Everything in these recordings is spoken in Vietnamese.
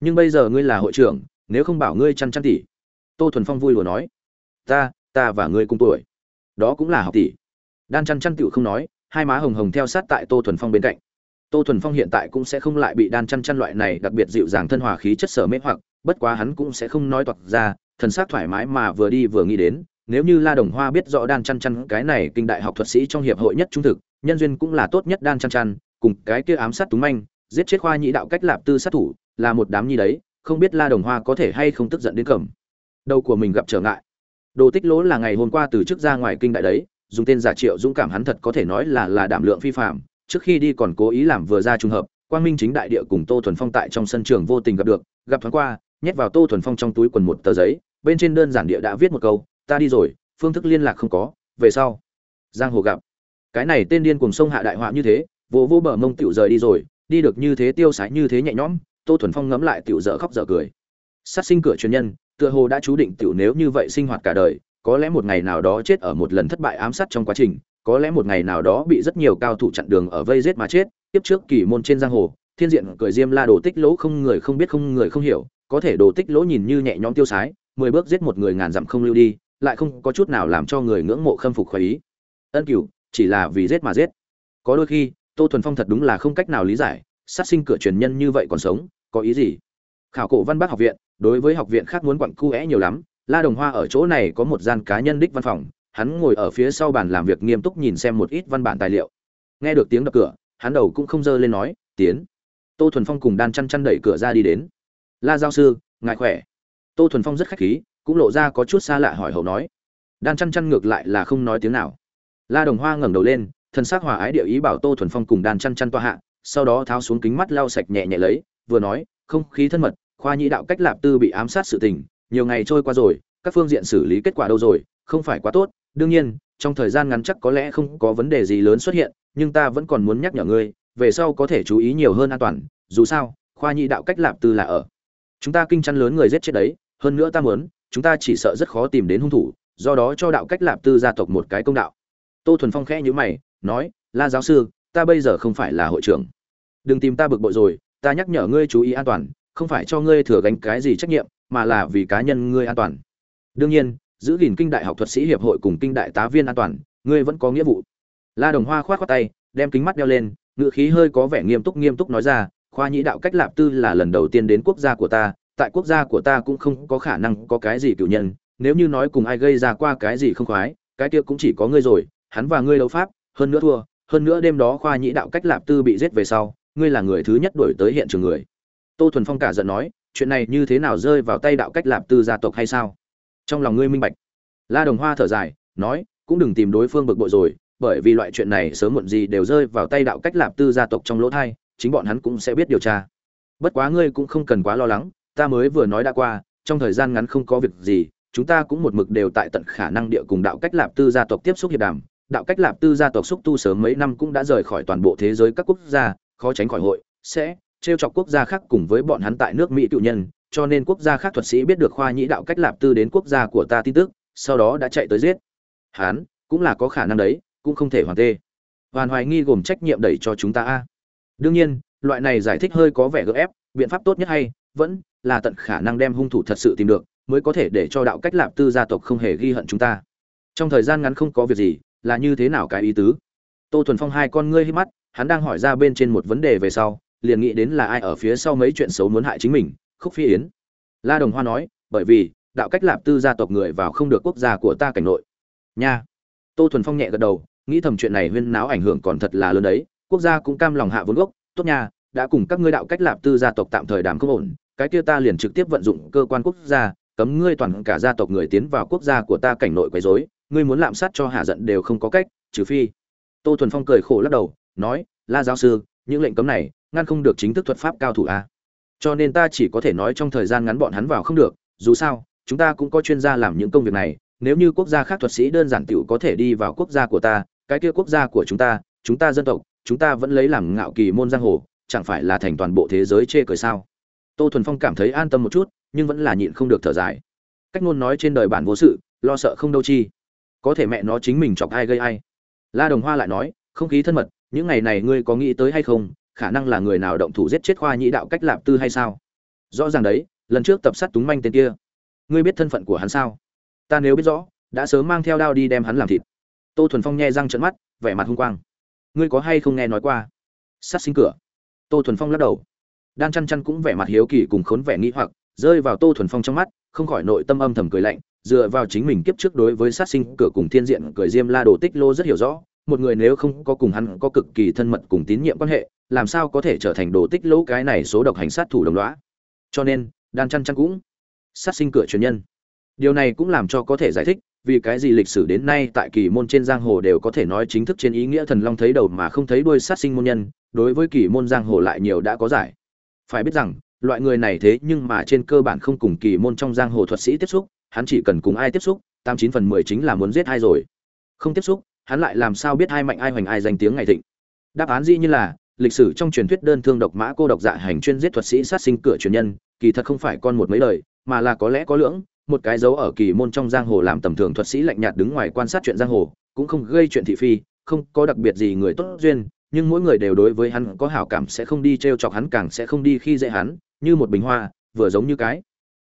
nhưng bây giờ ngươi là hội trưởng, nếu không bảo ngươi chăn chăn tỷ tô thuần phong vui lùa nói, ta ta và ngươi cùng tuổi. Đó cũng là học tỷ đan chăn chăn tựu không nói, hai má hồng hồng theo sát tại tô thuần phong bên cạnh. Tô thuần phong hiện tại cũng sẽ không lại bị đan chăn chăn loại này đặc biệt dịu dàng thân hòa khí chất sở mê hoặc, bất quá hắn cũng sẽ không nói toạc ra, thần sắc thoải mái mà vừa đi vừa nghĩ đến, nếu như la đồng hoa biết rõ đan chăn chăn cái này kinh đại học thuật sĩ trong hiệp hội nhất trung thực, nhân duyên cũng là tốt nhất đan chăn chăn, cùng cái kia ám sát túng manh giết chết khoa nhị đạo cách lạp tư sát thủ, là một đám nhi đấy, không biết la đồng hoa có thể hay không tức giận đến cầm. Đầu của mình gặp trở ngại. Đồ tích lỗ là ngày hôm qua từ trước ra ngoài kinh đại đấy, dùng tên giả triệu dũng cảm hắn thật có thể nói là là đảm lượng phi phạm trước khi đi còn cố ý làm vừa ra trùng hợp, quang minh chính đại địa cùng tô thuần phong tại trong sân trường vô tình gặp được, gặp thoáng qua, nhét vào tô thuần phong trong túi quần một tờ giấy, bên trên đơn giản địa đã viết một câu, ta đi rồi, phương thức liên lạc không có, về sau. Giang hồ gặp. Cái này tên điên cùng sông hạ đại họa như thế vô vô bờ mông tiểu rời đi rồi đi được như thế tiêu sái như thế nhẹ nhõm, tô thuần phong ngẫm lại tiểu dở khóc dở cười. Sát sinh cửa truyền nhân, tựa hồ đã chú định tiểu nếu như vậy sinh hoạt cả đời, có lẽ một ngày nào đó chết ở một lần thất bại ám sát trong quá trình, có lẽ một ngày nào đó bị rất nhiều cao thủ chặn đường ở vây giết mà chết, tiếp trước kỳ môn trên giang hồ, thiên diện cười diêm la đồ tích lỗ không người không biết không người không hiểu, có thể đồ tích lỗ nhìn như nhẹ nhõm tiêu sái, mười bước giết một người ngàn dặm không lưu đi, lại không có chút nào làm cho người ngưỡng mộ khâm phục khoái ý. Ân cửu, chỉ là vì giết mà giết. Có đôi khi tô thuần phong thật đúng là không cách nào lý giải, sát sinh cửa truyền nhân như vậy còn sống, có ý gì? Khảo cổ văn bác học viện, đối với học viện khác muốn quặn cu é nhiều lắm, la đồng hoa ở chỗ này có một gian cá nhân đích văn phòng, hắn ngồi ở phía sau bàn làm việc nghiêm túc nhìn xem một ít văn bản tài liệu. Nghe được tiếng đập cửa, hắn đầu cũng không dơ lên nói, tiến. Tô thuần phong cùng đan chăn chăn đẩy cửa ra đi đến. La giáo sư, ngài khỏe? Tô thuần phong rất khách khí, cũng lộ ra có chút xa lạ hỏi hậu nói. Đan chăn chăn ngược lại là không nói tiếng nào. La đồng hoa ngẩng đầu lên thần s ắ c hòa ái địa ý bảo tô thuần phong cùng đàn chăn chăn toa hạ, sau đó tháo xuống kính mắt lau sạch nhẹ nhẹ lấy, vừa nói, không khí thân mật, khoa nhĩ đạo cách lạp tư bị ám sát sự tình, nhiều ngày trôi qua rồi, các phương diện xử lý kết quả đâu rồi, không phải quá tốt, đương nhiên, trong thời gian ngắn chắc có lẽ không có vấn đề gì lớn xuất hiện, nhưng ta vẫn còn muốn nhắc nhở ngươi, về sau có thể chú ý nhiều hơn an toàn, dù sao, khoa nhĩ đạo cách lạp tư là ở. Chúng ta kinh chăn lớn người giết chết đấy, hơn nữa ta muốn, chúng ta chỉ sợ rất khó tìm đến hung thủ, do đó cho đạo cách lạp tư gia tộc một cái công đạo. Tô thuần phong khẽ nhữ mày nói, la giáo sư, ta bây giờ không phải là hội trưởng. Đừng tìm ta bực bội rồi, ta nhắc nhở ngươi chú ý an toàn, không phải cho ngươi thừa gánh cái gì trách nhiệm, mà là vì cá nhân ngươi an toàn. Đương nhiên, giữ gìn kinh đại học thuật sĩ hiệp hội cùng kinh đại tá viên an toàn, ngươi vẫn có nghĩa vụ. La đồng hoa khoát khoát tay, đem kính mắt đeo lên ngự khí hơi có vẻ nghiêm túc nghiêm túc nói ra, khoa nhĩ đạo cách lạp tư là lần đầu tiên đến quốc gia của ta, tại quốc gia của ta cũng không có khả năng có cái gì cựu nhân, nếu như nói cùng ai gây ra qua cái gì không khoái, cái kia cũng chỉ có ngươi rồi, hắn và ngươi đấu pháp hơn nữa thua, hơn nữa đêm đó khoa nhĩ đạo cách lạp tư bị giết về sau, ngươi là người thứ nhất đổi tới hiện trường người. Tô thuần phong cả giận nói, chuyện này như thế nào rơi vào tay đạo cách lạp tư gia tộc hay sao? Trong lòng ngươi minh bạch. La đồng hoa thở dài, nói, cũng đừng tìm đối phương bực bội rồi, bởi vì loại chuyện này sớm muộn gì đều rơi vào tay đạo cách lạp tư gia tộc trong lỗ thai, chính bọn hắn cũng sẽ biết điều tra. Bất quá ngươi cũng không cần quá lo lắng, ta mới vừa nói đã qua, trong thời gian ngắn không có việc gì, chúng ta cũng một mực đều tại tận khả năng địa cùng đạo cách lạp tư gia tộc tiếp xúc hiệp đàm đạo cách lạp tư gia tộc xúc tu sớm mấy năm cũng đã rời khỏi toàn bộ thế giới các quốc gia, khó tránh khỏi hội, sẽ trêu chọc quốc gia khác cùng với bọn hắn tại nước mỹ cựu nhân, cho nên quốc gia khác thuật sĩ biết được khoa nhĩ đạo cách lạp tư đến quốc gia của ta tin tức, sau đó đã chạy tới giết. Hắn cũng là có khả năng đấy, cũng không thể hoàn tê. Hoàn hoài nghi gồm trách nhiệm đẩy cho chúng ta a. Đương nhiên, loại này giải thích hơi có vẻ gợ ép, biện pháp tốt nhất hay, vẫn là tận khả năng đem hung thủ thật sự tìm được, mới có thể để cho đạo cách lạp tư gia tộc không hề ghi hận chúng ta. Trong thời gian ngắn không có việc gì là như thế nào cái ý tứ? Tô thuần phong hai con ngươi hít mắt, hắn đang hỏi ra bên trên một vấn đề về sau, liền nghĩ đến là ai ở phía sau mấy chuyện xấu muốn hại chính mình, khúc phi yến. La đồng hoa nói, bởi vì, đạo cách lạp tư gia tộc người vào không được quốc gia của ta cảnh nội. Nha. Tô thuần phong nhẹ gật đầu, nghĩ thầm chuyện này huyên náo ảnh hưởng còn thật là lớn đấy, quốc gia cũng cam lòng hạ vốn gốc, tốt nha, đã cùng các ngươi đạo cách lạp tư gia tộc tạm thời đàm không ổn, cái kia ta liền trực tiếp vận dụng cơ quan quốc gia, cấm ngươi toàn cả gia tộc người tiến vào quốc gia của ta cảnh nội quấy rối ngươi muốn lạm sát cho hạ giận đều không có cách, trừ phi. Tô thuần phong cười khổ lắc đầu, nói, la giáo sư, những lệnh cấm này, ngăn không được chính thức thuật pháp cao thủ a. Cho nên ta chỉ có thể nói trong thời gian ngắn bọn hắn vào không được, dù sao, chúng ta cũng có chuyên gia làm những công việc này, nếu như quốc gia khác thuật sĩ đơn giản tiểu có thể đi vào quốc gia của ta, cái kia quốc gia của chúng ta chúng ta dân tộc, chúng ta vẫn lấy làm ngạo kỳ môn giang hồ, chẳng phải là thành toàn bộ thế giới chê cười sao? Tô thuần phong cảm thấy an tâm một chút, nhưng vẫn là nhịn không được thở dài. Cách ngôn nói trên đời bản vô sự, lo sợ không đâu chi có thể mẹ nó chính mình chọc ai gây ai. La đồng hoa lại nói, không khí thân mật, những ngày này ngươi có nghĩ tới hay không? Khả năng là người nào động thủ giết chết khoa nhĩ đạo cách lạp tư hay sao? Rõ ràng đấy, lần trước tập sát túng manh tên kia. Ngươi biết thân phận của hắn sao? Ta nếu biết rõ, đã sớm mang theo đao đi đem hắn làm thịt. Tô thuần phong nghe răng trận mắt, vẻ mặt hung quang. Ngươi có hay không nghe nói qua? Sát sinh cửa. Tô thuần phong lắc đầu. Đan chăn chăn cũng vẻ mặt hiếu kỳ cùng khốn vẻ nghĩ hoặc, rơi vào tô thuần phong trong mắt, không khỏi nội tâm âm thầm cười lạnh dựa vào chính mình kiếp trước đối với sát sinh cửa cùng thiên diện cười diêm la đồ tích lô rất hiểu rõ, một người nếu không có cùng hắn có cực kỳ thân mật cùng tín nhiệm quan hệ, làm sao có thể trở thành đồ tích lỗ cái này số độc hành sát thủ đồng lõa? Cho nên, đan chăn chăn cũng. Sát sinh cửa truyền nhân. Điều này cũng làm cho có thể giải thích, vì cái gì lịch sử đến nay tại kỳ môn trên giang hồ đều có thể nói chính thức trên ý nghĩa thần long thấy đầu mà không thấy đuôi sát sinh môn nhân, đối với kỳ môn giang hồ lại nhiều đã có giải. Phải biết rằng, loại người này thế nhưng mà trên cơ bản không cùng kỳ môn trong giang hồ thuật sĩ tiếp xúc hắn chỉ cần cùng ai tiếp xúc, tám chín phần mười chính là muốn giết hai rồi. Không tiếp xúc, hắn lại làm sao biết ai mạnh ai hoành ai danh tiếng ngày thịnh? Đáp án dĩ như là, lịch sử trong truyền thuyết đơn thương độc mã cô độc dạ hành chuyên giết thuật sĩ sát sinh cửa truyền nhân, kỳ thật không phải con một mấy lời, mà là có lẽ có lưỡng, một cái dấu ở kỳ môn trong giang hồ làm tầm thường thuật sĩ lạnh nhạt đứng ngoài quan sát chuyện giang hồ, cũng không gây chuyện thị phi, không có đặc biệt gì người tốt duyên, nhưng mỗi người đều đối với hắn có hảo cảm sẽ không đi t chọc hắn càng sẽ không đi khi dễ hắn, như một bình hoa, vừa giống như cái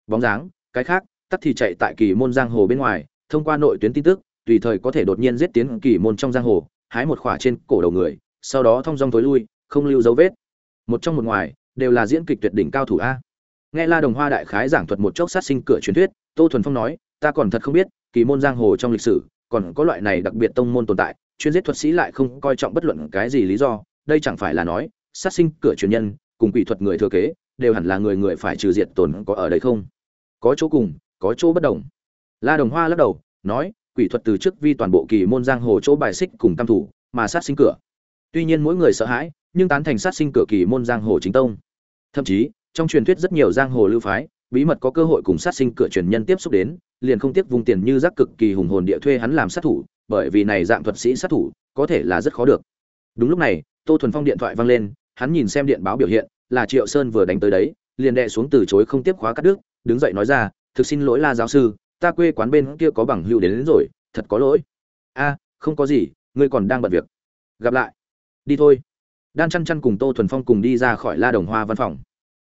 bóng dáng, cái khác tắc thì chạy tại kỳ môn giang hồ bên ngoài, thông qua nội tuyến tin tức, tùy thời có thể đột nhiên giết tiến kỳ môn trong giang hồ, hái một khỏa trên cổ đầu người, sau đó thong dong tối lui, không lưu dấu vết. Một trong một ngoài, đều là diễn kịch tuyệt đỉnh cao thủ a. Nghe la đồng hoa đại khái giảng thuật một chốc sát sinh cửa truyền thuyết, tô thuần phong nói, ta còn thật không biết, kỳ môn giang hồ trong lịch sử, còn có loại này đặc biệt tông môn tồn tại, chuyên giết thuật sĩ lại không coi trọng bất luận cái gì lý do, đây chẳng phải là nói, sát sinh cửa truyền nhân, cùng quỷ thuật người thừa kế, đều hẳn là người người phải trừ diệt tồn có ở đây không? Có chỗ cùng có chỗ bất đồng. La đồng hoa lắc đầu, nói, quỷ thuật từ trước vi toàn bộ kỳ môn giang hồ chỗ bài xích cùng tam thủ, mà sát sinh cửa. Tuy nhiên mỗi người sợ hãi, nhưng tán thành sát sinh cửa kỳ môn giang hồ chính tông. Thậm chí, trong truyền thuyết rất nhiều giang hồ lưu phái, bí mật có cơ hội cùng sát sinh cửa truyền nhân tiếp xúc đến, liền không tiếc vùng tiền như giác cực kỳ hùng hồn địa thuê hắn làm sát thủ, bởi vì này dạng thuật sĩ sát thủ, có thể là rất khó được. Đúng lúc này, tô thuần phong điện thoại vang lên, hắn nhìn xem điện báo biểu hiện, là triệu sơn vừa đánh tới đấy, liền đệ xuống từ chối không tiếp khóa cắt đứt, đứng dậy nói ra thực xin lỗi la giáo sư ta quê quán bên kia có bằng hữu đến, đến rồi thật có lỗi. A không có gì ngươi còn đang bận việc. Gặp lại. Đi thôi. Đan chăn chăn cùng tô thuần phong cùng đi ra khỏi la đồng hoa văn phòng.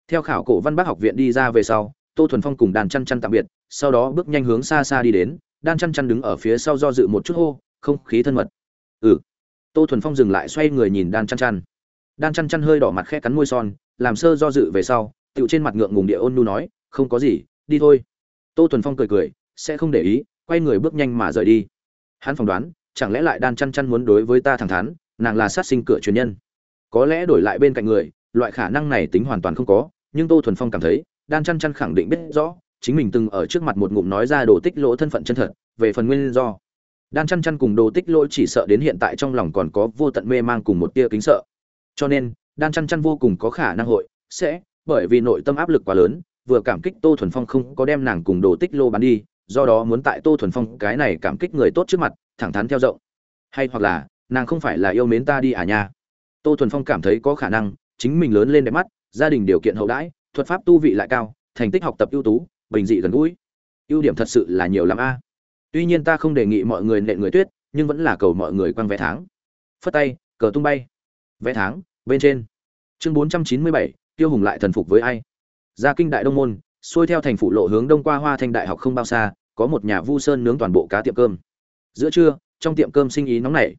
Theo khảo cổ văn bác học viện đi ra về sau tô thuần phong cùng đan chăn chăn tạm biệt sau đó bước nhanh hướng xa xa đi đến đan chăn chăn đứng ở phía sau do dự một chút hô không khí thân mật. Ừ. Tô thuần phong dừng lại xoay người nhìn đan chăn chăn. Đan chăn chăn hơi đỏ mặt khe cắn môi son làm sơ do dự về sau tựu trên mặt ngượng ngùng địa ôn nu nói không có gì đi thôi tô thuần phong cười cười, sẽ không để ý, quay người bước nhanh mà rời đi. Hắn phỏng đoán, chẳng lẽ lại đan chăn chăn muốn đối với ta thẳng thắn, nàng là sát sinh cửa truyền nhân. Có lẽ đổi lại bên cạnh người, loại khả năng này tính hoàn toàn không có, nhưng tô thuần phong cảm thấy, đan chăn chăn khẳng định biết rõ, chính mình từng ở trước mặt một ngụm nói ra đồ tích lỗ thân phận chân thật, về phần nguyên do. Đan chăn chăn cùng đồ tích lỗ chỉ sợ đến hiện tại trong lòng còn có vô tận mê mang cùng một tia kính sợ. Cho nên, đan chăn chăn vô cùng có khả năng hội, sẽ, bởi vì nội tâm áp lực quá lớn vừa cảm kích tô thuần phong không có đem nàng cùng đồ tích lô bán đi, do đó muốn tại tô thuần phong cái này cảm kích người tốt trước mặt, thẳng thắn theo rộng. Hay hoặc là, nàng không phải là yêu mến ta đi à nha. Tô thuần phong cảm thấy có khả năng, chính mình lớn lên đẹp mắt, gia đình điều kiện hậu đãi, thuật pháp tu vị lại cao, thành tích học tập ưu tú, bình dị gần gũi. Ưu điểm thật sự là nhiều lắm a. Tuy nhiên ta không đề nghị mọi người nện người tuyết, nhưng vẫn là cầu mọi người quăng vé tháng. Phất tay, cờ tung bay. Vé tháng, bên trên. Chương bốn trăm chín mươi bảy, tiêu hùng lại thần phục với ai? Ra kinh đại đông môn, xuôi theo thành phủ lộ hướng đông qua hoa thanh đại học không bao xa, có một nhà vu sơn nướng toàn bộ cá tiệm cơm. Giữa trưa, trong tiệm cơm sinh ý nóng nảy.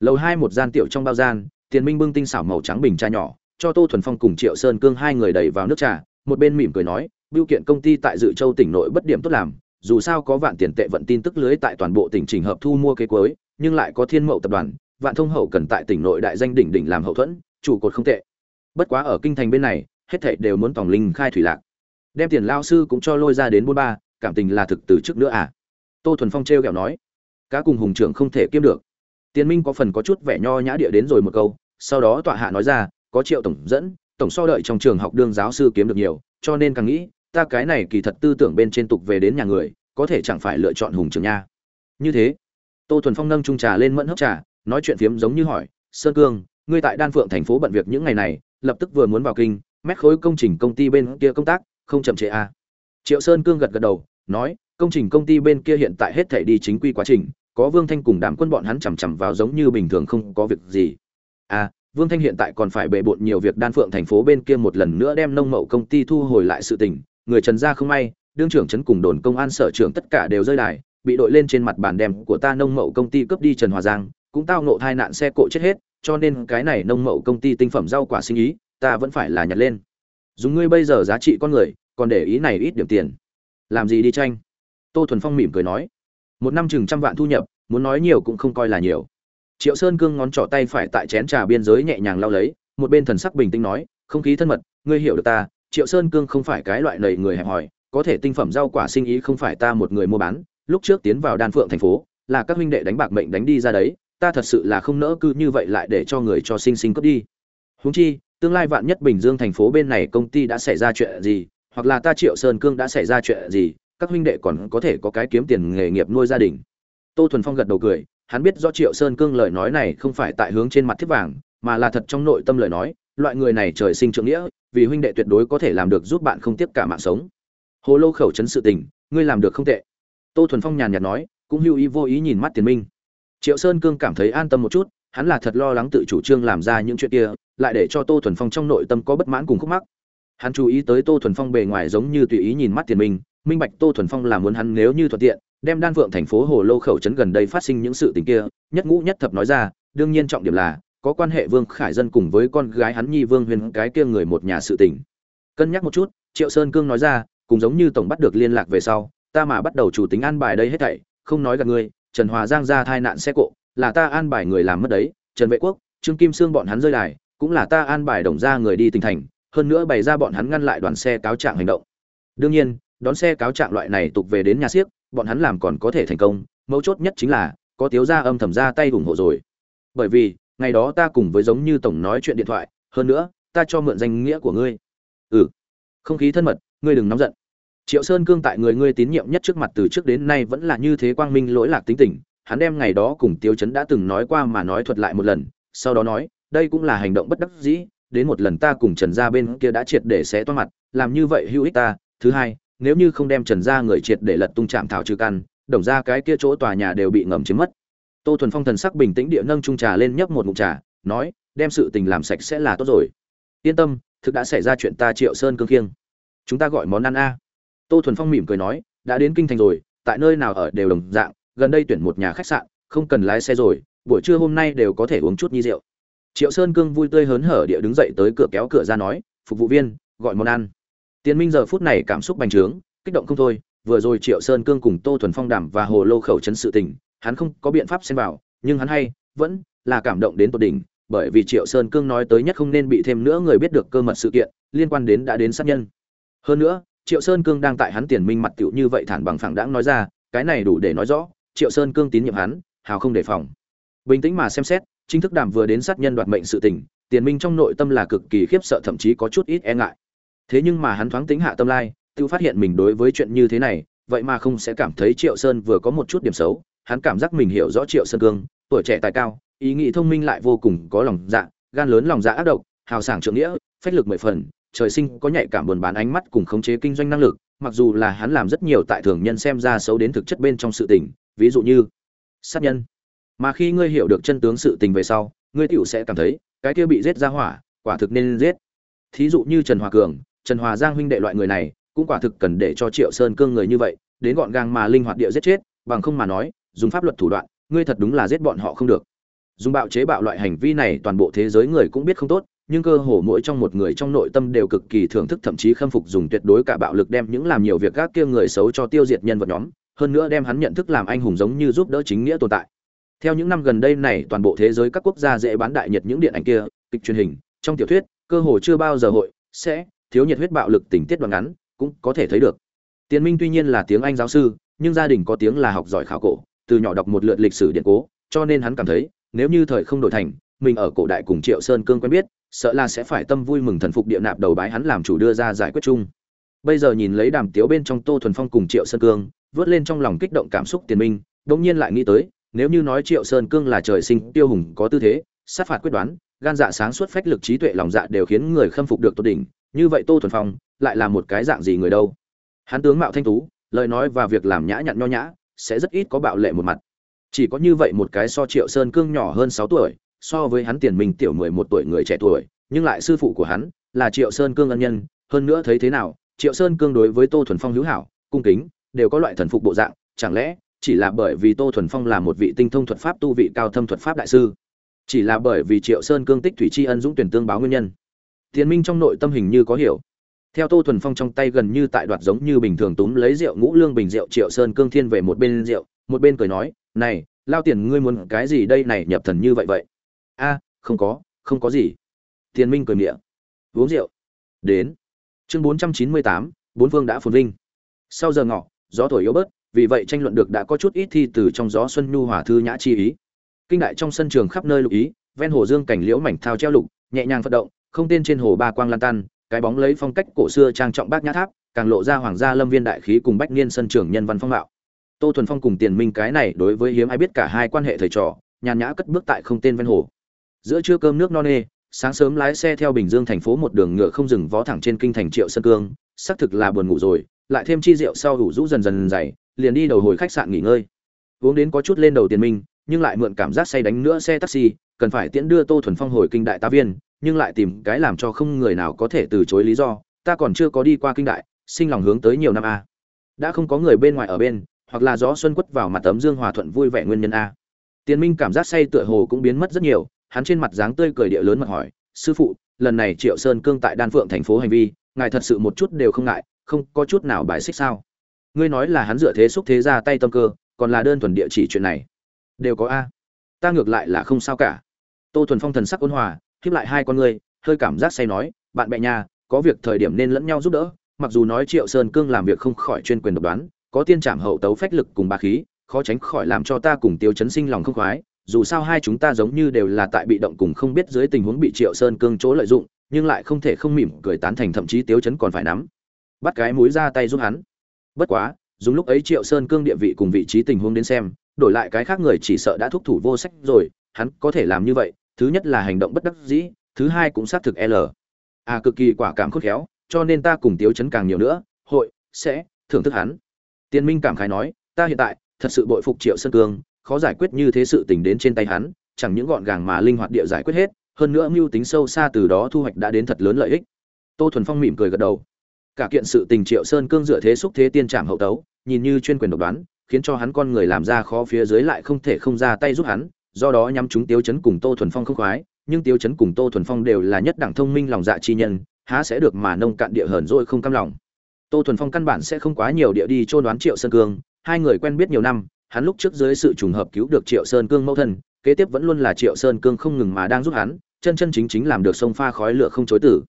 Lầu hai một gian tiểu trong bao gian, tiền minh bưng tinh xảo màu trắng bình trà nhỏ, cho tô thuần phong cùng triệu sơn cương hai người đẩy vào nước trà, một bên mỉm cười nói, bưu kiện công ty tại dự châu tỉnh nội bất điểm tốt làm, dù sao có vạn tiền tệ vận tin tức lưới tại toàn bộ tỉnh trình hợp thu mua kế cuối, nhưng lại có thiên mậu tập đoàn, vạn thông hậu cần tại tỉnh nội đại danh đỉnh đỉnh làm hậu thuẫn, trụ cột không tệ. Bất quá ở kinh thành bên này hết thảy đều muốn tòng linh khai thủy lạc. Đem tiền lao sư cũng cho lôi ra đến bốn ba, cảm tình là thực từ trước nữa à? Tô thuần phong t r kẹo nói, cá cùng hùng trưởng không thể kiếm được. Tiền minh có phần có chút vẻ nho nhã địa đến rồi một câu, sau đó tọa hạ nói ra, có triệu tổng dẫn, tổng so đợi trong trường học đương giáo sư kiếm được nhiều, cho nên càng nghĩ, ta cái này kỳ thật tư tưởng bên trên tục về đến nhà người, có thể chẳng phải lựa chọn hùng trưởng nha. Như thế, tô thuần phong nâng trung trà lên mẫn hấp trà, nói chuyện phiếm giống như hỏi, sơn cương, ngươi tại đan phượng thành phố bận việc những ngày này, lập tức vừa muốn vào kinh mét khối công trình công ty bên kia công tác không chậm trễ à. triệu sơn cương gật gật đầu nói công trình công ty bên kia hiện tại hết thể đi chính quy quá trình có vương thanh cùng đám quân bọn hắn chằm chằm vào giống như bình thường không có việc gì à Vương Thanh hiện tại còn phải bệ bộn nhiều việc đan phượng thành phố bên kia một lần nữa đem nông mậu công ty thu hồi lại sự tình, người Trần gia không may, đương trưởng trấn cùng đồn công an sở trưởng tất cả đều rơi đài, bị đội lên trên mặt bàn đem của ta nông mậu công ty cướp đi Trần Hòa Giang, cũng tao nộ tai nạn xe cộ chết hết, cho nên cái này nông mậu công ty tinh phẩm rau quả sinh ý, ta vẫn phải là nhặt lên. Dùng ngươi bây giờ giá trị con người, còn để ý này ít điểm tiền. Làm gì đi tranh? Tô Thuần Phong mỉm cười nói, một năm chừng trăm vạn thu nhập, muốn nói nhiều cũng không coi là nhiều. Triệu Sơn cương ngón trỏ tay phải tại chén trà biên giới nhẹ nhàng lau lấy, một bên thần sắc bình tĩnh nói, không khí thân mật, ngươi hiểu được ta, Triệu Sơn cương không phải cái loại nầy người hẹp hòi, có thể tinh phẩm rau quả sinh ý không phải ta một người mua bán, lúc trước tiến vào Đan Phượng thành phố, là các huynh đệ đánh bạc mệnh đánh đi ra đấy, ta thật sự là không nỡ cứ như vậy lại để cho người cho sinh sinh cướp đi. Huống chi, tương lai vạn nhất Bình Dương thành phố bên này công ty đã xảy ra chuyện gì, hoặc là ta Triệu Sơn Cương đã xảy ra chuyện gì, các huynh đệ còn có thể có cái kiếm tiền nghề nghiệp nuôi gia đình. Tô Thuần Phong gật đầu cười, hắn biết do Triệu Sơn Cương lời nói này không phải tại hướng trên mặt thiết vàng, mà là thật trong nội tâm lời nói, loại người này trời sinh trưởng nghĩa, vì huynh đệ tuyệt đối có thể làm được giúp bạn không tiếp cả mạng sống. Hồ Lô khẩu trấn sự tình, ngươi làm được không tệ. Tô Thuần Phong nhàn nhạt nói, cũng hưu ý vô ý nhìn mắt Tiền Minh. Triệu Sơn Cương cảm thấy an tâm một chút, hắn là thật lo lắng tự chủ trương làm ra những chuyện kia, lại để cho Tô Thuần Phong trong nội tâm có bất mãn cùng khúc mắc. Hắn chú ý tới Tô Thuần Phong bề ngoài giống như tùy ý nhìn mắt Tiền Minh, minh bạch Tô Thuần Phong là muốn hắn nếu như thuận tiện, đem đan vượng thành phố hồ lô khẩu trấn gần đây phát sinh những sự tình kia nhất ngũ nhất thập nói ra đương nhiên trọng điểm là có quan hệ vương khải dân cùng với con gái hắn nhi vương huyền cái kia người một nhà sự tình cân nhắc một chút triệu sơn cương nói ra cùng giống như tổng bắt được liên lạc về sau ta mà bắt đầu chủ tính an bài đây hết thảy không nói gặp ngươi trần hòa giang ra thai nạn xe cộ là ta an bài người làm mất đấy trần vệ quốc trương kim sương bọn hắn rơi đài cũng là ta an bài đồng ra người đi tỉnh thành, hơn nữa bày ra bọn hắn ngăn lại đoàn xe cáo trạng hành động. Đương nhiên, đón xe cáo trạng loại này tục về đến nhà siếc, bọn hắn làm còn có thể thành công, mấu chốt nhất chính là, có tiếu gia âm thầm ra tay ủng hộ rồi. Bởi vì, ngày đó ta cùng với giống như tổng nói chuyện điện thoại, hơn nữa, ta cho mượn danh nghĩa của ngươi. Ừ. Không khí thân mật, ngươi đừng nóng giận. Triệu sơn cương tại người ngươi tín nhiệm nhất trước mặt từ trước đến nay vẫn là như thế quang minh lỗi lạc tính tình, hắn đem ngày đó cùng tiêu chấn đã từng nói qua mà nói thuật lại một lần, sau đó nói đây cũng là hành động bất đắc dĩ, đến một lần ta cùng trần gia bên kia đã triệt để xé toa mặt, làm như vậy hữu ích ta. Thứ hai, nếu như không đem trần gia người triệt để lật tung chạm thảo trừ căn, đồng ra cái kia chỗ tòa nhà đều bị ngầm chiếm mất. Tô thuần phong thần sắc bình tĩnh địa nâng trung trà lên nhấp một ngụm trà, nói, đem sự tình làm sạch sẽ là tốt rồi. Yên tâm, thực đã xảy ra chuyện ta triệu sơn cương khiêng. Chúng ta gọi món ăn a. Tô thuần phong mỉm cười nói, đã đến kinh thành rồi, tại nơi nào ở đều đồng dạng, gần đây tuyển một nhà khách sạn, không cần lái xe rồi, buổi trưa hôm nay đều có thể uống chút nhi rượu triệu sơn cương vui tươi hớn hở địa đứng dậy tới cửa kéo cửa ra nói phục vụ viên gọi món ăn Tiền Minh giờ phút này cảm xúc bành trướng, kích động không thôi, vừa rồi Triệu Sơn Cương cùng Tô Thuần Phong đảm và Hồ Lô khẩu chấn sự tình, hắn không có biện pháp xen vào, nhưng hắn hay, vẫn là cảm động đến tột đỉnh, bởi vì Triệu Sơn Cương nói tới nhất không nên bị thêm nữa người biết được cơ mật sự kiện, liên quan đến đã đến sát nhân. Hơn nữa, Triệu Sơn Cương đang tại hắn tiền minh mặt cựu như vậy thản bằng phẳng đãng nói ra, cái này đủ để nói rõ, Triệu Sơn Cương tín nhiệm hắn, hào không đề phòng. Bình tĩnh mà xem xét, chính thức đàm vừa đến sát nhân đoạt mệnh sự tình, tiền minh trong nội tâm là cực kỳ khiếp sợ thậm chí có chút ít e ngại. Thế nhưng mà hắn thoáng tính hạ tâm lai tự phát hiện mình đối với chuyện như thế này vậy mà không sẽ cảm thấy triệu sơn vừa có một chút điểm xấu hắn cảm giác mình hiểu rõ triệu sơn cương tuổi trẻ tài cao ý nghĩ thông minh lại vô cùng có lòng dạ gan lớn lòng dạ ác độc hào sảng trượng nghĩa phách lực mười phần trời sinh có nhạy cảm buồn bán ánh mắt cùng khống chế kinh doanh năng lực mặc dù là hắn làm rất nhiều tại thường nhân xem ra xấu đến thực chất bên trong sự tình ví dụ như sát nhân mà khi ngươi hiểu được chân tướng sự tình về sau ngươi tựu sẽ cảm thấy cái kia bị giết ra hỏa quả thực nên giết thí dụ như trần hòa cường Trần Hòa Giang huynh đệ loại người này, cũng quả thực cần để cho Triệu Sơn cương người như vậy, đến gọn gàng mà linh hoạt địa giết chết, bằng không mà nói, dùng pháp luật thủ đoạn, ngươi thật đúng là giết bọn họ không được. Dùng bạo chế bạo loại hành vi này toàn bộ thế giới người cũng biết không tốt, nhưng cơ hồ mỗi trong một người trong nội tâm đều cực kỳ thưởng thức thậm chí khâm phục dùng tuyệt đối cả bạo lực đem những làm nhiều việc gác kia người xấu cho tiêu diệt nhân vật nhóm, hơn nữa đem hắn nhận thức làm anh hùng giống như giúp đỡ chính nghĩa tồn tại. Theo những năm gần đây này, toàn bộ thế giới các quốc gia dễ bán đại nhật những điện ảnh kia, kịch truyền hình, trong tiểu thuyết, cơ hồ chưa bao giờ hội sẽ thiếu nhiệt huyết bạo lực tình tiết đoạn ngắn cũng có thể thấy được. Tiến minh tuy nhiên là tiếng anh giáo sư nhưng gia đình có tiếng là học giỏi khảo cổ từ nhỏ đọc một lượt lịch sử điện cố cho nên hắn cảm thấy nếu như thời không đổi thành mình ở cổ đại cùng triệu sơn cương quen biết sợ là sẽ phải tâm vui mừng thần phục địa nạp đầu bái hắn làm chủ đưa ra giải quyết chung. Bây giờ nhìn lấy đàm tiếu bên trong tô thuần phong cùng triệu sơn cương vớt lên trong lòng kích động cảm xúc tiền minh đột nhiên lại nghĩ tới nếu như nói triệu sơn cương là trời sinh tiêu hùng có tư thế, sát phạt quyết đoán, gan dạ sáng suốt phách lực trí tuệ lòng dạ đều khiến người khâm phục được tốt đỉnh, như vậy tô thuần phong lại là một cái dạng gì người đâu? Hắn tướng mạo thanh tú, lời nói và việc làm nhã nhặn nho nhã, sẽ rất ít có bạo lệ một mặt. Chỉ có như vậy một cái so triệu sơn cương nhỏ hơn sáu tuổi, so với hắn tiền minh tiểu mười một tuổi người trẻ tuổi, nhưng lại sư phụ của hắn là triệu sơn cương ân nhân. Hơn nữa thấy thế nào, triệu sơn cương đối với tô thuần phong hữu hảo, cung kính, đều có loại thần phục bộ dạng, chẳng lẽ chỉ là bởi vì tô thuần phong là một vị tinh thông thuật pháp tu vị cao thâm thuật pháp đại sư, chỉ là bởi vì triệu sơn cương tích thủy tri ân dũng tuyển tương báo nguyên nhân. Tiền minh trong nội tâm hình như có hiểu. Theo tô thuần phong trong tay gần như tại đoạt giống như bình thường túm lấy rượu ngũ lương bình rượu, triệu sơn cương thiên về một bên rượu, một bên cười nói, này, lao tiền, ngươi muốn cái gì đây này, nhập thần như vậy vậy? A, không có không có gì. Tiền minh cười miệng. Uống rượu. Đến. Chương bốn trăm chín mươi tám, bốn phương đã phồn vinh. Sau giờ ngọ, gió thổi yếu bớt vì vậy tranh luận được đã có chút ít thi từ trong gió xuân nhu hòa thư nhã chi ý. Kinh đại trong sân trường khắp nơi lục ý, ven hồ dương cảnh liễu mảnh thao treo lục, nhẹ nhàng vận động, không tên trên hồ ba quang lan tan, cái bóng lấy phong cách cổ xưa trang trọng bác nhã tháp, càng lộ ra hoàng gia lâm viên đại khí cùng bách niên sân trường nhân văn phong mạo tô thuần phong cùng tiền minh cái này đối với hiếm ai biết cả hai quan hệ thầy trò, nhàn nhã cất bước tại không tên ven hồ. Giữa trưa cơm nước no nê, sáng sớm lái xe theo bình dương thành phố một đường ngựa không dừng vó thẳng trên kinh thành triệu sơn cương, xác thực là buồn ngủ rồi, lại thêm chi rượu sau hủ rũ dần dần dày liền đi đầu hồi khách sạn nghỉ ngơi. Uống đến có chút lên đầu tiền minh nhưng lại mượn cảm giác say đánh nữa xe taxi, cần phải tiễn đưa tô thuần phong hồi kinh đại tá viên, nhưng lại tìm cái làm cho không người nào có thể từ chối lý do, ta còn chưa có đi qua kinh đại, sinh lòng hướng tới nhiều năm a. Đã không có người bên ngoài ở bên, hoặc là gió xuân quất vào mặt tấm dương hòa thuận vui vẻ nguyên nhân a. Tiền minh cảm giác say tựa hồ cũng biến mất rất nhiều, hắn trên mặt dáng tươi cười địa lớn mặt hỏi, sư phụ, lần này triệu sơn cương tại đan phượng thành phố hành vi, ngài thật sự một chút đều không ngại, không có chút nào bài xích sao? Ngươi nói là hắn dựa thế xúc thế ra tay tâm cơ, còn là đơn thuần địa chỉ chuyện này. Đều có a. Ta ngược lại là không sao cả. Tô thuần phong thần sắc ôn hòa, khiếp lại hai con ngươi, hơi cảm giác say nói, bạn bè nhà, có việc thời điểm nên lẫn nhau giúp đỡ, mặc dù nói triệu sơn cương làm việc không khỏi chuyên quyền độc đoán, có tiên trảm hậu tấu phách lực cùng ba khí, khó tránh khỏi làm cho ta cùng tiêu chấn sinh lòng không khoái, dù sao hai chúng ta giống như đều là tại bị động cùng không biết dưới tình huống bị triệu sơn cương chỗ lợi dụng, nhưng lại không thể không mỉm cười tán thành, thậm chí tiêu chấn còn phải nắm bắt cái mũi ra tay giúp hắn bất quá, dùng lúc ấy triệu sơn cương địa vị cùng vị trí tình huống đến xem, đổi lại cái khác người chỉ sợ đã thúc thủ vô sách rồi, hắn có thể làm như vậy, thứ nhất là hành động bất đắc dĩ, thứ hai cũng xác thực l. À cực kỳ quả cảm khôn khéo, cho nên ta cùng tiếu chấn càng nhiều nữa, hội sẽ thưởng thức hắn. Tiên minh cảm khái nói, ta hiện tại thật sự bội phục triệu sơn cương, khó giải quyết như thế sự tình đến trên tay hắn, chẳng những gọn gàng mà linh hoạt địa giải quyết hết, hơn nữa mưu tính sâu xa từ đó thu hoạch đã đến thật lớn lợi ích. Tô thuần phong mỉm cười gật đầu cả kiện sự tình triệu sơn cương dựa thế xúc thế tiên trảm hậu tấu, nhìn như chuyên quyền độc đoán, khiến cho hắn con người làm ra khó phía dưới lại không thể không ra tay giúp hắn, do đó nhắm chúng tiêu chấn cùng tô thuần phong không khoái, nhưng tiêu chấn cùng tô thuần phong đều là nhất đẳng thông minh lòng dạ chi nhân, há sẽ được mà nông cạn địa hờn rồi không cam lòng. Tô thuần phong căn bản sẽ không quá nhiều địa đi trôn đoán triệu sơn cương, hai người quen biết nhiều năm, hắn lúc trước dưới sự trùng hợp cứu được triệu sơn cương mẫu thân, kế tiếp vẫn luôn là triệu sơn cương không ngừng mà đang giúp hắn, chân chân chính chính làm được sông pha khói lửa không chối tử.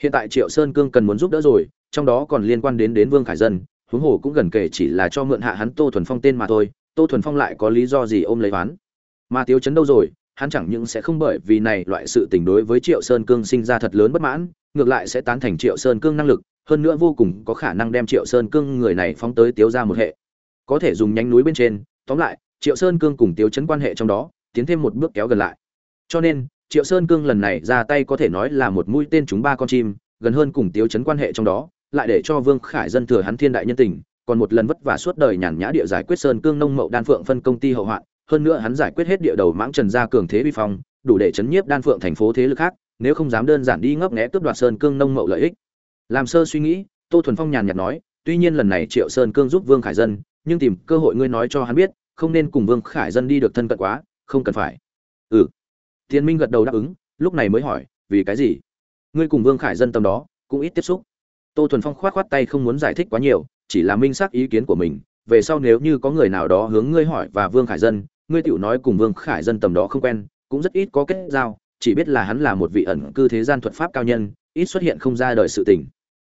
Hiện tại triệu sơn cương cần muốn giúp đỡ rồi trong đó còn liên quan đến đến vương khải dân, huống hồ cũng gần kể chỉ là cho mượn hạ hắn tô thuần phong tên mà thôi, tô thuần phong lại có lý do gì ôm lấy oán mà tiêu chấn đâu rồi? Hắn chẳng những sẽ không bởi vì này loại sự tình đối với triệu sơn cương sinh ra thật lớn bất mãn, ngược lại sẽ tán thành triệu sơn cương năng lực, hơn nữa vô cùng có khả năng đem triệu sơn cương người này phóng tới tiếu ra một hệ. Có thể dùng nhánh núi bên trên, tóm lại, triệu sơn cương cùng tiếu chấn quan hệ trong đó, tiến thêm một bước kéo gần lại. Cho nên, triệu sơn cương lần này ra tay có thể nói là một mũi tên trúng ba con chim, gần hơn cùng tiếu chấn quan hệ trong đó lại để cho vương khải dân thừa hắn thiên đại nhân tình, còn một lần vất vả suốt đời nhàn nhã địa giải quyết sơn cương nông mậu đan phượng phân công ty hậu hoạn, hơn nữa hắn giải quyết hết địa đầu mãng trần gia cường thế vi phong, đủ để chấn nhiếp đan phượng thành phố thế lực khác, nếu không dám đơn giản đi ngấp nghé cướp đoạt sơn cương nông mậu lợi ích. Làm sơ suy nghĩ, tô thuần phong nhàn nhạt nói, tuy nhiên lần này triệu sơn cương giúp vương khải dân, nhưng tìm cơ hội ngươi nói cho hắn biết, không nên cùng vương khải dân đi được thân cận quá, không cần phải. Ừ. Tiên minh gật đầu đáp ứng, lúc này mới hỏi, vì cái gì? Ngươi cùng vương khải dân tâm đó, cũng ít tiếp xúc tô thuần phong khoát khoát tay không muốn giải thích quá nhiều, chỉ là minh xác ý kiến của mình, về sau nếu như có người nào đó hướng ngươi hỏi và vương khải dân, ngươi tiểu nói cùng vương khải dân tầm đó không quen, cũng rất ít có kết giao, chỉ biết là hắn là một vị ẩn cư thế gian thuật pháp cao nhân, ít xuất hiện không ra đời sự tình.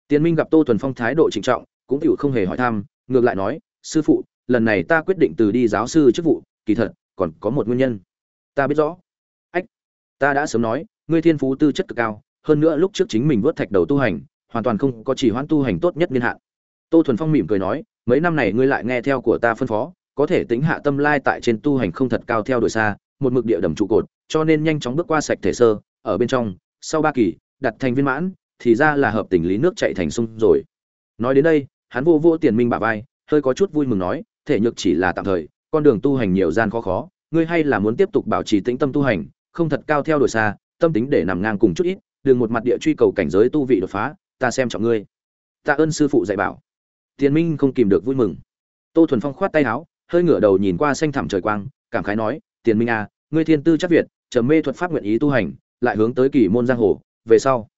Tiến minh gặp tô thuần phong thái độ trịnh trọng, cũng tiểu không hề hỏi thăm, ngược lại nói, sư phụ, lần này ta quyết định từ đi giáo sư chức vụ, kỳ thật, còn có một nguyên nhân. Ta biết rõ. Ách, ta đã sớm nói, ngươi thiên phú tư chất cực cao, hơn nữa lúc trước chính mình vớt thạch đầu tu hành hoàn toàn không có chỉ hoãn tu hành tốt nhất niên hạn. Tô thuần phong mỉm cười nói, mấy năm này ngươi lại nghe theo của ta phân phó, có thể tính hạ tâm lai tại trên tu hành không thật cao theo đuổi xa, một mực địa đầm trụ cột, cho nên nhanh chóng bước qua sạch thể sơ, ở bên trong, sau ba kỳ, đặt thành viên mãn, thì ra là hợp tình lý nước chạy thành sông rồi. Nói đến đây, hắn vô vô tiền minh bả vai, hơi có chút vui mừng nói, thể nhược chỉ là tạm thời, con đường tu hành nhiều gian khó khó, ngươi hay là muốn tiếp tục bảo trì tĩnh tâm tu hành, không thật cao theo đuổi xa, tâm tính để nằm ngang cùng chút ít đường một mặt địa truy cầu cảnh giới tu vị đột phá ta xem trọng ngươi. Tạ ơn sư phụ dạy bảo. Tiền minh không kìm được vui mừng. Tô thuần phong khoát tay áo, hơi ngửa đầu nhìn qua xanh thẳm trời quang, cảm khái nói, tiền minh à ngươi thiên tư chắc việt, trầm mê thuật pháp nguyện ý tu hành, lại hướng tới kỳ môn giang hồ, về sau,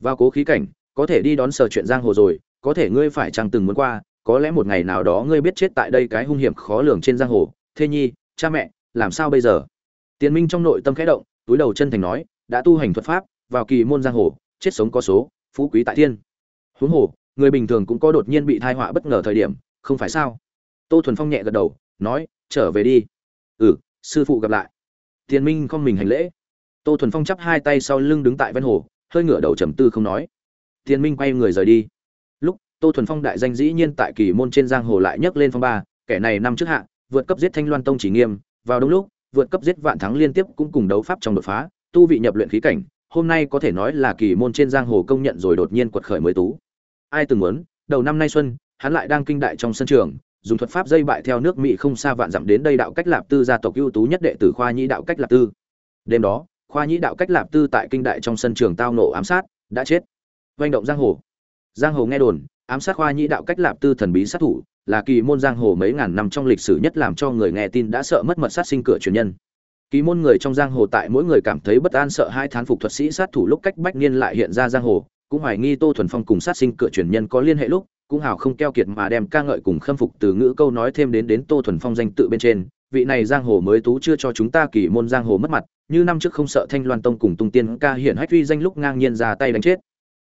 vào cố khí cảnh, có thể đi đón sở chuyện giang hồ rồi, có thể ngươi phải chăng từng muốn qua, có lẽ một ngày nào đó ngươi biết chết tại đây cái hung hiểm khó lường trên giang hồ. Thế nhi, cha mẹ, làm sao bây giờ? Tiền minh trong nội tâm khẽ động, túi đầu chân thành nói, đã tu hành thuật pháp, vào kỳ môn giang hồ, chết sống có số phú quý tại thiên. Huống hồ, người bình thường cũng có đột nhiên bị thai họa bất ngờ thời điểm, không phải sao? Tô thuần phong nhẹ gật đầu, nói, trở về đi. Ừ sư phụ gặp lại. Tiền minh không mình hành lễ. Tô thuần phong chắp hai tay sau lưng đứng tại ven hồ, hơi ngửa đầu trầm tư không nói. Tiền minh quay người rời đi. Lúc, tô thuần phong đại danh dĩ nhiên tại kỳ môn trên giang hồ lại nhấc lên phong ba, kẻ này năm trước hạ, vượt cấp giết thanh loan tông chỉ nghiêm, vào đúng lúc, vượt cấp giết vạn thắng liên tiếp cũng cùng đấu pháp trong đột phá, tu vị nhập luyện khí cảnh hôm nay có thể nói là kỳ môn trên giang hồ công nhận rồi đột nhiên quật khởi mới tú. Ai từng muốn, đầu năm nay xuân, hắn lại đang kinh đại trong sân trường, dùng thuật pháp dây bại theo nước mỹ không xa vạn dặm đến đây đạo cách lạp tư gia tộc ưu tú nhất đệ tử khoa nhĩ đạo cách lạp tư. Đêm đó, khoa nhĩ đạo cách lạp tư tại kinh đại trong sân trường tao nổ ám sát, đã chết. Vành động giang hồ. Giang hồ nghe đồn, ám sát khoa nhĩ đạo cách lạp tư thần bí sát thủ, là kỳ môn giang hồ mấy ngàn năm trong lịch sử nhất làm cho người nghe tin đã sợ mất mật sát sinh cửa truyền nhân kỳ môn người trong giang hồ tại mỗi người cảm thấy bất an sợ hai thán phục thuật sĩ sát thủ lúc cách bách niên lại hiện ra giang hồ, cũng hoài nghi tô thuần phong cùng sát sinh cửa truyền nhân có liên hệ lúc, cũng hào không keo kiệt mà đem ca ngợi cùng khâm phục từ ngữ câu nói thêm đến đến tô thuần phong danh tự bên trên. Vị này giang hồ mới tú chưa cho chúng ta kỳ môn giang hồ mất mặt, như năm trước không sợ thanh loan tông cùng tung tiên ca hiển hách uy danh lúc ngang nhiên ra tay đánh chết.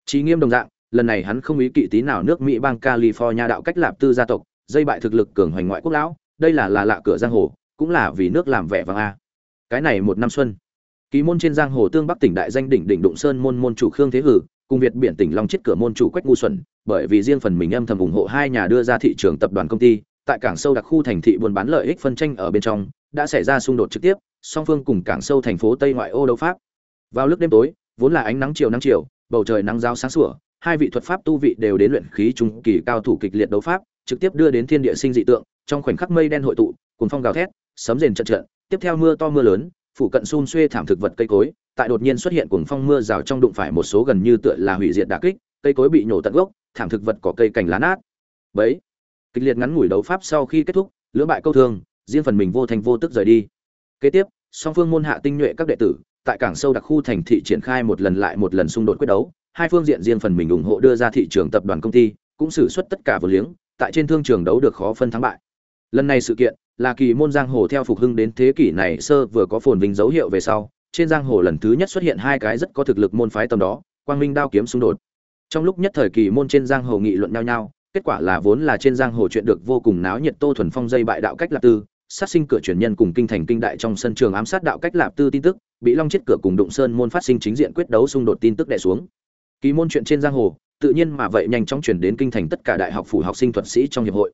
Trí nghiêm đồng dạng, lần này hắn không ý kỵ tí nào nước mỹ bang california đạo cách lạp tư gia tộc, dây bại thực lực cường hoành ngoại quốc lão, đây là là lạ cửa giang hồ, cũng là vì nước làm vẻ vang a cái này một năm xuân. Ký môn trên giang hồ tương bắc tỉnh đại danh đỉnh đỉnh đụng sơn môn môn chủ khương thế hử, cùng việt biển tỉnh long chết cửa môn chủ quách ngu xuẩn, bởi vì riêng phần mình âm thầm ủng hộ hai nhà đưa ra thị trường tập đoàn công ty, tại cảng sâu đặc khu thành thị buôn bán lợi ích phân tranh ở bên trong, đã xảy ra xung đột trực tiếp, song phương cùng cảng sâu thành phố tây ngoại ô đấu pháp. Vào lúc đêm tối, vốn là ánh nắng chiều nắng chiều, bầu trời nắng giáo sáng sủa, hai vị thuật pháp tu vị đều đến luyện khí trung kỳ cao thủ kịch liệt đấu pháp, trực tiếp đưa đến thiên địa sinh dị tượng, trong khoảnh khắc mây đen hội tụ cùng phong gào thét, sấm rền trận trận tiếp theo mưa to mưa lớn phụ cận xun xuê thảm thực vật cây cối, tại đột nhiên xuất hiện cuồng phong mưa rào trong đụng phải một số gần như tựa là hủy diệt đà kích, cây cối bị nhổ tận gốc, thảm thực vật có cây cành lá nát. Bấy, kịch liệt ngắn ngủi đấu pháp sau khi kết thúc, lưỡng bại câu thương, riêng phần mình vô thành vô tức rời đi. Kế tiếp, song phương môn hạ tinh nhuệ các đệ tử, tại cảng sâu đặc khu thành thị triển khai một lần lại một lần xung đột quyết đấu, hai phương diện riêng phần mình ủng hộ đưa ra thị trường tập đoàn công ty, cũng xử suất tất cả vừa liếng, tại trên thương trường đấu được khó phân thắng bại lần này sự kiện là kỳ môn giang hồ theo phục hưng đến thế kỷ này sơ vừa có phồn vinh dấu hiệu về sau, trên giang hồ lần thứ nhất xuất hiện hai cái rất có thực lực môn phái tầm đó, quang minh đao kiếm xung đột. Trong lúc nhất thời kỳ môn trên giang hồ nghị luận nhau nhau, kết quả là vốn là trên giang hồ chuyện được vô cùng náo nhiệt tô thuần phong dây bại đạo cách lạp tư, sát sinh cửa truyền nhân cùng kinh thành kinh đại trong sân trường ám sát đạo cách lạp tư tin tức, bị long chết cửa cùng đụng sơn môn phát sinh chính diện quyết đấu xung đột tin tức đè xuống. Kỳ môn chuyện trên giang hồ, tự nhiên mà vậy nhanh chóng chuyển đến kinh thành tất cả đại học phủ học sinh thuật sĩ trong hiệp hội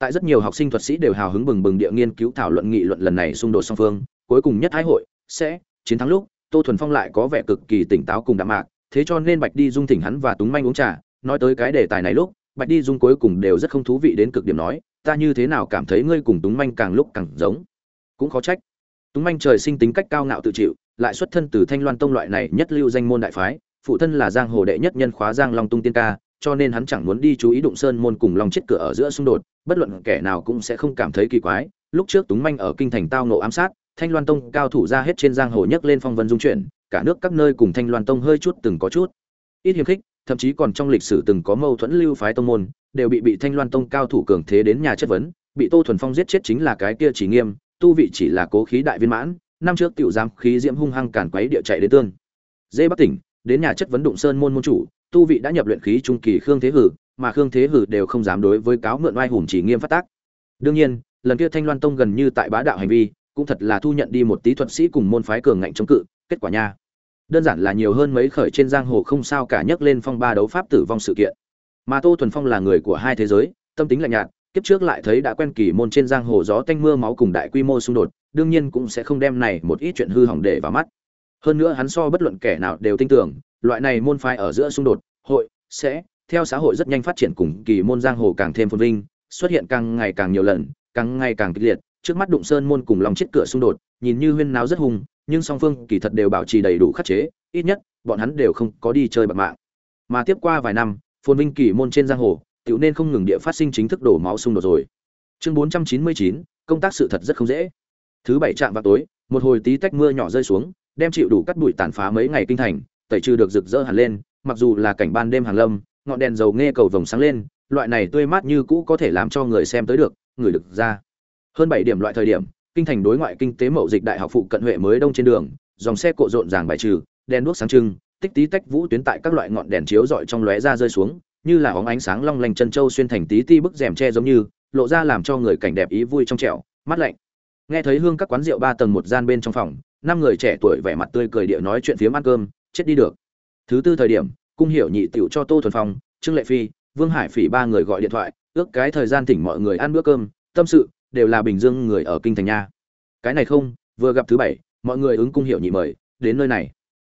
tại rất nhiều học sinh thuật sĩ đều hào hứng bừng bừng địa nghiên cứu thảo luận nghị luận lần này xung đột song phương, cuối cùng nhất thái hội, sẽ, chiến thắng lúc, tô thuần phong lại có vẻ cực kỳ tỉnh táo cùng đạm mạc, thế cho nên bạch đi dung thỉnh hắn và túng manh uống trà, nói tới cái đề tài này lúc, bạch đi dung cuối cùng đều rất không thú vị đến cực điểm nói, ta như thế nào cảm thấy ngươi cùng túng manh càng lúc càng giống? Cũng khó trách. Túng manh trời sinh tính cách cao ngạo tự chịu, lại xuất thân từ thanh loan tông loại này nhất lưu danh môn đại phái, phụ thân là giang hồ đệ nhất nhân khóa giang long tung tiên ca, cho nên hắn chẳng muốn đi chú ý đụng sơn môn cùng long chết cửa ở giữa xung đột bất luận kẻ nào cũng sẽ không cảm thấy kỳ quái. Lúc trước túng manh ở kinh thành tao nộ ám sát, thanh loan tông cao thủ ra hết trên giang hồ nhấc lên phong vân dung chuyển, cả nước các nơi cùng thanh loan tông hơi chút từng có chút. Ít hiềm khích, thậm chí còn trong lịch sử từng có mâu thuẫn lưu phái tông môn, đều bị bị thanh loan tông cao thủ cường thế đến nhà chất vấn, bị tô thuần phong giết chết chính là cái kia chỉ nghiêm, tu vị chỉ là cố khí đại viên mãn, năm trước tiểu giám khí diễm hung hăng càn quấy địa chạy đến tương. Dê bắc tỉnh, đến nhà chất vấn đụng sơn môn môn chủ, tu vị đã nhập luyện khí trung kỳ khương thế hử mà khương thế hử đều không dám đối với cáo mượn oai hùng chỉ nghiêm phát tác. Đương nhiên, lần kia thanh loan tông gần như tại bá đạo hành vi, cũng thật là thu nhận đi một tí thuật sĩ cùng môn phái cường ngạnh chống cự, kết quả nha. Đơn giản là nhiều hơn mấy khởi trên giang hồ không sao cả nhấc lên phong ba đấu pháp tử vong sự kiện. Mà tô thuần phong là người của hai thế giới, tâm tính lạnh nhạt, kiếp trước lại thấy đã quen kỳ môn trên giang hồ gió tanh mưa máu cùng đại quy mô xung đột, đương nhiên cũng sẽ không đem này một ít chuyện hư hỏng để vào mắt. Hơn nữa hắn so bất luận kẻ nào đều tin tưởng, loại này môn phái ở giữa xung đột, hội, sẽ theo xã hội rất nhanh phát triển cùng kỳ môn giang hồ càng thêm phồn vinh xuất hiện càng ngày càng nhiều lần càng ngày càng kịch liệt trước mắt đụng sơn môn cùng lòng chết cửa xung đột nhìn như huyên náo rất hùng nhưng song phương kỳ thật đều bảo trì đầy đủ khắc chế ít nhất bọn hắn đều không có đi chơi bạc mạng. Mà tiếp qua vài năm phồn vinh kỳ môn trên giang hồ tự nên không ngừng địa phát sinh chính thức đổ máu xung đột rồi. Chương 499, công tác sự thật rất không dễ. Thứ bảy trạm vào tối một hồi tí tách mưa nhỏ rơi xuống đem chịu đủ cắt bụi tàn phá mấy ngày kinh thành tẩy trừ được rực rỡ hẳn lên mặc dù là cảnh ban đêm hàng lâm ngọn đèn dầu nghe cầu vồng sáng lên, loại này tươi mát như cũ có thể làm cho người xem tới được, người được ra. Hơn bảy điểm loại thời điểm, kinh thành đối ngoại kinh tế mậu dịch đại học phụ cận huệ mới đông trên đường, dòng xe cộ rộn ràng bài trừ, đèn đuốc sáng trưng, tích tí tách vũ tuyến tại các loại ngọn đèn chiếu rọi trong lóe ra rơi xuống, như là óng ánh sáng long lanh chân châu xuyên thành tí ti bức rèm tre giống như, lộ ra làm cho người cảnh đẹp ý vui trong trẻo, mắt lạnh. Nghe thấy hương các quán rượu ba tầng một gian bên trong phòng, năm người trẻ tuổi vẻ mặt tươi cười địa nói chuyện phiếm ăn cơm, chết đi được. Thứ tư thời điểm cung hiểu nhị tiểu cho tô thuần phong, trương lệ phi, vương hải phỉ ba người gọi điện thoại, ước cái thời gian thỉnh mọi người ăn bữa cơm, tâm sự, đều là bình dương người ở kinh thành nha. Cái này không, vừa gặp thứ bảy, mọi người ứng cung hiểu nhị mời, đến nơi này.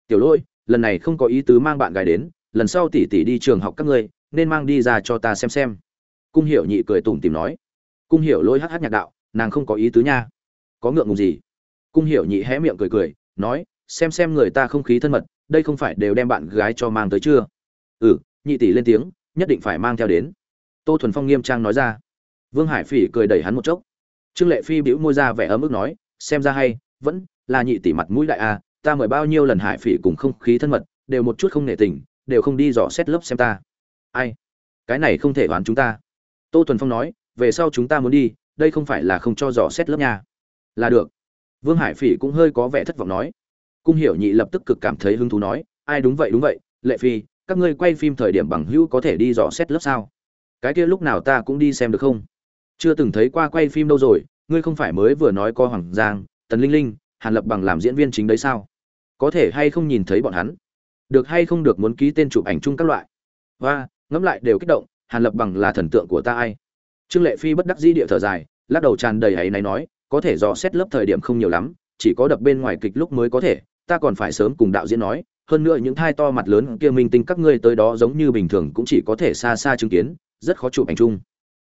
Tiểu lỗi lần này không có ý tứ mang bạn gái đến, lần sau tỷ tỷ đi trường học các ngươi, nên mang đi ra cho ta xem xem. Cung hiểu nhị cười tủm tìm nói. Cung hiểu lỗi hát hát nhạc đạo, nàng không có ý tứ nha. Có ngượng ngùng gì? Cung hiểu nhị hé miệng cười cười, nói xem xem người ta không khí thân mật, đây không phải đều đem bạn gái cho mang tới chưa? Ừ nhị tỷ lên tiếng, nhất định phải mang theo đến. Tô thuần phong nghiêm trang nói ra. Vương hải phỉ cười đẩy hắn một chốc. Trương lệ phi bĩu môi ra vẻ ấm ức nói, xem ra hay, vẫn là nhị tỷ mặt mũi đại a, ta mời bao nhiêu lần hải phỉ cùng không khí thân mật, đều một chút không nể tình, đều không đi dò xét lớp xem ta. Ai? Cái này không thể đoán chúng ta. Tô thuần phong nói, về sau chúng ta muốn đi, đây không phải là không cho dò xét lớp nha. Là được. Vương hải phỉ cũng hơi có vẻ thất vọng nói cung hiểu nhị lập tức cực cảm thấy hứng thú nói, ai đúng vậy đúng vậy, lệ phi, các ngươi quay phim thời điểm bằng hữu có thể đi dò xét lớp sao? Cái kia lúc nào ta cũng đi xem được không? Chưa từng thấy qua quay phim đâu rồi, ngươi không phải mới vừa nói có hoàng giang, tần linh linh, hàn lập bằng làm diễn viên chính đấy sao? Có thể hay không nhìn thấy bọn hắn? Được hay không được muốn ký tên chụp ảnh chung các loại. Và ngẫm lại đều kích động, hàn lập bằng là thần tượng của ta ai? Trương lệ phi bất đắc dĩ địa thở dài, lắc đầu tràn đầy hãy này nói, có thể dò xét lớp thời điểm không nhiều lắm, chỉ có đập bên ngoài kịch lúc mới có thể ta còn phải sớm cùng đạo diễn nói, hơn nữa những thai to mặt lớn kia minh tinh các ngươi tới đó giống như bình thường cũng chỉ có thể xa xa chứng kiến, rất khó chụp ảnh chung.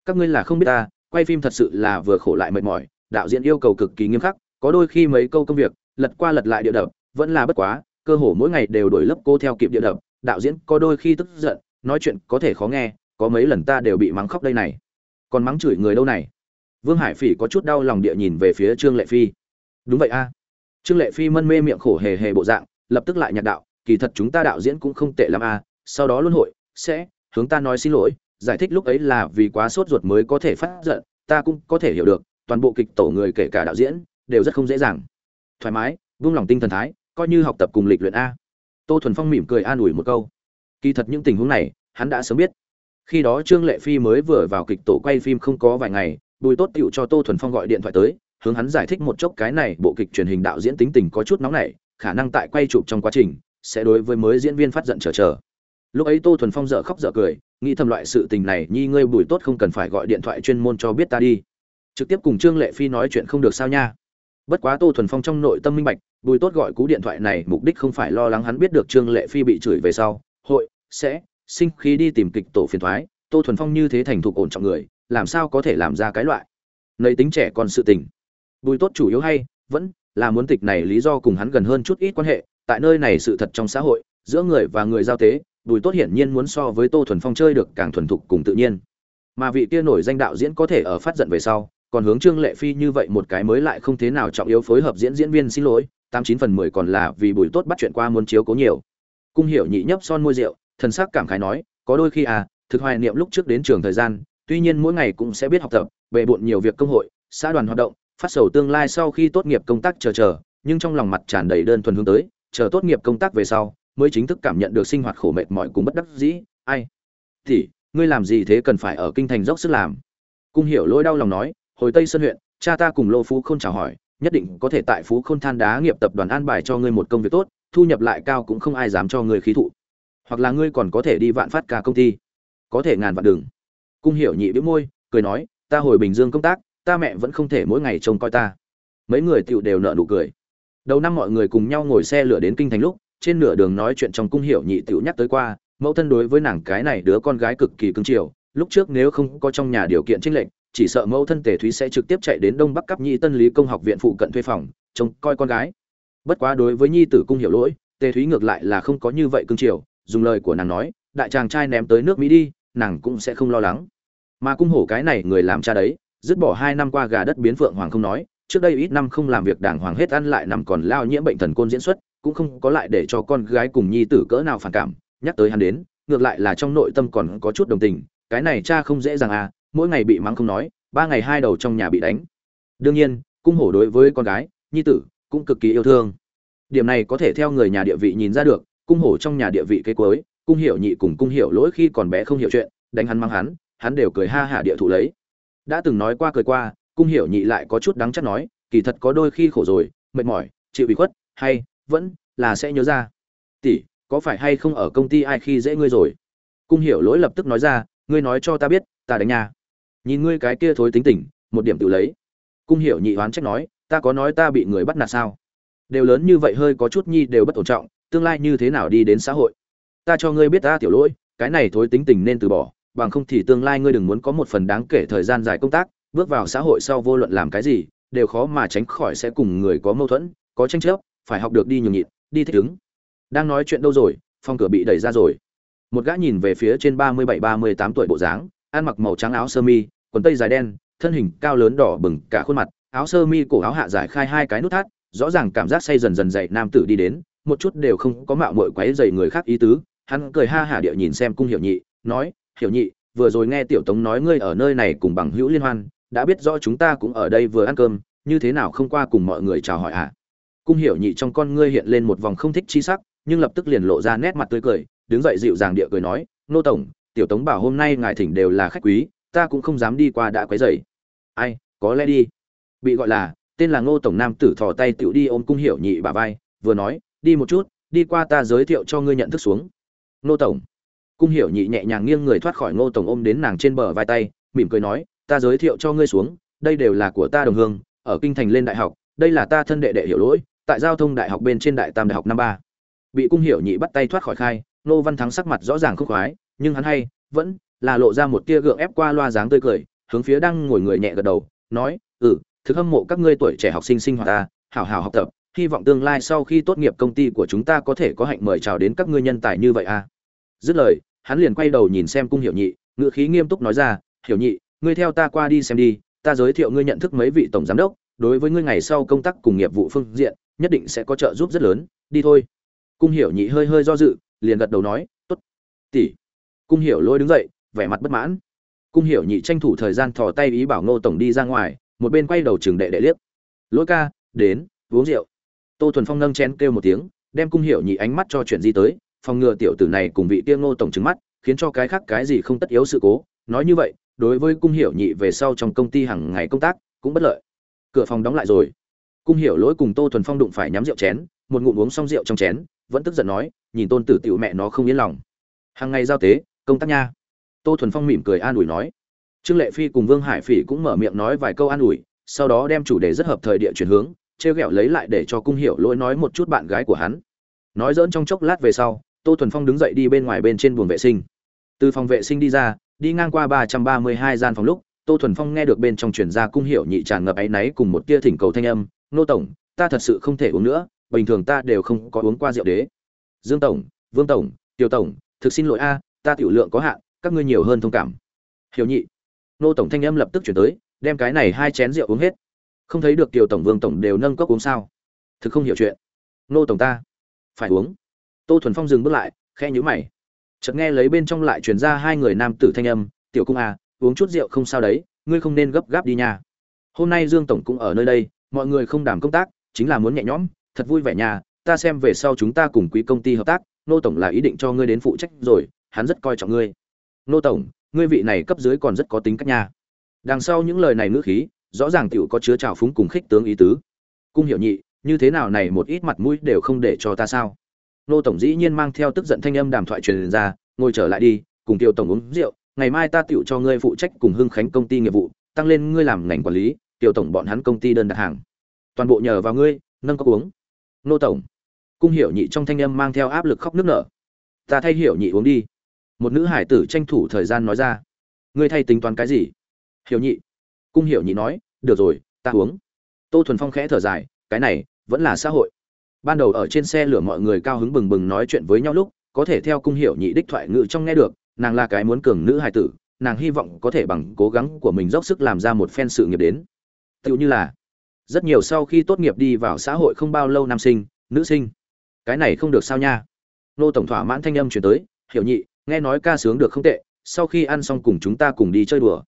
Các ngươi là không biết ta, quay phim thật sự là vừa khổ lại mệt mỏi, đạo diễn yêu cầu cực kỳ nghiêm khắc, có đôi khi mấy câu công việc, lật qua lật lại địa đập, vẫn là bất quá, cơ hồ mỗi ngày đều đổi lớp cô theo kịp địa đập, đạo diễn có đôi khi tức giận, nói chuyện có thể khó nghe, có mấy lần ta đều bị mắng khóc đây này. Còn mắng chửi người đâu này? Vương hải phỉ có chút đau lòng địa nhìn về phía trương lệ phi. Đúng vậy a trương lệ phi mân mê miệng khổ hề hề bộ dạng, lập tức lại nhạc đạo, kỳ thật chúng ta đạo diễn cũng không tệ lắm à. sau đó luân hội, sẽ, hướng ta nói xin lỗi, giải thích lúc ấy là vì quá sốt ruột mới có thể phát giận, ta cũng có thể hiểu được, toàn bộ kịch tổ người kể cả đạo diễn, đều rất không dễ dàng. Thoải mái, vung lòng tinh thần thái, coi như học tập cùng lịch luyện a. Tô thuần phong mỉm cười an ủi một câu. Kỳ thật những tình huống này, hắn đã sớm biết. Khi đó trương lệ phi mới vừa vào kịch tổ quay phim không có vài ngày, bùi tốt tựu cho tô thuần phong gọi điện thoại tới hướng hắn giải thích một chốc cái này bộ kịch truyền hình đạo diễn tính tình có chút nóng nảy, khả năng tại quay chụp trong quá trình, sẽ đối với mới diễn viên phát giận chờ chờ. Lúc ấy tô thuần phong dở khóc dở cười, nghĩ thầm loại sự tình này, nhi ngươi bùi tốt không cần phải gọi điện thoại chuyên môn cho biết ta đi. Trực tiếp cùng trương lệ phi nói chuyện không được sao nha. Bất quá tô thuần phong trong nội tâm minh bạch, bùi tốt gọi cú điện thoại này mục đích không phải lo lắng hắn biết được trương lệ phi bị chửi về sau, hội, sẽ, sinh khí đi tìm kịch tổ phiền thoái, tô thuần phong như thế thành thục ổn trọng người, làm sao có thể làm ra cái loại. Nơi tính trẻ còn sự tình bùi tốt chủ yếu hay, vẫn là muốn tịch này lý do cùng hắn gần hơn chút ít quan hệ, tại nơi này sự thật trong xã hội, giữa người và người giao tế, bùi tốt hiển nhiên muốn so với tô thuần phong chơi được càng thuần thục cùng tự nhiên. Mà vị kia nổi danh đạo diễn có thể ở phát giận về sau, còn hướng trương lệ phi như vậy một cái mới lại không thế nào trọng yếu phối hợp diễn diễn viên xin lỗi, tám chín phần mười còn là vì bùi tốt bắt chuyện qua muốn chiếu cố nhiều. Cung hiểu nhị nhấp son môi rượu, thần sắc cảm khái nói, có đôi khi à thực hoài niệm lúc trước đến trường thời gian, tuy nhiên mỗi ngày cũng sẽ biết học tập, bề bộn nhiều việc công hội, xã đoàn hoạt động phát sầu tương lai sau khi tốt nghiệp công tác chờ chờ, nhưng trong lòng mặt tràn đầy đơn thuần hướng tới, chờ tốt nghiệp công tác về sau, mới chính thức cảm nhận được sinh hoạt khổ mệt mỏi cùng bất đắc dĩ. Ai? Thì ngươi làm gì thế cần phải ở kinh thành dốc sức làm? Cung hiểu lỗi đau lòng nói, hồi tây sơn huyện, cha ta cùng lô phú khôn chào hỏi, nhất định có thể tại phú khôn than đá nghiệp tập đoàn an bài cho ngươi một công việc tốt, thu nhập lại cao cũng không ai dám cho ngươi khí thụ. Hoặc là ngươi còn có thể đi vạn phát cả công ty. Có thể ngàn vạn đường. Cung hiểu nhị bĩu môi, cười nói, ta hồi bình dương công tác ta mẹ vẫn không thể mỗi ngày trông coi ta. Mấy người tựu đều nợ nụ cười. Đầu năm mọi người cùng nhau ngồi xe lửa đến kinh thành lúc, trên nửa đường nói chuyện trong cung hiểu nhị tựu nhắc tới qua, mẫu thân đối với nàng cái này đứa con gái cực kỳ cưng chiều, lúc trước nếu không có trong nhà điều kiện trinh lệnh chỉ sợ mẫu thân tề thúy sẽ trực tiếp chạy đến đông bắc cấp nhị tân lý công học viện phụ cận thuê phòng, trông coi con gái. Bất quá đối với nhi tử cung hiểu lỗi, tề thúy ngược lại là không có như vậy cương triều dùng lời của nàng nói, đại chàng trai ném tới nước mỹ đi, nàng cũng sẽ không lo lắng. Mà cung hổ cái này người làm cha đấy dứt bỏ hai năm qua gà đất biến phượng hoàng không nói, trước đây ít năm không làm việc đàng hoàng hết ăn lại nằm còn lao nhiễm bệnh thần côn diễn xuất, cũng không có lại để cho con gái cùng nhi tử cỡ nào phản cảm, nhắc tới hắn đến, ngược lại là trong nội tâm còn có chút đồng tình, cái này cha không dễ dàng à mỗi ngày bị mắng không nói, ba ngày hai đầu trong nhà bị đánh. Đương nhiên, cung hổ đối với con gái, nhi tử, cũng cực kỳ yêu thương. Điểm này có thể theo người nhà địa vị nhìn ra được, cung hổ trong nhà địa vị cây cuối, cung hiểu nhị cùng cung hiểu lỗi khi còn bé không hiểu chuyện, đánh hắn mang hắn hắn đều cười ha hả địa thủ lấy đã từng nói qua cười qua, cung hiểu nhị lại có chút đắng chắc nói, kỳ thật có đôi khi khổ rồi, mệt mỏi, chịu ủy khuất, hay, vẫn là sẽ nhớ ra. Tỷ, có phải hay không ở công ty ai khi dễ ngươi rồi? Cung hiểu lỗi lập tức nói ra, ngươi nói cho ta biết, ta đánh nhà. Nhìn ngươi cái kia thối tính tình, một điểm tự lấy. Cung hiểu nhị oán trách nói, ta có nói ta bị người bắt nạt sao? Đều lớn như vậy hơi có chút nhi đều bất ổn trọng, tương lai như thế nào đi đến xã hội? Ta cho ngươi biết ta tiểu lỗi, cái này thối tính tình nên từ bỏ bằng không thì tương lai ngươi đừng muốn có một phần đáng kể thời gian dài công tác, bước vào xã hội sau vô luận làm cái gì, đều khó mà tránh khỏi sẽ cùng người có mâu thuẫn, có tranh chấp, phải học được đi nhường nhịn, đi thích ứng. Đang nói chuyện đâu rồi, phòng cửa bị đẩy ra rồi. Một gã nhìn về phía trên ba mươi bảy, ba mươi tám tuổi bộ dáng, ăn mặc màu trắng áo sơ mi, quần tây dài đen, thân hình cao lớn đỏ bừng cả khuôn mặt, áo sơ mi cổ áo hạ giải khai hai cái nút thắt, rõ ràng cảm giác say dần dần dậy nam tử đi đến, một chút đều không có mạo muội quấy rầy người khác ý tứ, hắn cười ha hả địa nhìn xem cung hiểu nhị, nói hiểu nhị, vừa rồi nghe tiểu tống nói ngươi ở nơi này cùng bằng hữu liên hoan, đã biết rõ chúng ta cũng ở đây vừa ăn cơm, như thế nào không qua cùng mọi người chào hỏi ạ? À? cung hiểu nhị trong con ngươi hiện lên một vòng không thích chi sắc, nhưng lập tức liền lộ ra nét mặt tươi cười, đứng dậy dịu dàng địa cười nói, nô tổng, tiểu tống bảo hôm nay ngài thỉnh đều là khách quý, ta cũng không dám đi qua đã quấy rầy. Ai, có lẽ đi. Bị gọi là, tên là ngô tổng nam tử thò tay tựu đi ôm cung hiểu nhị bà vai, vừa nói, đi một chút, đi qua ta giới thiệu cho ngươi nhận thức xuống. Ngô tổng cung hiểu nhị nhẹ nhàng nghiêng người thoát khỏi ngô tổng ôm đến nàng trên bờ vai tay, mỉm cười nói, ta giới thiệu cho ngươi xuống, đây đều là của ta đồng hương, ở kinh thành lên đại học, đây là ta thân đệ đệ hiểu lỗi, tại giao thông đại học bên trên đại tam đại học năm ba. Bị cung hiểu nhị bắt tay thoát khỏi khai nô văn thắng sắc mặt rõ ràng khúc khoái, nhưng hắn hay, vẫn là lộ ra một tia gượng ép qua loa dáng tươi cười, hướng phía đang ngồi người nhẹ gật đầu, nói ừ thực hâm mộ các ngươi tuổi trẻ học sinh sinh hoạt ta, hảo hảo học tập, hy vọng tương lai sau khi tốt nghiệp công ty của chúng ta có thể có hạnh mời chào đến các ngươi nhân tài như vậy a dứt lời, hắn liền quay đầu nhìn xem cung hiểu nhị ngựa khí nghiêm túc nói ra, hiểu nhị, ngươi theo ta qua đi xem đi, ta giới thiệu ngươi nhận thức mấy vị tổng giám đốc, đối với ngươi ngày sau công tác cùng nghiệp vụ phương diện, nhất định sẽ có trợ giúp rất lớn, đi thôi. Cung hiểu nhị hơi hơi do dự, liền gật đầu nói, tốt, tỷ. Cung hiểu lôi đứng dậy, vẻ mặt bất mãn. Cung hiểu nhị tranh thủ thời gian thò tay ý bảo ngô tổng đi ra ngoài, một bên quay đầu trường đệ đệ liếc. Lỗi ca, đến, uống rượu. Tô thuần phong nâng chén kêu một tiếng, đem cung hiểu nhị ánh mắt cho chuyện gì tới phòng ngừa tiểu tử này cùng vị kia ngô tổng trứng mắt, khiến cho cái khác cái gì không tất yếu sự cố. Nói như vậy, đối với cung hiểu nhị về sau trong công ty hàng ngày công tác, cũng bất lợi. Cửa phòng đóng lại rồi. Cung hiểu lỗi cùng tô thuần phong đụng phải nhắm rượu chén, một ngụm uống xong rượu trong chén, vẫn tức giận nói, nhìn tôn tử tiểu mẹ nó không yên lòng. Hàng ngày giao tế, công tác nha. Tô thuần phong mỉm cười an ủi nói. Trương lệ phi cùng vương hải phỉ cũng mở miệng nói vài câu an ủi, sau đó đem chủ đề rất hợp thời địa chuyển hướng, trêu ghẹo lấy lại để cho cung hiểu lỗi nói một chút bạn gái của hắn. Nói dỡn trong chốc lát về sau tô thuần phong đứng dậy đi bên ngoài bên trên buồng vệ sinh. Từ phòng vệ sinh đi ra, đi ngang qua ba trăm ba mươi hai gian phòng lúc, tô thuần phong nghe được bên trong truyền ra cung hiệu nhị tràn ngập áy náy cùng một tia thỉnh cầu thanh âm, nô tổng, ta thật sự không thể uống nữa, bình thường ta đều không có uống qua rượu đế. Dương tổng, vương tổng tiêu tổng, thực xin lỗi a, ta tiểu lượng có hạn, các ngươi nhiều hơn thông cảm. Hiểu nhị. Nô tổng thanh âm lập tức chuyển tới, đem cái này hai chén rượu uống hết. Không thấy được tiểu tổng, vương tổng đều nâng cốc uống sao? Thực không hiểu chuyện. Nô tổng ta, phải uống tô thuần phong dừng bước lại khe nhíu mày. Chợt nghe lấy bên trong lại truyền ra hai người nam tử thanh âm, tiểu cung à uống chút rượu không sao đấy, ngươi không nên gấp gáp đi nha. Hôm nay dương tổng cũng ở nơi đây, mọi người không đảm công tác, chính là muốn nhẹ nhõm, thật vui vẻ nhà ta xem về sau chúng ta cùng quý công ty hợp tác, nô tổng là ý định cho ngươi đến phụ trách rồi, hắn rất coi trọng ngươi. Nô tổng, ngươi vị này cấp dưới còn rất có tính cách nha. Đằng sau những lời này ngữ khí, rõ ràng tiểu có chứa trào phúng cùng khích tướng ý tứ. Cung hiểu nhị, như thế nào này một ít mặt mũi đều không để cho ta sao? Nô tổng dĩ nhiên mang theo tức giận thanh âm đàm thoại truyền ra, ngồi trở lại đi, cùng tiêu tổng uống rượu, ngày mai ta tựu cho ngươi phụ trách cùng hưng khánh công ty nghiệp vụ, tăng lên ngươi làm ngành quản lý, tiêu tổng bọn hắn công ty đơn đặt hàng. Toàn bộ nhờ vào ngươi, nâng cốc uống. Nô tổng, cung hiểu nhị trong thanh âm mang theo áp lực khóc nước nở. Ta thay hiểu nhị uống đi. Một nữ hải tử tranh thủ thời gian nói ra. Ngươi thay tính toán cái gì? Hiểu nhị, cung hiểu nhị nói, được rồi, ta uống. Tô thuần phong khẽ thở dài, cái này, vẫn là xã hội ban đầu ở trên xe lửa mọi người cao hứng bừng bừng nói chuyện với nhau lúc, có thể theo cung hiểu nhị đích thoại ngữ trong nghe được, nàng là cái muốn cường nữ hài tử, nàng hy vọng có thể bằng cố gắng của mình dốc sức làm ra một phen sự nghiệp đến. Tựu như là, rất nhiều sau khi tốt nghiệp đi vào xã hội không bao lâu nam sinh, nữ sinh. Cái này không được sao nha. Nô tổng thỏa mãn thanh âm chuyển tới, hiểu nhị, nghe nói ca sướng được không tệ, sau khi ăn xong cùng chúng ta cùng đi chơi đùa.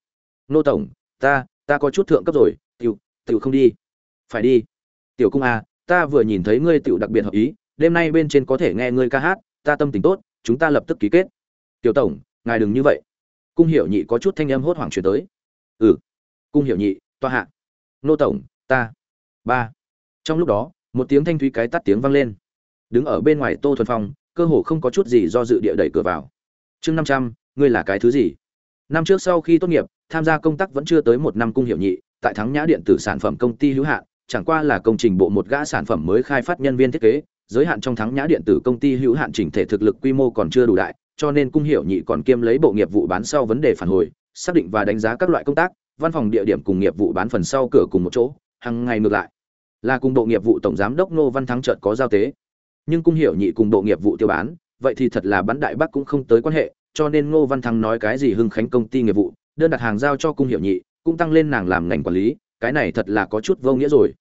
Nô tổng, ta ta có chút thượng cấp rồi, tiểu tiểu không đi. Phải đi. Tiểu cung a ta vừa nhìn thấy ngươi tiểu đặc biệt hợp ý, đêm nay bên trên có thể nghe ngươi ca hát, ta tâm tình tốt, chúng ta lập tức ký kết. Tiểu tổng, ngài đừng như vậy. Cung hiểu nhị có chút thanh âm hốt hoảng chuyển tới. Ừ. Cung hiểu nhị toa hạ. Nô tổng, ta. Ba. Trong lúc đó, một tiếng thanh thúy cái tắt tiếng vang lên. Đứng ở bên ngoài tô thuần phong, cơ hồ không có chút gì do dự địa đẩy cửa vào. Chương năm trăm, ngươi là cái thứ gì? Năm trước sau khi tốt nghiệp, tham gia công tác vẫn chưa tới một năm cung hiệu nhị, tại thắng nhã điện tử sản phẩm công ty hữu hạn chẳng qua là công trình bộ một gã sản phẩm mới khai phát nhân viên thiết kế, giới hạn trong thắng nhã điện tử công ty hữu hạn chỉnh thể thực lực quy mô còn chưa đủ đại, cho nên cung hiệu nhị còn kiêm lấy bộ nghiệp vụ bán sau vấn đề phản hồi, xác định và đánh giá các loại công tác, văn phòng địa điểm cùng nghiệp vụ bán phần sau cửa cùng một chỗ hàng ngày ngược lại. Là cùng bộ nghiệp vụ tổng giám đốc nô văn thắng trợt có giao tế. Nhưng cung hiểu nhị cùng bộ nghiệp vụ tiêu bán, vậy thì thật là bán đại bắc cũng không tới quan hệ, cho nên ngô văn thắng nói cái gì hưng khánh công ty nghiệp vụ, đơn đặt hàng giao cho cung hiểu nhị, cũng tăng lên nàng làm ngành quản lý cái này thật là có chút vô nghĩa rồi.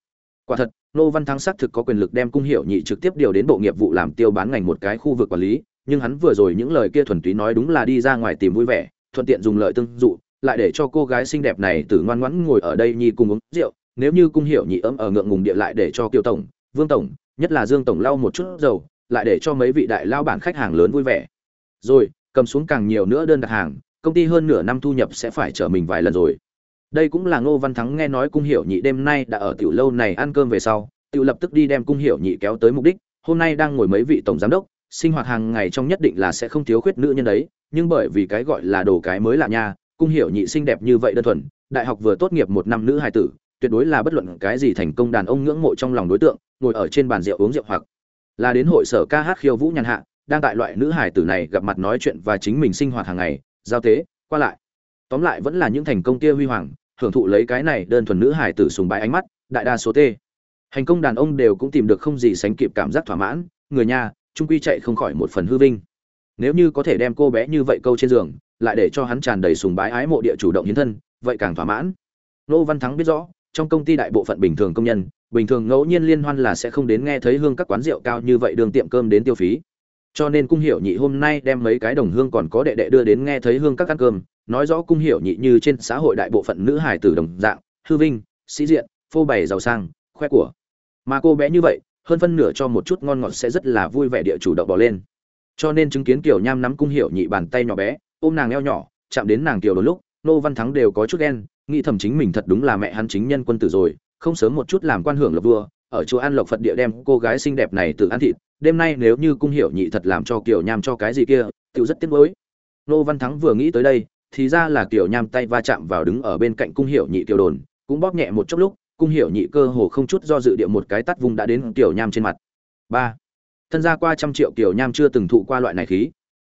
Quả thật lô văn thắng xác thực có quyền lực đem cung hiệu nhị trực tiếp điều đến bộ nghiệp vụ làm tiêu bán ngành một cái khu vực quản lý, nhưng hắn vừa rồi những lời kia thuần túy nói đúng là đi ra ngoài tìm vui vẻ, thuận tiện dùng lợi tương dụ, lại để cho cô gái xinh đẹp này từ ngoan ngoãn ngồi ở đây nhi cùng uống rượu, nếu như cung hiệu nhị ấm ở ngượng ngùng địa lại để cho kiều tổng, vương tổng, nhất là dương tổng lau một chút dầu, lại để cho mấy vị đại lao bản khách hàng lớn vui vẻ. Rồi, cầm xuống càng nhiều nữa đơn đặt hàng, công ty hơn nửa năm thu nhập sẽ phải trở mình vài lần rồi đây cũng là ngô văn thắng nghe nói cung hiểu nhị đêm nay đã ở tiểu lâu này ăn cơm về sau, tiểu lập tức đi đem cung hiểu nhị kéo tới mục đích, hôm nay đang ngồi mấy vị tổng giám đốc, sinh hoạt hàng ngày trong nhất định là sẽ không thiếu khuyết nữ nhân đấy, nhưng bởi vì cái gọi là đồ cái mới lạ nha, cung hiểu nhị xinh đẹp như vậy đơn thuần, đại học vừa tốt nghiệp một năm nữ hài tử, tuyệt đối là bất luận cái gì thành công đàn ông ngưỡng mộ trong lòng đối tượng, ngồi ở trên bàn rượu uống rượu hoặc là đến hội sở ca hát khiêu vũ nhàn hạ, đang tại loại nữ hải tử này gặp mặt nói chuyện và chính mình sinh hoạt hàng ngày, giao tế, qua lại. Tóm lại vẫn là những thành công kia huy hoàng hưởng thụ lấy cái này đơn thuần nữ hải tử sùng bái ánh mắt, đại đa số tê. Hành công đàn ông đều cũng tìm được không gì sánh kịp cảm giác thỏa mãn, người nhà, trung quy chạy không khỏi một phần hư vinh. Nếu như có thể đem cô bé như vậy câu trên giường, lại để cho hắn tràn đầy sùng bái ái mộ địa chủ động hiến thân, vậy càng thỏa mãn. Nô văn thắng biết rõ, trong công ty đại bộ phận bình thường công nhân, bình thường ngẫu nhiên liên hoan là sẽ không đến nghe thấy hương các quán rượu cao như vậy đường tiệm cơm đến tiêu phí cho nên cung hiểu nhị hôm nay đem mấy cái đồng hương còn có đệ đệ đưa đến nghe thấy hương các ăn cơm, nói rõ cung hiểu nhị như trên xã hội đại bộ phận nữ hài tử đồng dạng, hư vinh, sĩ diện, phô bày giàu sang, khoe của. Mà cô bé như vậy, hơn phân nửa cho một chút ngon ngọt sẽ rất là vui vẻ địa chủ động bỏ lên. Cho nên chứng kiến kiểu nham nắm cung hiểu nhị bàn tay nhỏ bé, ôm nàng eo nhỏ, chạm đến nàng kiểu đôi lúc, nô văn thắng đều có chút ghen, nghĩ thầm chính mình thật đúng là mẹ hắn chính nhân quân tử rồi, không sớm một chút làm quan hưởng lập vua ở chùa an lộc phật địa đem cô gái xinh đẹp này tự ăn thịt, đêm nay nếu như cung hiểu nhị thật làm cho Kiều nham cho cái gì kia, tiểu rất tiếc nuối. Nô văn thắng vừa nghĩ tới đây, thì ra là Kiều nham tay va chạm vào đứng ở bên cạnh cung hiểu nhị tiểu đồn, cũng bóp nhẹ một chút lúc, cung hiểu nhị cơ hồ không chút do dự địa một cái tát vùng đã đến Kiều nham trên mặt. Ba. Thân gia qua trăm triệu Kiều nham chưa từng thụ qua loại này khí.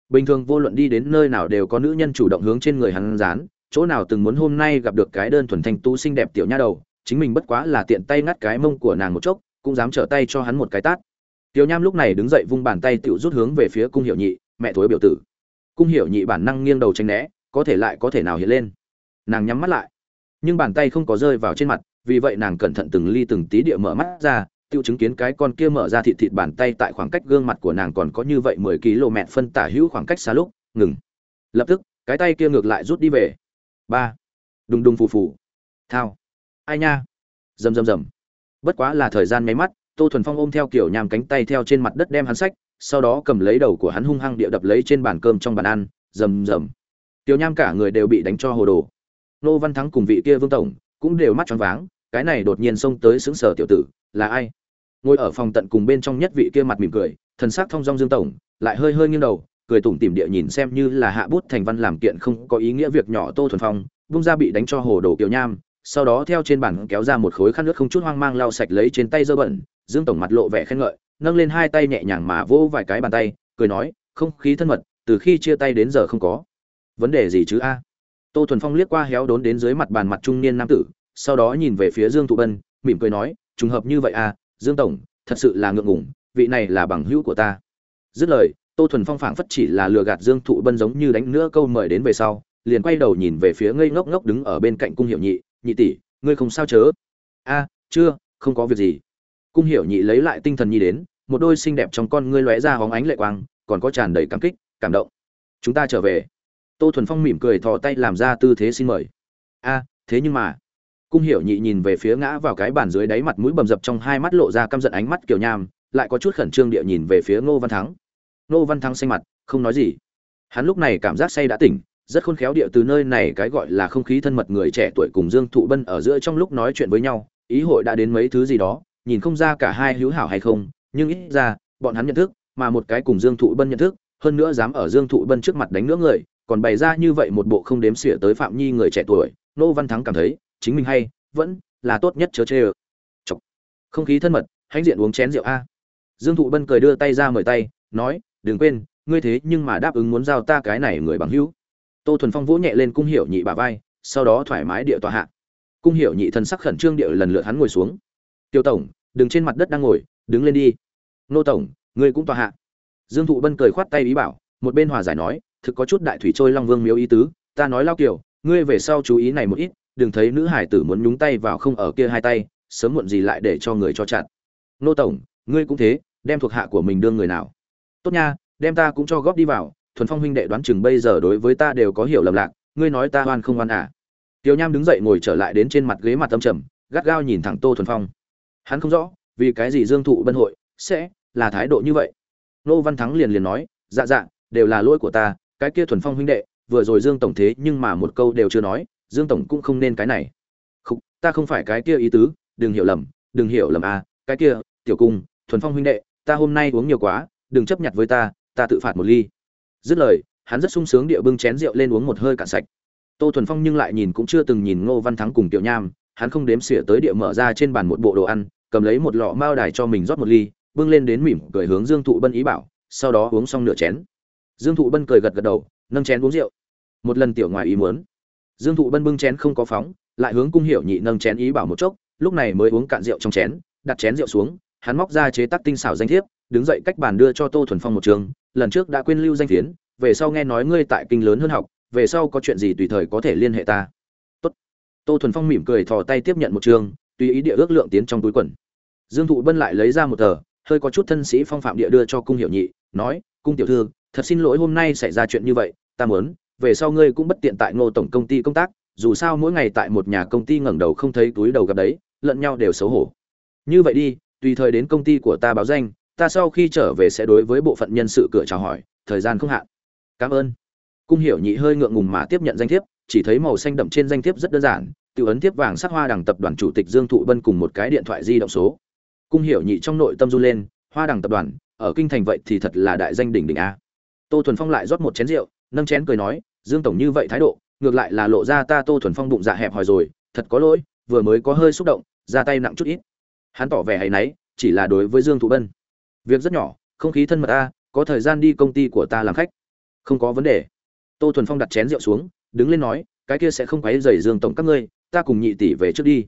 Bình thường vô luận đi đến nơi nào đều có nữ nhân chủ động hướng trên người hắn dán, chỗ nào từng muốn hôm nay gặp được cái đơn thuần thanh tú xinh đẹp tiểu nha đầu chính mình bất quá là tiện tay ngắt cái mông của nàng một chốc, cũng dám trở tay cho hắn một cái tát. Tiểu nham lúc này đứng dậy vung bàn tay tiểu rút hướng về phía cung hiệu nhị, mẹ thối biểu tử. Cung hiệu nhị bản năng nghiêng đầu tránh né, có thể lại có thể nào hiện lên. Nàng nhắm mắt lại, nhưng bàn tay không có rơi vào trên mặt, vì vậy nàng cẩn thận từng ly từng tí địa mở mắt ra, tiêu chứng kiến cái con kia mở ra thịt thịt bàn tay tại khoảng cách gương mặt của nàng còn có như vậy mười km phân tả hữu khoảng cách xa lúc, ngừng. Lập tức, cái tay kia ngược lại rút đi về. Ba. Đùng đùng phù phù. Thao ai nha? Rầm rầm rầm. Bất quá là thời gian nháy mắt, tô thuần phong ôm theo kiểu nhàm cánh tay theo trên mặt đất đem hắn sách, sau đó cầm lấy đầu của hắn hung hăng địa đập lấy trên bàn cơm trong bàn ăn, rầm rầm. Tiểu nham cả người đều bị đánh cho hồ đồ. Nô văn thắng cùng vị kia vương tổng cũng đều mắt tròn váng, cái này đột nhiên xông tới xứng sở tiểu tử, là ai? Ngồi ở phòng tận cùng bên trong nhất vị kia mặt mỉm cười, thần sắc thong dong dương tổng, lại hơi hơi nghiêng đầu, cười tủm tỉm địa nhìn xem như là hạ bút thành văn làm kiện không có ý nghĩa việc nhỏ tô thuần phong bung ra bị đánh cho hồ đồ kiểu nham sau đó theo trên bàn kéo ra một khối khăn nước không chút hoang mang lau sạch lấy trên tay dơ bẩn, dương tổng mặt lộ vẻ khen ngợi, nâng lên hai tay nhẹ nhàng mà vỗ vài cái bàn tay, cười nói, không khí thân mật, từ khi chia tay đến giờ không có vấn đề gì chứ a? Tô thuần phong liếc qua héo đốn đến dưới mặt bàn mặt trung niên nam tử, sau đó nhìn về phía dương thụ bân, mỉm cười nói, trùng hợp như vậy à dương tổng, thật sự là ngượng ngùng, vị này là bằng hữu của ta. Dứt lời, tô thuần phong phảng phất chỉ là lừa gạt dương thụ bân giống như đánh nữa câu mời đến về sau, liền quay đầu nhìn về phía ngây ngốc ngốc đứng ở bên cạnh cung hiệu nhị nhị tỷ, ngươi không sao chớ? A, chưa, không có việc gì. Cung Hiểu nhị lấy lại tinh thần nhi đến, một đôi xinh đẹp trong con ngươi lóe ra hóng ánh lệ quang, còn có tràn đầy cảm kích, cảm động. Chúng ta trở về. Tô thuần phong mỉm cười thò tay làm ra tư thế xin mời. A, thế nhưng mà. Cung hiểu nhị nhìn về phía ngã vào cái bàn dưới đáy mặt mũi bầm dập trong hai mắt lộ ra căm giận ánh mắt kiểu nham, lại có chút khẩn trương địa nhìn về phía ngô văn thắng. Ngô văn thắng xanh mặt, không nói gì. Hắn lúc này cảm giác say đã tỉnh rất khôn khéo địa từ nơi này cái gọi là không khí thân mật người trẻ tuổi cùng dương thụ bân ở giữa trong lúc nói chuyện với nhau, ý hội đã đến mấy thứ gì đó, nhìn không ra cả hai hữu hảo hay không, nhưng ít ra, bọn hắn nhận thức, mà một cái cùng dương thụ bân nhận thức, hơn nữa dám ở dương thụ bân trước mặt đánh nữa người, còn bày ra như vậy một bộ không đếm xỉa tới phạm nhi người trẻ tuổi, nô văn thắng cảm thấy, chính mình hay, vẫn là tốt nhất chớ chê ờ Chọc. không khí thân mật, hãnh diện uống chén rượu a. Dương thụ bân cười đưa tay ra mời tay, nói, đừng quên, ngươi thế nhưng mà đáp ứng muốn giao ta cái này người bằng hữu tô thuần phong vỗ nhẹ lên cung hiệu nhị bà vai, sau đó thoải mái địa tòa hạ. Cung hiệu nhị thần sắc khẩn trương địa lần lượt hắn ngồi xuống. Tiêu tổng, đừng trên mặt đất đang ngồi, đứng lên đi. Nô tổng, ngươi cũng tòa hạ. Dương thụ bân cười khoát tay ý bảo, một bên hòa giải nói, thực có chút đại thủy trôi long vương miếu ý tứ, ta nói lao kiểu ngươi về sau chú ý này một ít, đừng thấy nữ hải tử muốn nhúng tay vào không ở kia hai tay, sớm muộn gì lại để cho người cho chặn nô tổng, ngươi cũng thế, đem thuộc hạ của mình đương người nào? Tốt nha, đem ta cũng cho góp đi vào thuần phong huynh đệ đoán chừng bây giờ đối với ta đều có hiểu lầm lạc, ngươi nói ta oan không oan à. Tiểu nham đứng dậy ngồi trở lại đến trên mặt ghế mặt tâm trầm, gắt gao nhìn thẳng tô thuần phong. Hắn không rõ, vì cái gì dương thụ bân hội sẽ là thái độ như vậy. Nô văn thắng liền liền nói dạ dạ đều là lỗi của ta, cái kia thuần phong huynh đệ, vừa rồi dương tổng thế nhưng mà một câu đều chưa nói, dương tổng cũng không nên cái này. Không ta không phải cái kia ý tứ, đừng hiểu lầm, đừng hiểu lầm à cái kia, tiểu cung, thuần phong huynh đệ, ta hôm nay uống nhiều quá, đừng chấp nhận với ta ta tự phạt một ly dứt lời, hắn rất sung sướng địa bưng chén rượu lên uống một hơi cạn sạch. Tô thuần phong nhưng lại nhìn cũng chưa từng nhìn ngô văn thắng cùng tiểu nham, hắn không đếm xỉa tới địa mở ra trên bàn một bộ đồ ăn, cầm lấy một lọ mao đài cho mình rót một ly, bưng lên đến mỉm cười hướng dương thụ bân ý bảo, sau đó uống xong nửa chén. Dương thụ bân cười gật gật đầu, nâng chén uống rượu. Một lần tiểu ngoài ý muốn. Dương thụ bân bưng chén không có phóng, lại hướng cung hiểu nhị nâng chén ý bảo một chốc, lúc này mới uống cạn rượu trong chén, đặt chén rượu xuống, hắn móc ra chế tác tinh xảo danh thiếp, đứng dậy cách bàn đưa cho tô thuần phong một trường lần trước đã quên lưu danh thiến về sau nghe nói ngươi tại kinh lớn hơn học, về sau có chuyện gì tùy thời có thể liên hệ ta. Tốt. tô thuần phong mỉm cười thò tay tiếp nhận một trường, tùy ý địa ước lượng tiến trong túi quần. Dương thụ bân lại lấy ra một tờ, hơi có chút thân sĩ phong phạm địa đưa cho cung hiểu nhị, nói, cung tiểu thư, thật xin lỗi hôm nay xảy ra chuyện như vậy, ta muốn, về sau ngươi cũng bất tiện tại ngô tổng công ty công tác, dù sao mỗi ngày tại một nhà công ty ngẩng đầu không thấy túi đầu gặp đấy, lẫn nhau đều xấu hổ. Như vậy đi, tùy thời đến công ty của ta báo danh ta sau khi trở về sẽ đối với bộ phận nhân sự cửa chào hỏi, thời gian không hạn. Cảm ơn. Cung hiểu nhị hơi ngượng ngùng mà tiếp nhận danh thiếp, chỉ thấy màu xanh đậm trên danh thiếp rất đơn giản tự ấn thiếp vàng sắc hoa đằng tập đoàn chủ tịch dương thụ bân cùng một cái điện thoại di động số. Cung hiểu nhị trong nội tâm run lên, hoa đằng tập đoàn, ở kinh thành vậy thì thật là đại danh đỉnh đỉnh a. Tô thuần phong lại rót một chén rượu, nâng chén cười nói, dương tổng như vậy thái độ, ngược lại là lộ ra ta tô thuần phong bụng dạ hẹp hòi rồi, thật có lỗi, vừa mới có hơi xúc động, ra tay nặng chút ít. Hắn tỏ vẻ hay náy chỉ là đối với dương thụ bân việc rất nhỏ, không khí thân mật ta có thời gian đi công ty của ta làm khách. Không có vấn đề. Tô thuần phong đặt chén rượu xuống, đứng lên nói, cái kia sẽ không quấy dày dương tổng các ngươi, ta cùng nhị tỷ về trước đi.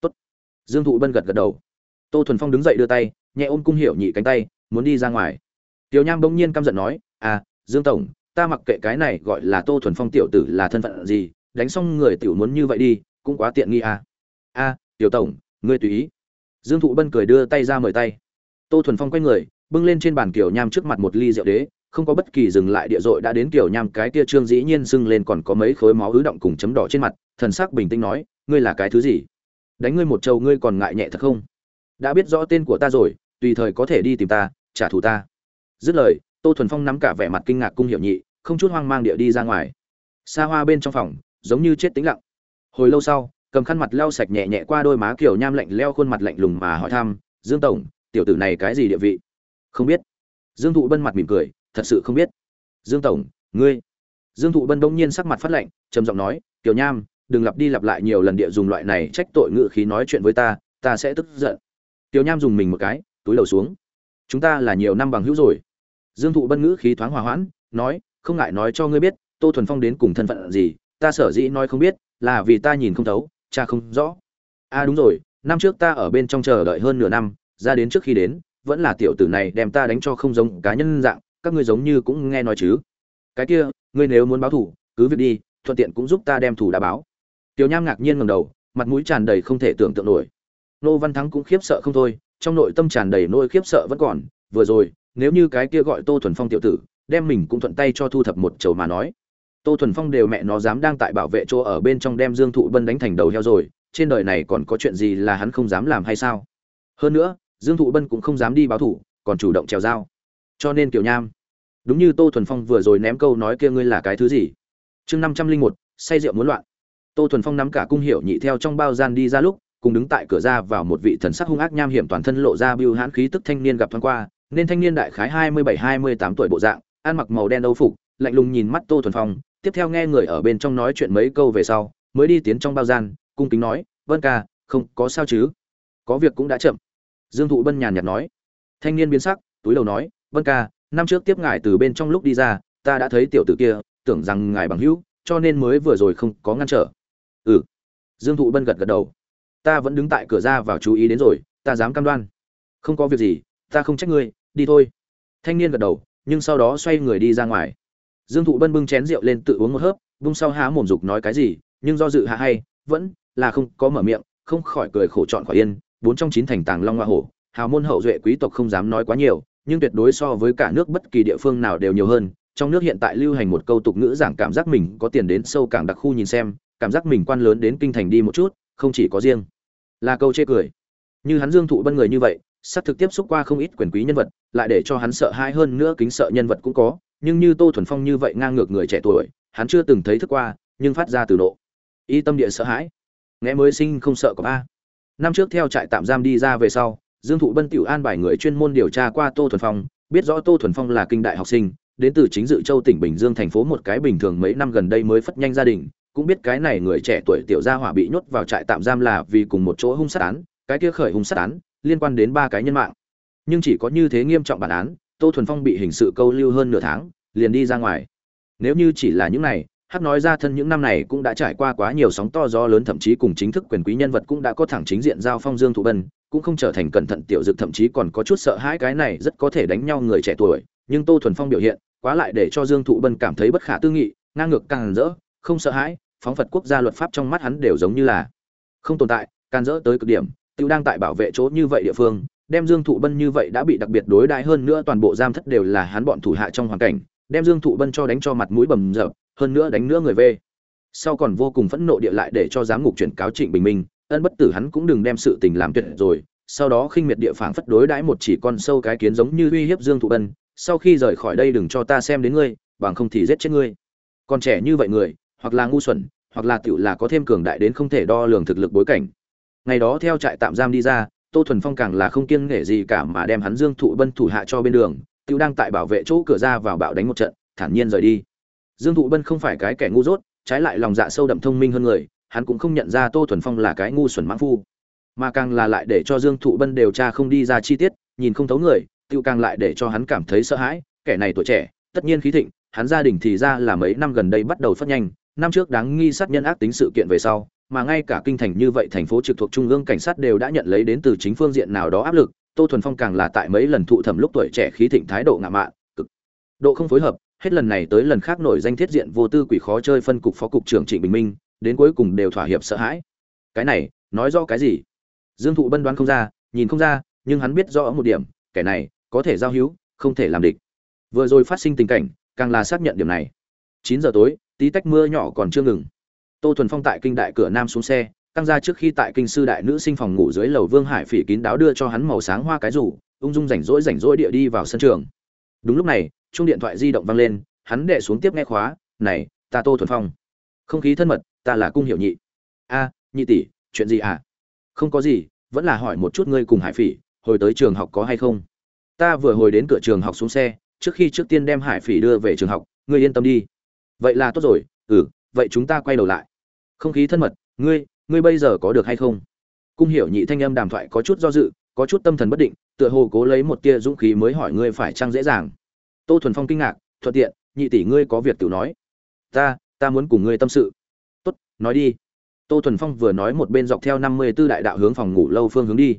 Tốt. dương thụ bân gật gật đầu. Tô thuần phong đứng dậy đưa tay, nhẹ ôm cung hiểu nhị cánh tay, muốn đi ra ngoài. Tiểu nham bỗng nhiên căm giận nói à dương tổng, ta mặc kệ cái này gọi là tô thuần phong tiểu tử là thân phận gì, đánh xong người tiểu muốn như vậy đi, cũng quá tiện nghi à. A, tiểu tổng, ngươi tùy ý. Dương thụ bân cười đưa tay ra mời tay tô thuần phong quay người, bưng lên trên bàn kiểu nham trước mặt một ly rượu đế, không có bất kỳ dừng lại địa dội đã đến kiểu nham, cái kia trương dĩ nhiên sưng lên còn có mấy khối máu ứ động cùng chấm đỏ trên mặt, thần sắc bình tĩnh nói, ngươi là cái thứ gì? Đánh ngươi một trâu ngươi còn ngại nhẹ thật không? Đã biết rõ tên của ta rồi, tùy thời có thể đi tìm ta, trả thù ta. Dứt lời, tô thuần phong nắm cả vẻ mặt kinh ngạc cung hiệu nhị, không chút hoang mang địa đi ra ngoài. Xa hoa bên trong phòng, giống như chết tĩnh lặng. Hồi lâu sau, cầm khăn mặt leo sạch nhẹ nhẹ qua đôi má kiểu nham lạnh leo khuôn mặt lạnh lùng mà hỏi thăm, dương tổng tiểu tử này cái gì địa vị? Không biết. Dương thụ bân mặt mỉm cười, thật sự không biết. Dương tổng, ngươi. Dương thụ bân đông nhiên sắc mặt phát lạnh, trầm giọng nói, tiểu nham, đừng lặp đi lặp lại nhiều lần địa dùng loại này trách tội ngự khí nói chuyện với ta ta sẽ tức giận. Tiểu nham dùng mình một cái, túi đầu xuống. Chúng ta là nhiều năm bằng hữu rồi. Dương thụ bân ngữ khí thoáng hòa hoãn, nói, không ngại nói cho ngươi biết, tô thuần phong đến cùng thân phận gì, ta sở dĩ nói không biết, là vì ta nhìn không thấu, cha không rõ. A à đúng rồi, năm trước ta ở bên trong chờ đợi hơn nửa năm ra đến trước khi đến, vẫn là tiểu tử này đem ta đánh cho không giống cá nhân dạng, các ngươi giống như cũng nghe nói chứ. Cái kia, ngươi nếu muốn báo thủ, cứ việc đi, thuận tiện cũng giúp ta đem thủ đã báo. Tiểu nham ngạc nhiên ngầm đầu, mặt mũi tràn đầy không thể tưởng tượng nổi. Nô văn thắng cũng khiếp sợ không thôi, trong nội tâm tràn đầy nỗi khiếp sợ vẫn còn, vừa rồi, nếu như cái kia gọi tô thuần phong tiểu tử, đem mình cũng thuận tay cho thu thập một chầu mà nói. Tô thuần phong đều mẹ nó dám đang tại bảo vệ chỗ ở bên trong đem dương thụ bân đánh thành đầu heo rồi, trên đời này còn có chuyện gì là hắn không dám làm hay sao? Hơn nữa dương thụ bân cũng không dám đi báo thủ, còn chủ động trèo dao. Cho nên kiểu nham, đúng như tô thuần phong vừa rồi ném câu nói kia ngươi là cái thứ gì? Chương năm trăm linh một, say rượu muốn loạn. Tô thuần phong nắm cả cung hiệu nhị theo trong bao gian đi ra lúc, cùng đứng tại cửa ra vào một vị thần sắc hung ác nham hiểm toàn thân lộ ra bưu hãn khí tức thanh niên gặp thoáng qua, nên thanh niên đại khái hai mươi bảy, hai mươi tám tuổi bộ dạng, ăn mặc màu đen âu phục, lạnh lùng nhìn mắt tô thuần phong, tiếp theo nghe người ở bên trong nói chuyện mấy câu về sau, mới đi tiến trong bao gian, cung kính nói, vân ca, không, có sao chứ? Có việc cũng đã chậm dương thụ bân nhàn nhạt nói. Thanh niên biến sắc, túi đầu nói, vân ca, năm trước tiếp ngài từ bên trong lúc đi ra, ta đã thấy tiểu tử kia, tưởng rằng ngài bằng hữu, cho nên mới vừa rồi không có ngăn trở. Ừ. Dương thụ bân gật gật đầu. Ta vẫn đứng tại cửa ra vào chú ý đến rồi, ta dám cam đoan. Không có việc gì, ta không trách ngươi, đi thôi. Thanh niên gật đầu, nhưng sau đó xoay người đi ra ngoài. Dương thụ bân bưng chén rượu lên tự uống một hớp, bung sau há mồm dục nói cái gì, nhưng do dự hạ hay, vẫn là không có mở miệng, không khỏi cười khổ chọn khỏi yên bốn trong chín thành tàng long hoa hổ, hào môn hậu duệ quý tộc không dám nói quá nhiều, nhưng tuyệt đối so với cả nước bất kỳ địa phương nào đều nhiều hơn. Trong nước hiện tại lưu hành một câu tục ngữ giảng cảm giác mình có tiền đến sâu càng đặc khu nhìn xem, cảm giác mình quan lớn đến kinh thành đi một chút, không chỉ có riêng là câu chê cười. Như hắn dương thụ bân người như vậy, sắp thực tiếp xúc qua không ít quyền quý nhân vật, lại để cho hắn sợ hãi hơn nữa kính sợ nhân vật cũng có, nhưng như tô thuần phong như vậy ngang ngược người trẻ tuổi, hắn chưa từng thấy thức qua, nhưng phát ra từ nộ. Y tâm địa sợ hãi. Nghe mới sinh không sợ có ba năm trước theo trại tạm giam đi ra về sau, dương thụ bân tiểu an bài người chuyên môn điều tra qua tô thuần phong, biết rõ tô thuần phong là kinh đại học sinh, đến từ chính dự châu tỉnh bình dương thành phố một cái bình thường mấy năm gần đây mới phất nhanh gia đình, cũng biết cái này người trẻ tuổi tiểu gia hỏa bị nhốt vào trại tạm giam là vì cùng một chỗ hung sát án, cái kia khởi hung sát án, liên quan đến ba cái nhân mạng. Nhưng chỉ có như thế nghiêm trọng bản án, tô thuần phong bị hình sự câu lưu hơn nửa tháng, liền đi ra ngoài. Nếu như chỉ là những này hát nói ra thân những năm này cũng đã trải qua quá nhiều sóng to gió lớn, thậm chí cùng chính thức quyền quý nhân vật cũng đã có thẳng chính diện giao phong dương thụ bân, cũng không trở thành cẩn thận tiểu dực, thậm chí còn có chút sợ hãi cái này rất có thể đánh nhau người trẻ tuổi. Nhưng tô thuần phong biểu hiện, quá lại để cho dương thụ bân cảm thấy bất khả tư nghị, ngang ngược càng rỡ, không sợ hãi, phóng phật quốc gia luật pháp trong mắt hắn đều giống như là không tồn tại can rỡ tới cực điểm, tiêu đang tại bảo vệ chỗ như vậy địa phương, đem dương thụ bân như vậy đã bị đặc biệt đối đãi hơn nữa, toàn bộ giam thất đều là hắn bọn thủ hạ trong hoàn cảnh, đem dương thụ bân cho đánh cho mặt mũi bầm dập hơn nữa đánh nữa người về. Sau còn vô cùng phẫn nộ địa lại để cho giám ngục chuyển cáo trịnh bình minh, ân bất tử hắn cũng đừng đem sự tình làm tuyệt rồi. Sau đó khinh miệt địa phảng phất đối đãi một chỉ con sâu cái kiến giống như uy hiếp dương thụ bân, sau khi rời khỏi đây đừng cho ta xem đến ngươi, bằng không thì giết chết ngươi. Còn trẻ như vậy người, hoặc là ngu xuẩn, hoặc là tiểu là có thêm cường đại đến không thể đo lường thực lực bối cảnh. Ngày đó theo trại tạm giam đi ra, tô thuần phong càng là không kiêng nể gì cả mà đem hắn dương thụ bân thủ hạ cho bên đường, tiểu đang tại bảo vệ chỗ cửa ra vào bạo đánh một trận, thản nhiên rời đi dương thụ bân không phải cái kẻ ngu dốt, trái lại lòng dạ sâu đậm thông minh hơn người, hắn cũng không nhận ra tô thuần phong là cái ngu xuẩn mãn phu. Mà càng là lại để cho dương thụ bân điều tra không đi ra chi tiết, nhìn không thấu người tiêu càng lại để cho hắn cảm thấy sợ hãi, kẻ này tuổi trẻ, tất nhiên khí thịnh, hắn gia đình thì ra là mấy năm gần đây bắt đầu phát nhanh, năm trước đáng nghi sát nhân ác tính sự kiện về sau, mà ngay cả kinh thành như vậy thành phố trực thuộc trung ương cảnh sát đều đã nhận lấy đến từ chính phương diện nào đó áp lực, tô thuần phong càng là tại mấy lần thụ thẩm lúc tuổi trẻ khí thịnh thái độ ngạo mạn, cực độ không phối hợp hết lần này tới lần khác nổi danh thiết diện vô tư quỷ khó chơi phân cục phó cục trưởng trịnh bình minh, đến cuối cùng đều thỏa hiệp sợ hãi. Cái này, nói rõ cái gì? Dương thụ bân đoán không ra, nhìn không ra, nhưng hắn biết rõ một điểm, kẻ này có thể giao hữu, không thể làm địch. Vừa rồi phát sinh tình cảnh, càng là xác nhận điểm này. Chín giờ tối, tí tách mưa nhỏ còn chưa ngừng. Tô thuần phong tại kinh đại cửa nam xuống xe tăng ra trước khi tại kinh sư đại nữ sinh phòng ngủ dưới lầu vương hải phỉ kín đáo đưa cho hắn màu sáng hoa cái rủ, ung dung rảnh rỗi rảnh rỗi địa đi vào sân trường đúng lúc này chung điện thoại di động vang lên, hắn đệ xuống tiếp nghe khóa, này, ta tô thuần phong. Không khí thân mật, ta là cung hiểu nhị. A, nhị tỷ, chuyện gì à? Không có gì, vẫn là hỏi một chút ngươi cùng hải phỉ, hồi tới trường học có hay không? Ta vừa hồi đến cửa trường học xuống xe, trước khi trước tiên đem hải phỉ đưa về trường học, ngươi yên tâm đi. Vậy là tốt rồi ừ vậy chúng ta quay đầu lại. Không khí thân mật, ngươi ngươi bây giờ có được hay không? Cung hiểu nhị thanh âm đàm thoại có chút do dự, có chút tâm thần bất định tựa hồ cố lấy một tia dũng khí mới hỏi ngươi phải chăng dễ dàng. Tô thuần phong kinh ngạc, thuận tiện, nhị tỷ ngươi có việc tự nói. Ta ta muốn cùng ngươi tâm sự. Tốt, nói đi. Tô thuần phong vừa nói một bên dọc theo năm mươi b ố đại đạo hướng phòng ngủ lâu phương hướng đi.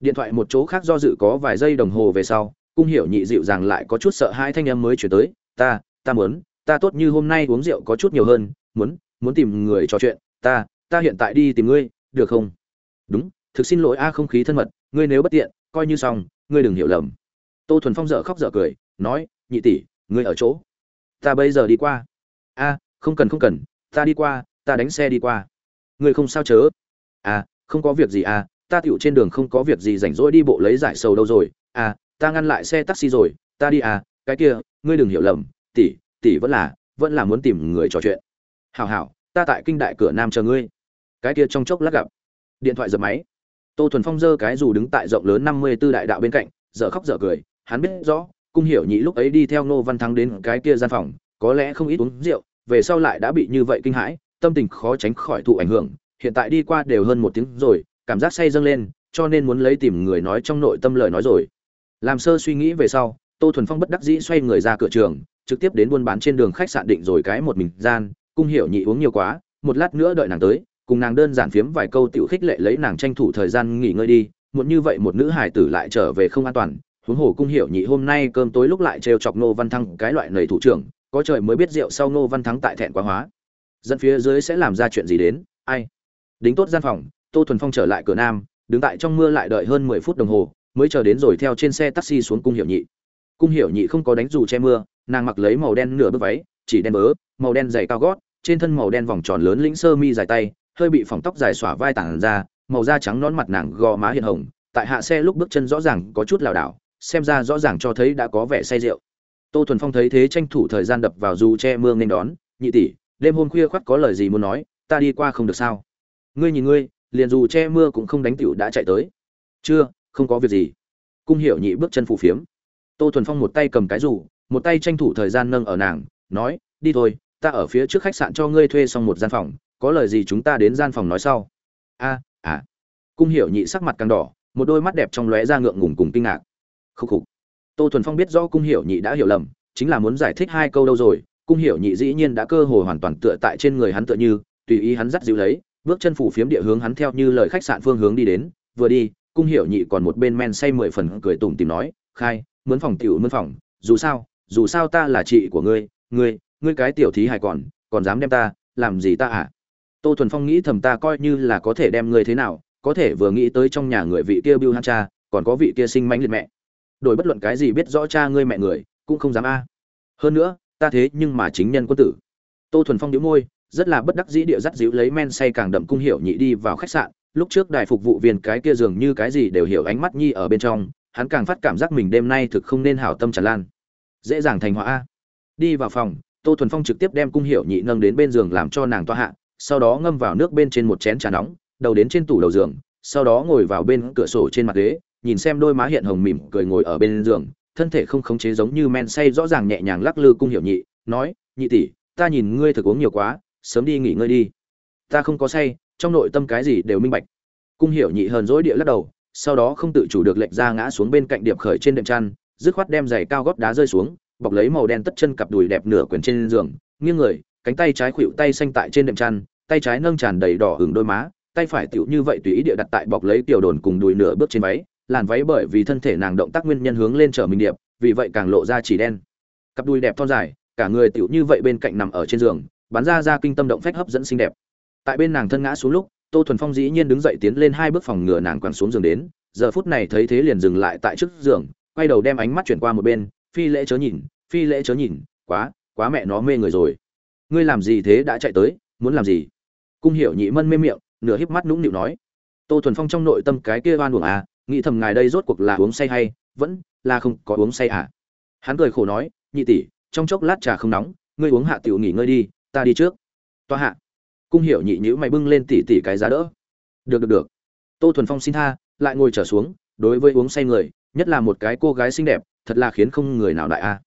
Điện thoại một chỗ khác do dự có vài giây đồng hồ về sau, cung hiểu nhị dịu dàng lại có chút sợ hai thanh âm mới chuyển tới, ta ta muốn, ta tốt như hôm nay uống rượu có chút nhiều hơn, muốn muốn tìm người trò chuyện, ta ta hiện tại đi tìm ngươi, được không? Đúng, thực xin lỗi a không khí thân mật, ngươi nếu bất tiện coi như xong, ngươi đừng hiểu lầm. Tô thuần phong dở khóc dở cười, nói, nhị tỷ, ngươi ở chỗ, ta bây giờ đi qua. A, không cần không cần, ta đi qua, ta đánh xe đi qua. Ngươi không sao chớ. À không có việc gì à ta tựu trên đường không có việc gì rảnh rỗi đi bộ lấy giải sầu đâu rồi. À ta ngăn lại xe taxi rồi, ta đi à cái kia, ngươi đừng hiểu lầm, tỷ tỷ vẫn là vẫn là muốn tìm người trò chuyện. Hảo hảo, ta tại kinh đại cửa nam chờ ngươi. Cái kia trong chốc lát gặp, điện thoại dập máy tô thuần phong giơ cái dù đứng tại rộng lớn năm mươi b ố đại đạo bên cạnh, dở khóc dở cười, hắn biết rõ, cung hiểu nhị lúc ấy đi theo nô văn thắng đến cái kia gian phòng, có lẽ không ít uống rượu, về sau lại đã bị như vậy kinh hãi, tâm tình khó tránh khỏi thụ ảnh hưởng, hiện tại đi qua đều hơn một tiếng rồi, cảm giác say dâng lên, cho nên muốn lấy tìm người nói trong nội tâm lời nói rồi. Làm sơ suy nghĩ về sau, tô thuần phong bất đắc dĩ xoay người ra cửa trường, trực tiếp đến buôn bán trên đường khách sạn định rồi cái một mình gian, cung hiểu nhị uống nhiều quá, một lát nữa đợi nàng tới cùng nàng đơn giản phiếm vài câu tiểu khích lệ lấy nàng tranh thủ thời gian nghỉ ngơi đi muốn như vậy một nữ hải tử lại trở về không an toàn, huống hồ cung hiểu nhị hôm nay cơm tối lúc lại trêu chọc nô văn thăng cái loại nầy thủ trưởng, có trời mới biết rượu sau nô văn thắng tại thẹn quá hóa. Dẫn phía dưới sẽ làm ra chuyện gì đến, ai? Đính tốt gian phòng, tô thuần phong trở lại cửa nam, đứng tại trong mưa lại đợi hơn mười phút đồng hồ, mới chờ đến rồi theo trên xe taxi xuống cung hiểu nhị. Cung hiểu nhị không có đánh dù che mưa, nàng mặc lấy màu đen nửa bước váy, chỉ đen bớ, màu đen dày cao gót, trên thân màu đen vòng tròn lớn lĩnh sơ mi dài tay hơi bị phỏng tóc dài xỏa vai tản ra, màu da trắng nõn mặt nàng gò má hiện hồng, tại hạ xe lúc bước chân rõ ràng có chút lảo đảo, xem ra rõ ràng cho thấy đã có vẻ say rượu. Tô thuần phong thấy thế tranh thủ thời gian đập vào dù che mưa nên đón, nhị tỷ, đêm hôm khuya khoắt có lời gì muốn nói, ta đi qua không được sao? Ngươi nhìn ngươi, liền dù che mưa cũng không đánh tiểu đã chạy tới. Chưa, không có việc gì. Cung hiểu nhị bước chân phù phiếm. Tô thuần phong một tay cầm cái dù một tay tranh thủ thời gian nâng ở nàng, nói, đi thôi, ta ở phía trước khách sạn cho ngươi thuê xong một gian phòng có lời gì chúng ta đến gian phòng nói sau? A à. Cung hiểu nhị sắc mặt càng đỏ, một đôi mắt đẹp trong lóe ra ngượng ngùng cùng kinh ngạc. Khúc khục. Tô thuần phong biết rõ cung hiểu nhị đã hiểu lầm, chính là muốn giải thích hai câu đâu rồi. Cung hiểu nhị dĩ nhiên đã cơ hồ hoàn toàn tựa tại trên người hắn tựa như, tùy ý hắn dắt dịu lấy, bước chân phủ phiếm địa hướng hắn theo như lời khách sạn phương hướng đi đến. Vừa đi, cung hiểu nhị còn một bên men say mười phần cười tủm tìm nói, khai, mướn phòng tiểu mướn phòng, dù sao dù sao ta là chị của ngươi ngươi ngươi cái tiểu thí hài còn còn dám đem ta, làm gì ta à? Tô thuần phong nghĩ thầm ta coi như là có thể đem ngươi thế nào, có thể vừa nghĩ tới trong nhà người vị kia bưu han cha, còn có vị kia sinh mãnh liệt mẹ. Đổi bất luận cái gì biết rõ cha ngươi mẹ người, cũng không dám a. Hơn nữa, ta thế nhưng mà chính nhân quân tử. Tô thuần phong đĩu môi, rất là bất đắc dĩ địa dắt dịu lấy men say càng đậm cung hiểu nhị đi vào khách sạn. Lúc trước đài phục vụ viên cái kia dường như cái gì đều hiểu ánh mắt nhi ở bên trong, hắn càng phát cảm giác mình đêm nay thực không nên hảo tâm tràn lan. Dễ dàng thành họa a. Đi vào phòng, tô thuần phong trực tiếp đem cung hiểu nhị nâng đến bên giường làm cho nàng toa hạ sau đó ngâm vào nước bên trên một chén trà nóng, đầu đến trên tủ đầu giường, sau đó ngồi vào bên cửa sổ trên mặt ghế, nhìn xem đôi má hiện hồng mỉm cười ngồi ở bên giường, thân thể không khống chế giống như men say rõ ràng nhẹ nhàng lắc lư cung hiểu nhị, nói, nhị tỷ, ta nhìn ngươi thực uống nhiều quá, sớm đi nghỉ ngơi đi. Ta không có say, trong nội tâm cái gì đều minh bạch. Cung hiểu nhị hờn dỗi địa lắc đầu, sau đó không tự chủ được lệnh ra ngã xuống bên cạnh điệp khởi trên đệm chăn, dứt khoát đem giày cao gót đá rơi xuống, bọc lấy màu đen tất chân cặp đùi đẹp nửa quyển trên giường, nghiêng người, cánh tay trái khuỵu tay xanh tại trên đệm chăn tay trái nâng tràn đầy đỏ hừng đôi má, tay phải tựu như vậy tùy ý địa đặt tại bọc lấy tiểu đồn cùng đùi nửa bước trên váy, làn váy bởi vì thân thể nàng động tác nguyên nhân hướng lên trở mình điệp, vì vậy càng lộ ra chỉ đen. Cặp đùi đẹp thon dài, cả người tựu như vậy bên cạnh nằm ở trên giường, bắn ra ra kinh tâm động phách hấp dẫn xinh đẹp. Tại bên nàng thân ngã xuống lúc, tô thuần phong dĩ nhiên đứng dậy tiến lên hai bước phòng ngừa nàng quẳng xuống giường đến, giờ phút này thấy thế liền dừng lại tại trước giường, quay đầu đem ánh mắt chuyển qua một bên, phi lễ chớ nhìn, phi lễ chớ nhìn, quá quá mẹ nó mê người rồi. Ngươi làm gì thế đã chạy tới, muốn làm gì? Cung hiểu nhị mân mê miệng, nửa híp mắt nũng nịu nói, tô thuần phong trong nội tâm cái kia oan uổng à nghĩ thầm ngài đây rốt cuộc là uống say hay, vẫn là không có uống say à. Hắn cười khổ nói, nhị tỷ, trong chốc lát trà không nóng, ngươi uống hạ tiểu nghỉ ngơi đi, ta đi trước. Toa hạ. Cung hiểu nhị nhữ mày bưng lên tỉ tỉ cái giá đỡ. Được được được. Tô thuần phong xin tha, lại ngồi trở xuống, đối với uống say người, nhất là một cái cô gái xinh đẹp, thật là khiến không người nào đại a à.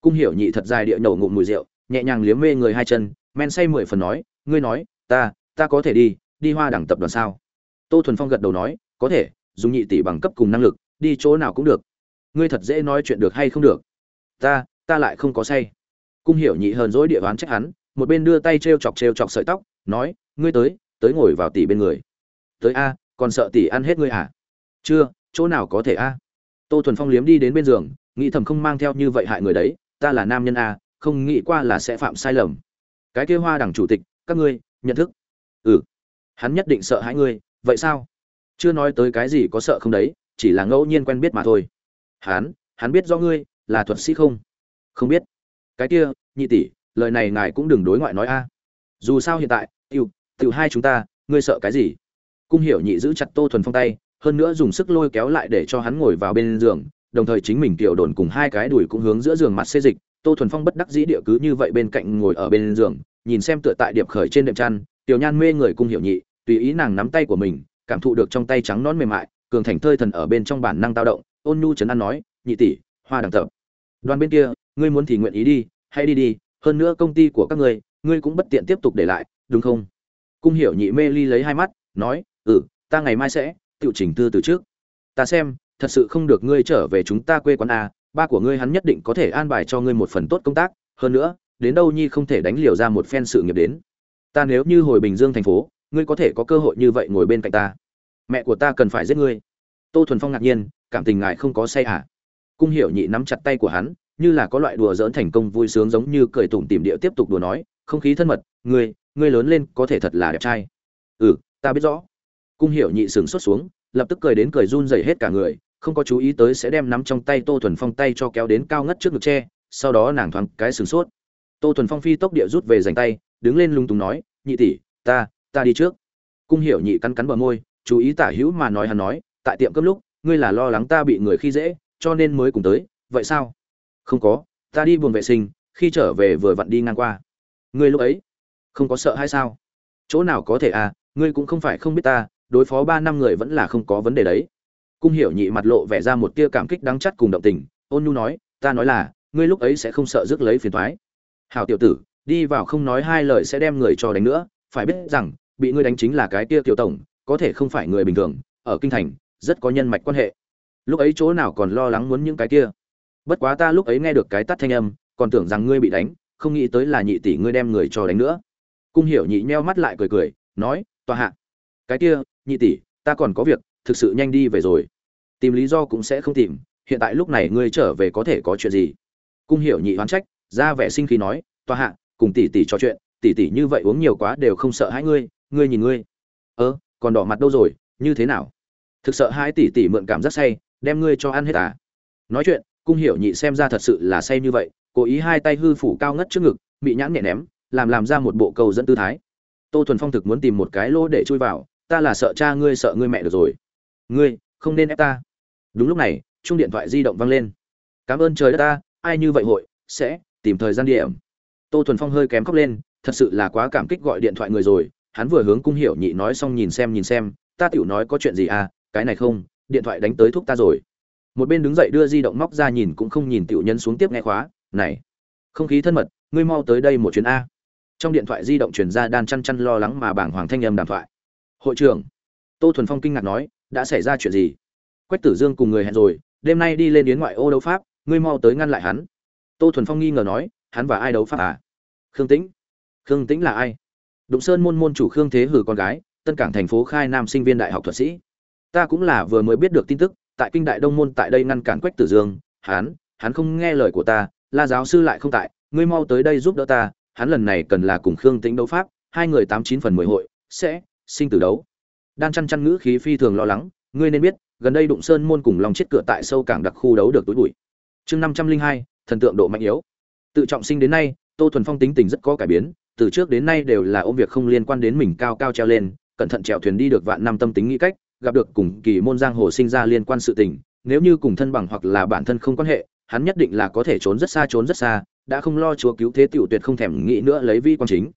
cung hiểu nhị thật dài địa nổ ngụm mùi rượu, nhẹ nhàng liếm mê người hai chân, men say mười phần nói, ngươi nói, ta ta có thể đi đi hoa đẳng tập đoàn sao? Tô thuần phong gật đầu nói, có thể, dùng nhị tỷ bằng cấp cùng năng lực, đi chỗ nào cũng được. Ngươi thật dễ nói chuyện được hay không được? Ta ta lại không có say. Cung hiểu nhị hờn dỗi địa đoán trách hắn, một bên đưa tay t r e o chọc t r e o chọc sợi tóc, nói, ngươi tới tới ngồi vào tỷ bên người. Tới a, còn sợ tỷ ăn hết ngươi à? Chưa, chỗ nào có thể a? Tô thuần phong liếm đi đến bên giường, nghĩ thầm không mang theo như vậy hại người đấy, ta là nam nhân a, không nghĩ qua là sẽ phạm sai lầm. Cái kia hoa đẳng chủ tịch, các ngươi, nhận thức ừ. Hắn nhất định sợ hãi ngươi, vậy sao? Chưa nói tới cái gì có sợ không đấy, chỉ là ngẫu nhiên quen biết mà thôi. Hắn hắn biết do ngươi, là thuật sĩ không? Không biết. Cái kia, nhị tỷ, lời này ngài cũng đừng đối ngoại nói a. Dù sao hiện tại tiêu tiêu hai chúng ta, ngươi sợ cái gì? Cung hiểu nhị giữ chặt tô thuần phong tay, hơn nữa dùng sức lôi kéo lại để cho hắn ngồi vào bên giường, đồng thời chính mình tiểu đồn cùng hai cái đùi cũng hướng giữa giường mặt xê dịch. Tô thuần phong bất đắc dĩ địa cứ như vậy bên cạnh ngồi ở bên giường, nhìn xem tựa tại điệp khởi trên đệm chăn tiểu nhan mê người cung hiểu nhị, tùy ý nàng nắm tay của mình, cảm thụ được trong tay trắng nón mềm mại, cường thành thơi thần ở bên trong bản năng tao động, ôn nhu trấn an nói, nhị tỷ, hoa đằng tập. Đoàn bên kia, ngươi muốn thì nguyện ý đi, hãy đi đi, hơn nữa công ty của các ngươi ngươi cũng bất tiện tiếp tục để lại, đúng không? Cung hiểu nhị mê ly lấy hai mắt, nói ừ ta ngày mai sẽ tự chỉnh tư từ trước. Ta xem, thật sự không được ngươi trở về chúng ta quê quán a, ba của ngươi hắn nhất định có thể an bài cho ngươi một phần tốt công tác, hơn nữa, đến đâu nhi không thể đánh liều ra một phen sự nghiệp đến ta nếu như hồi bình dương thành phố, ngươi có thể có cơ hội như vậy ngồi bên cạnh ta. Mẹ của ta cần phải giết ngươi. Tô thuần phong ngạc nhiên, cảm tình ngại không có say à? cung hiểu nhị nắm chặt tay của hắn, như là có loại đùa dỡn thành công vui sướng giống như cười tủm tìm địa tiếp tục đùa nói, không khí thân mật, ngươi ngươi lớn lên có thể thật là đẹp trai. Ừ ta biết rõ. Cung hiểu nhị sừng xuất xuống, lập tức cười đến cười run rẩy hết cả người, không có chú ý tới sẽ đem nắm trong tay tô thuần phong tay cho kéo đến cao ngất trước ngực tre sau đó nàng thoáng cái sừng sốt. Tô thuần phong phi tốc địa rút về dành tay đứng lên lung túng nói, nhị tỷ, ta ta đi trước. Cung hiểu nhị cắn cắn bờ môi, chú ý tả hữu mà nói hắn nói, tại tiệm cướp lúc, ngươi là lo lắng ta bị người khi dễ, cho nên mới cùng tới, vậy sao? Không có, ta đi buồng vệ sinh, khi trở về vừa vặn đi ngang qua. Ngươi lúc ấy, không có sợ hay sao? Chỗ nào có thể à ngươi cũng không phải không biết ta, đối phó ba năm người vẫn là không có vấn đề đấy. Cung hiểu nhị mặt lộ vẻ ra một tia cảm kích đắng chắt cùng động tình, ôn nhu nói, ta nói là, ngươi lúc ấy sẽ không sợ rước lấy phiền thoái hào tiểu tử đi vào không nói hai lời sẽ đem người cho đánh nữa phải biết rằng bị ngươi đánh chính là cái kia tiểu tổng có thể không phải người bình thường ở kinh thành rất có nhân mạch quan hệ. Lúc ấy chỗ nào còn lo lắng muốn những cái kia? Bất quá ta lúc ấy nghe được cái tắt thanh âm còn tưởng rằng ngươi bị đánh không nghĩ tới là nhị tỷ ngươi đem người cho đánh nữa. Cung hiểu nhị nheo mắt lại cười cười nói tòa hạ cái kia nhị tỷ ta còn có việc thực sự nhanh đi về rồi. Tìm lý do cũng sẽ không tìm hiện tại lúc này ngươi trở về có thể có chuyện gì? Cung hiểu nhị oán trách ra vẻ sinh khí nói tòa hạ cùng tỷ tỷ trò chuyện tỷ tỷ như vậy uống nhiều quá đều không sợ hãi ngươi ngươi nhìn ngươi. Ơ, còn đỏ mặt đâu rồi, như thế nào? Thực sợ hai tỷ tỷ mượn cảm giác say, đem ngươi cho ăn hết à? Nói chuyện, cung hiểu nhị xem ra thật sự là say như vậy, cố ý hai tay hư phủ cao ngất trước ngực bị nhãn nhẹ ném, làm làm ra một bộ cầu dẫn tư thái. Tô thuần phong thực muốn tìm một cái lỗ để chui vào, ta là sợ cha ngươi sợ ngươi mẹ được rồi. Ngươi, không nên ép ta. Đúng lúc này chung điện thoại di động vang lên. Cảm ơn trời đất ta, ai như vậy hội, sẽ tìm thời gian điểm tô thuần phong hơi kém khóc lên, thật sự là quá cảm kích gọi điện thoại người rồi. Hắn vừa hướng cung hiểu nhị nói xong nhìn xem nhìn xem. Ta tiểu nói có chuyện gì à? Cái này không, điện thoại đánh tới thúc ta rồi. Một bên đứng dậy đưa di động móc ra nhìn cũng không nhìn tiểu nhân xuống tiếp nghe khóa. Này, không khí thân mật, ngươi mau tới đây một chuyến a. Trong điện thoại di động truyền ra đan chăn chăn lo lắng mà bảng hoàng thanh âm đàm thoại. Hội trưởng, tô thuần phong kinh ngạc nói, đã xảy ra chuyện gì? Quách tử dương cùng người hẹn rồi, đêm nay đi lên yến ngoại ô đấu pháp, ngươi mau tới ngăn lại hắn. Tô thuần phong nghi ngờ nói hắn và ai đấu pháp à? Khương tĩnh. Khương tĩnh là ai? Đụng sơn môn môn chủ khương thế hử con gái, tân cảng thành phố khai nam sinh viên đại học thuật sĩ. Ta cũng là vừa mới biết được tin tức, tại kinh đại đông môn tại đây ngăn cản quách tử dương. Hắn hắn không nghe lời của ta, la giáo sư lại không tại, ngươi mau tới đây giúp đỡ ta. Hắn lần này cần là cùng khương tĩnh đấu pháp, hai người tám chín phần mười hội, sẽ sinh tử đấu. Đan chăn chăn ngữ khí phi thường lo lắng, ngươi nên biết, gần đây đụng sơn môn cùng lòng chết cửa tại sâu cảng đặc khu đấu được túi bụi. Chương năm trăm linh hai, thần tượng độ mạnh yếu tự trọng sinh đến nay, tô thuần phong tính tình rất có cải biến, từ trước đến nay đều là ôm việc không liên quan đến mình cao cao treo lên, cẩn thận chèo thuyền đi được vạn năm tâm tính nghĩ cách, gặp được cùng kỳ môn giang hồ sinh ra liên quan sự tình, nếu như cùng thân bằng hoặc là bản thân không quan hệ, hắn nhất định là có thể trốn rất xa, trốn rất xa, đã không lo chúa cứu thế tiểu tuyệt không thèm nghĩ nữa lấy vi quan chính.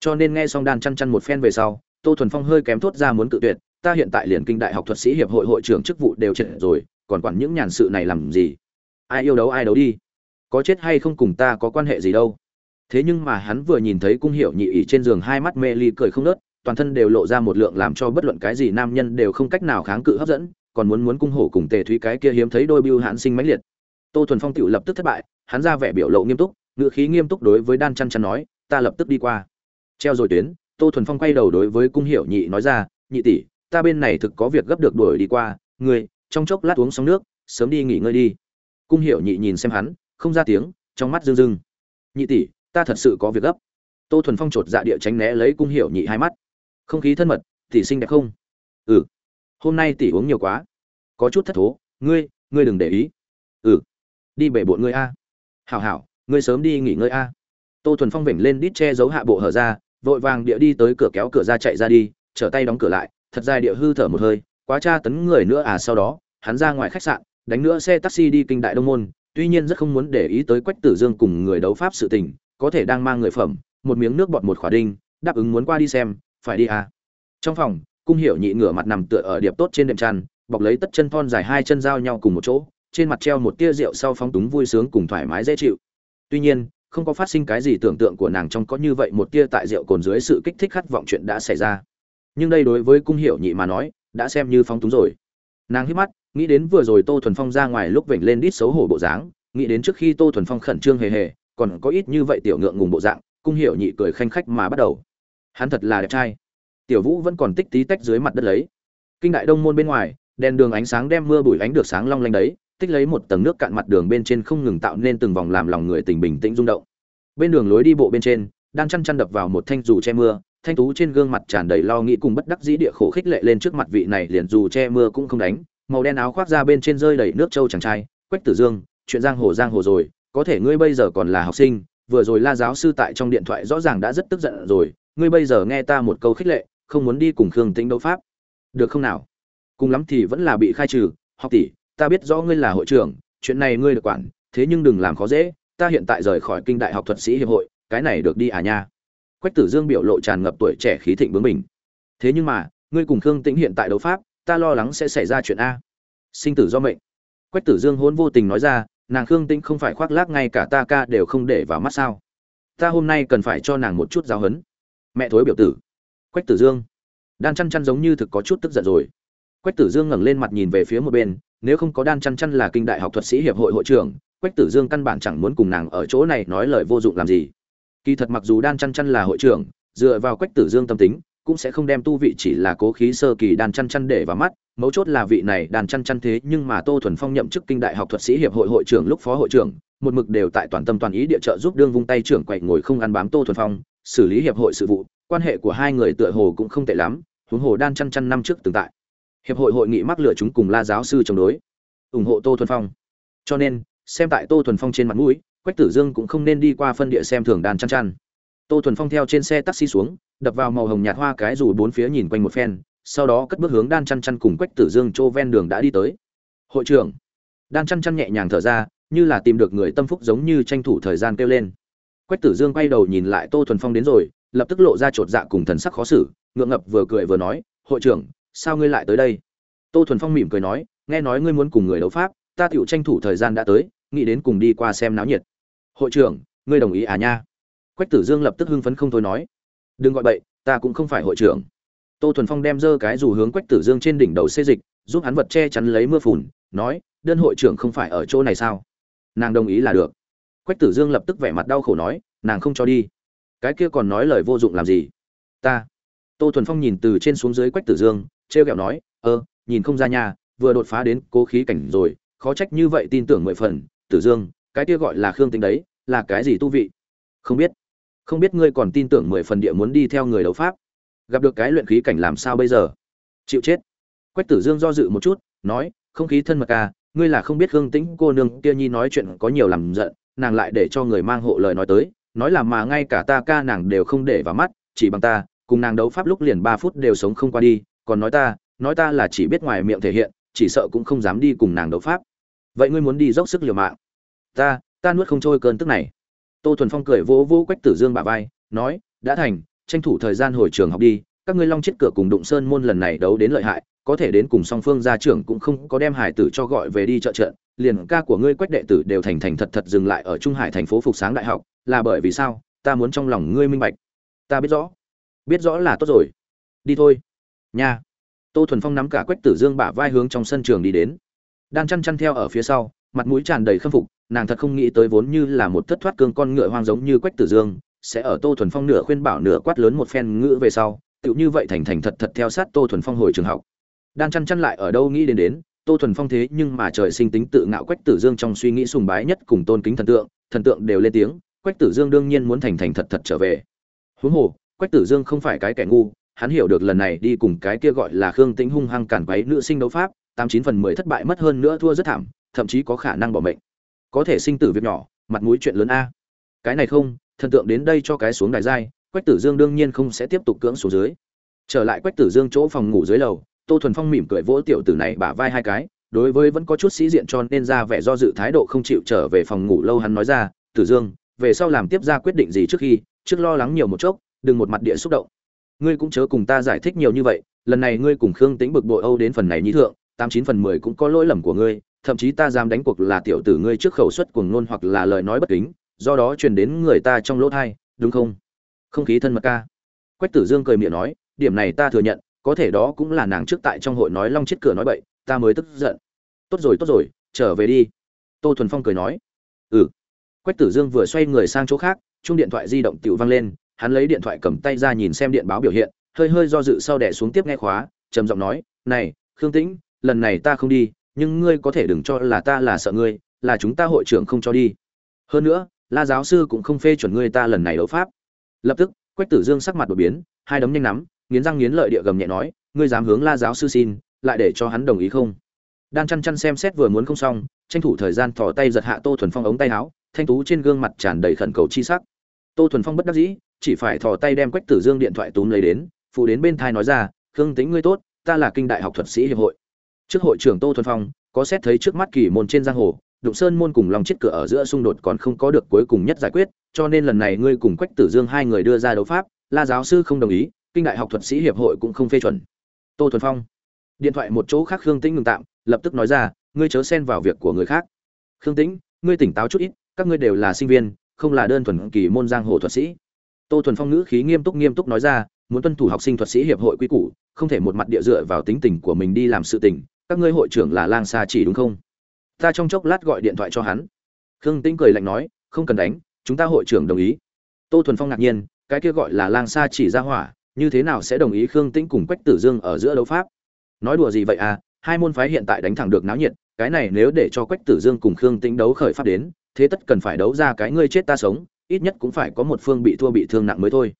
Cho nên nghe xong đàn chăn chăn một phen về sau, tô thuần phong hơi kém thốt ra muốn tự tuyệt, ta hiện tại liền kinh đại học thuật sĩ hiệp hội hội trưởng chức vụ đều trệ rồi, còn quản những nhàn sự này làm gì? Ai yêu đấu, ai đấu đi có chết hay không cùng ta có quan hệ gì đâu. Thế nhưng mà hắn vừa nhìn thấy cung hiệu nhị ỉ trên giường hai mắt mê ly cười không nớt, toàn thân đều lộ ra một lượng làm cho bất luận cái gì nam nhân đều không cách nào kháng cự hấp dẫn, còn muốn muốn cung hổ cùng tề thúy cái kia hiếm thấy đôi bưu hãn sinh mãnh liệt. Tô thuần phong tựu lập tức thất bại, hắn ra vẻ biểu lộ nghiêm túc ngựa khí nghiêm túc đối với đan chăn chăn nói, ta lập tức đi qua. Treo rồi tuyến, tô thuần phong quay đầu đối với cung hiệu nhị nói ra, nhị tỷ, ta bên này thực có việc gấp được đuổi đi qua người trong chốc lát uống xong nước, sớm đi nghỉ ngơi đi. Cung hiểu nhị nhìn xem hắn không ra tiếng, trong mắt rưng rưng. Nhị tỷ, ta thật sự có việc gấp. Tô thuần phong chột dạ địa tránh né lấy cung hiểu nhị hai mắt. Không khí thân mật, tỷ xinh đẹp không? Ừ. Hôm nay tỷ uống nhiều quá. Có chút thất thố. Ngươi ngươi đừng để ý. Ừ. Đi bể bộn ngươi a. Hảo hảo, ngươi sớm đi nghỉ ngơi a. Tô thuần phong vểnh lên đít che giấu hạ bộ hở ra, vội vàng địa đi tới cửa kéo cửa ra chạy ra đi, trở tay đóng cửa lại, thật dài địa hư thở một hơi. Quá tra tấn người nữa à sau đó, hắn ra ngoài khách sạn, đánh nữa xe taxi đi kinh đại đông môn tuy nhiên rất không muốn để ý tới quách tử dương cùng người đấu pháp sự tình, có thể đang mang người phẩm, một miếng nước bọt một khỏa đinh, đáp ứng muốn qua đi xem, phải đi à. Trong phòng, cung hiểu nhị ngửa mặt nằm tựa ở điệp tốt trên đệm tràn, bọc lấy tất chân thon dài hai chân giao nhau cùng một chỗ, trên mặt treo một tia rượu sau phóng túng vui sướng cùng thoải mái dễ chịu. Tuy nhiên, không có phát sinh cái gì tưởng tượng của nàng trong có như vậy một tia tại rượu cồn dưới sự kích thích khát vọng chuyện đã xảy ra. Nhưng đây đối với cung hiểu nhị mà nói, đã xem như phóng túng rồi. Nàng hít mắt nghĩ đến vừa rồi tô thuần phong ra ngoài lúc vểnh lên đít xấu hổ bộ dáng, nghĩ đến trước khi tô thuần phong khẩn trương hề hề, còn có ít như vậy tiểu ngượng ngùng bộ dạng, cung hiểu nhị cười khanh khách mà bắt đầu. Hắn thật là đẹp trai. Tiểu vũ vẫn còn tích tí tách dưới mặt đất lấy. Kinh đại đông môn bên ngoài, đèn đường ánh sáng đem mưa bụi ánh được sáng long lanh đấy, tích lấy một tầng nước cạn mặt đường bên trên không ngừng tạo nên từng vòng làm lòng người tình bình tĩnh rung động. Bên đường lối đi bộ bên trên, đang chăn chăn đập vào một thanh dù che mưa, thanh tú trên gương mặt tràn đầy lo nghĩ cùng bất đắc dĩ địa khổ khích lệ lên trước mặt vị này liền dù che mưa cũng không đánh màu đen áo khoác ra bên trên rơi đầy nước trâu chàng trai, quách tử dương, chuyện giang hồ giang hồ rồi, có thể ngươi bây giờ còn là học sinh, vừa rồi la giáo sư tại trong điện thoại rõ ràng đã rất tức giận rồi, ngươi bây giờ nghe ta một câu khích lệ, không muốn đi cùng khương tĩnh đấu pháp. Được không nào? Cùng lắm thì vẫn là bị khai trừ, học tỷ, ta biết rõ ngươi là hội trưởng, chuyện này ngươi được quản, thế nhưng đừng làm khó dễ, ta hiện tại rời khỏi kinh đại học thuật sĩ hiệp hội, cái này được đi à nha? Quách tử dương biểu lộ tràn ngập tuổi trẻ khí thịnh bướng mình thế nhưng mà, ngươi cùng khương tĩnh hiện tại đấu pháp ta lo lắng sẽ xảy ra chuyện a. Sinh tử do mệnh. Quách tử dương hôn vô tình nói ra, nàng khương tĩnh không phải khoác lác ngay cả ta ca đều không để vào mắt sao? Ta hôm nay cần phải cho nàng một chút giáo huấn. mẹ thối biểu tử. Quách tử dương. Đan chăn chăn giống như thực có chút tức giận rồi. Quách tử dương ngẩng lên mặt nhìn về phía một bên, nếu không có đan chăn chăn là kinh đại học thuật sĩ hiệp hội hội trưởng, quách tử dương căn bản chẳng muốn cùng nàng ở chỗ này nói lời vô dụng làm gì. Kỳ thật mặc dù đan chăn chăn là hội trưởng, dựa vào quách tử dương tâm tính cũng sẽ không đem tu vị chỉ là cố khí sơ kỳ đàn chăn chăn để vào mắt, mấu chốt là vị này đàn chăn chăn thế nhưng mà tô thuần phong nhậm chức kinh đại học thuật sĩ hiệp hội hội trưởng lúc phó hội trưởng, một mực đều tại toàn tâm toàn ý địa trợ giúp đương vung tay trưởng quậy ngồi không ăn bám tô thuần phong, xử lý hiệp hội sự vụ, quan hệ của hai người tựa hồ cũng không tệ lắm, huống hồ đan chăn chăn năm trước từng tại. Hiệp hội hội nghị mắc lửa chúng cùng la giáo sư chống đối, ủng hộ tô thuần phong. Cho nên, xem tại tô thuần phong trên mặt mũi, quách tử dương cũng không nên đi qua phân địa xem thường đàn chăn chăn. Tô thuần phong theo trên xe taxi xuống đập vào màu hồng nhạt hoa cái dù bốn phía nhìn quanh một phen, sau đó cất bước hướng đan chăn chăn cùng quách tử dương chỗ ven đường đã đi tới. Hội trưởng. Đan chăn chăn nhẹ nhàng thở ra, như là tìm được người tâm phúc giống như tranh thủ thời gian kêu lên. Quách tử dương quay đầu nhìn lại tô thuần phong đến rồi, lập tức lộ ra chột dạ cùng thần sắc khó xử, ngượng ngập vừa cười vừa nói, hội trưởng, sao ngươi lại tới đây? Tô thuần phong mỉm cười nói, nghe nói ngươi muốn cùng người đấu pháp, ta tựu tranh thủ thời gian đã tới, nghĩ đến cùng đi qua xem náo nhiệt. Hội trưởng, ngươi đồng ý à nha? Quách tử dương lập tức hưng phấn không thôi nói đừng gọi bậy, ta cũng không phải hội trưởng. Tô thuần phong đem dơ cái dù hướng quách tử dương trên đỉnh đầu xê dịch, giúp hắn vật che chắn lấy mưa phùn, nói, đơn hội trưởng không phải ở chỗ này sao? Nàng đồng ý là được. Quách tử dương lập tức vẻ mặt đau khổ nói, nàng không cho đi. Cái kia còn nói lời vô dụng làm gì? Ta. Tô thuần phong nhìn từ trên xuống dưới quách tử dương t r e o kẹo nói ơ nhìn không ra nhà vừa đột phá đến cố khí cảnh rồi, khó trách như vậy tin tưởng mười phần. Tử dương, cái kia gọi là khương tính đấy, là cái gì tu vị? Không biết không biết ngươi còn tin tưởng mười phần địa muốn đi theo người đấu pháp. Gặp được cái luyện khí cảnh làm sao bây giờ? Chịu chết. Quách tử dương do dự một chút, nói, không khí thân mật ca ngươi là không biết hương tĩnh cô nương kia nhi nói chuyện có nhiều làm giận, nàng lại để cho người mang hộ lời nói tới, nói là mà ngay cả ta ca nàng đều không để vào mắt, chỉ bằng ta, cùng nàng đấu pháp lúc liền ba phút đều sống không qua đi, còn nói ta nói ta là chỉ biết ngoài miệng thể hiện, chỉ sợ cũng không dám đi cùng nàng đấu pháp. Vậy ngươi muốn đi dốc sức liều mạng. Ta ta nuốt không trôi cơn tức này tô thuần phong cười vỗ vỗ quách tử dương bà vai, nói, đã thành, tranh thủ thời gian hồi trường học đi, các ngươi long chết cửa cùng đụng sơn môn lần này đấu đến lợi hại, có thể đến cùng song phương gia trưởng cũng không có đem hải tử cho gọi về đi trợ trận, liền ca của ngươi quách đệ tử đều thành thành thật thật dừng lại ở trung hải thành phố phục sáng đại học, là bởi vì sao? Ta muốn trong lòng ngươi minh bạch. Ta biết rõ. Biết rõ là tốt rồi. Đi thôi. Nha. Tô thuần phong nắm cả quách tử dương bả vai hướng trong sân trường đi đến. Đang chăn chăn theo ở phía sau, mặt mũi tràn đầy khâm phục nàng thật không nghĩ tới vốn như là một thất thoát cương con ngựa hoang giống như quách tử dương, sẽ ở tô thuần phong nửa khuyên bảo nửa quát lớn một phen ngữ về sau, tựu như vậy thành thành thật thật theo sát tô thuần phong hồi trường học. Đan chăn chăn lại ở đâu nghĩ đến đến, tô thuần phong thế nhưng mà trời sinh tính tự ngạo quách tử dương trong suy nghĩ sùng bái nhất cùng tôn kính thần tượng thần tượng đều lên tiếng, quách tử dương đương nhiên muốn thành thành thật thật trở về. Huống hồ, quách tử dương không phải cái kẻ ngu, hắn hiểu được lần này đi cùng cái kia gọi là khương tĩnh hung hăng cản váy nữ sinh đấu pháp, tám chín phần mười thất bại mất hơn nữa thua rất thảm, thậm chí có khả năng bỏ mệnh có thể sinh tử việc nhỏ, mặt mũi chuyện lớn a. Cái này không, thần tượng đến đây cho cái xuống đài giai quách tử dương đương nhiên không sẽ tiếp tục cưỡng xuống dưới. Trở lại quách tử dương chỗ phòng ngủ dưới lầu, tô thuần phong mỉm cười vỗ tiểu tử này bả vai hai cái, đối với vẫn có chút sĩ diện cho nên ra vẻ do dự thái độ không chịu trở về phòng ngủ lâu hắn nói ra, tử dương, về sau làm tiếp ra quyết định gì trước khi, trước lo lắng nhiều một chốc, đừng một mặt địa xúc động. Ngươi cũng chớ cùng ta giải thích nhiều như vậy, lần này ngươi cùng khương tính bực bội âu đến phần này nhĩ thượng, tám chín phần mười cũng có lỗi lầm của ngươi thậm chí ta dám đánh cuộc là tiểu tử ngươi trước khẩu suất cuồng ngôn hoặc là lời nói bất kính do đó truyền đến người ta trong lỗ tai, đúng không? Không khí thân mật ca. Quách tử dương cười miệng nói điểm này ta thừa nhận có thể đó cũng là nàng trước tại trong hội nói long chết cửa nói bậy ta mới tức giận. Tốt rồi tốt rồi trở về đi. Tô thuần phong cười nói. Ừ. Quách tử dương vừa xoay người sang chỗ khác chung điện thoại di động tiểu vang lên hắn lấy điện thoại cầm tay ra nhìn xem điện báo biểu hiện hơi hơi do dự sau đẻ xuống tiếp nghe khóa trầm giọng nói này khương tĩnh lần này ta không đi nhưng ngươi có thể đừng cho là ta là sợ ngươi, là chúng ta hội trưởng không cho đi. Hơn nữa, la giáo sư cũng không phê chuẩn ngươi ta lần này đấu pháp. Lập tức, quách tử dương sắc mặt đột biến, hai đấm nhanh nắm, nghiến răng nghiến lợi địa gầm nhẹ nói, ngươi dám hướng la giáo sư xin, lại để cho hắn đồng ý không? Đan chăn chăn xem xét vừa muốn không xong, tranh thủ thời gian thò tay giật hạ tô thuần phong ống tay áo, thanh tú trên gương mặt tràn đầy khẩn cầu chi sắc. Tô thuần phong bất đắc dĩ, chỉ phải thò tay đem quách tử dương điện thoại túm lấy đến, phụ đến bên thai nói ra, khương tính ngươi tốt, ta là kinh đại học thuật sĩ hiệp hội trước hội trưởng tô thuần phong, có xét thấy trước mắt kỳ môn trên giang hồ, đụng sơn môn cùng lòng chết cửa ở giữa xung đột còn không có được cuối cùng nhất giải quyết, cho nên lần này ngươi cùng quách tử dương hai người đưa ra đấu pháp, la giáo sư không đồng ý, kinh đại học thuật sĩ hiệp hội cũng không phê chuẩn. Tô thuần phong, điện thoại một chỗ khác khương tĩnh ngừng tạm, lập tức nói ra, ngươi chớ xen vào việc của người khác. Khương tĩnh, ngươi tỉnh táo chút ít, các ngươi đều là sinh viên, không là đơn thuần kỳ môn giang hồ thuật sĩ. Tô thuần phong ngữ khí nghiêm túc nghiêm túc nói ra, muốn tuân thủ học sinh thuật sĩ hiệp hội quy củ, không thể một mặt địa dựa vào tính tình của mình đi làm sự tình các ngươi hội trưởng là lang xa chỉ đúng không? Ta trong chốc lát gọi điện thoại cho hắn. Khương tĩnh cười lạnh nói, không cần đánh, chúng ta hội trưởng đồng ý. Tô thuần phong ngạc nhiên, cái kia gọi là lang xa chỉ ra hỏa, như thế nào sẽ đồng ý khương tĩnh cùng quách tử dương ở giữa đấu pháp? Nói đùa gì vậy à hai môn phái hiện tại đánh thẳng được náo nhiệt, cái này nếu để cho quách tử dương cùng khương tĩnh đấu khởi pháp đến, thế tất cần phải đấu ra cái ngươi chết ta sống, ít nhất cũng phải có một phương bị thua bị thương nặng mới thôi.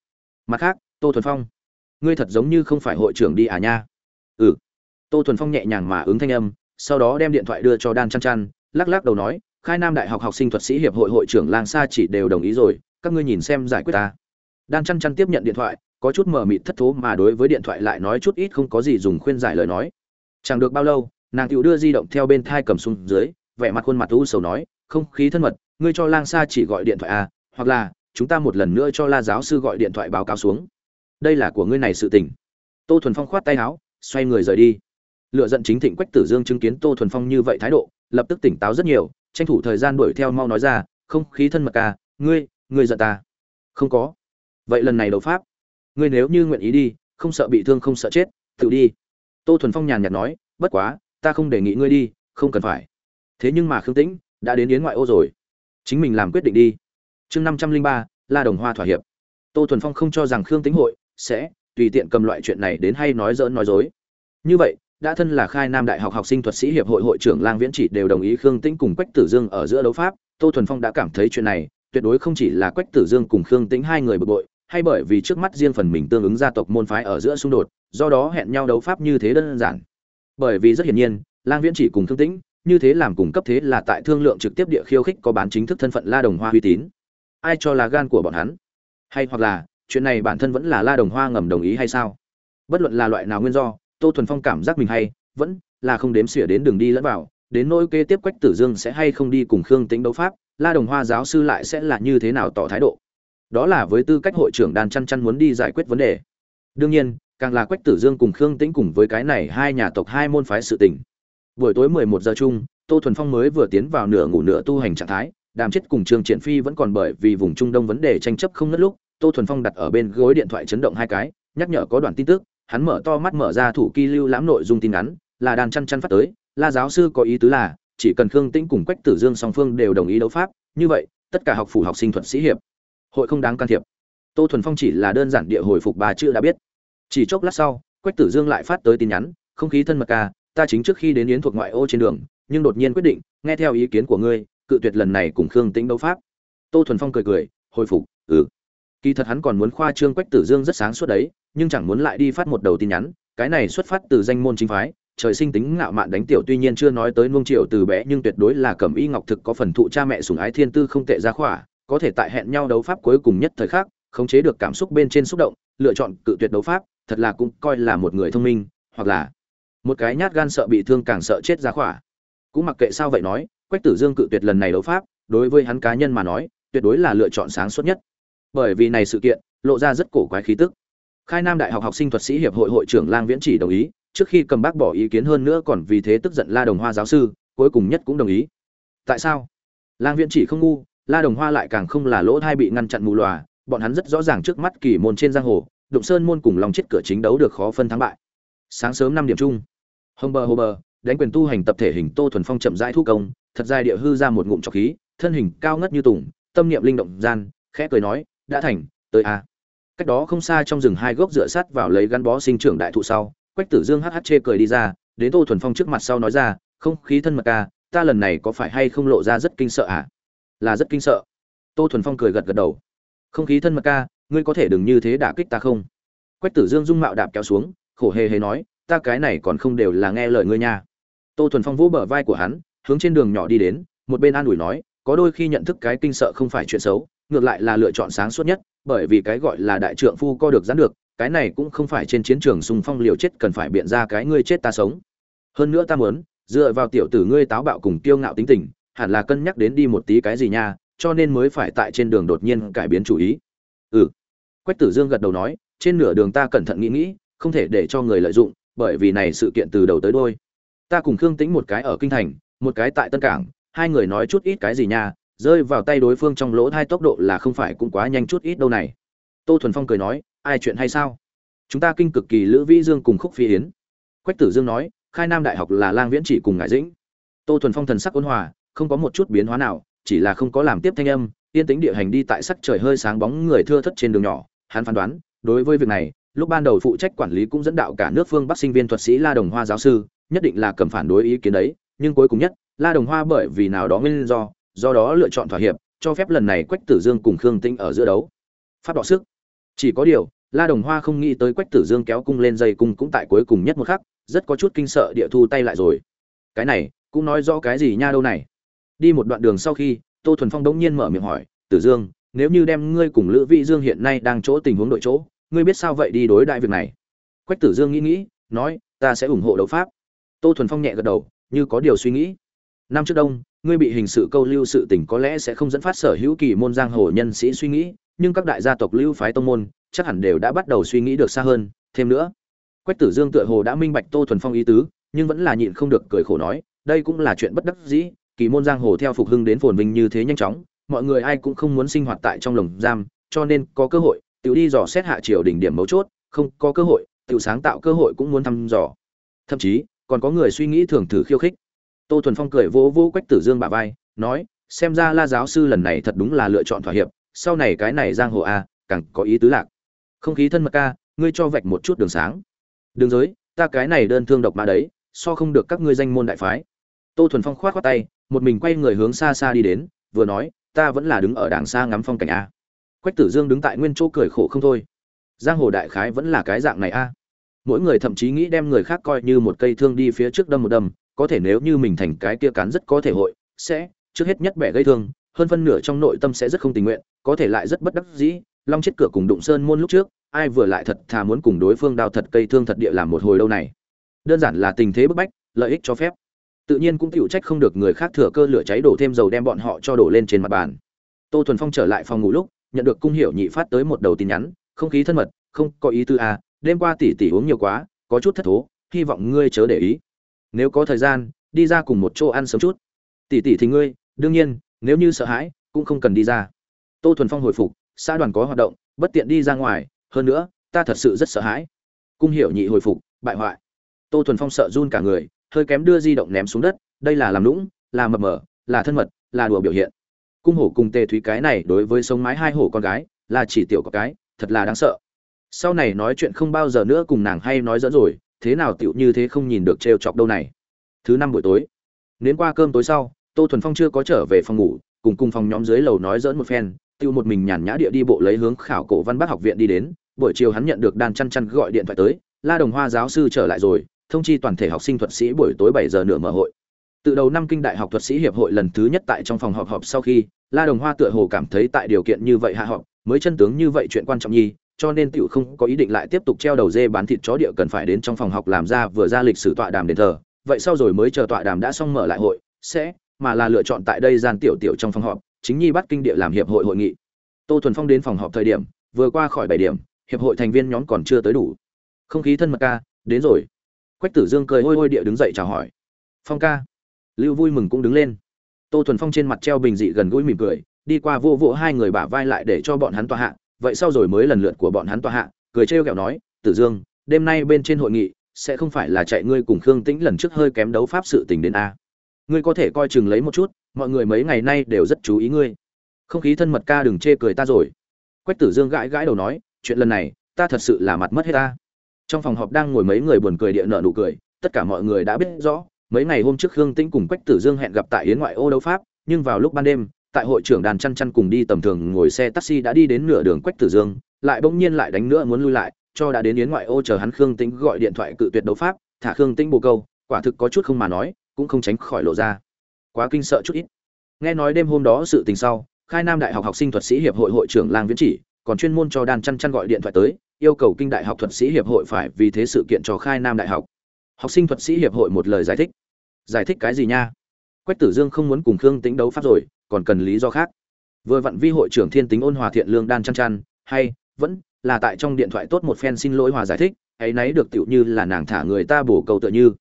Mặt khác, tô thuần phong, ngươi thật giống như không phải hội trưởng đi à nha. Ừ tô thuần phong nhẹ nhàng mà ứng thanh âm, sau đó đem điện thoại đưa cho đan chăn chăn, lắc lắc đầu nói, khai nam đại học học sinh thuật sĩ hiệp hội hội trưởng lang sa chỉ đều đồng ý rồi, các ngươi nhìn xem giải quyết ta. Đan chăn chăn tiếp nhận điện thoại, có chút mờ mịt thất thố mà đối với điện thoại lại nói chút ít không có gì dùng khuyên giải lời nói. Chẳng được bao lâu, nàng tiểu đưa di động theo bên thai cầm xuống dưới, vẻ mặt khuôn mặt u sầu nói, không khí thân mật, ngươi cho lang sa chỉ gọi điện thoại à hoặc là, chúng ta một lần nữa cho la giáo sư gọi điện thoại báo cáo xuống. Đây là của ngươi này sự tình. Tô thuần phong khoát tay áo, xoay người rời đi lựa giận chính thịnh quách tử dương chứng kiến tô thuần phong như vậy thái độ lập tức tỉnh táo rất nhiều tranh thủ thời gian đuổi theo mau nói ra không khí thân mật ca à, ngươi ngươi giận ta. Không có. Vậy lần này đấu pháp ngươi nếu như nguyện ý đi không sợ bị thương không sợ chết tự đi. Tô thuần phong nhàn nhạt nói bất quá ta không đề nghị ngươi đi không cần phải. Thế nhưng mà khương tĩnh đã đến yến ngoại ô rồi. Chính mình làm quyết định đi. Chương năm trăm linh ba la đồng hoa thỏa hiệp. Tô thuần phong không cho rằng khương tĩnh hội sẽ tùy tiện cầm loại chuyện này đến hay nói dỡn nói dối. Như vậy đã thân là khai nam đại học học sinh thuật sĩ hiệp hội hội trưởng lang viễn chỉ đều đồng ý khương tĩnh cùng quách tử dương ở giữa đấu pháp. Tô thuần phong đã cảm thấy chuyện này, tuyệt đối không chỉ là quách tử dương cùng khương tĩnh hai người bực bội, hay bởi vì trước mắt riêng phần mình tương ứng gia tộc môn phái ở giữa xung đột, do đó hẹn nhau đấu pháp như thế đơn giản. Bởi vì rất hiển nhiên, lang viễn chỉ cùng khương tĩnh, như thế làm cùng cấp thế là tại thương lượng trực tiếp địa khiêu khích có bán chính thức thân phận la đồng hoa uy tín. Ai cho là gan của bọn hắn? Hay hoặc là, chuyện này bản thân vẫn là la đồng hoa ngầm đồng ý hay sao? Bất luận là loại nào nguyên do tô thuần phong cảm giác mình hay, vẫn là không đếm xỉa đến đường đi lẫn vào, đến nỗi kế tiếp quách tử dương sẽ hay không đi cùng khương tính đấu pháp, la đồng hoa giáo sư lại sẽ là như thế nào tỏ thái độ. Đó là với tư cách hội trưởng đàn chăn chăn muốn đi giải quyết vấn đề. Đương nhiên, càng là quách tử dương cùng khương tĩnh cùng với cái này hai nhà tộc hai môn phái sự tình. Buổi tối mười một giờ chung, tô thuần phong mới vừa tiến vào nửa ngủ nửa tu hành trạng thái, đàm chết cùng trường triển phi vẫn còn bởi vì vùng trung đông vấn đề tranh chấp không ngất lúc, tô thuần phong đặt ở bên gối điện thoại chấn động hai cái, nhắc nhở có đoạn tin tức hắn mở to mắt mở ra thủ kỳ lưu lãm nội dung tin ngắn, là đàn chăn chăn phát tới, la giáo sư có ý tứ là, chỉ cần khương tĩnh cùng quách tử dương song phương đều đồng ý đấu pháp, như vậy, tất cả học phủ học sinh thuật sĩ hiệp, hội không đáng can thiệp. Tô thuần phong chỉ là đơn giản địa hồi phục bà chữ đã biết. Chỉ chốc lát sau, quách tử dương lại phát tới tin nhắn, không khí thân mật ca, ta chính trước khi đến yến thuộc ngoại ô trên đường, nhưng đột nhiên quyết định, nghe theo ý kiến của ngươi, cự tuyệt lần này cùng khương tĩnh đấu pháp. Tô thuần phong cười cười, hồi phục ừ. Kỳ thật hắn còn muốn khoa trương quách tử dương rất sáng suốt đấy nhưng chẳng muốn lại đi phát một đầu tin nhắn, cái này xuất phát từ danh môn chính phái, trời sinh tính ngạo mạn đánh tiểu tuy nhiên chưa nói tới nuông triệu từ bé nhưng tuyệt đối là cẩm y ngọc thực có phần thụ cha mẹ sủng ái thiên tư không tệ ra khỏa, có thể tại hẹn nhau đấu pháp cuối cùng nhất thời khắc, khống chế được cảm xúc bên trên xúc động, lựa chọn cự tuyệt đấu pháp, thật là cũng coi là một người thông minh, hoặc là một cái nhát gan sợ bị thương càng sợ chết ra khỏa. Cũng mặc kệ sao vậy nói, quách tử dương cự tuyệt lần này đấu pháp, đối với hắn cá nhân mà nói, tuyệt đối là lựa chọn sáng suốt nhất. Bởi vì này sự kiện, lộ ra rất cổ quái khí tức khai nam đại học học sinh thuật sĩ hiệp hội hội trưởng lang viễn chỉ đồng ý, trước khi cầm bác bỏ ý kiến hơn nữa còn vì thế tức giận la đồng hoa giáo sư, cuối cùng nhất cũng đồng ý. Tại sao? Lang viễn chỉ không ngu, la đồng hoa lại càng không là lỗ thai bị ngăn chặn mù lòa, bọn hắn rất rõ ràng trước mắt kỳ môn trên giang hồ, đụng sơn môn cùng lòng chết cửa chính đấu được khó phân thắng bại. Sáng sớm năm điểm chung, hông bờ hồ bờ, đánh quyền tu hành tập thể hình tô thuần phong chậm rãi thu công, thật dài địa hư ra một ngụm trọc khí, thân hình cao ngất như tùng, tâm niệm linh động gian, khẽ cười nói, đã thành, tới a cách đó không xa trong rừng hai gốc dựa sắt vào lấy gắn bó sinh trưởng đại thụ sau, quách tử dương hh chê cười đi ra, đến tô thuần phong trước mặt sau nói ra, không khí thân mật ca ta lần này có phải hay không lộ ra rất kinh sợ à? Là rất kinh sợ. Tô thuần phong cười gật gật đầu. Không khí thân mật ca ngươi có thể đừng như thế đả kích ta không? Quách tử dương dung mạo đạp kéo xuống, khổ hề hề nói, ta cái này còn không đều là nghe lời ngươi nha. Tô thuần phong vỗ bờ vai của hắn, hướng trên đường nhỏ đi đến, một bên an ủi nói, có đôi khi nhận thức cái kinh sợ không phải chuyện xấu ngược lại là lựa chọn sáng suốt nhất, bởi vì cái gọi là đại trượng phu co được gián được, cái này cũng không phải trên chiến trường xung phong liều chết cần phải biện ra cái ngươi chết ta sống. Hơn nữa ta muốn, dựa vào tiểu tử ngươi táo bạo cùng kiêu ngạo tính tình, hẳn là cân nhắc đến đi một tí cái gì nha, cho nên mới phải tại trên đường đột nhiên cải biến chủ ý. Ừ. Quách tử dương gật đầu nói, trên nửa đường ta cẩn thận nghĩ nghĩ, không thể để cho người lợi dụng, bởi vì này sự kiện từ đầu tới đôi. Ta cùng khương tĩnh một cái ở kinh thành, một cái tại tân cảng, hai người nói chút ít cái gì nha rơi vào tay đối phương trong lỗ hai tốc độ là không phải cũng quá nhanh chút ít đâu này. Tô thuần phong cười nói, ai chuyện hay sao? Chúng ta kinh cực kỳ lữ vĩ dương cùng khúc phi yến. Quách tử dương nói, khai nam đại học là lang viễn chỉ cùng ngại dĩnh. Tô thuần phong thần sắc ôn hòa, không có một chút biến hóa nào, chỉ là không có làm tiếp thanh âm, yên tĩnh địa hành đi tại sắc trời hơi sáng bóng người thưa thất trên đường nhỏ. Hắn phán đoán, đối với việc này, lúc ban đầu phụ trách quản lý cũng dẫn đạo cả nước phương bắc sinh viên thuật sĩ la đồng hoa giáo sư, nhất định là cầm phản đối ý kiến đấy, nhưng cuối cùng nhất, la đồng hoa bởi vì nào đó nguyên do do đó lựa chọn thỏa hiệp, cho phép lần này quách tử dương cùng khương tĩnh ở giữa đấu. Phát đọ sức. Chỉ có điều, la đồng hoa không nghĩ tới quách tử dương kéo cung lên dây cung cũng tại cuối cùng nhất một khắc, rất có chút kinh sợ địa thu tay lại rồi. Cái này, cũng nói rõ cái gì nha đâu này. Đi một đoạn đường sau khi, tô thuần phong đống nhiên mở miệng hỏi, tử dương, nếu như đem ngươi cùng lữ vị dương hiện nay đang chỗ tình huống đội chỗ, ngươi biết sao vậy đi đối đại việc này? Quách tử dương nghĩ nghĩ, nói, ta sẽ ủng hộ đấu pháp. Tô thuần phong nhẹ gật đầu, như có điều suy nghĩ. Năm trước đông ngươi bị hình sự câu lưu sự tình có lẽ sẽ không dẫn phát sở hữu kỳ môn giang hồ nhân sĩ suy nghĩ, nhưng các đại gia tộc lưu phái tông môn chắc hẳn đều đã bắt đầu suy nghĩ được xa hơn. Thêm nữa, quách tử dương tựa hồ đã minh bạch tô thuần phong ý tứ, nhưng vẫn là nhịn không được cười khổ nói, đây cũng là chuyện bất đắc dĩ, kỳ môn giang hồ theo phục hưng đến phồn vinh như thế nhanh chóng, mọi người ai cũng không muốn sinh hoạt tại trong lồng giam, cho nên có cơ hội, tiểu đi dò xét hạ triều đỉnh điểm mấu chốt, không có cơ hội, tiểu sáng tạo cơ hội cũng muốn thăm dò. Thậm chí, còn có người suy nghĩ thường thử khiêu khích tô thuần phong cười vỗ vỗ quách tử dương bà vai, nói, xem ra la giáo sư lần này thật đúng là lựa chọn thỏa hiệp, sau này cái này giang hồ a, càng có ý tứ lạc. Không khí thân mật ca, ngươi cho vạch một chút đường sáng. Đường giới, ta cái này đơn thương độc mà đấy, so không được các ngươi danh môn đại phái. Tô thuần phong khoát khoát tay, một mình quay người hướng xa xa đi đến, vừa nói, ta vẫn là đứng ở đàng xa ngắm phong cảnh a. Quách tử dương đứng tại nguyên chỗ cười khổ không thôi. Giang hồ đại khái vẫn là cái dạng này a. Mỗi người thậm chí nghĩ đem người khác coi như một cây thương đi phía trước đâm một đâm có thể nếu như mình thành cái kia cán rất có thể hội, sẽ, trước hết nhất bẻ gây thương, hơn phân nửa trong nội tâm sẽ rất không tình nguyện, có thể lại rất bất đắc dĩ, long chết cửa cùng đụng sơn môn lúc trước, ai vừa lại thật thà muốn cùng đối phương đao thật cây thương thật địa làm một hồi lâu này. Đơn giản là tình thế bức bách, lợi ích cho phép. Tự nhiên cũng chịu trách không được người khác thừa cơ lửa cháy đổ thêm dầu đem bọn họ cho đổ lên trên mặt bàn. Tô thuần phong trở lại phòng ngủ lúc, nhận được cung hiểu nhị phát tới một đầu tin nhắn, không khí thân mật, không có ý tư à đêm qua tỷ tỷ uống nhiều quá, có chút thất thố, hy vọng ngươi chớ để ý nếu có thời gian, đi ra cùng một chỗ ăn sớm chút. Tỷ tỷ thì ngươi, đương nhiên, nếu như sợ hãi, cũng không cần đi ra. Tô thuần phong hồi phục, xã đoàn có hoạt động, bất tiện đi ra ngoài, hơn nữa, ta thật sự rất sợ hãi. Cung hiểu nhị hồi phục, bại hoại. Tô thuần phong sợ run cả người, hơi kém đưa di động ném xuống đất, đây là làm lũng là mập mờ, là thân mật, là đùa biểu hiện. Cung hổ cùng tề thúy cái này đối với sống mái hai hổ con gái, là chỉ tiểu có cái, thật là đáng sợ. Sau này nói chuyện không bao giờ nữa cùng nàng hay nói dẫn rồi thế nào tựu như thế không nhìn được trêu chọc đâu này? Thứ năm buổi tối đến qua cơm tối sau, tô thuần phong chưa có trở về phòng ngủ, cùng cùng phòng nhóm dưới lầu nói dỡn một phen, tiêu một mình nhàn nhã địa đi bộ lấy hướng khảo cổ văn bác học viện đi đến. Buổi chiều hắn nhận được đàn chăn chăn gọi điện thoại tới, la đồng hoa giáo sư trở lại rồi, thông chi toàn thể học sinh thuật sĩ buổi tối bảy giờ nửa mở hội. Từ đầu năm kinh đại học thuật sĩ hiệp hội lần thứ nhất tại trong phòng họp họp sau khi, la đồng hoa tựa hồ cảm thấy tại điều kiện như vậy hạ họp, mới chân tướng như vậy chuyện quan trọng nhi cho nên tiểu không có ý định lại tiếp tục treo đầu dê bán thịt chó địa cần phải đến trong phòng học làm ra vừa ra lịch sử tọa đàm đền thờ. Vậy sau rồi mới chờ tọa đàm đã xong mở lại hội, sẽ, mà là lựa chọn tại đây gian tiểu tiểu trong phòng họp, chính nhi bắt kinh địa làm hiệp hội hội nghị. Tô thuần phong đến phòng họp thời điểm, vừa qua khỏi bảy điểm, hiệp hội thành viên nhóm còn chưa tới đủ. Không khí thân mật ca, đến rồi. Quách tử dương cười hôi hôi địa đứng dậy chào hỏi. Phong ca. Lưu vui mừng cũng đứng lên. Tô thuần phong trên mặt treo bình dị gần gũi mỉm cười, đi qua vô vỗ hai người bả vai lại để cho bọn hắn tọa hạ vậy sau rồi mới lần lượt của bọn hắn tòa hạ, cười trêu ghẹo nói, tử dương, đêm nay bên trên hội nghị, sẽ không phải là chạy ngươi cùng khương tĩnh lần trước hơi kém đấu pháp sự tình đến a. Ngươi có thể coi chừng lấy một chút, mọi người mấy ngày nay đều rất chú ý ngươi. Không khí thân mật ca đừng chê cười ta rồi. Quách tử dương gãi gãi đầu nói, chuyện lần này, ta thật sự là mặt mất hết ta. Trong phòng họp đang ngồi mấy người buồn cười địa nợ nụ cười, tất cả mọi người đã biết rõ, mấy ngày hôm trước khương tĩnh cùng quách tử dương hẹn gặp tại yến ngoại ô đấu pháp, nhưng vào lúc ban đêm tại hội trưởng đàn chăn chăn cùng đi tầm thường ngồi xe taxi đã đi đến nửa đường quách tử dương, lại bỗng nhiên lại đánh nữa muốn lui lại, cho đã đến yến ngoại ô chờ hắn khương tĩnh gọi điện thoại cự tuyệt đấu pháp, thả khương tĩnh bồ câu, quả thực có chút không mà nói, cũng không tránh khỏi lộ ra. Quá kinh sợ chút ít. Nghe nói đêm hôm đó sự tình sau, khai nam đại học học sinh thuật sĩ hiệp hội hội trưởng lang viễn chỉ, còn chuyên môn cho đàn chăn chăn gọi điện thoại tới, yêu cầu kinh đại học thuật sĩ hiệp hội phải vì thế sự kiện cho khai nam đại học. Học sinh thuật sĩ hiệp hội một lời giải thích. Giải thích cái gì nha? Quách tử dương không muốn cùng khương tĩnh đấu pháp rồi, còn cần lý do khác. Vừa vặn vi hội trưởng thiên tính ôn hòa thiện lương đan chăn chăn, hay, vẫn là tại trong điện thoại tốt một phen xin lỗi hòa giải thích, ấy nấy được tựu như là nàng thả người ta bổ cầu tựa như.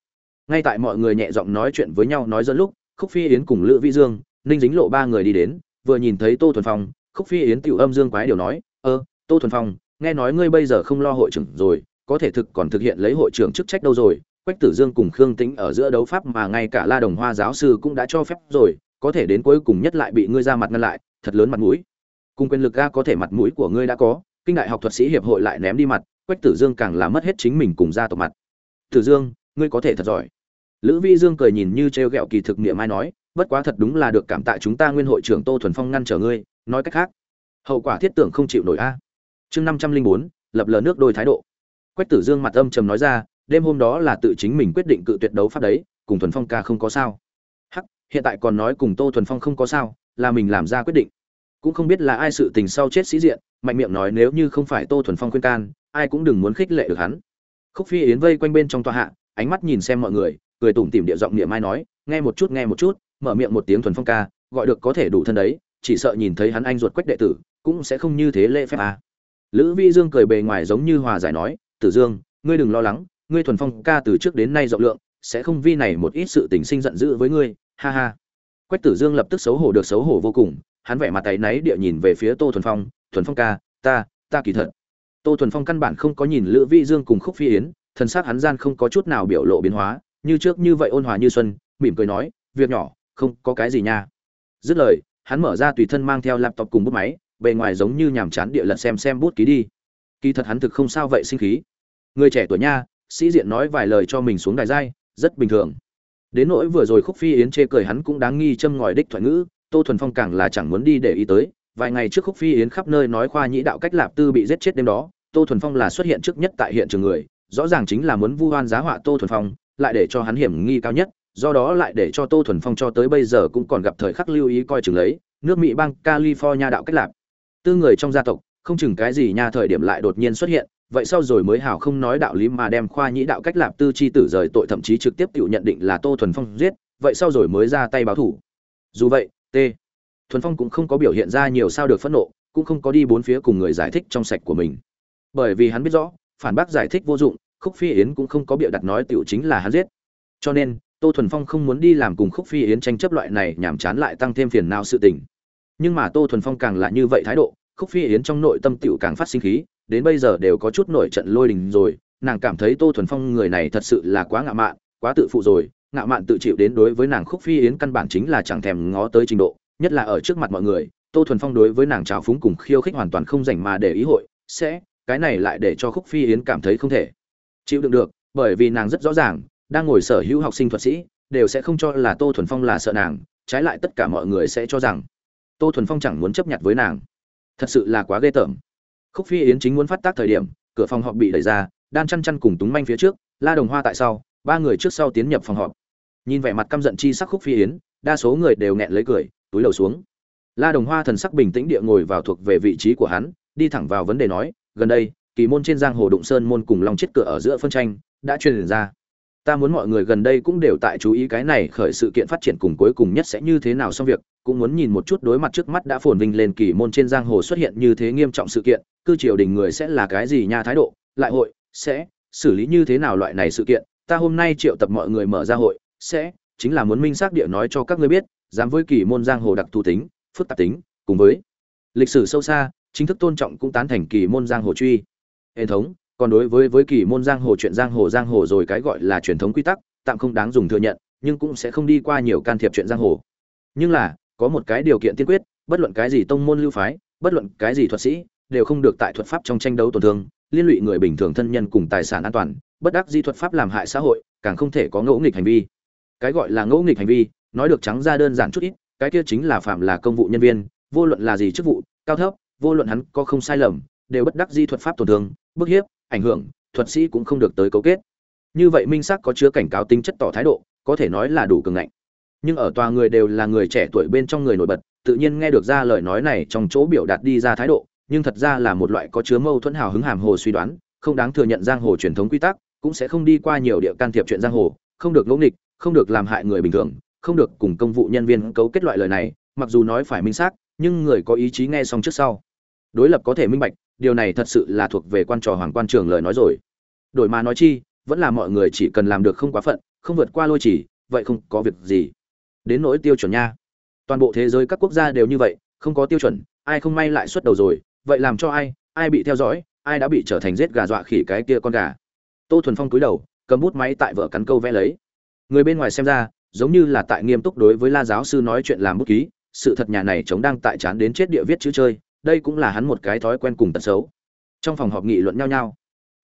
Ngay tại mọi người nhẹ giọng nói chuyện với nhau nói dẫn lúc, khúc phi yến cùng lữ vĩ dương, ninh dính lộ ba người đi đến, vừa nhìn thấy tô thuần phong, khúc phi yến tiểu âm dương quái điều nói, ơ, tô thuần phong, nghe nói ngươi bây giờ không lo hội trưởng rồi, có thể thực còn thực hiện lấy hội trưởng chức trách đâu rồi quách tử dương cùng khương tĩnh ở giữa đấu pháp mà ngay cả la đồng hoa giáo sư cũng đã cho phép rồi, có thể đến cuối cùng nhất lại bị ngươi ra mặt ngăn lại, thật lớn mặt mũi. Cùng quyền lực ga có thể mặt mũi của ngươi đã có, kinh đại học thuật sĩ hiệp hội lại ném đi mặt, quách tử dương càng là mất hết chính mình cùng gia tộc mặt. Tử dương, ngươi có thể thật giỏi. Lữ vi dương cười nhìn như trêu ghẹo kỳ thực niệm ai nói, bất quá thật đúng là được cảm tạ chúng ta nguyên hội trưởng tô thuần phong ngăn trở ngươi, nói cách khác, hậu quả thiết tưởng không chịu nổi a. Chương năm trăm linh bốn, lập lờ nước đôi thái độ. Quách tử dương mặt âm trầm nói ra đêm hôm đó là tự chính mình quyết định cự tuyệt đấu pháp đấy, cùng thuần phong ca không có sao. Hắc, hiện tại còn nói cùng tô thuần phong không có sao, là mình làm ra quyết định. Cũng không biết là ai sự tình sau chết sĩ diện, mạnh miệng nói nếu như không phải tô thuần phong khuyên can, ai cũng đừng muốn khích lệ được hắn. Khúc phi yến vây quanh bên trong tòa hạ, ánh mắt nhìn xem mọi người, cười tủm tỉm địa giọng niệm ai nói, nghe một chút, nghe một chút. Mở miệng một tiếng thuần phong ca, gọi được có thể đủ thân đấy, chỉ sợ nhìn thấy hắn anh ruột quách đệ tử, cũng sẽ không như thế lễ phép à. lữ vi dương cười bề ngoài giống như hòa giải nói, tử dương, ngươi đừng lo lắng ngươi thuần phong ca từ trước đến nay rộng lượng, sẽ không vi này một ít sự tình sinh giận dữ với ngươi, ha ha. Quách tử dương lập tức xấu hổ được xấu hổ vô cùng, hắn vẻ mặt tay náy địa nhìn về phía tô thuần phong thuần phong ca, ta ta kỳ thật. Tô thuần phong căn bản không có nhìn lữ vi dương cùng khúc phi yến thân xác hắn gian không có chút nào biểu lộ biến hóa, như trước như vậy ôn hòa như xuân, mỉm cười nói, việc nhỏ, không có cái gì nha. Dứt lời, hắn mở ra tùy thân mang theo laptop cùng bút máy, bề ngoài giống như nhàm chán địa lật xem xem bút ký đi. Kỳ thật hắn thực không sao vậy sinh khí. Người trẻ tuổi nha sĩ diện nói vài lời cho mình xuống đài giai, rất bình thường. Đến nỗi vừa rồi khúc phi yến chê cười hắn cũng đáng nghi châm ngòi đích thoại ngữ, tô thuần phong càng là chẳng muốn đi để ý tới. Vài ngày trước khúc phi yến khắp nơi nói khoa nhĩ đạo cách lạp tư bị giết chết đêm đó, tô thuần phong là xuất hiện trước nhất tại hiện trường người, rõ ràng chính là muốn vu oan giá họa tô thuần phong, lại để cho hắn hiểm nghi cao nhất, do đó lại để cho tô thuần phong cho tới bây giờ cũng còn gặp thời khắc lưu ý coi chừng lấy, nước mỹ bang california đạo cách lạp. Tư người trong gia tộc, không chừng cái gì nha thời điểm lại đột nhiên xuất hiện vậy sau rồi mới hảo không nói đạo lý mà đem khoa nhĩ đạo cách lạp tư chi tử rời tội thậm chí trực tiếp tự nhận định là tô thuần phong giết, vậy sau rồi mới ra tay báo thủ. Dù vậy, t. Thuần phong cũng không có biểu hiện ra nhiều sao được phẫn nộ, cũng không có đi bốn phía cùng người giải thích trong sạch của mình. Bởi vì hắn biết rõ, phản bác giải thích vô dụng, khúc phi yến cũng không có bịa đặt nói tiểu chính là hắn giết. Cho nên, tô thuần phong không muốn đi làm cùng khúc phi yến tranh chấp loại này nhảm chán lại tăng thêm phiền não sự tình. Nhưng mà tô thuần phong càng là như vậy thái độ khúc phi yến trong nội tâm tiểu càng phát sinh khí, đến bây giờ đều có chút nổi trận lôi đình rồi, nàng cảm thấy tô thuần phong người này thật sự là quá ngạo mạn, quá tự phụ rồi, ngạo mạn tự chịu đến đối với nàng khúc phi yến căn bản chính là chẳng thèm ngó tới trình độ, nhất là ở trước mặt mọi người, tô thuần phong đối với nàng trào phúng cùng khiêu khích hoàn toàn không dành mà để ý hội, sẽ, cái này lại để cho khúc phi yến cảm thấy không thể chịu đựng được, bởi vì nàng rất rõ ràng, đang ngồi sở hữu học sinh thuật sĩ, đều sẽ không cho là tô thuần phong là sợ nàng, trái lại tất cả mọi người sẽ cho rằng tô thuần phong chẳng muốn chấp nhận với nàng thật sự là quá ghê tởm. Khúc phi yến chính muốn phát tác thời điểm, cửa phòng họp bị đẩy ra đan chăn chăn cùng túng manh phía trước, la đồng hoa tại sau, ba người trước sau tiến nhập phòng họp. Nhìn vẻ mặt căm giận chi sắc khúc phi yến, đa số người đều nghẹn lấy cười, túi đầu xuống. La đồng hoa thần sắc bình tĩnh địa ngồi vào thuộc về vị trí của hắn, đi thẳng vào vấn đề nói, gần đây, kỳ môn trên giang hồ đụng sơn môn cùng long chết cửa ở giữa phân tranh, đã truyền ra. Ta muốn mọi người gần đây cũng đều tại chú ý cái này khởi sự kiện phát triển cùng cuối cùng nhất sẽ như thế nào xong việc cũng muốn nhìn một chút đối mặt trước mắt đã phồn vinh lên kỳ môn trên giang hồ xuất hiện như thế nghiêm trọng sự kiện, cư triều đình người sẽ là cái gì nha thái độ, lại hội, sẽ xử lý như thế nào loại này sự kiện, ta hôm nay triệu tập mọi người mở ra hội, sẽ chính là muốn minh xác địa nói cho các ngươi biết, dám với kỳ môn giang hồ đặc thù tính, phức tạp tính, cùng với lịch sử sâu xa, chính thức tôn trọng cũng tán thành kỳ môn giang hồ truy. Hệ thống, còn đối với với kỳ môn giang hồ chuyện giang hồ giang hồ rồi cái gọi là truyền thống quy tắc, tạm không đáng dùng thừa nhận, nhưng cũng sẽ không đi qua nhiều can thiệp chuyện giang hồ. Nhưng là có một cái điều kiện tiên quyết, bất luận cái gì tông môn lưu phái, bất luận cái gì thuật sĩ, đều không được tại thuật pháp trong tranh đấu tổn thương, liên lụy người bình thường thân nhân cùng tài sản an toàn, bất đắc di thuật pháp làm hại xã hội, càng không thể có ngẫu nghịch hành vi. Cái gọi là ngẫu nghịch hành vi, nói được trắng ra đơn giản chút ít, cái kia chính là phạm là công vụ nhân viên, vô luận là gì chức vụ, cao thấp, vô luận hắn có không sai lầm, đều bất đắc di thuật pháp tổn thương, bức hiếp, ảnh hưởng, thuật sĩ cũng không được tới cấu kết. Như vậy minh xác có chứa cảnh cáo tính chất tỏ thái độ, có thể nói là đủ cường ngạnh nhưng ở tòa người đều là người trẻ tuổi bên trong người nổi bật, tự nhiên nghe được ra lời nói này trong chỗ biểu đạt đi ra thái độ, nhưng thật ra là một loại có chứa mâu thuẫn hào hứng hàm hồ suy đoán, không đáng thừa nhận giang hồ truyền thống quy tắc, cũng sẽ không đi qua nhiều địa can thiệp chuyện giang hồ, không được ngẫu nghịch, không được làm hại người bình thường, không được cùng công vụ nhân viên cấu kết loại lời này, mặc dù nói phải minh xác, nhưng người có ý chí nghe xong trước sau. Đối lập có thể minh bạch, điều này thật sự là thuộc về quan trò hoàng quan trường lời nói rồi. Đổi mà nói chi, vẫn là mọi người chỉ cần làm được không quá phận, không vượt qua lôi chỉ, vậy không có việc gì đến nỗi tiêu chuẩn nha. Toàn bộ thế giới các quốc gia đều như vậy, không có tiêu chuẩn, ai không may lại xuất đầu rồi, vậy làm cho ai ai bị theo dõi, ai đã bị trở thành giết gà dọa khỉ cái kia con gà. Tô thuần phong cúi đầu, cầm bút máy tại vợ cắn câu vẽ lấy. Người bên ngoài xem ra, giống như là tại nghiêm túc đối với la giáo sư nói chuyện làm bút ký, sự thật nhà này chống đang tại chán đến chết địa viết chữ chơi, đây cũng là hắn một cái thói quen cùng tật xấu. Trong phòng họp nghị luận nhau nhau,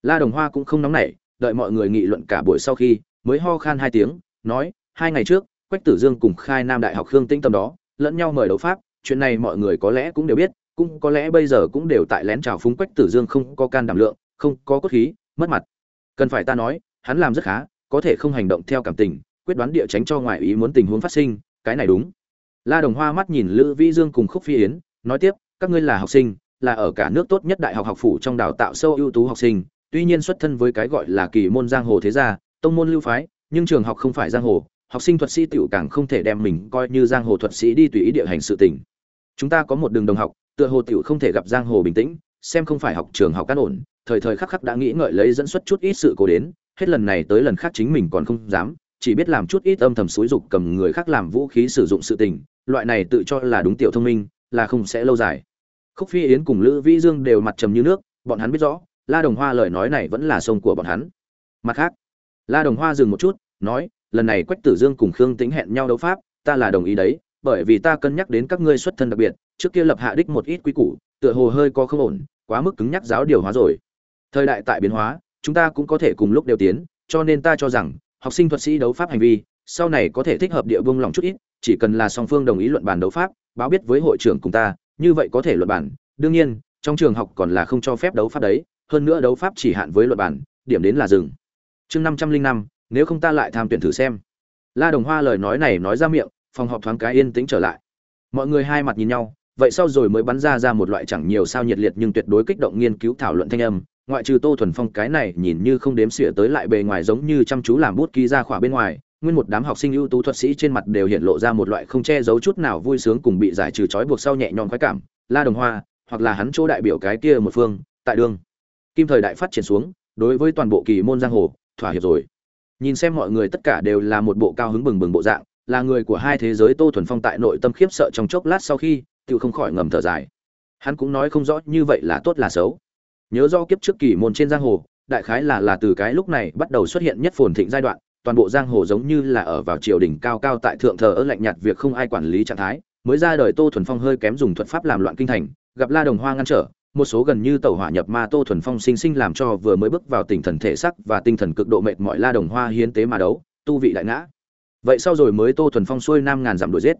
la đồng hoa cũng không nóng nảy, đợi mọi người nghị luận cả buổi sau khi, mới ho khan hai tiếng, nói, hai ngày trước quách tử dương cùng khai nam đại học khương tĩnh tâm đó, lẫn nhau mời đấu pháp, chuyện này mọi người có lẽ cũng đều biết, cũng có lẽ bây giờ cũng đều tại lén chào phúng quách tử dương không có can đảm lượng, không có cốt khí, mất mặt. Cần phải ta nói, hắn làm rất khá, có thể không hành động theo cảm tình, quyết đoán địa tránh cho ngoại ý muốn tình huống phát sinh, cái này đúng. La đồng hoa mắt nhìn lữ vĩ dương cùng khúc phi yến, nói tiếp, các ngươi là học sinh, là ở cả nước tốt nhất đại học học phủ trong đào tạo sâu ưu tú học sinh, tuy nhiên xuất thân với cái gọi là kỳ môn giang hồ thế gia, tông môn lưu phái, nhưng trường học không phải giang hồ học sinh thuật sĩ tiểu càng không thể đem mình coi như giang hồ thuật sĩ đi tùy ý địa hành sự tình. Chúng ta có một đường đồng học, tựa hồ tiểu không thể gặp giang hồ bình tĩnh, xem không phải học trường học cát ổn, thời thời khắc khắc đã nghĩ ngợi lấy dẫn xuất chút ít sự cố đến, hết lần này tới lần khác chính mình còn không dám, chỉ biết làm chút ít âm thầm xúi dục cầm người khác làm vũ khí sử dụng sự tình, loại này tự cho là đúng tiểu thông minh, là không sẽ lâu dài. Khúc phi yến cùng lữ vĩ dương đều mặt trầm như nước, bọn hắn biết rõ, la đồng hoa lời nói này vẫn là sông của bọn hắn. Mặt khác, la đồng hoa dừng một chút, nói lần này quách tử dương cùng khương tính hẹn nhau đấu pháp, ta là đồng ý đấy, bởi vì ta cân nhắc đến các ngươi xuất thân đặc biệt, trước kia lập hạ đích một ít quy củ, tựa hồ hơi có không ổn, quá mức cứng nhắc giáo điều hóa rồi. Thời đại tại biến hóa, chúng ta cũng có thể cùng lúc đều tiến, cho nên ta cho rằng, học sinh thuật sĩ đấu pháp hành vi, sau này có thể thích hợp địa vương lòng chút ít, chỉ cần là song phương đồng ý luận bàn đấu pháp, báo biết với hội trưởng cùng ta, như vậy có thể luận bàn. Đương nhiên, trong trường học còn là không cho phép đấu pháp đấy, hơn nữa đấu pháp chỉ hạn với luận bàn, điểm đến là dừng. Chương năm trăm linh năm nếu không ta lại tham tuyển thử xem. La đồng hoa lời nói này nói ra miệng, phòng họp thoáng cái yên tĩnh trở lại. Mọi người hai mặt nhìn nhau, vậy sau rồi mới bắn ra ra một loại chẳng nhiều sao nhiệt liệt nhưng tuyệt đối kích động nghiên cứu thảo luận thanh âm, ngoại trừ tô thuần phong cái này nhìn như không đếm xỉa tới lại bề ngoài giống như chăm chú làm bút ký ra khỏa bên ngoài, nguyên một đám học sinh ưu tú thuật sĩ trên mặt đều hiện lộ ra một loại không che giấu chút nào vui sướng cùng bị giải trừ trói buộc sau nhẹ nhõm khoái cảm. La đồng hoa, hoặc là hắn chỗ đại biểu cái kia một phương, tại đương kim thời đại phát triển xuống, đối với toàn bộ kỳ môn giang hồ, thỏa hiệp rồi nhìn xem mọi người tất cả đều là một bộ cao hứng bừng bừng bộ dạng, là người của hai thế giới tô thuần phong tại nội tâm khiếp sợ trong chốc lát sau khi tự không khỏi ngầm thở dài. Hắn cũng nói không rõ như vậy là tốt là xấu. Nhớ do kiếp trước kỳ môn trên giang hồ, đại khái là là từ cái lúc này bắt đầu xuất hiện nhất phồn thịnh giai đoạn, toàn bộ giang hồ giống như là ở vào triều đình cao cao tại thượng thờ ơ lạnh nhạt việc không ai quản lý trạng thái, mới ra đời tô thuần phong hơi kém dùng thuật pháp làm loạn kinh thành, gặp la đồng hoa ngăn trở một số gần như tẩu hỏa nhập ma tô thuần phong sinh sinh làm cho vừa mới bước vào tinh thần thể sắc và tinh thần cực độ mệt mỏi la đồng hoa hiến tế mà đấu, tu vị đại ngã. Vậy sau rồi mới tô thuần phong xuôi năm ngàn dặm đuổi giết.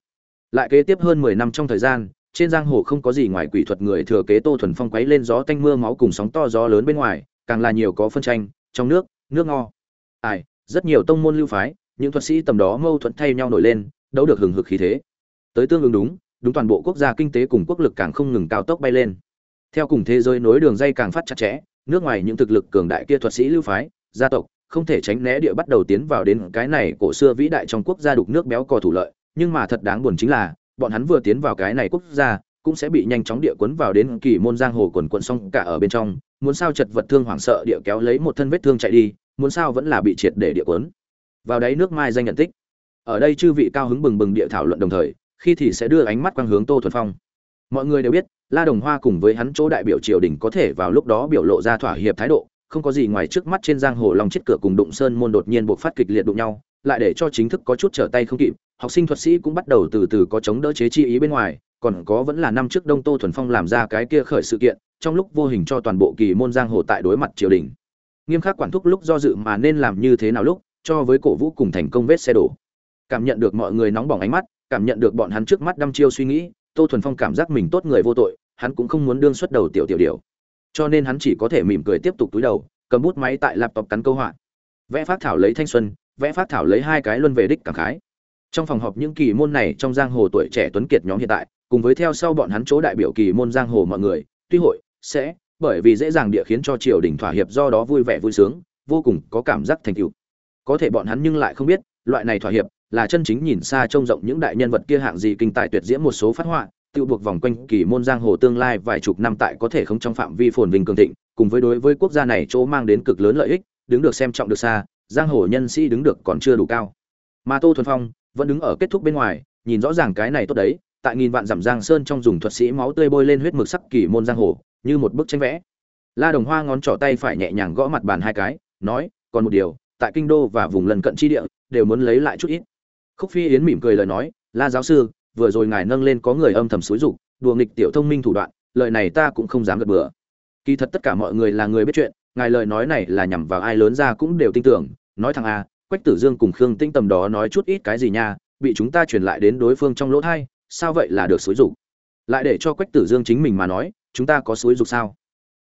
Lại kế tiếp hơn mười năm trong thời gian, trên giang hồ không có gì ngoài quỷ thuật người thừa kế tô thuần phong quấy lên gió tanh mưa máu cùng sóng to gió lớn bên ngoài, càng là nhiều có phân tranh, trong nước nước ngo ai, rất nhiều tông môn lưu phái, những thuật sĩ tầm đó mâu thuẫn thay nhau nổi lên, đấu được hừng hực khí thế. Tới tương ứng đúng đúng toàn bộ quốc gia kinh tế cùng quốc lực càng không ngừng cao tốc bay lên theo cùng thế giới nối đường dây càng phát chặt chẽ, nước ngoài những thực lực cường đại kia thuật sĩ lưu phái, gia tộc, không thể tránh né địa bắt đầu tiến vào đến cái này cổ xưa vĩ đại trong quốc gia đục nước béo cò thủ lợi. Nhưng mà thật đáng buồn chính là, bọn hắn vừa tiến vào cái này quốc gia, cũng sẽ bị nhanh chóng địa cuốn vào đến kỳ môn giang hồ quần quận xong cả ở bên trong. Muốn sao chật vật thương hoảng sợ địa kéo lấy một thân vết thương chạy đi, muốn sao vẫn là bị triệt để địa cuốn. Vào đấy nước mai danh nhận tích. Ở đây chư vị cao hứng bừng bừng địa thảo luận đồng thời, khi thì sẽ đưa ánh mắt quang hướng tô thuần phong mọi người đều biết, la đồng hoa cùng với hắn chỗ đại biểu triều đình có thể vào lúc đó biểu lộ ra thỏa hiệp thái độ, không có gì ngoài trước mắt trên giang hồ long chết cửa cùng đụng sơn môn đột nhiên buộc phát kịch liệt đụng nhau, lại để cho chính thức có chút trở tay không kịp, học sinh thuật sĩ cũng bắt đầu từ từ có chống đỡ chế chi ý bên ngoài, còn có vẫn là năm trước đông tô thuần phong làm ra cái kia khởi sự kiện, trong lúc vô hình cho toàn bộ kỳ môn giang hồ tại đối mặt triều đình. Nghiêm khắc quản thúc lúc do dự mà nên làm như thế nào lúc, cho với cổ vũ cùng thành công vết xe đổ. Cảm nhận được mọi người nóng bỏng ánh mắt, cảm nhận được bọn hắn trước mắt đăm chiêu suy nghĩ tô thuần phong cảm giác mình tốt người vô tội, hắn cũng không muốn đương xuất đầu tiểu tiểu điều cho nên hắn chỉ có thể mỉm cười tiếp tục túi đầu, cầm bút máy tại laptop cắn câu họa. Vẽ phát thảo lấy thanh xuân, vẽ phát thảo lấy hai cái luân về đích cảm khái. Trong phòng họp những kỳ môn này trong giang hồ tuổi trẻ tuấn kiệt nhóm hiện tại, cùng với theo sau bọn hắn chỗ đại biểu kỳ môn giang hồ mọi người, tuy hội, sẽ, bởi vì dễ dàng địa khiến cho triều đình thỏa hiệp do đó vui vẻ vui sướng, vô cùng có cảm giác thành tựu. Có thể bọn hắn nhưng lại không biết, loại này thỏa hiệp là chân chính nhìn xa trông rộng những đại nhân vật kia hạng gì kinh tài tuyệt diễm một số phát họa, tiêu buộc vòng quanh kỳ môn giang hồ tương lai vài chục năm tại có thể không trong phạm vi phồn vinh cường thịnh, cùng với đối với quốc gia này chỗ mang đến cực lớn lợi ích, đứng được xem trọng được xa, giang hồ nhân sĩ đứng được còn chưa đủ cao. Mà tô thuần phong vẫn đứng ở kết thúc bên ngoài, nhìn rõ ràng cái này tốt đấy, tại nghìn vạn dặm giang sơn trong dùng thuật sĩ máu tươi bôi lên huyết mực sắc kỳ môn giang hồ, như một bức tranh vẽ. La đồng hoa ngón trỏ tay phải nhẹ nhàng gõ mặt bàn hai cái, nói, còn một điều, tại kinh đô và vùng lân cận chi địa, đều muốn lấy lại chút ít khúc phi yến mỉm cười lời nói, la giáo sư, vừa rồi ngài nâng lên có người âm thầm xúi dục, đùa nghịch tiểu thông minh thủ đoạn, lời này ta cũng không dám gật bừa. Kỳ thật tất cả mọi người là người biết chuyện, ngài lời nói này là nhằm vào ai lớn ra cũng đều tin tưởng. Nói thằng a à, quách tử dương cùng khương tinh tầm đó nói chút ít cái gì nha, bị chúng ta truyền lại đến đối phương trong lỗ thai, sao vậy là được xúi dục? Lại để cho quách tử dương chính mình mà nói, chúng ta có xúi dục sao?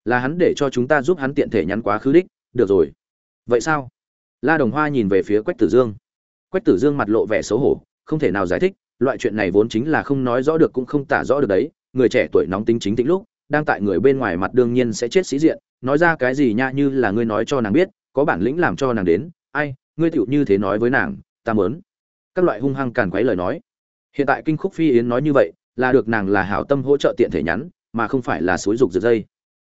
Là hắn để cho chúng ta giúp hắn tiện thể nhắn quá khứ đích, được rồi. Vậy sao? La đồng hoa nhìn về phía quách tử dương quách tử dương mặt lộ vẻ xấu hổ, không thể nào giải thích, loại chuyện này vốn chính là không nói rõ được cũng không tả rõ được đấy, người trẻ tuổi nóng tính chính tĩnh lúc, đang tại người bên ngoài mặt đương nhiên sẽ chết sĩ diện, nói ra cái gì nha như là ngươi nói cho nàng biết, có bản lĩnh làm cho nàng đến, ai, ngươi tựu như thế nói với nàng, ta mớn các loại hung hăng càn quấy lời nói. Hiện tại kinh khúc phi yến nói như vậy, là được nàng là hảo tâm hỗ trợ tiện thể nhắn, mà không phải là suối dục giật dây.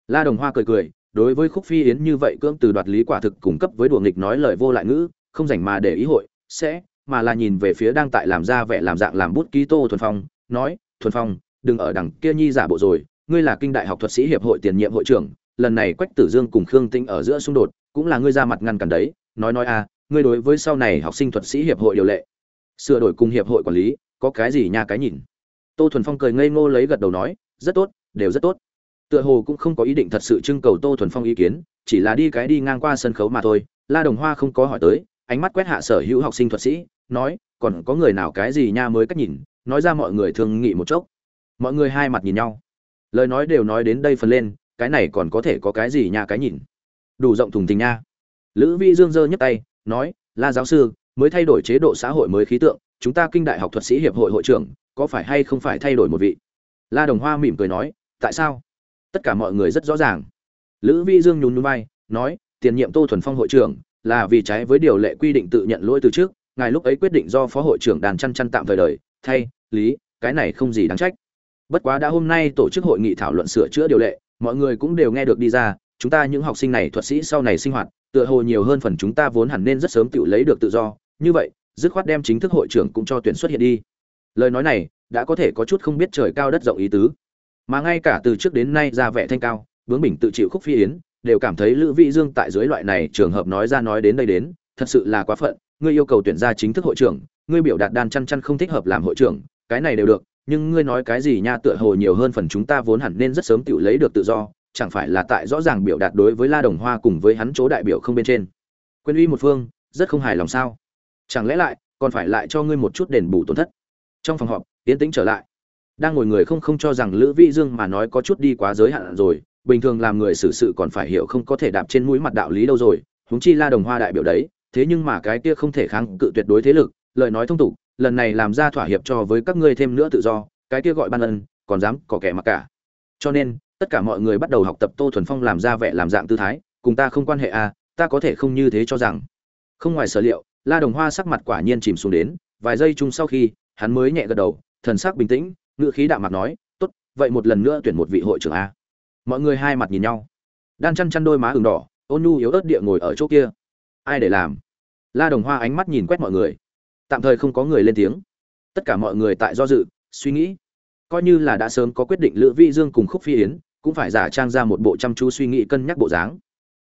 La đồng hoa cười cười, đối với khúc phi yến như vậy cưỡng từ đoạt lý quả thực cung cấp với đùa nghịch nói lời vô lại ngữ, không dành mà để ý hội sẽ, mà là nhìn về phía đang tại làm ra vẻ làm dạng làm bút ký tô thuần phong, nói, thuần phong, đừng ở đằng kia nhi giả bộ rồi, ngươi là kinh đại học thuật sĩ hiệp hội tiền nhiệm hội trưởng, lần này quách tử dương cùng khương tinh ở giữa xung đột, cũng là ngươi ra mặt ngăn cản đấy, nói nói a ngươi đối với sau này học sinh thuật sĩ hiệp hội điều lệ, sửa đổi cùng hiệp hội quản lý, có cái gì nha cái nhìn? Tô thuần phong cười ngây ngô lấy gật đầu nói, rất tốt, đều rất tốt. Tựa hồ cũng không có ý định thật sự trưng cầu tô thuần phong ý kiến, chỉ là đi cái đi ngang qua sân khấu mà thôi, la đồng hoa không có hỏi tới ánh mắt quét hạ sở hữu học sinh thuật sĩ, nói, còn có người nào cái gì nha mới cách nhìn? Nói ra mọi người thường nghị một chốc. Mọi người hai mặt nhìn nhau. Lời nói đều nói đến đây phần lên, cái này còn có thể có cái gì nha cái nhìn? Đủ rộng thùng tình nha. Lữ vi dương dơ nhấc tay, nói, la giáo sư, mới thay đổi chế độ xã hội mới khí tượng, chúng ta kinh đại học thuật sĩ hiệp hội hội trưởng, có phải hay không phải thay đổi một vị? La đồng hoa mỉm cười nói, tại sao? Tất cả mọi người rất rõ ràng. Lữ vi dương nhún nhún vai, nói, tiền nhiệm tô thuần phong hội trưởng là vì trái với điều lệ quy định tự nhận lỗi từ trước, ngài lúc ấy quyết định do phó hội trưởng đàn chăn chăn tạm thời đời, thay, lý, cái này không gì đáng trách. Bất quá đã hôm nay tổ chức hội nghị thảo luận sửa chữa điều lệ, mọi người cũng đều nghe được đi ra, chúng ta những học sinh này, thuật sĩ sau này sinh hoạt, tựa hồ nhiều hơn phần chúng ta vốn hẳn nên rất sớm tự lấy được tự do. Như vậy, dứt khoát đem chính thức hội trưởng cũng cho tuyển xuất hiện đi. Lời nói này, đã có thể có chút không biết trời cao đất rộng ý tứ. Mà ngay cả từ trước đến nay ra vẻ thanh cao, bướng bình tự chịu khúc phi yến đều cảm thấy lữ vĩ dương tại dưới loại này trường hợp nói ra nói đến đây đến, thật sự là quá phận, ngươi yêu cầu tuyển ra chính thức hội trưởng, ngươi biểu đạt đan chăn chăn không thích hợp làm hội trưởng, cái này đều được, nhưng ngươi nói cái gì nha, tựa hồ nhiều hơn phần chúng ta vốn hẳn nên rất sớm tự lấy được tự do, chẳng phải là tại rõ ràng biểu đạt đối với la đồng hoa cùng với hắn chỗ đại biểu không bên trên. Quên uy một phương, rất không hài lòng sao? Chẳng lẽ lại, còn phải lại cho ngươi một chút đền bù tổn thất? Trong phòng họp tiến tĩnh trở lại. Đang ngồi người không không cho rằng lữ vĩ dương mà nói có chút đi quá giới hạn rồi bình thường làm người xử sự còn phải hiểu không có thể đạp trên mũi mặt đạo lý đâu rồi, huống chi la đồng hoa đại biểu đấy, thế nhưng mà cái kia không thể kháng cự tuyệt đối thế lực, lời nói thông tục, lần này làm ra thỏa hiệp cho với các ngươi thêm nữa tự do, cái kia gọi ban ân, còn dám có kẻ mặc cả. Cho nên, tất cả mọi người bắt đầu học tập tô thuần phong làm ra vẻ làm dạng tư thái, cùng ta không quan hệ à ta có thể không như thế cho rằng. Không ngoài sở liệu, la đồng hoa sắc mặt quả nhiên chìm xuống đến, vài giây chung sau khi, hắn mới nhẹ gật đầu, thần sắc bình tĩnh ngựa khí đạm mặt nói, tốt, vậy một lần nữa tuyển một vị hội trưởng a mọi người hai mặt nhìn nhau. Đan chăn chăn đôi má ửng đỏ, ôn nhu yếu ớt địa ngồi ở chỗ kia. Ai để làm? La đồng hoa ánh mắt nhìn quét mọi người. Tạm thời không có người lên tiếng. Tất cả mọi người tại do dự, suy nghĩ. Coi như là đã sớm có quyết định lữ vi dương cùng khúc phi yến, cũng phải giả trang ra một bộ chăm chú suy nghĩ cân nhắc bộ dáng.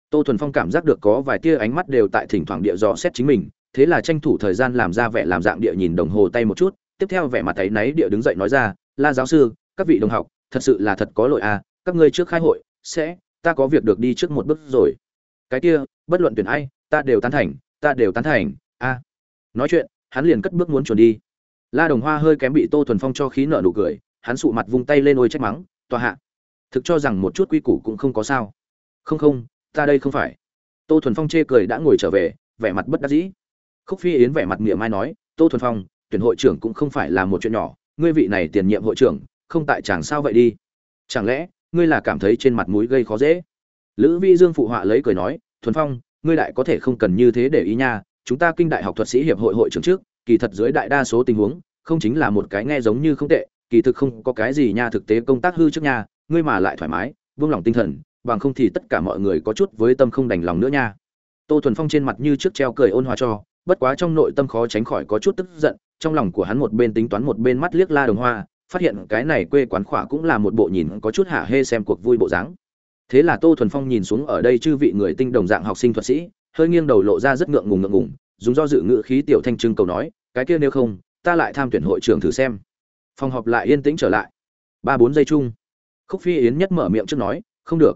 Tô thuần phong cảm giác được có vài tia ánh mắt đều tại thỉnh thoảng địa dò xét chính mình, thế là tranh thủ thời gian làm ra vẻ làm dạng địa nhìn đồng hồ tay một chút, tiếp theo vẻ mặt thấy náy địa đứng dậy nói ra, la giáo sư, các vị đồng học, thật sự là thật có lỗi à các ngươi trước khai hội, sẽ, ta có việc được đi trước một bước rồi. Cái kia, bất luận tuyển ai, ta đều tán thành, ta đều tán thành, a. Nói chuyện, hắn liền cất bước muốn chuẩn đi. La đồng hoa hơi kém bị tô thuần phong cho khí nợ nụ cười, hắn sụ mặt vung tay lên ôi trách mắng, tòa hạ, thực cho rằng một chút quy củ cũng không có sao. Không không, ta đây không phải. Tô thuần phong chê cười đã ngồi trở về, vẻ mặt bất đắc dĩ. Khúc phi yến vẻ mặt miệng mai nói, tô thuần phong, tuyển hội trưởng cũng không phải là một chuyện nhỏ, ngươi vị này tiền nhiệm hội trưởng, không tại chàng sao vậy đi? Chẳng lẽ ngươi là cảm thấy trên mặt mũi gây khó dễ. Lữ vi dương phụ họa lấy cười nói, thuần phong, ngươi đại có thể không cần như thế để ý nha, chúng ta kinh đại học thuật sĩ hiệp hội hội trưởng trước, kỳ thật dưới đại đa số tình huống, không chính là một cái nghe giống như không tệ, kỳ thực không có cái gì nha thực tế công tác hư trước nha, ngươi mà lại thoải mái vương lòng tinh thần, bằng không thì tất cả mọi người có chút với tâm không đành lòng nữa nha. Tô thuần phong trên mặt như trước treo cười ôn hòa cho, bất quá trong nội tâm khó tránh khỏi có chút tức giận, trong lòng của hắn một bên tính toán một bên mắt liếc la đồng hoa phát hiện cái này quê quán khỏa cũng là một bộ nhìn có chút hả hê xem cuộc vui bộ dáng. Thế là tô thuần phong nhìn xuống ở đây chư vị người tinh đồng dạng học sinh thuật sĩ, hơi nghiêng đầu lộ ra rất ngượng ngùng ngượng ngùng, dùng do dự ngữ khí tiểu thanh trưng cầu nói, cái kia nếu không, ta lại tham tuyển hội trưởng thử xem. Phòng họp lại yên tĩnh trở lại. Ba bốn giây chung, khúc phi yến nhất mở miệng trước nói, không được.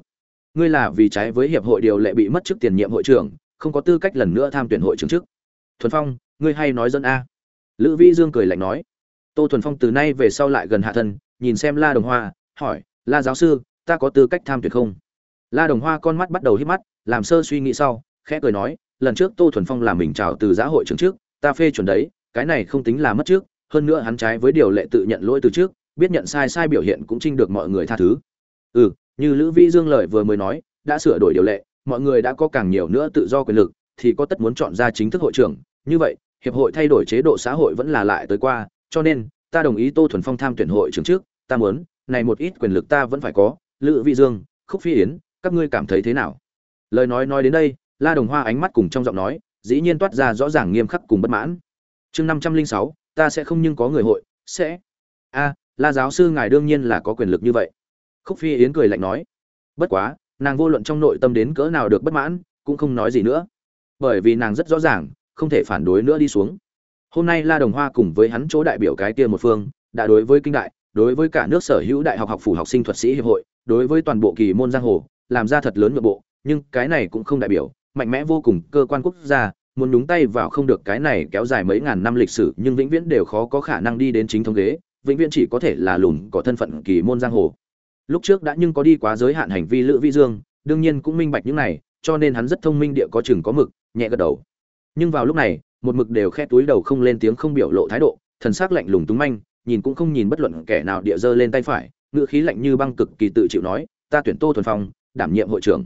Ngươi là vì trái với hiệp hội điều lệ bị mất chức tiền nhiệm hội trưởng, không có tư cách lần nữa tham tuyển hội trưởng chức. Thuần phong, ngươi hay nói dân a. Lữ vĩ dương cười lạnh nói tô thuần phong từ nay về sau lại gần hạ thân, nhìn xem la đồng hoa, hỏi, la giáo sư, ta có tư cách tham tuyển không? La đồng hoa con mắt bắt đầu hít mắt, làm sơ suy nghĩ sau, khẽ cười nói, lần trước tô thuần phong làm mình chào từ giã hội trưởng trước, ta phê chuẩn đấy, cái này không tính là mất trước, hơn nữa hắn trái với điều lệ tự nhận lỗi từ trước, biết nhận sai sai biểu hiện cũng trinh được mọi người tha thứ. Ừ như lữ vĩ dương lợi vừa mới nói, đã sửa đổi điều lệ, mọi người đã có càng nhiều nữa tự do quyền lực, thì có tất muốn chọn ra chính thức hội trưởng, như vậy, hiệp hội thay đổi chế độ xã hội vẫn là lại tới qua cho nên, ta đồng ý tô thuần phong tham tuyển hội trưởng trước, ta muốn, này một ít quyền lực ta vẫn phải có, lữ vị dương, khúc phi yến, các ngươi cảm thấy thế nào? Lời nói nói đến đây, la đồng hoa ánh mắt cùng trong giọng nói, dĩ nhiên toát ra rõ ràng nghiêm khắc cùng bất mãn. Chương năm trăm linh sáu, ta sẽ không nhưng có người hội, sẽ. A, la giáo sư ngài đương nhiên là có quyền lực như vậy. Khúc phi yến cười lạnh nói. Bất quá, nàng vô luận trong nội tâm đến cỡ nào được bất mãn, cũng không nói gì nữa. Bởi vì nàng rất rõ ràng, không thể phản đối nữa đi xuống hôm nay la đồng hoa cùng với hắn chỗ đại biểu cái kia một phương, đã đối với kinh đại, đối với cả nước sở hữu đại học học phủ học sinh thuật sĩ hiệp hội, đối với toàn bộ kỳ môn giang hồ, làm ra thật lớn nội bộ, nhưng cái này cũng không đại biểu, mạnh mẽ vô cùng cơ quan quốc gia, muốn nhúng tay vào không được cái này kéo dài mấy ngàn năm lịch sử, nhưng vĩnh viễn đều khó có khả năng đi đến chính thống ghế, vĩnh viễn chỉ có thể là lùn có thân phận kỳ môn giang hồ. Lúc trước đã nhưng có đi quá giới hạn hành vi lữ vi dương, đương nhiên cũng minh bạch những này, cho nên hắn rất thông minh địa có chừng có mực, nhẹ gật đầu. Nhưng vào lúc này một mực đều khe túi đầu không lên tiếng không biểu lộ thái độ, thần sắc lạnh lùng túng manh, nhìn cũng không nhìn bất luận kẻ nào địa dơ lên tay phải, ngữ khí lạnh như băng cực kỳ tự chịu nói, ta tuyển tô thuần phong, đảm nhiệm hội trưởng.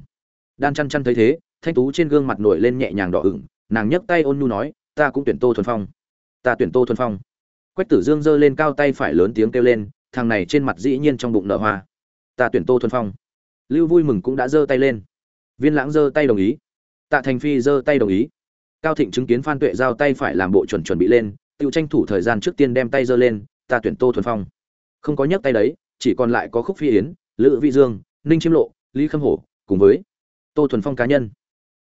Đan chăn chăn thấy thế, thanh tú trên gương mặt nổi lên nhẹ nhàng đỏ ửng, nàng nhấc tay ôn nhu nói, ta cũng tuyển tô thuần phong. Ta tuyển tô thuần phong. Quách tử dương giơ lên cao tay phải lớn tiếng kêu lên, thằng này trên mặt dĩ nhiên trong bụng nở hoa. Ta tuyển tô thuần phong. Lưu vui mừng cũng đã giơ tay lên. Viên lãng giơ tay đồng ý. Tạ thành phi giơ tay đồng ý cao thịnh chứng kiến phan tuệ giao tay phải làm bộ chuẩn chuẩn bị lên tự tranh thủ thời gian trước tiên đem tay giơ lên, ta tuyển tô thuần phong. Không có nhấc tay đấy, chỉ còn lại có khúc phi yến, lữ vị dương, ninh chiêm lộ, lý khâm hổ cùng với tô thuần phong cá nhân.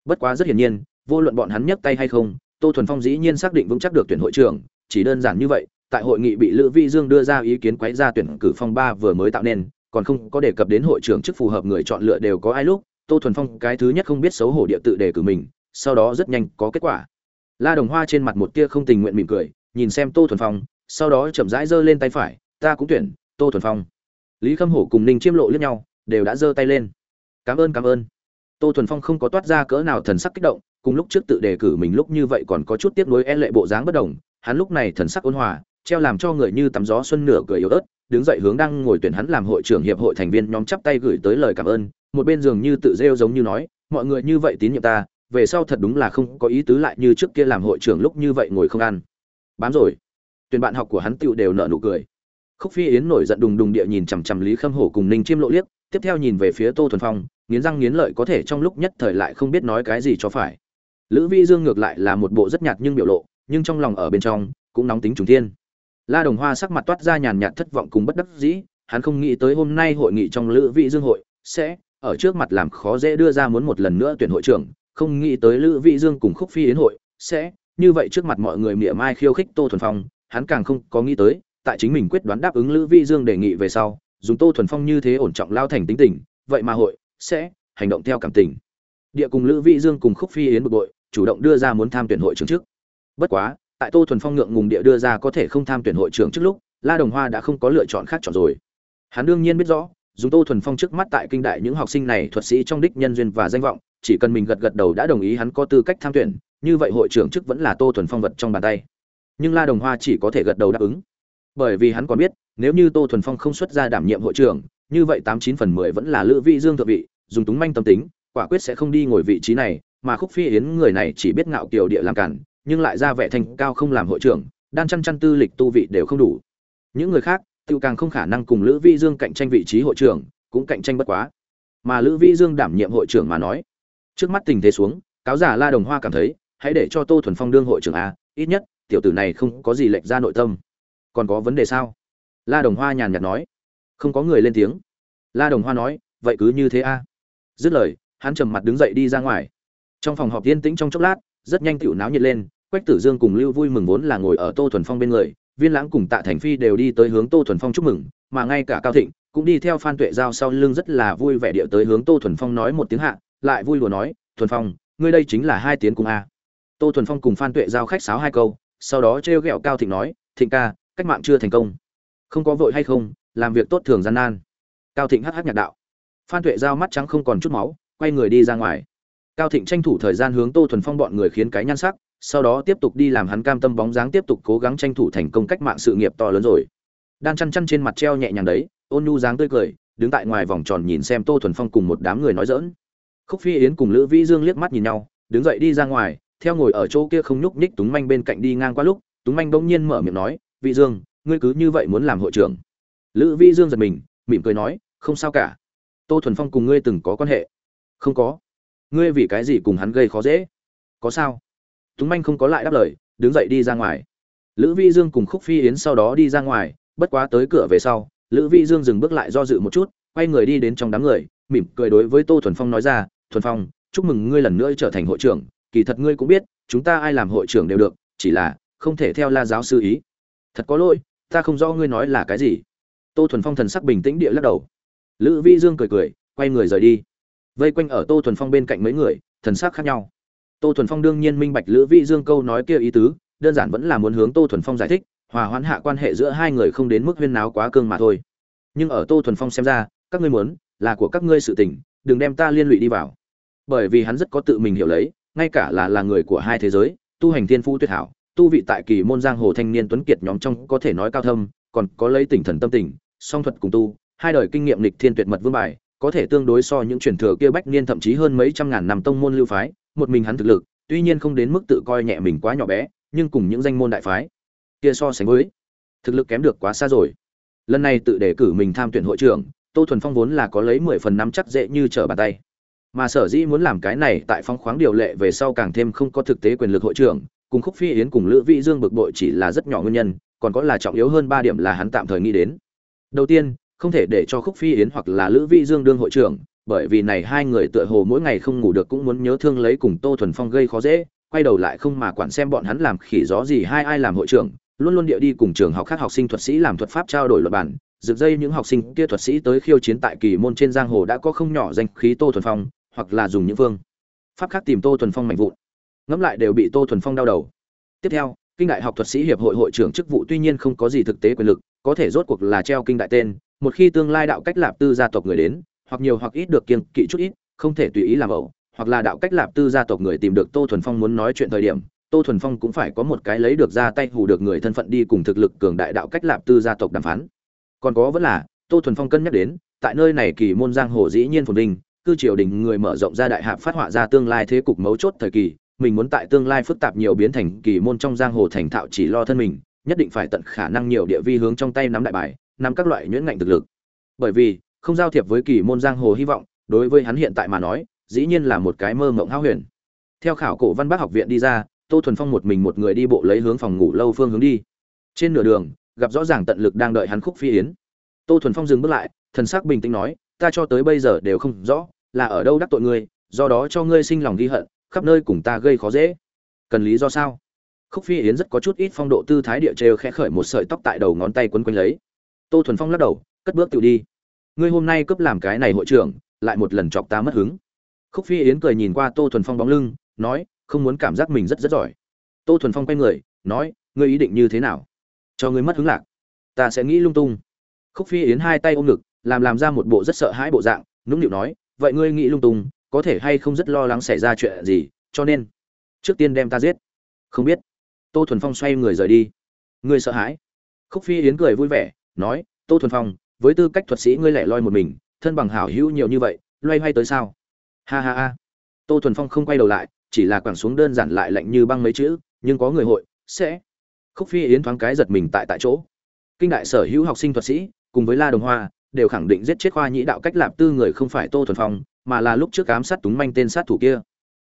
Bất quá rất hiển nhiên, vô luận bọn hắn nhấc tay hay không, tô thuần phong dĩ nhiên xác định vững chắc được tuyển hội trưởng, chỉ đơn giản như vậy, tại hội nghị bị lữ vị dương đưa ra ý kiến quấy ra tuyển cử phong ba vừa mới tạo nên, còn không có đề cập đến hội trưởng chức phù hợp người chọn lựa đều có ai lúc, tô thuần phong cái thứ nhất không biết xấu hổ địa tự đề cử mình sau đó rất nhanh có kết quả. La đồng hoa trên mặt một tia không tình nguyện mỉm cười, nhìn xem tô thuần phong, sau đó chậm rãi giơ lên tay phải, ta cũng tuyển tô thuần phong. Lý khâm hổ cùng ninh chiêm lộ liếc nhau, đều đã giơ tay lên. Cảm ơn cảm ơn. Tô thuần phong không có toát ra cỡ nào thần sắc kích động, cùng lúc trước tự đề cử mình lúc như vậy còn có chút tiếc nuối e lệ bộ dáng bất đồng, hắn lúc này thần sắc ôn hòa, treo làm cho người như tắm gió xuân nửa cười yếu ớt, đứng dậy hướng đang ngồi tuyển hắn làm hội trưởng hiệp hội thành viên nhóm chắp tay gửi tới lời cảm ơn, một bên giường như tự rêu giống như nói, mọi người như vậy tín nhiệm ta về sau thật đúng là không có ý tứ lại như trước kia làm hội trưởng lúc như vậy ngồi không ăn. Bám rồi. Tuyển bạn học của hắn tựu đều nợ nụ cười. Khúc phi yến nổi giận đùng đùng địa nhìn chằm chằm lý khâm hổ cùng ninh chiêm lộ liếc, tiếp theo nhìn về phía tô thuần phong, nghiến răng nghiến lợi có thể trong lúc nhất thời lại không biết nói cái gì cho phải. Lữ vi dương ngược lại là một bộ rất nhạt nhưng biểu lộ, nhưng trong lòng ở bên trong, cũng nóng tính trùng thiên. La đồng hoa sắc mặt toát ra nhàn nhạt thất vọng cùng bất đắc dĩ, hắn không nghĩ tới hôm nay hội nghị trong lữ vi dương hội sẽ ở trước mặt làm khó dễ đưa ra muốn một lần nữa tuyển hội trưởng không nghĩ tới lữ vị dương cùng khúc phi yến hội sẽ như vậy trước mặt mọi người mỉa mai khiêu khích tô thuần phong. Hắn càng không có nghĩ tới, tại chính mình quyết đoán đáp ứng lữ vị dương đề nghị về sau, dùng tô thuần phong như thế ổn trọng lao thành tính tình, vậy mà hội sẽ hành động theo cảm tình. Địa cùng lữ vị dương cùng khúc phi yến bực bội, chủ động đưa ra muốn tham tuyển hội trưởng trước. Bất quá, tại tô thuần phong ngượng ngùng địa đưa ra có thể không tham tuyển hội trưởng trước lúc, la đồng hoa đã không có lựa chọn khác chọn rồi. Hắn đương nhiên biết rõ, dùng tô thuần phong trước mắt tại kinh đại những học sinh này thuật sĩ trong đích nhân duyên và danh vọng chỉ cần mình gật gật đầu đã đồng ý hắn có tư cách tham tuyển, như vậy hội trưởng chức vẫn là tô thuần phong vật trong bàn tay. Nhưng la đồng hoa chỉ có thể gật đầu đáp ứng. Bởi vì hắn còn biết, nếu như tô thuần phong không xuất ra đảm nhiệm hội trưởng, như vậy tám chín phần mười vẫn là lữ vị dương thượng vị, dùng túng manh tâm tính, quả quyết sẽ không đi ngồi vị trí này, mà khúc phi yến người này chỉ biết ngạo kiều địa làm cản, nhưng lại ra vẻ thành cao không làm hội trưởng, đan chăn chăn tư lịch tu vị đều không đủ. Những người khác, tự càng không khả năng cùng lữ vi dương cạnh tranh vị trí hội trưởng, cũng cạnh tranh bất quá. Mà lữ vi dương đảm nhiệm hội trưởng mà nói trước mắt tình thế xuống, cáo giả la đồng hoa cảm thấy, hãy để cho tô thuần phong đương hội trưởng a, ít nhất, tiểu tử này không có gì lệch ra nội tâm. Còn có vấn đề sao? La đồng hoa nhàn nhạt nói. Không có người lên tiếng. La đồng hoa nói, vậy cứ như thế a. Dứt lời, hắn trầm mặt đứng dậy đi ra ngoài. Trong phòng họp yên tĩnh trong chốc lát, rất nhanh tiểu náo nhiệt lên, quách tử dương cùng lưu vui mừng vốn là ngồi ở tô thuần phong bên người, viên lãng cùng tạ thành phi đều đi tới hướng tô thuần phong chúc mừng, mà ngay cả cao thịnh cũng đi theo phan tuệ giao sau lưng rất là vui vẻ điệu tới hướng tô thuần phong nói một tiếng hạ lại vui lùa nói, thuần phong, ngươi đây chính là hai tiếng cùng a. Tô thuần phong cùng phan tuệ giao khách sáo hai câu, sau đó trêu ghẹo cao thịnh nói, thịnh ca, cách mạng chưa thành công. Không có vội hay không, làm việc tốt thường gian nan. Cao thịnh hh nhạc đạo. Phan tuệ giao mắt trắng không còn chút máu, quay người đi ra ngoài. Cao thịnh tranh thủ thời gian hướng tô thuần phong bọn người khiến cái nhan sắc, sau đó tiếp tục đi làm hắn cam tâm bóng dáng tiếp tục cố gắng tranh thủ thành công cách mạng sự nghiệp to lớn rồi. Đan chăn chăn trên mặt treo nhẹ nhàng đấy, ôn nhu dáng tươi cười, đứng tại ngoài vòng tròn nhìn xem tô thuần phong cùng một đám người nói dỡn khúc phi yến cùng lữ vĩ dương liếc mắt nhìn nhau, đứng dậy đi ra ngoài, theo ngồi ở chỗ kia không nhúc nhích túng manh bên cạnh đi ngang qua lúc, túng manh bỗng nhiên mở miệng nói vị dương, ngươi cứ như vậy muốn làm hội trưởng? Lữ vĩ dương giật mình, mỉm cười nói, không sao cả. Tô thuần phong cùng ngươi từng có quan hệ? Không có. Ngươi vì cái gì cùng hắn gây khó dễ? Có sao? Túng manh không có lại đáp lời, đứng dậy đi ra ngoài. Lữ vi dương cùng khúc phi yến sau đó đi ra ngoài, bất quá tới cửa về sau, lữ vi dương dừng bước lại do dự một chút, quay người đi đến trong đám người, mỉm cười đối với tô thuần phong nói ra thuần phong, chúc mừng ngươi lần nữa trở thành hội trưởng, kỳ thật ngươi cũng biết, chúng ta ai làm hội trưởng đều được, chỉ là không thể theo la giáo sư ý. Thật có lỗi, ta không rõ ngươi nói là cái gì. Tô thuần phong thần sắc bình tĩnh địa lắc đầu. Lữ vi dương cười cười, quay người rời đi. Vây quanh ở tô thuần phong bên cạnh mấy người, thần sắc khác nhau. Tô thuần phong đương nhiên minh bạch lữ Vi dương câu nói kia ý tứ, đơn giản vẫn là muốn hướng tô thuần phong giải thích, hòa hoãn hạ quan hệ giữa hai người không đến mức huyên náo quá cương mà thôi. Nhưng ở tô thuần phong xem ra, các ngươi muốn, là của các ngươi sự tình, đừng đem ta liên lụy đi vào bởi vì hắn rất có tự mình hiểu lấy ngay cả là là người của hai thế giới tu hành thiên phu tuyệt hảo tu vị tại kỳ môn giang hồ thanh niên tuấn kiệt nhóm trong có thể nói cao thâm còn có lấy tỉnh thần tâm tình song thuật cùng tu hai đời kinh nghiệm lịch thiên tuyệt mật vương bài có thể tương đối so những truyền thừa kia bách niên thậm chí hơn mấy trăm ngàn năm tông môn lưu phái, một mình hắn thực lực, tuy nhiên không đến mức tự coi nhẹ mình quá nhỏ bé, nhưng cùng những danh môn đại phái kia so sánh với, thực lực kém được quá xa rồi. Lần này tự đề cử mình tham tuyển hội trưởng, Tô Thuần Phong vốn là có lấy 10 phần năm chắc dễ như trở bàn tay. Mà sở dĩ muốn làm cái này tại phong khoáng điều lệ về sau càng thêm không có thực tế quyền lực hội trưởng, cùng Khúc Phi Yến cùng Lữ Vĩ Dương bực bội chỉ là rất nhỏ nguyên nhân, còn có là trọng yếu hơn ba điểm là hắn tạm thời nghĩ đến. Đầu tiên, không thể để cho khúc phi yến hoặc là lữ vi dương đương hội trưởng bởi vì này hai người tựa hồ mỗi ngày không ngủ được cũng muốn nhớ thương lấy cùng tô thuần phong gây khó dễ quay đầu lại không mà quản xem bọn hắn làm khỉ gió gì hai ai làm hội trưởng luôn luôn địa đi cùng trường học khác học sinh thuật sĩ làm thuật pháp trao đổi luật bản rực dây những học sinh kia thuật sĩ tới khiêu chiến tại kỳ môn trên giang hồ đã có không nhỏ danh khí tô thuần phong hoặc là dùng những phương pháp khác tìm tô thuần phong mạnh vụn. Ngẫm lại đều bị tô thuần phong đau đầu. Tiếp theo, kinh đại học thuật sĩ hiệp hội hội trưởng chức vụ tuy nhiên không có gì thực tế quyền lực, có thể rốt cuộc là treo kinh đại tên, một khi tương lai đạo cách lạp tư gia tộc người đến, hoặc nhiều hoặc ít được kiêng kỵ chút ít, không thể tùy ý làm ẩu, hoặc là đạo cách lạp tư gia tộc người tìm được tô thuần phong muốn nói chuyện thời điểm, tô thuần phong cũng phải có một cái lấy được ra tay hù được người thân phận đi cùng thực lực cường đại đạo cách lạp tư gia tộc đàm phán. Còn có vẫn là, tô thuần phong cân nhắc đến, tại nơi này kỳ môn giang hồ dĩ nhiên phồn vinh cư triều đình người mở rộng ra đại hạp phát họa ra tương lai thế cục mấu chốt thời kỳ, mình muốn tại tương lai phức tạp nhiều biến thành kỳ môn trong giang hồ thành thạo chỉ lo thân mình, nhất định phải tận khả năng nhiều địa vi hướng trong tay nắm đại bài, nắm các loại nhuyễn ngạnh thực lực. Bởi vì, không giao thiệp với kỳ môn giang hồ hy vọng, đối với hắn hiện tại mà nói, dĩ nhiên là một cái mơ mộng hão huyền. Theo khảo cổ văn bác học viện đi ra, tô thuần phong một mình một người đi bộ lấy hướng phòng ngủ lâu phương hướng đi. Trên nửa đường, gặp rõ ràng tận lực đang đợi hắn khúc phi yến. Tô thuần phong dừng bước lại, thần sắc bình tĩnh nói ta cho tới bây giờ đều không rõ, là ở đâu đắc tội ngươi, do đó cho ngươi sinh lòng ghi hận, khắp nơi cùng ta gây khó dễ. Cần lý do sao? Khúc phi yến rất có chút ít phong độ tư thái địa trêu khẽ khởi một sợi tóc tại đầu ngón tay quấn quanh lấy. Tô thuần phong lắc đầu, cất bước tự đi. Ngươi hôm nay cướp làm cái này hội trưởng, lại một lần chọc ta mất hứng. Khúc phi yến cười nhìn qua tô thuần phong bóng lưng, nói, không muốn cảm giác mình rất rất giỏi. Tô thuần phong quay người, nói, ngươi ý định như thế nào? Cho ngươi mất hứng lạc. Ta sẽ nghĩ lung tung. Khúc phi yến hai tay ôm ngực làm làm ra một bộ rất sợ hãi bộ dạng, nũng nịu nói, vậy ngươi nghĩ lung tung, có thể hay không rất lo lắng xảy ra chuyện gì, cho nên trước tiên đem ta giết. Không biết. Tô thuần phong xoay người rời đi. Ngươi sợ hãi? Khúc phi yến cười vui vẻ, nói, tô thuần phong, với tư cách thuật sĩ ngươi lẻ loi một mình, thân bằng hảo hữu nhiều như vậy, loay hoay tới sao? Ha ha ha. Tô thuần phong không quay đầu lại, chỉ là quẳng xuống đơn giản lại lạnh như băng mấy chữ, nhưng có người hội, sẽ. Khúc phi yến thoáng cái giật mình tại tại chỗ. Kinh đại sở hữu học sinh thuật sĩ, cùng với la đồng hoa đều khẳng định giết chết khoa nhĩ đạo cách lạp tư người không phải tô thuần phong, mà là lúc trước ám sát túng manh tên sát thủ kia.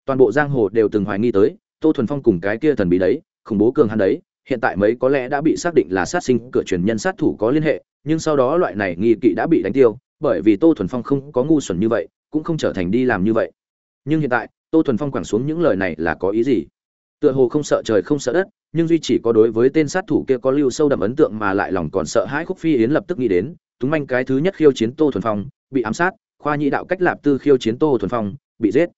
Toàn bộ giang hồ đều từng hoài nghi tới, tô thuần phong cùng cái kia thần bí đấy, khủng bố cường hắn đấy, hiện tại mấy có lẽ đã bị xác định là sát sinh, cửa truyền nhân sát thủ có liên hệ, nhưng sau đó loại này nghi kỵ đã bị đánh tiêu, bởi vì tô thuần phong không có ngu xuẩn như vậy, cũng không trở thành đi làm như vậy. Nhưng hiện tại, tô thuần phong quẳng xuống những lời này là có ý gì? Tựa hồ không sợ trời không sợ đất, nhưng duy chỉ có đối với tên sát thủ kia có lưu sâu đậm ấn tượng mà lại lòng còn sợ hãi khúc phi yến lập tức nghĩ đến túng manh cái thứ nhất khiêu chiến tô thuần phong, bị ám sát, khoa nhị đạo cách lạp tư khiêu chiến tô thuần phong, bị giết.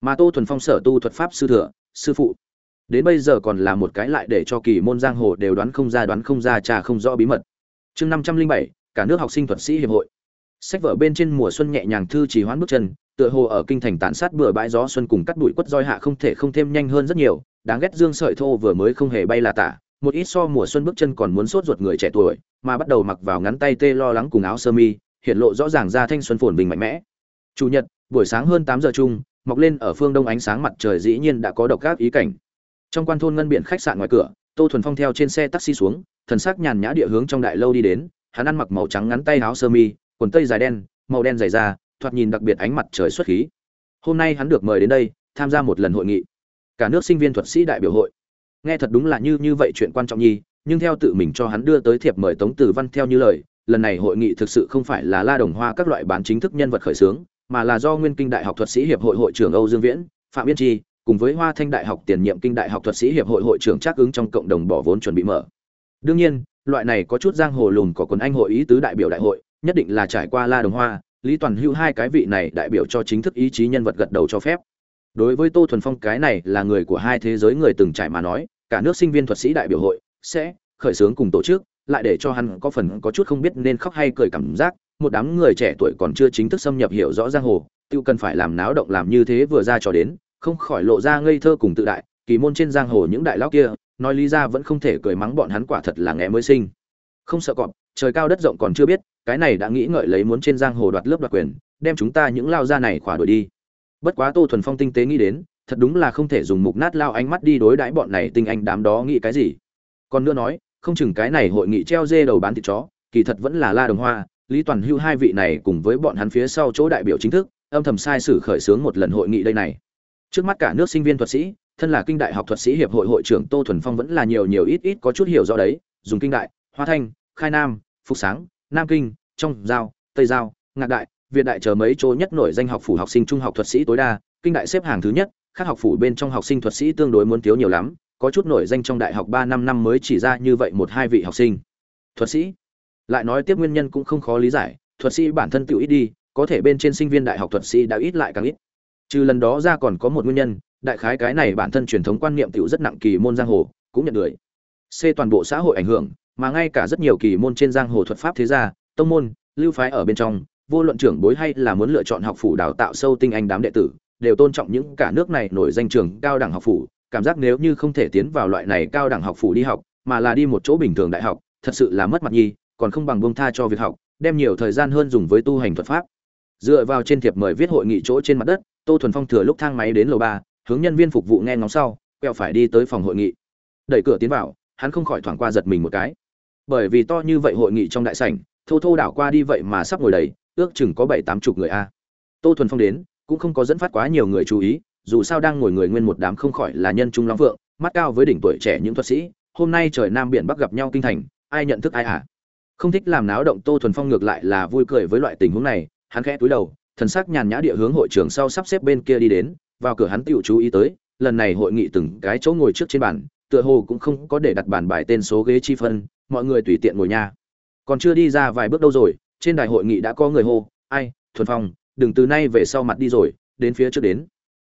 Mà tô thuần phong sở tu thuật pháp sư thừa, sư phụ. Đến bây giờ còn là một cái lại để cho kỳ môn giang hồ đều đoán không ra đoán không ra trà không rõ bí mật. Chương năm trăm linh bảy, cả nước học sinh thuật sĩ hiệp hội. Sách vở bên trên mùa xuân nhẹ nhàng thư chỉ hoãn bước chân, tựa hồ ở kinh thành tàn sát bừa bãi gió xuân cùng cắt đuổi quất roi hạ không thể không thêm nhanh hơn rất nhiều, đáng ghét dương sợi thô vừa mới không hề bay là tả một ít so mùa xuân bước chân còn muốn sốt ruột người trẻ tuổi, mà bắt đầu mặc vào ngắn tay tê lo lắng cùng áo sơ mi, hiện lộ rõ ràng ra thanh xuân phồn bình mạnh mẽ. Chủ nhật, buổi sáng hơn tám giờ chung, mọc lên ở phương đông ánh sáng mặt trời dĩ nhiên đã có độc các ý cảnh. Trong quan thôn ngân biển khách sạn ngoài cửa, tô thuần phong theo trên xe taxi xuống, thần sắc nhàn nhã địa hướng trong đại lâu đi đến, hắn ăn mặc màu trắng ngắn tay áo sơ mi, quần tây dài đen, màu đen dày da, thoạt nhìn đặc biệt ánh mặt trời xuất khí. Hôm nay hắn được mời đến đây, tham gia một lần hội nghị. Cả nước sinh viên thuật sĩ đại biểu hội nghe thật đúng là như như vậy chuyện quan trọng nhi nhưng theo tự mình cho hắn đưa tới thiệp mời tống tử văn theo như lời, lần này hội nghị thực sự không phải là la đồng hoa các loại bán chính thức nhân vật khởi xướng, mà là do nguyên kinh đại học thuật sĩ hiệp hội hội trưởng âu dương viễn, phạm yên chi, cùng với hoa thanh đại học tiền nhiệm kinh đại học thuật sĩ hiệp hội hội trưởng trác ứng trong cộng đồng bỏ vốn chuẩn bị mở. Đương nhiên, loại này có chút giang hồ lùn có quần anh hội ý tứ đại biểu đại hội, nhất định là trải qua la đồng hoa, lý toàn hữu hai cái vị này đại biểu cho chính thức ý chí nhân vật gật đầu cho phép đối với tô thuần phong, cái này là người của hai thế giới người từng trải mà nói, cả nước sinh viên thuật sĩ đại biểu hội sẽ khởi xướng cùng tổ chức, lại để cho hắn có phần có chút không biết nên khóc hay cười cảm giác. Một đám người trẻ tuổi còn chưa chính thức xâm nhập hiểu rõ giang hồ, tiêu cần phải làm náo động làm như thế vừa ra cho đến, không khỏi lộ ra ngây thơ cùng tự đại. Kỳ môn trên giang hồ những đại lão kia, nói lý ra vẫn không thể cười mắng bọn hắn quả thật là nghe mới sinh. Không sợ cọp, trời cao đất rộng còn chưa biết, cái này đã nghĩ ngợi lấy muốn trên giang hồ đoạt lớp đoạt quyền, đem chúng ta những lao ra này khỏa đuổi đi bất quá tô thuần phong tinh tế nghĩ đến, thật đúng là không thể dùng mục nát lao ánh mắt đi đối đãi bọn này tinh anh đám đó nghĩ cái gì. Còn nữa nói, không chừng cái này hội nghị treo dê đầu bán thịt chó, kỳ thật vẫn là la đồng hoa, lý toàn hưu hai vị này cùng với bọn hắn phía sau chỗ đại biểu chính thức, âm thầm sai sử khởi xướng một lần hội nghị đây này. Trước mắt cả nước sinh viên thuật sĩ, thân là kinh đại học thuật sĩ hiệp hội hội trưởng tô thuần phong vẫn là nhiều nhiều ít ít có chút hiểu rõ đấy, dùng kinh đại, hoa thanh, khai nam, phục sáng, nam kinh, trong, giao, tây giao, ngạc đại việt đại chờ mấy chỗ nhất nổi danh học phủ học sinh trung học thuật sĩ tối đa, kinh đại xếp hàng thứ nhất các học phủ bên trong học sinh thuật sĩ tương đối muốn thiếu nhiều lắm, có chút nổi danh trong đại học ba năm năm mới chỉ ra như vậy một hai vị học sinh. Thuật sĩ? Lại nói tiếp nguyên nhân cũng không khó lý giải, thuật sĩ bản thân tự ít đi, có thể bên trên sinh viên đại học thuật sĩ đã ít lại càng ít. Trừ lần đó ra còn có một nguyên nhân, đại khái cái này bản thân truyền thống quan niệm tiểu rất nặng kỳ môn giang hồ, cũng nhận được c toàn bộ xã hội ảnh hưởng, mà ngay cả rất nhiều kỳ môn trên giang hồ thuật pháp thế gia, tông môn, lưu phái ở bên trong vô luận trưởng bối hay là muốn lựa chọn học phủ đào tạo sâu tinh anh đám đệ tử, đều tôn trọng những cả nước này nổi danh trường cao đẳng học phủ. Cảm giác nếu như không thể tiến vào loại này cao đẳng học phủ đi học, mà là đi một chỗ bình thường đại học, thật sự là mất mặt nhi, còn không bằng bông tha cho việc học, đem nhiều thời gian hơn dùng với tu hành thuật pháp. Dựa vào trên thiệp mời viết hội nghị chỗ trên mặt đất, tô thuần phong thừa lúc thang máy đến lầu ba, hướng nhân viên phục vụ nghe ngóng sau, quẹo phải đi tới phòng hội nghị. Đẩy cửa tiến vào, hắn không khỏi thoảng qua giật mình một cái. Bởi vì to như vậy hội nghị trong đại sảnh, thô thô đảo qua đi vậy mà sắp ngồi đầy ước chừng có bảy tám chục người a. Tô thuần phong đến, cũng không có dẫn phát quá nhiều người chú ý, dù sao đang ngồi người nguyên một đám không khỏi là nhân trung long vượng, mắt cao với đỉnh tuổi trẻ những thuật sĩ, hôm nay trời nam biển bắc gặp nhau kinh thành, ai nhận thức ai à? Không thích làm náo động tô thuần phong ngược lại là vui cười với loại tình huống này, hắn khẽ túi đầu, thần sắc nhàn nhã địa hướng hội trường sau sắp xếp bên kia đi đến, vào cửa hắn tựu chú ý tới, lần này hội nghị từng cái chỗ ngồi trước trên bàn, tựa hồ cũng không có để đặt bàn bài tên số ghế chi phân, mọi người tùy tiện ngồi nha. Còn chưa đi ra vài bước đâu rồi trên đài hội nghị đã có người hô, ai, thuần phong, đừng từ nay về sau mặt đi rồi, đến phía trước đến.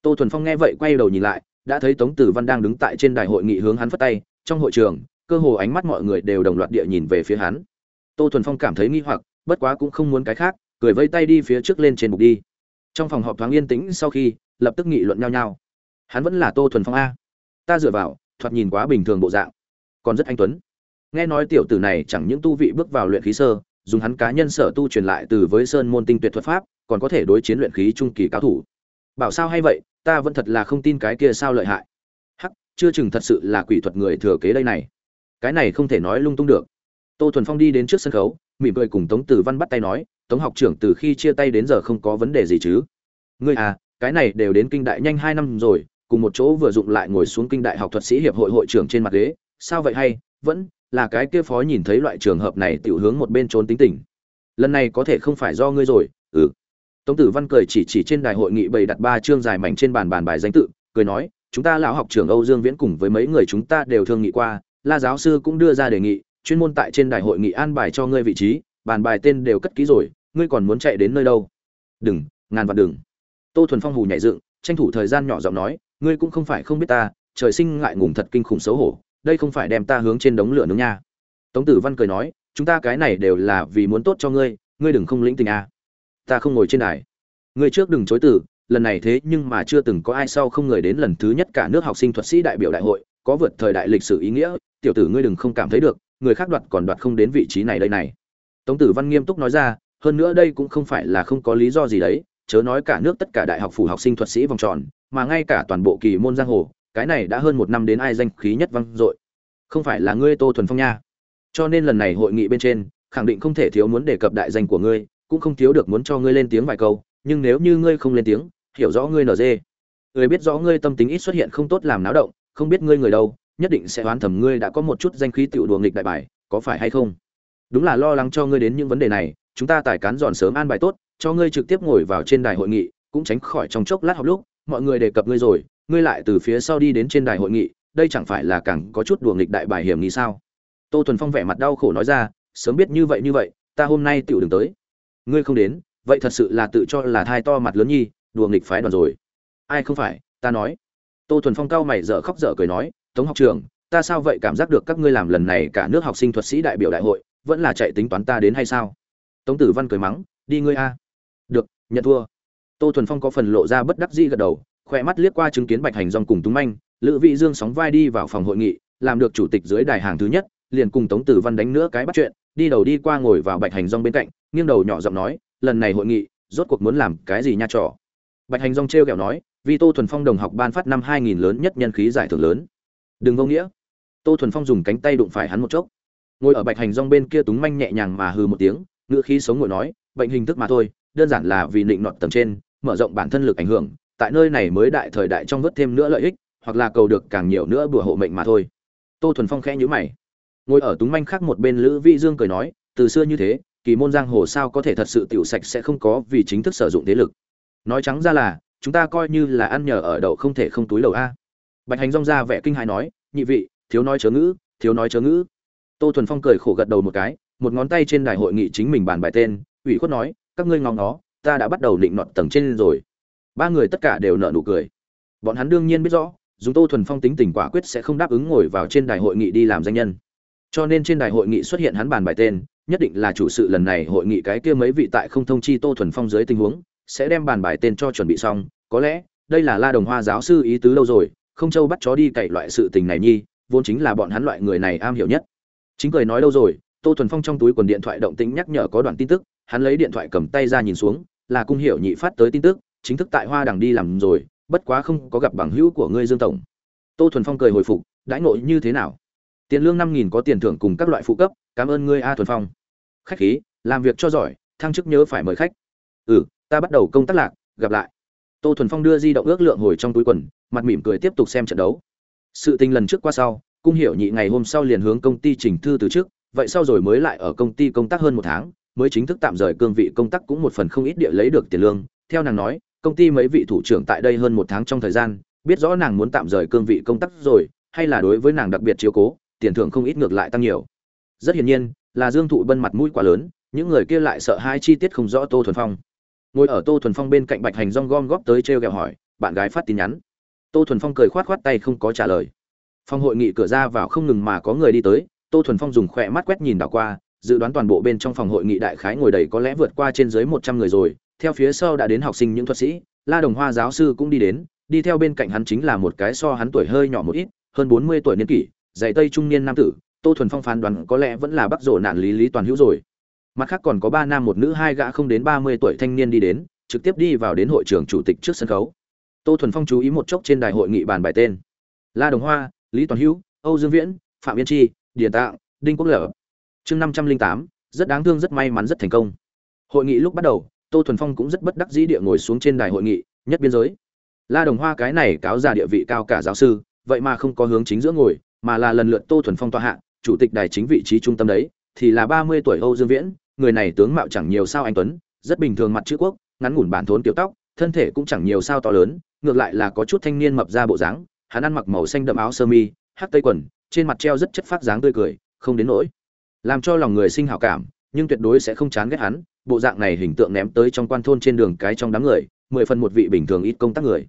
Tô thuần phong nghe vậy quay đầu nhìn lại, đã thấy tống tử văn đang đứng tại trên đài hội nghị hướng hắn phất tay. Trong hội trường, cơ hồ ánh mắt mọi người đều đồng loạt địa nhìn về phía hắn. Tô thuần phong cảm thấy nghi hoặc, bất quá cũng không muốn cái khác, cười vây tay đi phía trước lên trên bục đi. Trong phòng họp thoáng yên tĩnh sau khi, lập tức nghị luận nhau nhau. Hắn vẫn là tô thuần phong a. Ta dựa vào, thoạt nhìn quá bình thường bộ dạng. Còn rất anh tuấn. Nghe nói tiểu tử này chẳng những tu vị bước vào luyện khí sơ dùng hắn cá nhân sở tu truyền lại từ với sơn môn tinh tuyệt thuật pháp, còn có thể đối chiến luyện khí trung kỳ cao thủ. Bảo sao hay vậy, ta vẫn thật là không tin cái kia sao lợi hại. Hắc, chưa chừng thật sự là quỷ thuật người thừa kế đây này. Cái này không thể nói lung tung được. Tô thuần phong đi đến trước sân khấu, mỉm cười cùng tống tử văn bắt tay nói, tống học trưởng, từ khi chia tay đến giờ không có vấn đề gì chứ? Ngươi à cái này đều đến kinh đại nhanh hai năm rồi, cùng một chỗ vừa dụng lại ngồi xuống kinh đại học thuật sĩ hiệp hội hội trưởng trên mặt ghế. Sao vậy hay? Vẫn là cái kia phó nhìn thấy loại trường hợp này tiểu hướng một bên trốn tính tình. Lần này có thể không phải do ngươi rồi ừ. Tống tử văn cười chỉ chỉ trên đài hội nghị bày đặt ba chương dài mảnh trên bàn bàn bài danh tự, cười nói, chúng ta lão học trưởng âu dương viễn cùng với mấy người chúng ta đều thương nghị qua, la giáo sư cũng đưa ra đề nghị, chuyên môn tại trên đài hội nghị an bài cho ngươi vị trí, bàn bài tên đều cất kỹ rồi, ngươi còn muốn chạy đến nơi đâu? Đừng, ngàn vạn đừng. Tô thuần phong hù nhảy dựng, tranh thủ thời gian nhỏ giọng nói, ngươi cũng không phải không biết ta, trời sinh ngại ngùng thật kinh khủng xấu hổ đây không phải đem ta hướng trên đống lửa nướng nha. Tống tử văn cười nói, chúng ta cái này đều là vì muốn tốt cho ngươi ngươi đừng không lĩnh tình à. ta không ngồi trên đài. Ngươi trước đừng chối từ, lần này thế nhưng mà chưa từng có ai sau không người đến lần thứ nhất cả nước học sinh thuật sĩ đại biểu đại hội, có vượt thời đại lịch sử ý nghĩa, tiểu tử ngươi đừng không cảm thấy được, người khác đoạt còn đoạt không đến vị trí này đây này. Tống tử văn nghiêm túc nói ra, hơn nữa đây cũng không phải là không có lý do gì đấy, chớ nói cả nước tất cả đại học phủ học sinh thuật sĩ vòng tròn, mà ngay cả toàn bộ kỳ môn giang hồ cái này đã hơn một năm đến ai danh khí nhất vang dội. Không phải là ngươi tô thuần phong nha. Cho nên lần này hội nghị bên trên, khẳng định không thể thiếu muốn đề cập đại danh của ngươi, cũng không thiếu được muốn cho ngươi lên tiếng vài câu, nhưng nếu như ngươi không lên tiếng, hiểu rõ ngươi nd người biết rõ ngươi tâm tính ít xuất hiện không tốt làm náo động, không biết ngươi người đâu, nhất định sẽ oán thầm ngươi đã có một chút danh khí tiểu đùa nghịch đại bài, có phải hay không? Đúng là lo lắng cho ngươi đến những vấn đề này, chúng ta tài cán dọn sớm an bài tốt, cho ngươi trực tiếp ngồi vào trên đài hội nghị, cũng tránh khỏi trong chốc lát học lúc, mọi người đề cập ngươi rồi ngươi lại từ phía sau đi đến trên đài hội nghị, đây chẳng phải là càng có chút đùa nghịch đại bài hiểm nghi sao? Tô thuần phong vẻ mặt đau khổ nói ra, sớm biết như vậy như vậy, ta hôm nay tựu đừng tới. Ngươi không đến, vậy thật sự là tự cho là thai to mặt lớn nhi, đùa nghịch phái đoàn rồi. Ai không phải, ta nói. Tô thuần phong cao mày dở khóc dở cười nói, tống học trường ta sao vậy cảm giác được các ngươi làm lần này cả nước học sinh thuật sĩ đại biểu đại hội, vẫn là chạy tính toán ta đến hay sao? Tống tử văn cười mắng, đi ngươi a. Được, nhận thua. Tô thuần phong có phần lộ ra bất đắc dĩ gật đầu khoe mắt liếc qua chứng kiến bạch hành dòng cùng túng manh, lữ vị dương sóng vai đi vào phòng hội nghị, làm được chủ tịch dưới đài hàng thứ nhất, liền cùng tống tử văn đánh nữa cái bắt chuyện, đi đầu đi qua ngồi vào bạch hành dòng bên cạnh, nghiêng đầu nhỏ giọng nói, lần này hội nghị, rốt cuộc muốn làm cái gì nha trò? Bạch hành dòng t r kẹo nói, vì tô thuần phong đồng học ban phát năm hai nghìn lớn nhất nhân khí giải thưởng lớn. Đừng vô nghĩa. Tô thuần phong dùng cánh tay đụng phải hắn một chốc. Ngồi ở bạch hành dòng bên kia túng manh nhẹ nhàng mà hừ một tiếng, ngữ khí sống ngồi nói, bệnh hình thức mà thôi, đơn giản là vì định nọt tầng trên, mở rộng bản thân lực ảnh hưởng tại nơi này mới đại thời đại trong vớt thêm nữa lợi ích, hoặc là cầu được càng nhiều nữa bùa hộ mệnh mà thôi. Tô thuần phong khẽ nhữ mày. Ngồi ở túng manh khác một bên lữ vĩ dương cười nói, từ xưa như thế, kỳ môn giang hồ sao có thể thật sự tiểu sạch sẽ không có vì chính thức sử dụng thế lực. Nói trắng ra là, chúng ta coi như là ăn nhờ ở đậu không thể không túi đầu a. Bạch hành rong ra vẻ kinh hài nói, nhị vị, thiếu nói chớ ngữ, thiếu nói chớ ngữ. Tô thuần phong cười khổ gật đầu một cái, một ngón tay trên đài hội nghị chính mình bàn bài tên, ủy khuất nói, các ngươi ngóng nó, ta đã bắt đầu định nọt tầng trên rồi ba người tất cả đều nở nụ cười. Bọn hắn đương nhiên biết rõ, dùng tô thuần phong tính tình quả quyết sẽ không đáp ứng ngồi vào trên đài hội nghị đi làm danh nhân. Cho nên trên đài hội nghị xuất hiện hắn bàn bài tên, nhất định là chủ sự lần này hội nghị cái kia mấy vị tại không thông chi tô thuần phong dưới tình huống, sẽ đem bàn bài tên cho chuẩn bị xong. Có lẽ, đây là la đồng hoa giáo sư ý tứ lâu rồi, không châu bắt chó đi cậy loại sự tình này nhi, vốn chính là bọn hắn loại người này am hiểu nhất. Chính cười nói lâu rồi, tô thuần phong trong túi quần điện thoại động tĩnh nhắc nhở có đoạn tin tức, hắn lấy điện thoại cầm tay ra nhìn xuống, là cung hiểu nhị phát tới tin tức chính thức tại hoa đằng đi làm rồi, bất quá không có gặp bằng hữu của ngươi dương tổng. Tô thuần phong cười hồi phục, đãi ngộ như thế nào? Tiền lương năm nghìn có tiền thưởng cùng các loại phụ cấp, cảm ơn ngươi a thuần phong. Khách khí, làm việc cho giỏi, thăng chức nhớ phải mời khách. Ừ ta bắt đầu công tác lạc, gặp lại. Tô thuần phong đưa di động ước lượng hồi trong túi quần, mặt mỉm cười tiếp tục xem trận đấu. Sự tình lần trước qua sau, cung hiểu nhị ngày hôm sau liền hướng công ty trình thư từ trước, vậy sau rồi mới lại ở công ty công tác hơn một tháng, mới chính thức tạm rời cương vị công tác cũng một phần không ít địa lấy được tiền lương. Theo nàng nói công ty mấy vị thủ trưởng tại đây hơn một tháng trong thời gian, biết rõ nàng muốn tạm rời cương vị công tác rồi, hay là đối với nàng đặc biệt chiếu cố, tiền thưởng không ít ngược lại tăng nhiều. Rất hiển nhiên, là dương thụ bân mặt mũi quá lớn, những người kia lại sợ hai chi tiết không rõ tô thuần phong. Ngồi ở tô thuần phong bên cạnh bạch hành rong gom góp tới t r hỏi, bạn gái phát tin nhắn. Tô thuần phong cười khoát khoát tay không có trả lời. Phòng hội nghị cửa ra vào không ngừng mà có người đi tới, tô thuần phong dùng khỏe mắt quét nhìn đảo qua, dự đoán toàn bộ bên trong phòng hội nghị đại khái ngồi đầy có lẽ vượt qua trên dưới một trăm người rồi theo phía sau đã đến học sinh những thuật sĩ, la đồng hoa giáo sư cũng đi đến, đi theo bên cạnh hắn chính là một cái so hắn tuổi hơi nhỏ một ít, hơn bốn mươi tuổi niên kỷ, dạy tây trung niên nam tử, tô thuần phong phán đoán có lẽ vẫn là bắc rổ nạn lý lý toàn hữu rồi. Mặt khác còn có ba nam một nữ hai gã không đến ba mươi tuổi thanh niên đi đến, trực tiếp đi vào đến hội trường chủ tịch trước sân khấu. Tô thuần phong chú ý một chốc trên đài hội nghị bàn bài tên. La đồng hoa, lý toàn hữu, âu dương viễn, phạm yên chi, điền tạng, đinh quốc lở. Chương năm trăm linh tám, rất đáng thương, rất may mắn, rất thành công. Hội nghị lúc bắt đầu tô thuần phong cũng rất bất đắc dĩ địa ngồi xuống trên đài hội nghị, nhất biên giới. La đồng hoa cái này cáo già địa vị cao cả giáo sư, vậy mà không có hướng chính giữa ngồi, mà là lần lượt tô thuần phong tòa hạ, chủ tịch đài chính vị trí trung tâm đấy, thì là ba mươi tuổi âu dương viễn, người này tướng mạo chẳng nhiều sao anh tuấn, rất bình thường mặt chữ quốc, ngắn ngủn bản thốn kiểu tóc, thân thể cũng chẳng nhiều sao to lớn, ngược lại là có chút thanh niên mập ra bộ dáng, hắn ăn mặc màu xanh đậm áo sơ mi, hắc tây quần, trên mặt treo rất chất phát dáng tươi cười, không đến nỗi làm cho lòng người sinh hảo cảm, nhưng tuyệt đối sẽ không chán ghét hắn bộ dạng này hình tượng ném tới trong quan thôn trên đường cái trong đám người, mười phần một vị bình thường ít công tác người.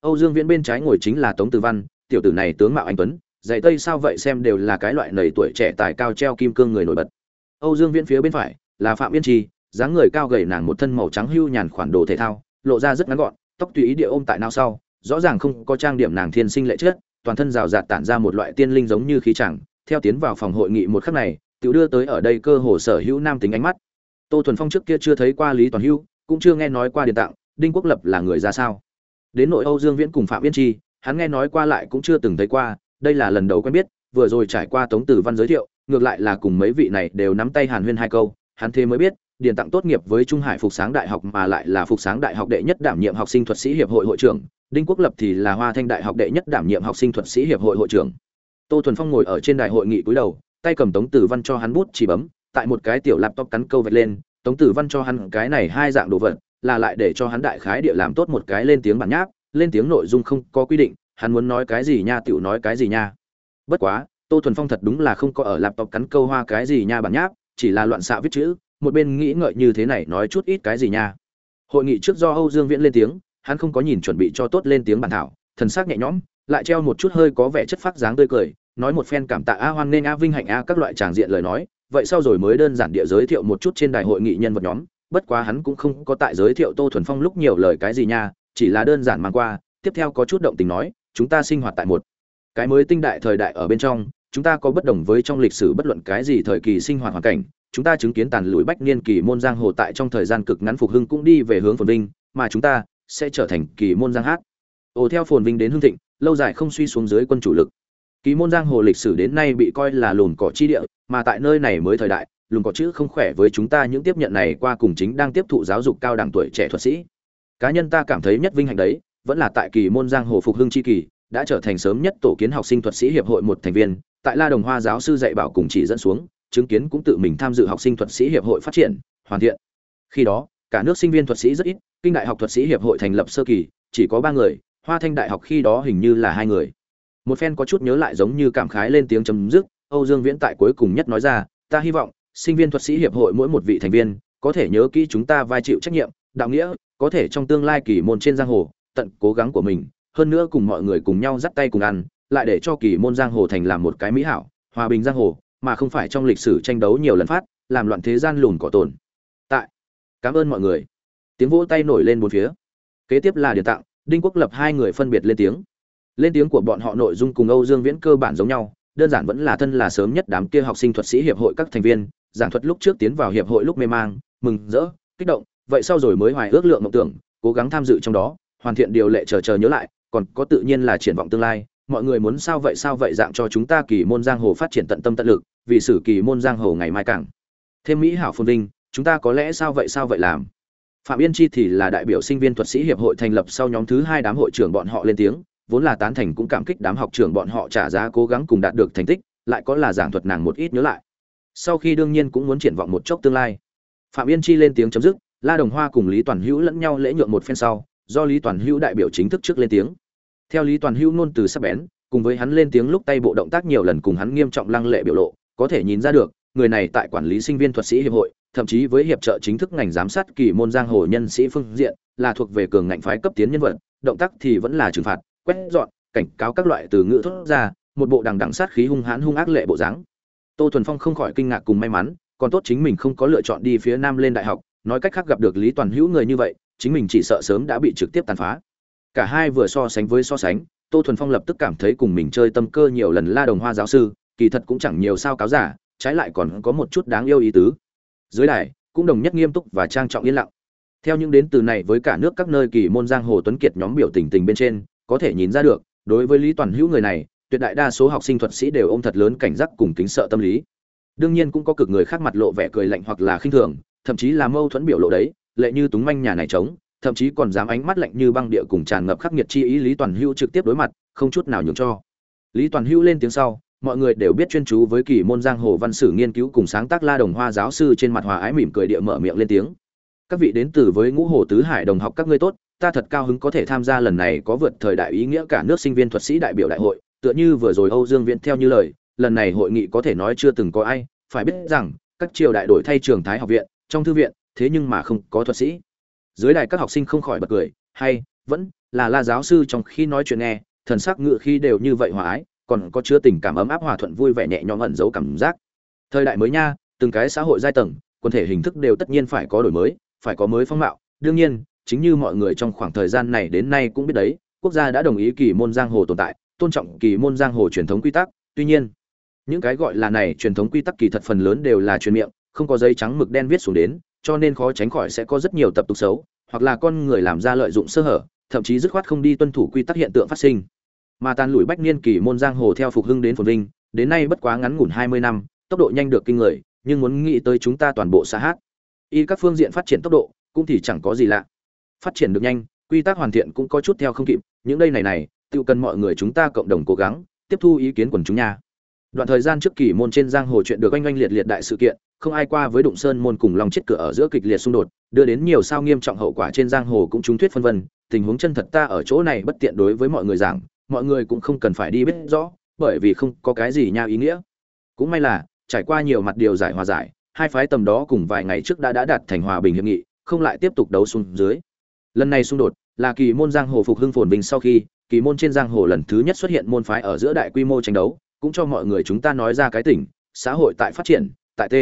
Âu dương viễn bên trái ngồi chính là tống tử văn, tiểu tử này tướng mạo anh tuấn, dạy tây sao vậy xem đều là cái loại nầy tuổi trẻ tài cao treo kim cương người nổi bật. Âu dương viễn phía bên phải là phạm yên trì, dáng người cao gầy nàng một thân màu trắng hưu nhàn khoản đồ thể thao, lộ ra rất ngắn gọn, tóc tùy ý địa ôm tại nao sau, rõ ràng không có trang điểm nàng thiên sinh lệ chết toàn thân rào rạt tản ra một loại tiên linh giống như khí chẳng, theo tiến vào phòng hội nghị một khắc này tự đưa tới ở đây cơ hồ sở hữu nam tính ánh mắt tô thuần phong trước kia chưa thấy qua lý toàn Hưu, cũng chưa nghe nói qua điện tạng đinh quốc lập là người ra sao? Đến nội âu dương viễn cùng phạm yên chi hắn nghe nói qua lại cũng chưa từng thấy qua đây là lần đầu quen biết vừa rồi trải qua tống tử văn giới thiệu ngược lại là cùng mấy vị này đều nắm tay hàn huyên hai câu hắn thế mới biết điền tặng tốt nghiệp với trung hải phục sáng đại học mà lại là phục sáng đại học đệ nhất đảm nhiệm học sinh thuật sĩ hiệp hội hội trưởng đinh quốc lập thì là hoa thanh đại học đệ nhất đảm nhiệm học sinh thuật sĩ hiệp hội hội trưởng. Tô thuần phong ngồi ở trên đại hội nghị cúi đầu tay cầm tống tử văn cho hắn bút chỉ bấm tại một cái tiểu laptop cắn câu vạch lên, tống tử văn cho hắn cái này hai dạng đồ vật, là lại để cho hắn đại khái địa làm tốt một cái lên tiếng bản nháp, lên tiếng nội dung không có quy định, hắn muốn nói cái gì nha, tiểu nói cái gì nha. Bất quá, tô thuần phong thật đúng là không có ở laptop cắn câu hoa cái gì nha bản nháp, chỉ là loạn xạ viết chữ, một bên nghĩ ngợi như thế này nói chút ít cái gì nha. Hội nghị trước do âu dương viễn lên tiếng, hắn không có nhìn chuẩn bị cho tốt lên tiếng bản thảo, thần sắc nhẹ nhõm, lại treo một chút hơi có vẻ chất phát dáng tươi cười, nói một phen cảm tạ a hoan nên a vinh hạnh a các loại tràng diện lời nói vậy sau rồi mới đơn giản địa giới thiệu một chút trên đại hội nghị nhân vật nhóm, bất quá hắn cũng không có tại giới thiệu tô thuần phong lúc nhiều lời cái gì nha, chỉ là đơn giản mang qua, tiếp theo có chút động tình nói, chúng ta sinh hoạt tại một cái mới tinh đại thời đại ở bên trong, chúng ta có bất đồng với trong lịch sử bất luận cái gì thời kỳ sinh hoạt hoàn cảnh, chúng ta chứng kiến tàn lụi bách niên kỳ môn giang hồ tại trong thời gian cực ngắn phục hưng cũng đi về hướng phồn vinh, mà chúng ta sẽ trở thành kỳ môn giang hát. Ồ, theo phồn vinh đến hưng thịnh, lâu dài không suy xuống dưới quân chủ lực kỳ môn giang hồ lịch sử đến nay bị coi là lùn cỏ chi địa, mà tại nơi này mới thời đại, lùn cỏ chữ không khỏe với chúng ta những tiếp nhận này qua cùng chính đang tiếp thụ giáo dục cao đẳng tuổi trẻ thuật sĩ. Cá nhân ta cảm thấy nhất vinh hạnh đấy, vẫn là tại kỳ môn giang hồ phục hưng chi kỳ, đã trở thành sớm nhất tổ kiến học sinh thuật sĩ hiệp hội một thành viên, tại la đồng hoa giáo sư dạy bảo cùng chỉ dẫn xuống, chứng kiến cũng tự mình tham dự học sinh thuật sĩ hiệp hội phát triển, hoàn thiện. Khi đó, cả nước sinh viên thuật sĩ rất ít, kinh đại học thuật sĩ hiệp hội thành lập sơ kỳ, chỉ có ba người, hoa thanh đại học khi đó hình như là hai người một phen có chút nhớ lại giống như cảm khái lên tiếng chấm dứt, âu dương viễn tại cuối cùng nhất nói ra, ta hy vọng, sinh viên thuật sĩ hiệp hội mỗi một vị thành viên, có thể nhớ kỹ chúng ta vai chịu trách nhiệm, đạo nghĩa, có thể trong tương lai kỳ môn trên giang hồ, tận cố gắng của mình, hơn nữa cùng mọi người cùng nhau dắt tay cùng ăn, lại để cho kỳ môn giang hồ thành làm một cái mỹ hảo, hòa bình giang hồ, mà không phải trong lịch sử tranh đấu nhiều lần phát, làm loạn thế gian lùn cỏ tồn. Tại, cảm ơn mọi người. Tiếng vỗ tay nổi lên bốn phía. Kế tiếp là điền tặng đinh quốc lập hai người phân biệt lên tiếng lên tiếng của bọn họ nội dung cùng âu dương viễn cơ bản giống nhau, đơn giản vẫn là thân là sớm nhất đám kia học sinh thuật sĩ hiệp hội các thành viên, giảng thuật lúc trước tiến vào hiệp hội lúc mê mang, mừng, rỡ, kích động, vậy sau rồi mới hoài ước lượng mộng tưởng, cố gắng tham dự trong đó, hoàn thiện điều lệ chờ chờ nhớ lại, còn có tự nhiên là triển vọng tương lai, mọi người muốn sao vậy sao vậy dạng cho chúng ta kỳ môn giang hồ phát triển tận tâm tận lực, vì sử kỳ môn giang hồ ngày mai càng. Thêm mỹ hảo phồn vinh, chúng ta có lẽ sao vậy sao vậy làm? Phạm yên chi thì là đại biểu sinh viên thuật sĩ hiệp hội thành lập sau nhóm thứ hai đám hội trưởng bọn họ lên tiếng vốn là tán thành cũng cảm kích đám học trưởng bọn họ trả giá cố gắng cùng đạt được thành tích, lại có là giảng thuật nàng một ít nhớ lại. Sau khi đương nhiên cũng muốn triển vọng một chốc tương lai. Phạm yên chi lên tiếng chấm dứt, la đồng hoa cùng lý toàn hữu lẫn nhau lễ nhượng một phen sau, do lý toàn hữu đại biểu chính thức trước lên tiếng. Theo lý toàn hữu nôn từ sắc bén, cùng với hắn lên tiếng lúc tay bộ động tác nhiều lần cùng hắn nghiêm trọng lăng lệ biểu lộ, có thể nhìn ra được, người này tại quản lý sinh viên thuật sĩ hiệp hội, thậm chí với hiệp trợ chính thức ngành giám sát kỳ môn giang hồ nhân sĩ phương diện, là thuộc về cường ngạnh phái cấp tiến nhân vật, động tác thì vẫn là trừng phạt quét dọn, cảnh cáo các loại từ ngữ thốt ra, một bộ đằng đằng sát khí hung hãn hung ác lệ bộ dáng. Tô thuần phong không khỏi kinh ngạc cùng may mắn, còn tốt chính mình không có lựa chọn đi phía nam lên đại học, nói cách khác gặp được lý toàn hữu người như vậy, chính mình chỉ sợ sớm đã bị trực tiếp tàn phá. Cả hai vừa so sánh với so sánh, tô thuần phong lập tức cảm thấy cùng mình chơi tâm cơ nhiều lần la đồng hoa giáo sư, kỳ thật cũng chẳng nhiều sao cáo giả, trái lại còn có một chút đáng yêu ý tứ. Dưới đài, cũng đồng nhất nghiêm túc và trang trọng yên lặng. Theo những đến từ này với cả nước các nơi kỳ môn giang hồ tuấn kiệt nhóm biểu tình tình bên trên có thể nhìn ra được, đối với lý toàn hữu người này, tuyệt đại đa số học sinh thuật sĩ đều ôm thật lớn cảnh giác cùng kính sợ tâm lý. Đương nhiên cũng có cực người khác mặt lộ vẻ cười lạnh hoặc là khinh thường, thậm chí là mâu thuẫn biểu lộ đấy, lệ như túng manh nhà này trống, thậm chí còn dám ánh mắt lạnh như băng địa cùng tràn ngập khắc nghiệt chi ý lý toàn hữu trực tiếp đối mặt, không chút nào nhường cho. Lý toàn hữu lên tiếng sau, mọi người đều biết chuyên chú với kỳ môn giang hồ văn sử nghiên cứu cùng sáng tác la đồng hoa giáo sư trên mặt hòa ái mỉm cười địa mở miệng lên tiếng. Các vị đến từ với ngũ hồ tứ hải đồng học các ngươi tốt ta thật cao hứng có thể tham gia lần này có vượt thời đại ý nghĩa cả nước sinh viên thuật sĩ đại biểu đại hội, tựa như vừa rồi âu dương viễn theo như lời, lần này hội nghị có thể nói chưa từng có ai, phải biết rằng, các triều đại đổi thay trường thái học viện, trong thư viện, thế nhưng mà không có thuật sĩ. Dưới đài các học sinh không khỏi bật cười, hay, vẫn là la giáo sư trong khi nói chuyện nghe, thần sắc ngự khi đều như vậy hòa ái, còn có chứa tình cảm ấm áp hòa thuận vui vẻ nhẹ nhõm ẩn giấu cảm giác. Thời đại mới nha, từng cái xã hội giai tầng, quần thể hình thức đều tất nhiên phải có đổi mới, phải có mới phong mạo, đương nhiên chính như mọi người trong khoảng thời gian này đến nay cũng biết đấy, quốc gia đã đồng ý kỳ môn giang hồ tồn tại, tôn trọng kỳ môn giang hồ truyền thống quy tắc. Tuy nhiên, những cái gọi là này truyền thống quy tắc kỳ thật phần lớn đều là truyền miệng, không có giấy trắng mực đen viết xuống đến, cho nên khó tránh khỏi sẽ có rất nhiều tập tục xấu, hoặc là con người làm ra lợi dụng sơ hở, thậm chí dứt khoát không đi tuân thủ quy tắc hiện tượng phát sinh. Mà tàn lùi bách niên kỳ môn giang hồ theo phục hưng đến phồn vinh, đến nay bất quá ngắn ngủn hai mươi năm, tốc độ nhanh được kinh người, nhưng muốn nghĩ tới chúng ta toàn bộ xã hát, y các phương diện phát triển tốc độ, cũng thì chẳng có gì lạ phát triển được nhanh, quy tắc hoàn thiện cũng có chút theo không kịp, những đây này này, tự cần mọi người chúng ta cộng đồng cố gắng, tiếp thu ý kiến quần chúng nha. Đoạn thời gian trước kỳ môn trên giang hồ chuyện được oanh oanh liệt liệt đại sự kiện, không ai qua với đụng sơn môn cùng lòng chết cửa ở giữa kịch liệt xung đột, đưa đến nhiều sao nghiêm trọng hậu quả trên giang hồ cũng trúng thuyết phân vân, tình huống chân thật ta ở chỗ này bất tiện đối với mọi người giảng, mọi người cũng không cần phải đi biết rõ, bởi vì không có cái gì nha ý nghĩa. Cũng may là, trải qua nhiều mặt điều giải hòa giải, hai phái tầm đó cùng vài ngày trước đã đã đạt thành hòa bình hiệp nghị, không lại tiếp tục đấu xuống dưới lần này xung đột là kỳ môn giang hồ phục hưng phồn bình sau khi, kỳ môn trên giang hồ lần thứ nhất xuất hiện môn phái ở giữa đại quy mô tranh đấu, cũng cho mọi người chúng ta nói ra cái tỉnh xã hội tại phát triển, tại t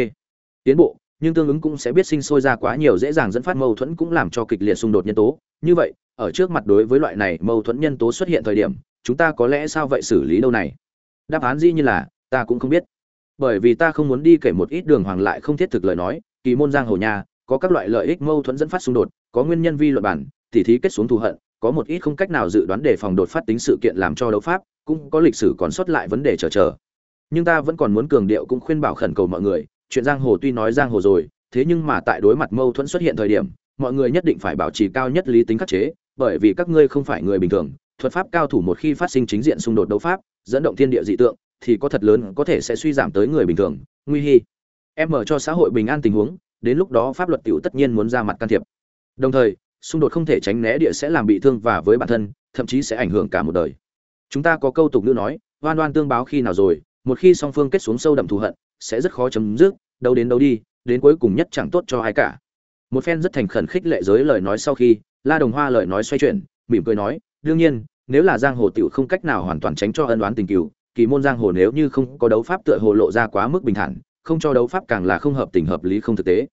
tiến bộ, nhưng tương ứng cũng sẽ biết sinh sôi ra quá nhiều dễ dàng dẫn phát mâu thuẫn cũng làm cho kịch liệt xung đột nhân tố. Như vậy, ở trước mặt đối với loại này mâu thuẫn nhân tố xuất hiện thời điểm, chúng ta có lẽ sao vậy xử lý đâu này? Đáp án dĩ như là, ta cũng không biết. Bởi vì ta không muốn đi kể một ít đường hoàng lại không thiết thực lời nói, kỳ môn giang hồ nhà có các loại lợi ích mâu thuẫn dẫn phát xung đột, có nguyên nhân vi luận bản, tỉ thí kết xuống thù hận, có một ít không cách nào dự đoán để phòng đột phát tính sự kiện làm cho đấu pháp, cũng có lịch sử còn sót lại vấn đề chờ chờ. Nhưng ta vẫn còn muốn cường điệu cũng khuyên bảo khẩn cầu mọi người, chuyện giang hồ tuy nói giang hồ rồi, thế nhưng mà tại đối mặt mâu thuẫn xuất hiện thời điểm, mọi người nhất định phải bảo trì cao nhất lý tính khắc chế, bởi vì các ngươi không phải người bình thường, thuật pháp cao thủ một khi phát sinh chính diện xung đột đấu pháp, dẫn động thiên địa dị tượng, thì có thật lớn có thể sẽ suy giảm tới người bình thường. Nguy hi. Em mở cho xã hội bình an tình huống đến lúc đó pháp luật tiểu tất nhiên muốn ra mặt can thiệp. Đồng thời xung đột không thể tránh né địa sẽ làm bị thương và với bản thân thậm chí sẽ ảnh hưởng cả một đời. Chúng ta có câu tục ngữ nói oan oan tương báo khi nào rồi một khi song phương kết xuống sâu đậm thù hận sẽ rất khó chấm dứt đâu đến đâu đi đến cuối cùng nhất chẳng tốt cho ai cả. Một phen rất thành khẩn khích lệ giới lời nói sau khi la đồng hoa lời nói xoay chuyển mỉm cười nói đương nhiên nếu là giang hồ tiểu không cách nào hoàn toàn tránh cho ân oán tình kỷ, kỳ môn giang hồ nếu như không có đấu pháp tựa hồ lộ ra quá mức bình thản không cho đấu pháp càng là không hợp tình hợp lý không thực tế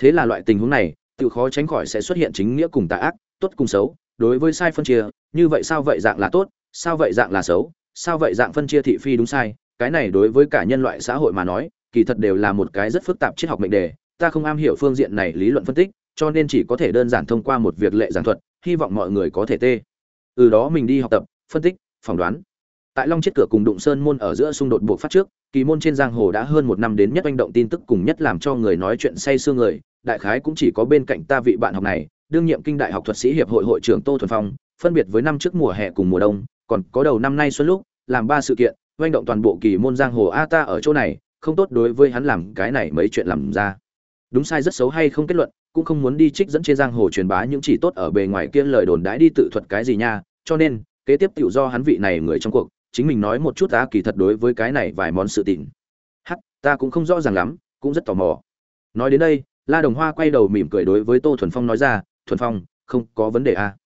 thế là loại tình huống này tự khó tránh khỏi sẽ xuất hiện chính nghĩa cùng tà ác, tốt cùng xấu, đối với sai phân chia, như vậy sao vậy dạng là tốt, sao vậy dạng là xấu, sao vậy dạng phân chia thị phi đúng sai, cái này đối với cả nhân loại xã hội mà nói, kỳ thật đều là một cái rất phức tạp triết học mệnh đề, ta không am hiểu phương diện này lý luận phân tích, cho nên chỉ có thể đơn giản thông qua một việc lệ giảng thuật, hy vọng mọi người có thể tê. Từ đó mình đi học tập, phân tích, phỏng đoán. Tại long chết cửa cùng đụng sơn môn ở giữa xung đột buộc phát trước, kỳ môn trên giang hồ đã hơn một năm đến nhất manh động tin tức cùng nhất làm cho người nói chuyện say sưa người đại khái cũng chỉ có bên cạnh ta vị bạn học này, đương nhiệm kinh đại học thuật sĩ hiệp hội hội trưởng tô thuần phong, phân biệt với năm trước mùa hè cùng mùa đông, còn có đầu năm nay xuân lúc, làm ba sự kiện manh động toàn bộ kỳ môn giang hồ a ta ở chỗ này, không tốt đối với hắn làm cái này mấy chuyện làm ra. Đúng sai rất xấu hay không kết luận, cũng không muốn đi trích dẫn trên giang hồ truyền bá những chỉ tốt ở bề ngoài kia lời đồn đãi đi tự thuật cái gì nha, cho nên, kế tiếp tiểu do hắn vị này người trong cuộc, chính mình nói một chút ta kỳ thật đối với cái này vài món sự tình. Hắc, ta cũng không rõ ràng lắm, cũng rất tò mò. Nói đến đây la đồng hoa quay đầu mỉm cười đối với tô thuần phong nói ra, thuần phong, không có vấn đề à.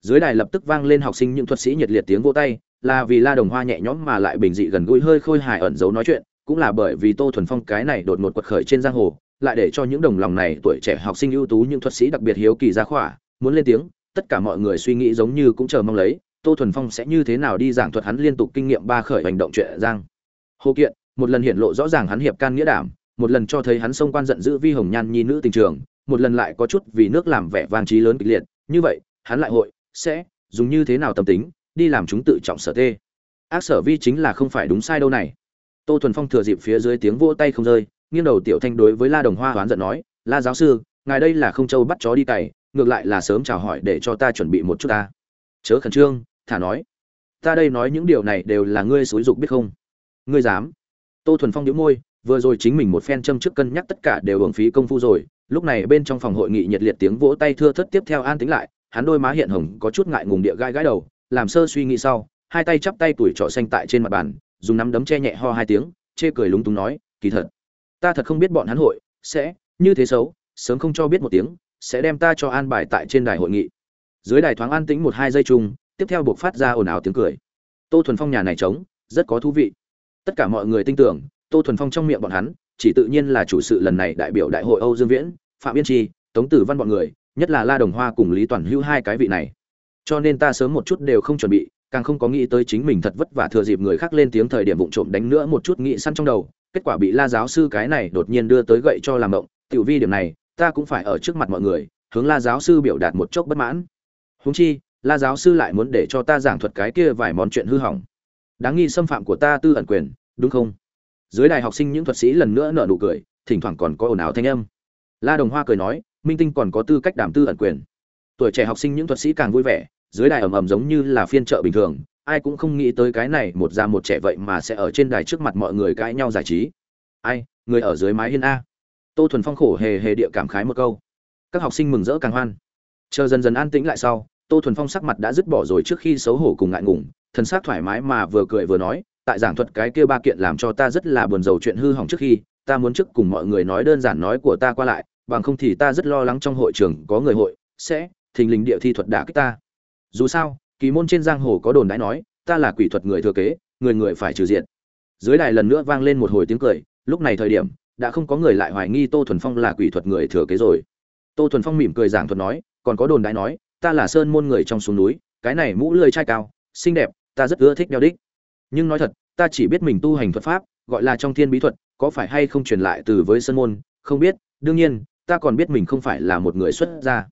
dưới đài lập tức vang lên học sinh những thuật sĩ nhiệt liệt tiếng vô tay, là vì la đồng hoa nhẹ nhõm mà lại bình dị gần gũi hơi khôi hài ẩn giấu nói chuyện, cũng là bởi vì tô thuần phong cái này đột ngột quật khởi trên giang hồ, lại để cho những đồng lòng này tuổi trẻ học sinh ưu tú những thuật sĩ đặc biệt hiếu kỳ ra khỏa, muốn lên tiếng, tất cả mọi người suy nghĩ giống như cũng chờ mong lấy, tô thuần phong sẽ như thế nào đi giảng thuật hắn liên tục kinh nghiệm ba khởi hành động chuyện giang hồ kiện, một lần hiện lộ rõ ràng hắn hiệp can nghĩa đảm một lần cho thấy hắn sông quan giận dữ vi hồng nhan nhi nữ tình trường, một lần lại có chút vì nước làm vẻ vang trí lớn kịch liệt. Như vậy, hắn lại hội, sẽ, dùng như thế nào tâm tính, đi làm chúng tự trọng sở tê. Ác sở vi chính là không phải đúng sai đâu này. Tô thuần phong thừa dịp phía dưới tiếng vỗ tay không rơi, nghiêng đầu tiểu thanh đối với la đồng hoa hoán giận nói, la giáo sư, ngài đây là không châu bắt chó đi cày, ngược lại là sớm chào hỏi để cho ta chuẩn bị một chút ta. Chớ khẩn trương, thả nói, ta đây nói những điều này đều là ngươi xúi dục biết không? Ngươi dám? Tô thuần phong đĩu môi vừa rồi chính mình một phen châm trước cân nhắc tất cả đều hưởng phí công phu rồi, lúc này bên trong phòng hội nghị nhiệt liệt tiếng vỗ tay thưa thất tiếp theo an tính lại, hắn đôi má hiện hồng có chút ngại ngùng địa gai gãi đầu, làm sơ suy nghĩ sau, hai tay chắp tay tuổi trọ xanh tại trên mặt bàn, dùng nắm đấm che nhẹ ho hai tiếng, chê cười lúng túng nói, kỳ thật, ta thật không biết bọn hắn hội sẽ như thế xấu, sớm không cho biết một tiếng, sẽ đem ta cho an bài tại trên đài hội nghị. Dưới đài thoáng an tĩnh một hai giây chung, tiếp theo buộc phát ra ồn ào tiếng cười. Tô thuần phong nhà này trống, rất có thú vị. Tất cả mọi người tin tưởng tô thuần phong trong miệng bọn hắn, chỉ tự nhiên là chủ sự lần này đại biểu đại hội âu dương viễn, phạm yên chi, tống tử văn bọn người, nhất là la đồng hoa cùng lý toàn hữu hai cái vị này. Cho nên ta sớm một chút đều không chuẩn bị, càng không có nghĩ tới chính mình thật vất vả thừa dịp người khác lên tiếng thời điểm vụng trộm đánh nữa một chút nghĩ săn trong đầu, kết quả bị la giáo sư cái này đột nhiên đưa tới gậy cho làm động, tiểu vi điểm này, ta cũng phải ở trước mặt mọi người, hướng la giáo sư biểu đạt một chốc bất mãn. Huống chi, la giáo sư lại muốn để cho ta giảng thuật cái kia vài món chuyện hư hỏng. Đáng nghi xâm phạm của ta tư ẩn quyền, đúng không? Dưới đài học sinh những thuật sĩ lần nữa nở nụ cười, thỉnh thoảng còn có ồn ào thanh âm. La đồng hoa cười nói, minh tinh còn có tư cách đảm tư ẩn quyền. Tuổi trẻ học sinh những thuật sĩ càng vui vẻ, dưới đài ầm ầm giống như là phiên chợ bình thường, ai cũng không nghĩ tới cái này một già một trẻ vậy mà sẽ ở trên đài trước mặt mọi người cãi nhau giải trí. Ai, người ở dưới mái hiên a. Tô thuần phong khổ hề hề địa cảm khái một câu. Các học sinh mừng rỡ càng hoan. Chờ dần dần an tĩnh lại sau, tô thuần phong sắc mặt đã dứt bỏ rồi trước khi xấu hổ cùng ngại ngùng, thần sắc thoải mái mà vừa cười vừa nói tại giảng thuật cái kia ba kiện làm cho ta rất là buồn rầu chuyện hư hỏng trước khi, ta muốn trước cùng mọi người nói đơn giản nói của ta qua lại, bằng không thì ta rất lo lắng trong hội trường có người hội sẽ thình lình địa thi thuật đả kích ta. Dù sao, kỳ môn trên giang hồ có đồn đãi nói, ta là quỷ thuật người thừa kế, người người phải trừ diện. Dưới đài lần nữa vang lên một hồi tiếng cười, lúc này thời điểm, đã không có người lại hoài nghi tô thuần phong là quỷ thuật người thừa kế rồi. Tô thuần phong mỉm cười giảng thuật nói, còn có đồn đãi nói, ta là sơn môn người trong xuống núi, cái này mũ lưỡi trai cao, xinh đẹp, ta rất ưa thích đeo đích nhưng nói thật, ta chỉ biết mình tu hành thuật pháp, gọi là trong thiên bí thuật, có phải hay không truyền lại từ với sân môn, không biết. Đương nhiên, ta còn biết mình không phải là một người xuất gia.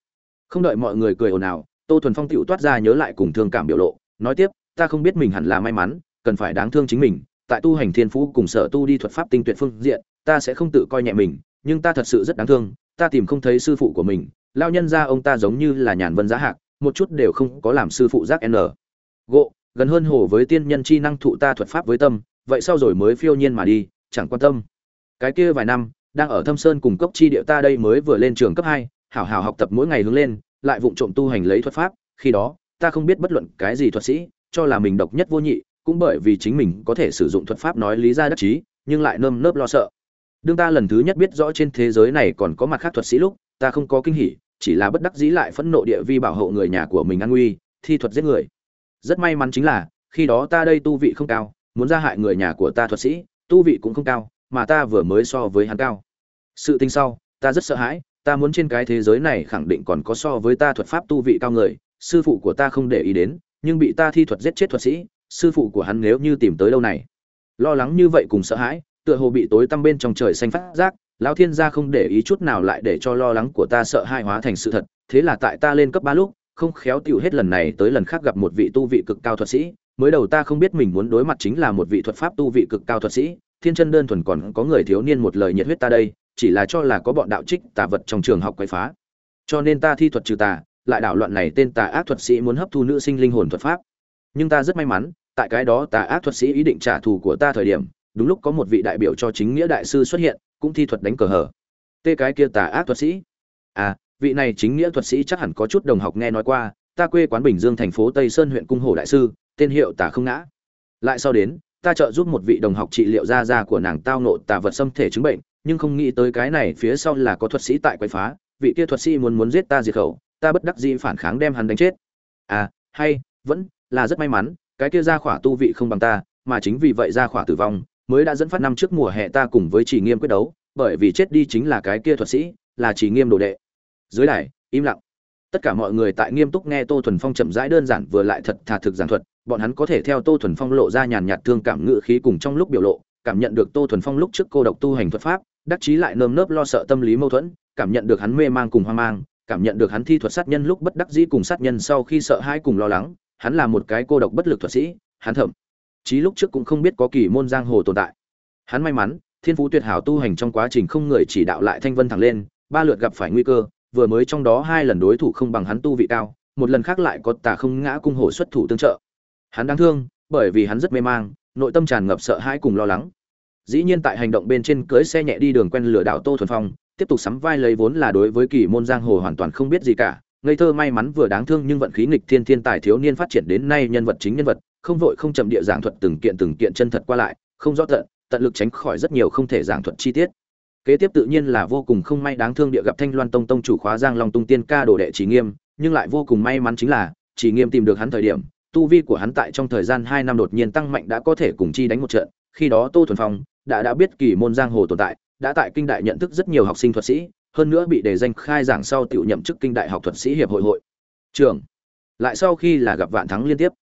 Không đợi mọi người cười ồn ào, tô thuần phong tựu toát ra nhớ lại cùng thương cảm biểu lộ, nói tiếp, ta không biết mình hẳn là may mắn, cần phải đáng thương chính mình. Tại tu hành thiên phú cùng sở tu đi thuật pháp tinh tuyệt phương diện, ta sẽ không tự coi nhẹ mình, nhưng ta thật sự rất đáng thương, ta tìm không thấy sư phụ của mình. Lao nhân ra ông ta giống như là nhàn vân giá hạc, một chút đều không có làm sư phụ giác n. Gộ gần hơn hồ với tiên nhân chi năng thụ ta thuật pháp với tâm, vậy sau rồi mới phiêu nhiên mà đi, chẳng quan tâm. Cái kia vài năm, đang ở thâm sơn cùng cốc chi địa ta đây mới vừa lên trường cấp hai, hảo hảo học tập mỗi ngày hướng lên, lại vụng trộm tu hành lấy thuật pháp, khi đó, ta không biết bất luận cái gì thuật sĩ, cho là mình độc nhất vô nhị, cũng bởi vì chính mình có thể sử dụng thuật pháp nói lý ra đắc chí, nhưng lại nơm nớp lo sợ. Đương ta lần thứ nhất biết rõ trên thế giới này còn có mặt khác thuật sĩ lúc, ta không có kinh hỉ, chỉ là bất đắc dĩ lại phẫn nộ địa vi bảo hộ người nhà của mình an nguy, thi thuật giết người rất may mắn chính là, khi đó ta đây tu vị không cao, muốn ra hại người nhà của ta thuật sĩ, tu vị cũng không cao, mà ta vừa mới so với hắn cao. Sự tình sau, ta rất sợ hãi, ta muốn trên cái thế giới này khẳng định còn có so với ta thuật pháp tu vị cao người, sư phụ của ta không để ý đến, nhưng bị ta thi thuật giết chết thuật sĩ, sư phụ của hắn nếu như tìm tới đâu này. Lo lắng như vậy cùng sợ hãi, tựa hồ bị tối tăm bên trong trời xanh phát giác, lão thiên gia không để ý chút nào lại để cho lo lắng của ta sợ hãi hóa thành sự thật, thế là tại ta lên cấp ba lúc không khéo tiểu hết lần này tới lần khác gặp một vị tu vị cực cao thuật sĩ, mới đầu ta không biết mình muốn đối mặt chính là một vị thuật pháp tu vị cực cao thuật sĩ, thiên chân đơn thuần còn có người thiếu niên một lời nhiệt huyết ta đây, chỉ là cho là có bọn đạo trích tà vật trong trường học quấy phá. Cho nên ta thi thuật trừ tà, lại đảo loạn này tên tà ác thuật sĩ muốn hấp thu nữ sinh linh hồn thuật pháp. Nhưng ta rất may mắn, tại cái đó tà ác thuật sĩ ý định trả thù của ta thời điểm, đúng lúc có một vị đại biểu cho chính nghĩa đại sư xuất hiện, cũng thi thuật đánh cờ hở. Tê cái kia tà ác thuật sĩ. À vị này chính nghĩa thuật sĩ chắc hẳn có chút đồng học nghe nói qua, ta quê quán bình dương thành phố tây sơn huyện cung hồ đại sư, tên hiệu tà không ngã. Lại sau đến, ta trợ giúp một vị đồng học trị liệu da da của nàng tao nộ tà vật xâm thể chứng bệnh, nhưng không nghĩ tới cái này phía sau là có thuật sĩ tại quậy phá, vị kia thuật sĩ muốn muốn giết ta diệt khẩu, ta bất đắc dĩ phản kháng đem hắn đánh chết. À hay, vẫn là rất may mắn, cái kia ra khỏa tu vị không bằng ta, mà chính vì vậy ra khỏa tử vong mới đã dẫn phát năm trước mùa hè ta cùng với chỉ nghiêm quyết đấu, bởi vì chết đi chính là cái kia thuật sĩ, là chỉ nghiêm đồ đệ dưới đài, im lặng. Tất cả mọi người tại nghiêm túc nghe tô thuần phong chậm rãi đơn giản vừa lại thật thà thực giản thuật, bọn hắn có thể theo tô thuần phong lộ ra nhàn nhạt thương cảm ngự khí cùng trong lúc biểu lộ, cảm nhận được tô thuần phong lúc trước cô độc tu hành thuật pháp, đắc chí lại nơm nớp lo sợ tâm lý mâu thuẫn, cảm nhận được hắn mê mang cùng hoang mang, cảm nhận được hắn thi thuật sát nhân lúc bất đắc dĩ cùng sát nhân sau khi sợ hãi cùng lo lắng, hắn là một cái cô độc bất lực thuật sĩ, hắn thậm chí lúc trước cũng không biết có kỳ môn giang hồ tồn tại. Hắn may mắn, thiên phú tuyệt hảo tu hành trong quá trình không người chỉ đạo lại thanh vân thẳng lên, ba lượt gặp phải nguy cơ vừa mới trong đó hai lần đối thủ không bằng hắn tu vị cao, một lần khác lại có tà không ngã cung hồ xuất thủ tương trợ. Hắn đáng thương, bởi vì hắn rất mê mang, nội tâm tràn ngập sợ hãi cùng lo lắng. Dĩ nhiên tại hành động bên trên cưới xe nhẹ đi đường quen lửa đảo tô thuần phong, tiếp tục sắm vai lấy vốn là đối với kỳ môn giang hồ hoàn toàn không biết gì cả, ngây thơ may mắn vừa đáng thương nhưng vận khí nghịch thiên thiên tài thiếu niên phát triển đến nay nhân vật chính nhân vật, không vội không chậm địa giảng thuật từng kiện từng kiện chân thật qua lại, không rõ tận tận lực tránh khỏi rất nhiều không thể giảng thuật chi tiết kế tiếp tự nhiên là vô cùng không may đáng thương địa gặp thanh loan tông tông chủ khóa giang long tung tiên ca đồ đệ chỉ nghiêm, nhưng lại vô cùng may mắn chính là, chỉ nghiêm tìm được hắn thời điểm, tu vi của hắn tại trong thời gian hai năm đột nhiên tăng mạnh đã có thể cùng chi đánh một trận, khi đó tô thuần phong đã đã biết kỳ môn giang hồ tồn tại, đã tại kinh đại nhận thức rất nhiều học sinh thuật sĩ, hơn nữa bị đề danh khai giảng sau tiểu nhậm chức kinh đại học thuật sĩ hiệp hội hội trưởng. Lại sau khi là gặp vạn thắng liên tiếp,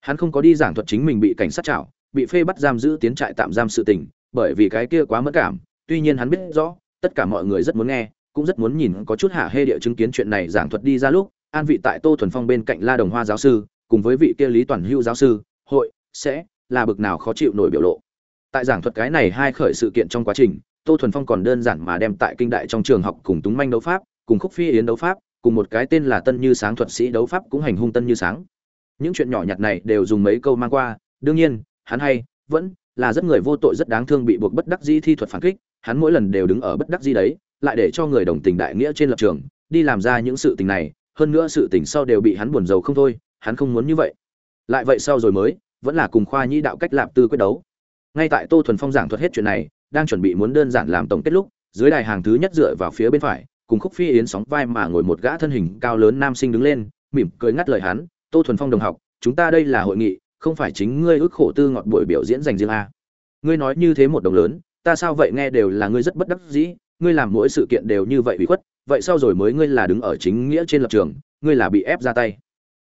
hắn không có đi giảng thuật chính mình bị cảnh sát chảo, bị phê bắt giam giữ tiến trại tạm giam sự tình, bởi vì cái kia quá mất cảm tuy nhiên hắn biết rõ, tất cả mọi người rất muốn nghe, cũng rất muốn nhìn có chút hạ hê địa chứng kiến chuyện này giảng thuật đi ra lúc, an vị tại tô thuần phong bên cạnh la đồng hoa giáo sư, cùng với vị kia lý toàn hưu giáo sư, hội, sẽ, là bực nào khó chịu nổi biểu lộ. Tại giảng thuật cái này hai khởi sự kiện trong quá trình, tô thuần phong còn đơn giản mà đem tại kinh đại trong trường học cùng túng manh đấu pháp, cùng khúc phi yến đấu pháp, cùng một cái tên là tân như sáng thuật sĩ đấu pháp cũng hành hung tân như sáng. Những chuyện nhỏ nhặt này đều dùng mấy câu mang qua, đương nhiên, hắn hay, vẫn là rất người vô tội rất đáng thương bị buộc bất đắc dĩ thi thuật phản kích hắn mỗi lần đều đứng ở bất đắc gì đấy, lại để cho người đồng tình đại nghĩa trên lập trường, đi làm ra những sự tình này, hơn nữa sự tình sau đều bị hắn buồn rầu không thôi, hắn không muốn như vậy. Lại vậy sau rồi mới, vẫn là cùng khoa nhĩ đạo cách lạp tư quyết đấu. Ngay tại tô thuần phong giảng thuật hết chuyện này, đang chuẩn bị muốn đơn giản làm tổng kết lúc, dưới đài hàng thứ nhất dựa vào phía bên phải, cùng khúc phi yến sóng vai mà ngồi một gã thân hình cao lớn nam sinh đứng lên, mỉm cười ngắt lời hắn, tô thuần phong đồng học, chúng ta đây là hội nghị, không phải chính ngươi ước khổ tư ngọt buổi biểu diễn dành riêng a. Ngươi nói như thế một đồng lớn ta sao vậy nghe đều là ngươi rất bất đắc dĩ, ngươi làm mỗi sự kiện đều như vậy bị khuất, vậy sau rồi mới ngươi là đứng ở chính nghĩa trên lập trường, ngươi là bị ép ra tay.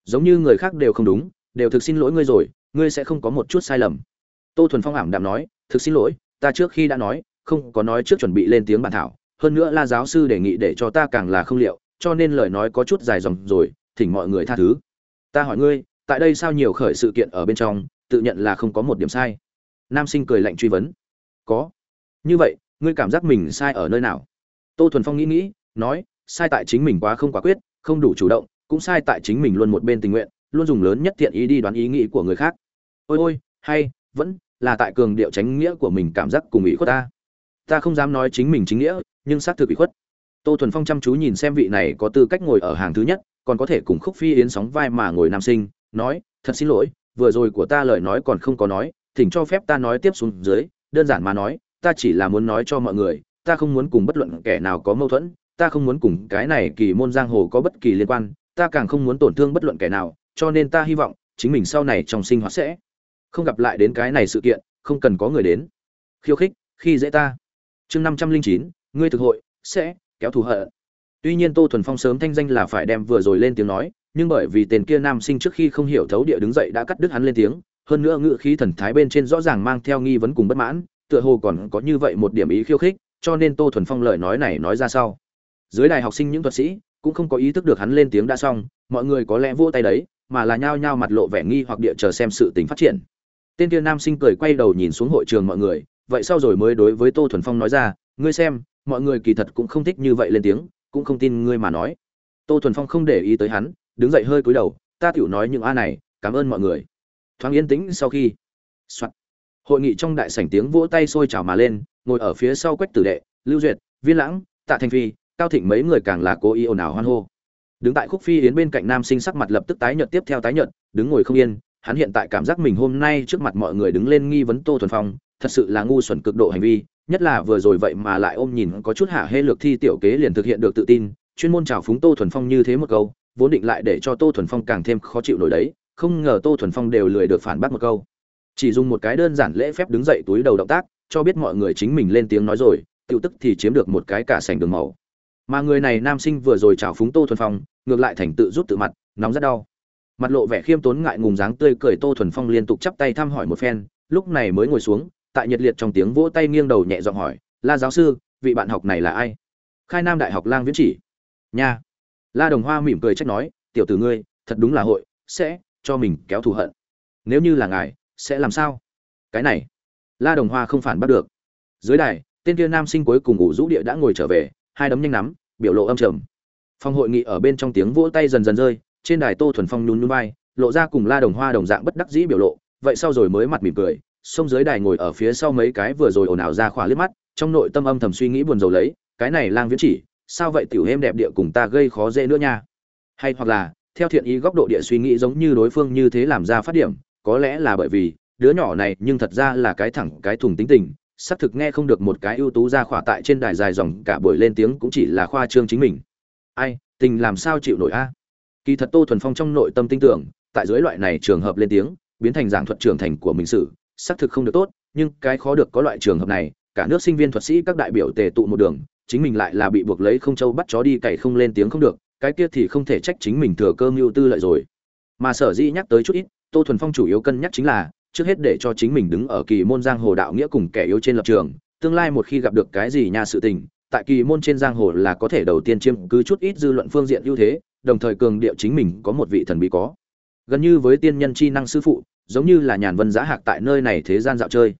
Giống như người khác đều không đúng, đều thực xin lỗi ngươi rồi, ngươi sẽ không có một chút sai lầm. Tô thuần phong ảm đạm nói, thực xin lỗi, ta trước khi đã nói, không có nói trước chuẩn bị lên tiếng bản thảo, hơn nữa la giáo sư đề nghị để cho ta càng là không liệu, cho nên lời nói có chút dài dòng rồi, thỉnh mọi người tha thứ. Ta hỏi ngươi, tại đây sao nhiều khởi sự kiện ở bên trong, tự nhận là không có một điểm sai? Nam sinh cười lạnh truy vấn. Có như vậy, ngươi cảm giác mình sai ở nơi nào? Tô thuần phong nghĩ nghĩ, nói, sai tại chính mình quá không quả quyết, không đủ chủ động, cũng sai tại chính mình luôn một bên tình nguyện, luôn dùng lớn nhất thiện ý đi đoán ý nghĩ của người khác. Ôi ôi, hay, vẫn là tại cường điệu tránh nghĩa của mình cảm giác cùng ý khuất ta. Ta không dám nói chính mình chính nghĩa, nhưng xác thực ý khuất. Tô thuần phong chăm chú nhìn xem vị này có tư cách ngồi ở hàng thứ nhất, còn có thể cùng khúc phi yến sóng vai mà ngồi nam sinh, nói, thật xin lỗi, vừa rồi của ta lời nói còn không có nói, thỉnh cho phép ta nói tiếp xuống dưới, đơn giản mà nói ta chỉ là muốn nói cho mọi người, ta không muốn cùng bất luận kẻ nào có mâu thuẫn, ta không muốn cùng cái này kỳ môn giang hồ có bất kỳ liên quan, ta càng không muốn tổn thương bất luận kẻ nào, cho nên ta hy vọng chính mình sau này trong sinh hoạt sẽ không gặp lại đến cái này sự kiện, không cần có người đến. Khiêu khích, khi dễ ta. Chương năm trăm linh chín, ngươi thực hội, sẽ kéo thù hận. Tuy nhiên tô thuần phong sớm thanh danh là phải đem vừa rồi lên tiếng nói, nhưng bởi vì tên kia nam sinh trước khi không hiểu thấu địa đứng dậy đã cắt đứt hắn lên tiếng, hơn nữa ngự khí thần thái bên trên rõ ràng mang theo nghi vấn cùng bất mãn tựa hồ còn có như vậy một điểm ý khiêu khích, cho nên tô thuần phong lời nói này nói ra sau. Dưới đài học sinh những thuật sĩ cũng không có ý thức được hắn lên tiếng đã xong, mọi người có lẽ vỗ tay đấy, mà là nhao nhao mặt lộ vẻ nghi hoặc địa chờ xem sự tình phát triển. Tên tiên nam sinh cười quay đầu nhìn xuống hội trường mọi người, vậy sau rồi mới đối với tô thuần phong nói ra, ngươi xem, mọi người kỳ thật cũng không thích như vậy lên tiếng, cũng không tin ngươi mà nói. Tô thuần phong không để ý tới hắn, đứng dậy hơi cúi đầu, ta tiểu nói những a này, cảm ơn mọi người. Thoáng yên tĩnh sau khi Soạn hội nghị trong đại sảnh tiếng vỗ tay sôi trào mà lên, ngồi ở phía sau quách tử đệ, lưu duyệt, viên lãng, tạ thanh phi, cao thịnh mấy người càng là cố ý ồn ào hoan hô. Đứng tại khúc phi yến bên cạnh nam sinh sắc mặt lập tức tái nhợt tiếp theo tái nhợt, đứng ngồi không yên, hắn hiện tại cảm giác mình hôm nay trước mặt mọi người đứng lên nghi vấn tô thuần phong, thật sự là ngu xuẩn cực độ hành vi, nhất là vừa rồi vậy mà lại ôm nhìn có chút hạ hê lược thi tiểu kế liền thực hiện được tự tin, chuyên môn chào phúng tô thuần phong như thế một câu, vốn định lại để cho tô thuần phong càng thêm khó chịu nổi đấy, không ngờ tô thuần phong đều lười được phản bác một câu chỉ dùng một cái đơn giản lễ phép đứng dậy túi đầu động tác, cho biết mọi người chính mình lên tiếng nói rồi, tự tức thì chiếm được một cái cả sảnh đường màu. Mà người này nam sinh vừa rồi chào phúng tô thuần phong, ngược lại thành tự rút tự mặt, nóng rất đau. Mặt lộ vẻ khiêm tốn ngại ngùng dáng tươi cười tô thuần phong liên tục chắp tay thăm hỏi một phen, lúc này mới ngồi xuống, tại nhiệt liệt trong tiếng vỗ tay nghiêng đầu nhẹ giọng hỏi, la giáo sư, vị bạn học này là ai? Khai nam đại học lang viễn chỉ. Nha. La đồng hoa mỉm cười trách nói, tiểu tử ngươi, thật đúng là hội, sẽ cho mình kéo thù hận. Nếu như là ngài sẽ làm sao? Cái này, la đồng hoa không phản bắt được. Dưới đài, tên kia nam sinh cuối cùng ngủ rũ địa đã ngồi trở về, hai đấm nhanh nắm, biểu lộ âm trầm. Phòng hội nghị ở bên trong tiếng vỗ tay dần dần rơi, trên đài tô thuần phong nhún nhún vai, lộ ra cùng la đồng hoa đồng dạng bất đắc dĩ biểu lộ, vậy sau rồi mới mặt mỉm cười, xông dưới đài ngồi ở phía sau mấy cái vừa rồi ồn ào ra khỏa liếc mắt, trong nội tâm âm thầm suy nghĩ buồn rầu lấy, cái này lang viễn chỉ, sao vậy tiểu êm đẹp địa cùng ta gây khó dễ nữa nha? Hay hoặc là, theo thiện ý góc độ địa suy nghĩ giống như đối phương như thế làm ra phát điểm có lẽ là bởi vì, đứa nhỏ này nhưng thật ra là cái thẳng, cái thùng tính tình, xác thực nghe không được một cái ưu tú ra khỏa tại trên đài dài dòng, cả buổi lên tiếng cũng chỉ là khoa trương chính mình. Ai, tình làm sao chịu nổi a? Kỳ thật tô thuần phong trong nội tâm tin tưởng, tại dưới loại này trường hợp lên tiếng, biến thành giảng thuật trưởng thành của mình sự, xác thực không được tốt, nhưng cái khó được có loại trường hợp này, cả nước sinh viên thuật sĩ các đại biểu tề tụ một đường, chính mình lại là bị buộc lấy không châu bắt chó đi cày không lên tiếng không được, cái kia thì không thể trách chính mình thừa cơ mưu tư lợi rồi. Mà sở dĩ nhắc tới chút ít tô thuần phong chủ yếu cân nhắc chính là, trước hết để cho chính mình đứng ở kỳ môn giang hồ đạo nghĩa cùng kẻ yếu trên lập trường, tương lai một khi gặp được cái gì nha sự tình, tại kỳ môn trên giang hồ là có thể đầu tiên chiếm cứ chút ít dư luận phương diện ưu thế, đồng thời cường điệu chính mình có một vị thần bí có. Gần như với tiên nhân chi năng sư phụ, giống như là nhàn vân giá hạc tại nơi này thế gian dạo chơi.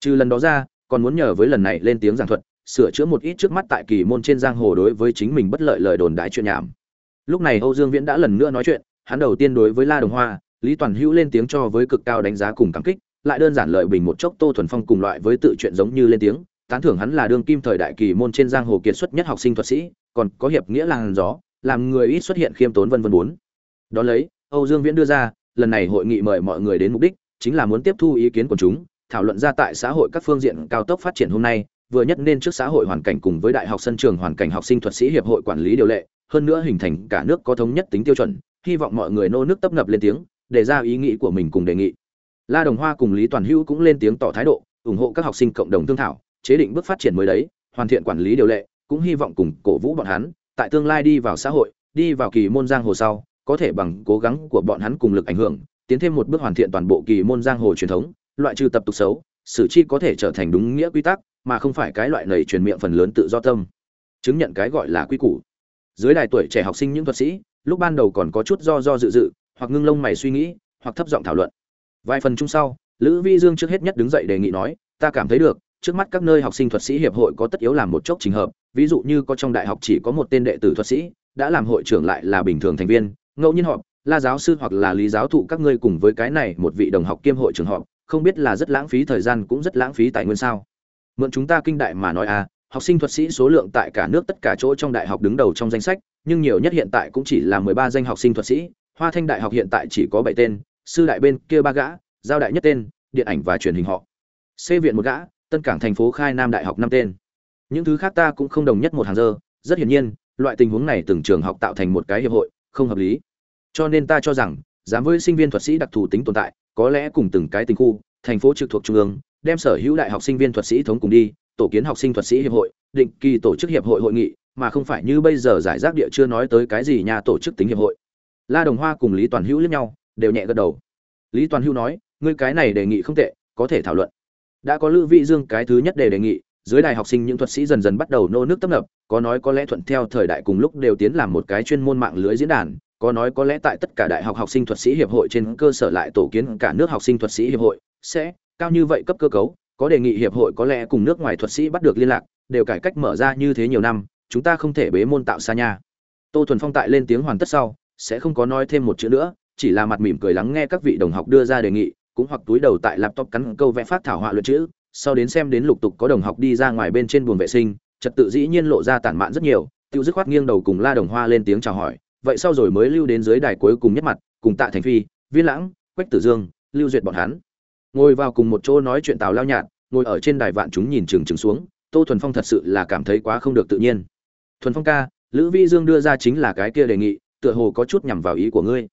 Trừ lần đó ra, còn muốn nhờ với lần này lên tiếng giảng thuật, sửa chữa một ít trước mắt tại kỳ môn trên giang hồ đối với chính mình bất lợi lời đồn đái chuyện nhảm. Lúc này âu dương viễn đã lần nữa nói chuyện, hắn đầu tiên đối với la đồng hoa lý toàn hữu lên tiếng cho với cực cao đánh giá cùng cảm kích, lại đơn giản lợi bình một chốc tô thuần phong cùng loại với tự chuyện giống như lên tiếng, tán thưởng hắn là đương kim thời đại kỳ môn trên giang hồ kiệt xuất nhất học sinh thuật sĩ, còn có hiệp nghĩa làng gió, làm người ít xuất hiện khiêm tốn vân vân bốn. Đó lấy, âu dương viễn đưa ra, lần này hội nghị mời mọi người đến mục đích chính là muốn tiếp thu ý kiến của chúng, thảo luận ra tại xã hội các phương diện cao tốc phát triển hôm nay, vừa nhất nên trước xã hội hoàn cảnh cùng với đại học sân trường hoàn cảnh học sinh thuật sĩ hiệp hội quản lý điều lệ, hơn nữa hình thành cả nước có thống nhất tính tiêu chuẩn, hy vọng mọi người nô nước tấp nập lên tiếng để ra ý nghĩ của mình cùng đề nghị. La đồng hoa cùng lý toàn hữu cũng lên tiếng tỏ thái độ, ủng hộ các học sinh cộng đồng thương thảo, chế định bước phát triển mới đấy, hoàn thiện quản lý điều lệ, cũng hy vọng cùng cổ vũ bọn hắn, tại tương lai đi vào xã hội, đi vào kỳ môn giang hồ sau, có thể bằng cố gắng của bọn hắn cùng lực ảnh hưởng, tiến thêm một bước hoàn thiện toàn bộ kỳ môn giang hồ truyền thống, loại trừ tập tục xấu sử chi có thể trở thành đúng nghĩa quy tắc, mà không phải cái loại lầy truyền miệng phần lớn tự do tâm. Chứng nhận cái gọi là quy củ. Dưới đài tuổi trẻ học sinh những thuật sĩ, lúc ban đầu còn có chút do do dự dự hoặc ngưng lông mày suy nghĩ, hoặc thấp giọng thảo luận. Vài phần chung sau, lữ vi dương trước hết nhất đứng dậy đề nghị nói, ta cảm thấy được, trước mắt các nơi học sinh thuật sĩ hiệp hội có tất yếu làm một chốc trình hợp, ví dụ như có trong đại học chỉ có một tên đệ tử thuật sĩ, đã làm hội trưởng lại là bình thường thành viên, ngẫu nhiên họp la giáo sư hoặc là lý giáo thụ các ngươi cùng với cái này một vị đồng học kiêm hội trưởng họp, không biết là rất lãng phí thời gian cũng rất lãng phí tài nguyên sao? Mượn chúng ta kinh đại mà nói à học sinh thuật sĩ số lượng tại cả nước tất cả chỗ trong đại học đứng đầu trong danh sách, nhưng nhiều nhất hiện tại cũng chỉ là mười ba danh học sinh thuật sĩ hoa thanh đại học hiện tại chỉ có bảy tên, sư đại bên kia ba gã, giao đại nhất tên, điện ảnh và truyền hình họ. C viện một gã, tân cảng thành phố khai nam đại học năm tên. Những thứ khác ta cũng không đồng nhất một hàng giờ. rất hiển nhiên, loại tình huống này từng trường học tạo thành một cái hiệp hội, không hợp lý. Cho nên ta cho rằng, dám với sinh viên thuật sĩ đặc thù tính tồn tại, có lẽ cùng từng cái tình khu, thành phố trực thuộc trung ương, đem sở hữu đại học sinh viên thuật sĩ thống cùng đi, tổ kiến học sinh thuật sĩ hiệp hội, định kỳ tổ chức hiệp hội hội nghị, mà không phải như bây giờ giải rác địa chưa nói tới cái gì nhà tổ chức tính hiệp hội la đồng hoa cùng lý toàn hữu liếc nhau, đều nhẹ gật đầu. Lý toàn hữu nói, ngươi cái này đề nghị không tệ, có thể thảo luận. Đã có lữ vị dương cái thứ nhất để đề nghị, dưới đại học sinh những thuật sĩ dần dần bắt đầu nô nước tấp nập, có nói có lẽ thuận theo thời đại cùng lúc đều tiến làm một cái chuyên môn mạng lưới diễn đàn, có nói có lẽ tại tất cả đại học học sinh thuật sĩ hiệp hội trên cơ sở lại tổ kiến cả nước học sinh thuật sĩ hiệp hội, sẽ cao như vậy cấp cơ cấu, có đề nghị hiệp hội có lẽ cùng nước ngoài thuật sĩ bắt được liên lạc, đều cải cách mở ra như thế nhiều năm, chúng ta không thể bế môn tạo xa nha. Tô thuần phong tại lên tiếng hoàn tất sau sẽ không có nói thêm một chữ nữa, chỉ là mặt mỉm cười lắng nghe các vị đồng học đưa ra đề nghị, cũng hoặc túi đầu tại laptop cắn câu vẽ phát thảo họa luận chữ, sau đến xem đến lục tục có đồng học đi ra ngoài bên trên buồng vệ sinh, trật tự dĩ nhiên lộ ra tản mạn rất nhiều, tiêu dứt khoát nghiêng đầu cùng la đồng hoa lên tiếng chào hỏi, vậy sau rồi mới lưu đến dưới đài cuối cùng nhất mặt, cùng tạ thành phi, viên lãng, quách tử dương, lưu duyệt bọn hắn. Ngồi vào cùng một chỗ nói chuyện tào lao nhạt, ngồi ở trên đài vạn chúng nhìn chừng chừng xuống, tô thuần phong thật sự là cảm thấy quá không được tự nhiên. Thuần phong ca, lữ vi dương đưa ra chính là cái kia đề nghị tựa hồ có chút nhằm vào ý của ngươi.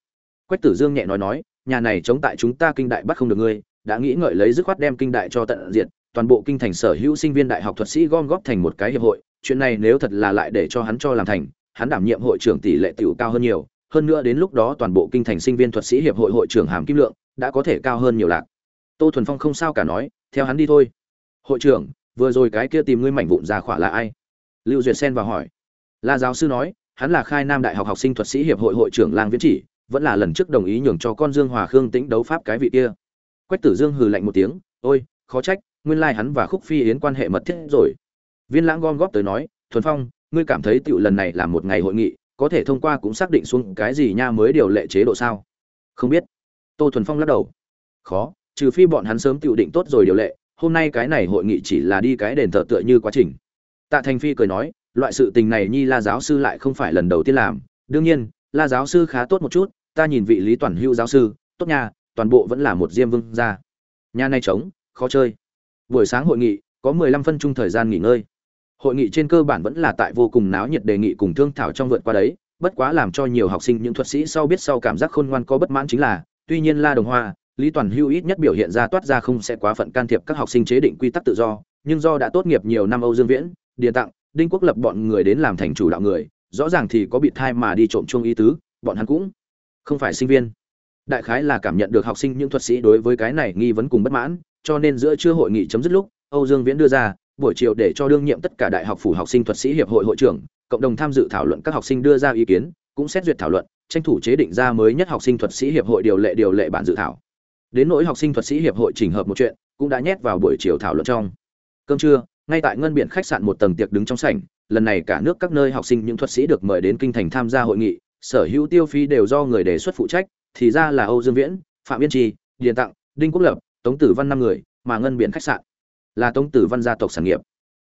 Quách tử dương nhẹ nói nói, nhà này chống tại chúng ta kinh đại bắt không được ngươi, đã nghĩ ngợi lấy dứt khoát đem kinh đại cho tận diệt, toàn bộ kinh thành sở hữu sinh viên đại học thuật sĩ gom góp thành một cái hiệp hội, chuyện này nếu thật là lại để cho hắn cho làm thành, hắn đảm nhiệm hội trưởng tỷ lệ tiểu cao hơn nhiều, hơn nữa đến lúc đó toàn bộ kinh thành sinh viên thuật sĩ hiệp hội hội trưởng hàm kim lượng đã có thể cao hơn nhiều lạc. Tô thuần phong không sao cả nói, theo hắn đi thôi. Hội trưởng, vừa rồi cái kia tìm ngươi mảnh vụn ra khỏa là ai? Lưu duyệt sen vào hỏi. La giáo sư nói hắn là khai nam đại học học sinh thuật sĩ hiệp hội hội trưởng lang viễn chỉ, vẫn là lần trước đồng ý nhường cho con dương hòa khương tĩnh đấu pháp cái vị kia. Quách tử dương hừ lạnh một tiếng, ôi, khó trách, nguyên lai hắn và khúc phi yến quan hệ mật thiết rồi. Viên lãng gom góp tới nói, thuần phong, ngươi cảm thấy tựu lần này là một ngày hội nghị, có thể thông qua cũng xác định xuống cái gì nha mới điều lệ chế độ sao? Không biết. Tô thuần phong lắc đầu. Khó, trừ phi bọn hắn sớm tựu định tốt rồi điều lệ, hôm nay cái này hội nghị chỉ là đi cái đền thờ tựa như quá trình. Tạ thành phi cười nói loại sự tình này nhi la giáo sư lại không phải lần đầu tiên làm. Đương nhiên, la giáo sư khá tốt một chút, ta nhìn vị lý toàn hữu giáo sư, tốt nhà toàn bộ vẫn là một diêm vương gia. Nhà này trống, khó chơi. Buổi sáng hội nghị, có mười lăm phân chung thời gian nghỉ ngơi. Hội nghị trên cơ bản vẫn là tại vô cùng náo nhiệt đề nghị cùng thương thảo trong vượt qua đấy, bất quá làm cho nhiều học sinh những thuật sĩ sau biết sau cảm giác khôn ngoan có bất mãn chính là, tuy nhiên la đồng hoa, lý toàn hưu ít nhất biểu hiện ra toát ra không sẽ quá phận can thiệp các học sinh chế định quy tắc tự do, nhưng do đã tốt nghiệp nhiều năm âu dương viễn, điền tặng đinh quốc lập bọn người đến làm thành chủ đạo người, rõ ràng thì có bị thai mà đi trộm chung ý tứ, bọn hắn cũng không phải sinh viên. Đại khái là cảm nhận được học sinh những thuật sĩ đối với cái này nghi vấn cùng bất mãn, cho nên giữa trưa hội nghị chấm dứt lúc, âu dương viễn đưa ra, buổi chiều để cho đương nhiệm tất cả đại học phủ học sinh thuật sĩ hiệp hội hội trưởng, cộng đồng tham dự thảo luận các học sinh đưa ra ý kiến, cũng xét duyệt thảo luận, tranh thủ chế định ra mới nhất học sinh thuật sĩ hiệp hội điều lệ điều lệ bản dự thảo. Đến nỗi học sinh thuật sĩ hiệp hội chỉnh hợp một chuyện, cũng đã nhét vào buổi chiều thảo luận trong. Cơm trưa ngay tại ngân biển khách sạn một tầng tiệc đứng trong sảnh, lần này cả nước các nơi học sinh những thuật sĩ được mời đến kinh thành tham gia hội nghị, sở hữu tiêu phí đều do người đề xuất phụ trách, thì ra là âu dương viễn, phạm yên trì, điền tặng, đinh quốc lập, tống tử văn năm người, mà ngân biển khách sạn là tống tử văn gia tộc sản nghiệp.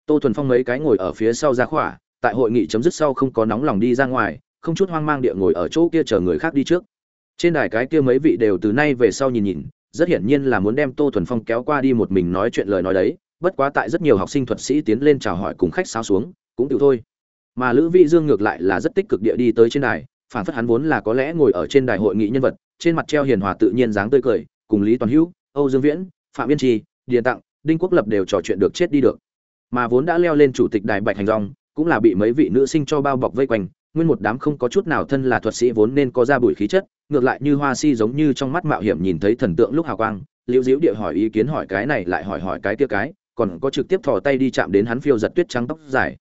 Tô thuần phong mấy cái ngồi ở phía sau ra khỏa, tại hội nghị chấm dứt sau không có nóng lòng đi ra ngoài, không chút hoang mang địa ngồi ở chỗ kia chờ người khác đi trước. Trên đài cái kia mấy vị đều từ nay về sau nhìn nhìn, rất hiển nhiên là muốn đem tô thuần phong kéo qua đi một mình nói chuyện lời nói đấy bất quá tại rất nhiều học sinh thuật sĩ tiến lên chào hỏi cùng khách sao xuống, cũng tự thôi. Mà lữ vị dương ngược lại là rất tích cực địa đi tới trên đài, phản phất hắn vốn là có lẽ ngồi ở trên đài hội nghị nhân vật, trên mặt treo hiền hòa tự nhiên dáng tươi cười, cùng lý toàn hữu, âu dương viễn, phạm yên trì, điền tặng, đinh quốc lập đều trò chuyện được chết đi được. Mà vốn đã leo lên chủ tịch đài bạch hành rong cũng là bị mấy vị nữ sinh cho bao bọc vây quanh, nguyên một đám không có chút nào thân là thuật sĩ vốn nên có ra bụi khí chất, ngược lại như hoa si giống như trong mắt mạo hiểm nhìn thấy thần tượng lúc hào quang, liễu diễu địa hỏi ý kiến hỏi cái này lại hỏi hỏi cái kia cái còn có trực tiếp thò tay đi chạm đến hắn phiêu giật tuyết trắng tóc dài.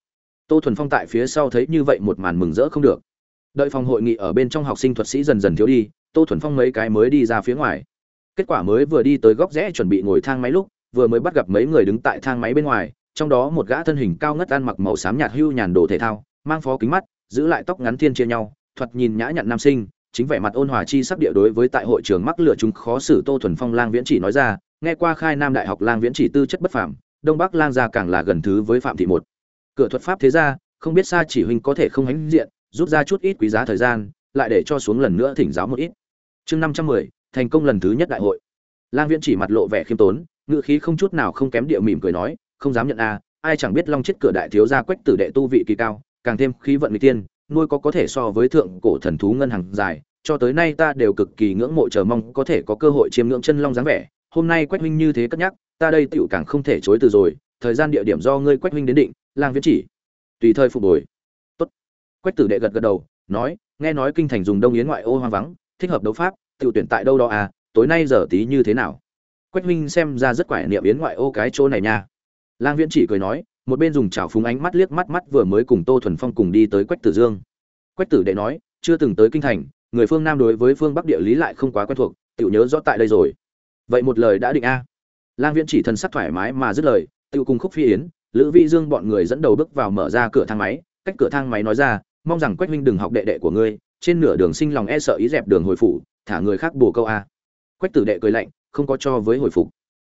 Tô thuần phong tại phía sau thấy như vậy một màn mừng rỡ không được. Đợi phòng hội nghị ở bên trong học sinh thuật sĩ dần dần thiếu đi, tô thuần phong mấy cái mới đi ra phía ngoài. Kết quả mới vừa đi tới góc rẽ chuẩn bị ngồi thang máy lúc, vừa mới bắt gặp mấy người đứng tại thang máy bên ngoài, trong đó một gã thân hình cao ngất ăn mặc màu xám nhạt hưu nhàn đồ thể thao, mang phó kính mắt, giữ lại tóc ngắn thiên chia nhau, thoạt nhìn nhã nhặn nam sinh, chính vẻ mặt ôn hòa chi sắp địa đối với tại hội trường mắc lựa chúng khó xử tô thuần phong lang viễn chỉ nói ra, nghe qua khai nam đại học lang viễn chỉ tư chất bất phàm đông bắc lang gia càng là gần thứ với phạm thị một. Cửa thuật pháp thế ra không biết xa chỉ huynh có thể không hãnh diện, rút ra chút ít quý giá thời gian, lại để cho xuống lần nữa thỉnh giáo một ít. Chương năm trăm mười, thành công lần thứ nhất đại hội. Lang viễn chỉ mặt lộ vẻ khiêm tốn ngự khí không chút nào không kém địa mỉm cười nói, không dám nhận a, ai chẳng biết long chết cửa đại thiếu gia quách tử đệ tu vị kỳ cao, càng thêm khí vận người tiên nuôi có có thể so với thượng cổ thần thú ngân hàng dài, cho tới nay ta đều cực kỳ ngưỡng mộ chờ mong có thể có cơ hội chiêm ngưỡng chân long dáng vẻ, hôm nay quách huynh như thế cất nhắc ta đây tựu càng không thể chối từ rồi, thời gian địa điểm do ngươi quách huynh đến định, lang viễn chỉ. Tùy thời phục hồi. Tốt. Quách tử đệ gật gật đầu, nói, nghe nói kinh thành dùng đông yến ngoại ô hoang vắng, thích hợp đấu pháp, tiểu tuyển tại đâu đó à tối nay giờ tí như thế nào? Quách huynh xem ra rất quải niệm yến ngoại ô cái chỗ này nha. Lang viễn chỉ cười nói, một bên dùng chảo phúng ánh mắt liếc mắt mắt vừa mới cùng tô thuần phong cùng đi tới quách tử dương. Quách tử đệ nói, chưa từng tới kinh thành, người phương nam đối với phương bắc địa lý lại không quá quen thuộc, tiểu nhớ rõ tại đây rồi. Vậy một lời đã định a lang viễn chỉ thần sắc thoải mái mà dứt lời tự cùng khúc phi yến, lữ vi dương bọn người dẫn đầu bước vào mở ra cửa thang máy, cách cửa thang máy nói ra, mong rằng quách minh đừng học đệ đệ của ngươi, trên nửa đường sinh lòng e sợ ý dẹp đường hồi phủ, thả người khác bù câu a. Quách tử đệ cười lạnh, không có cho với hồi phục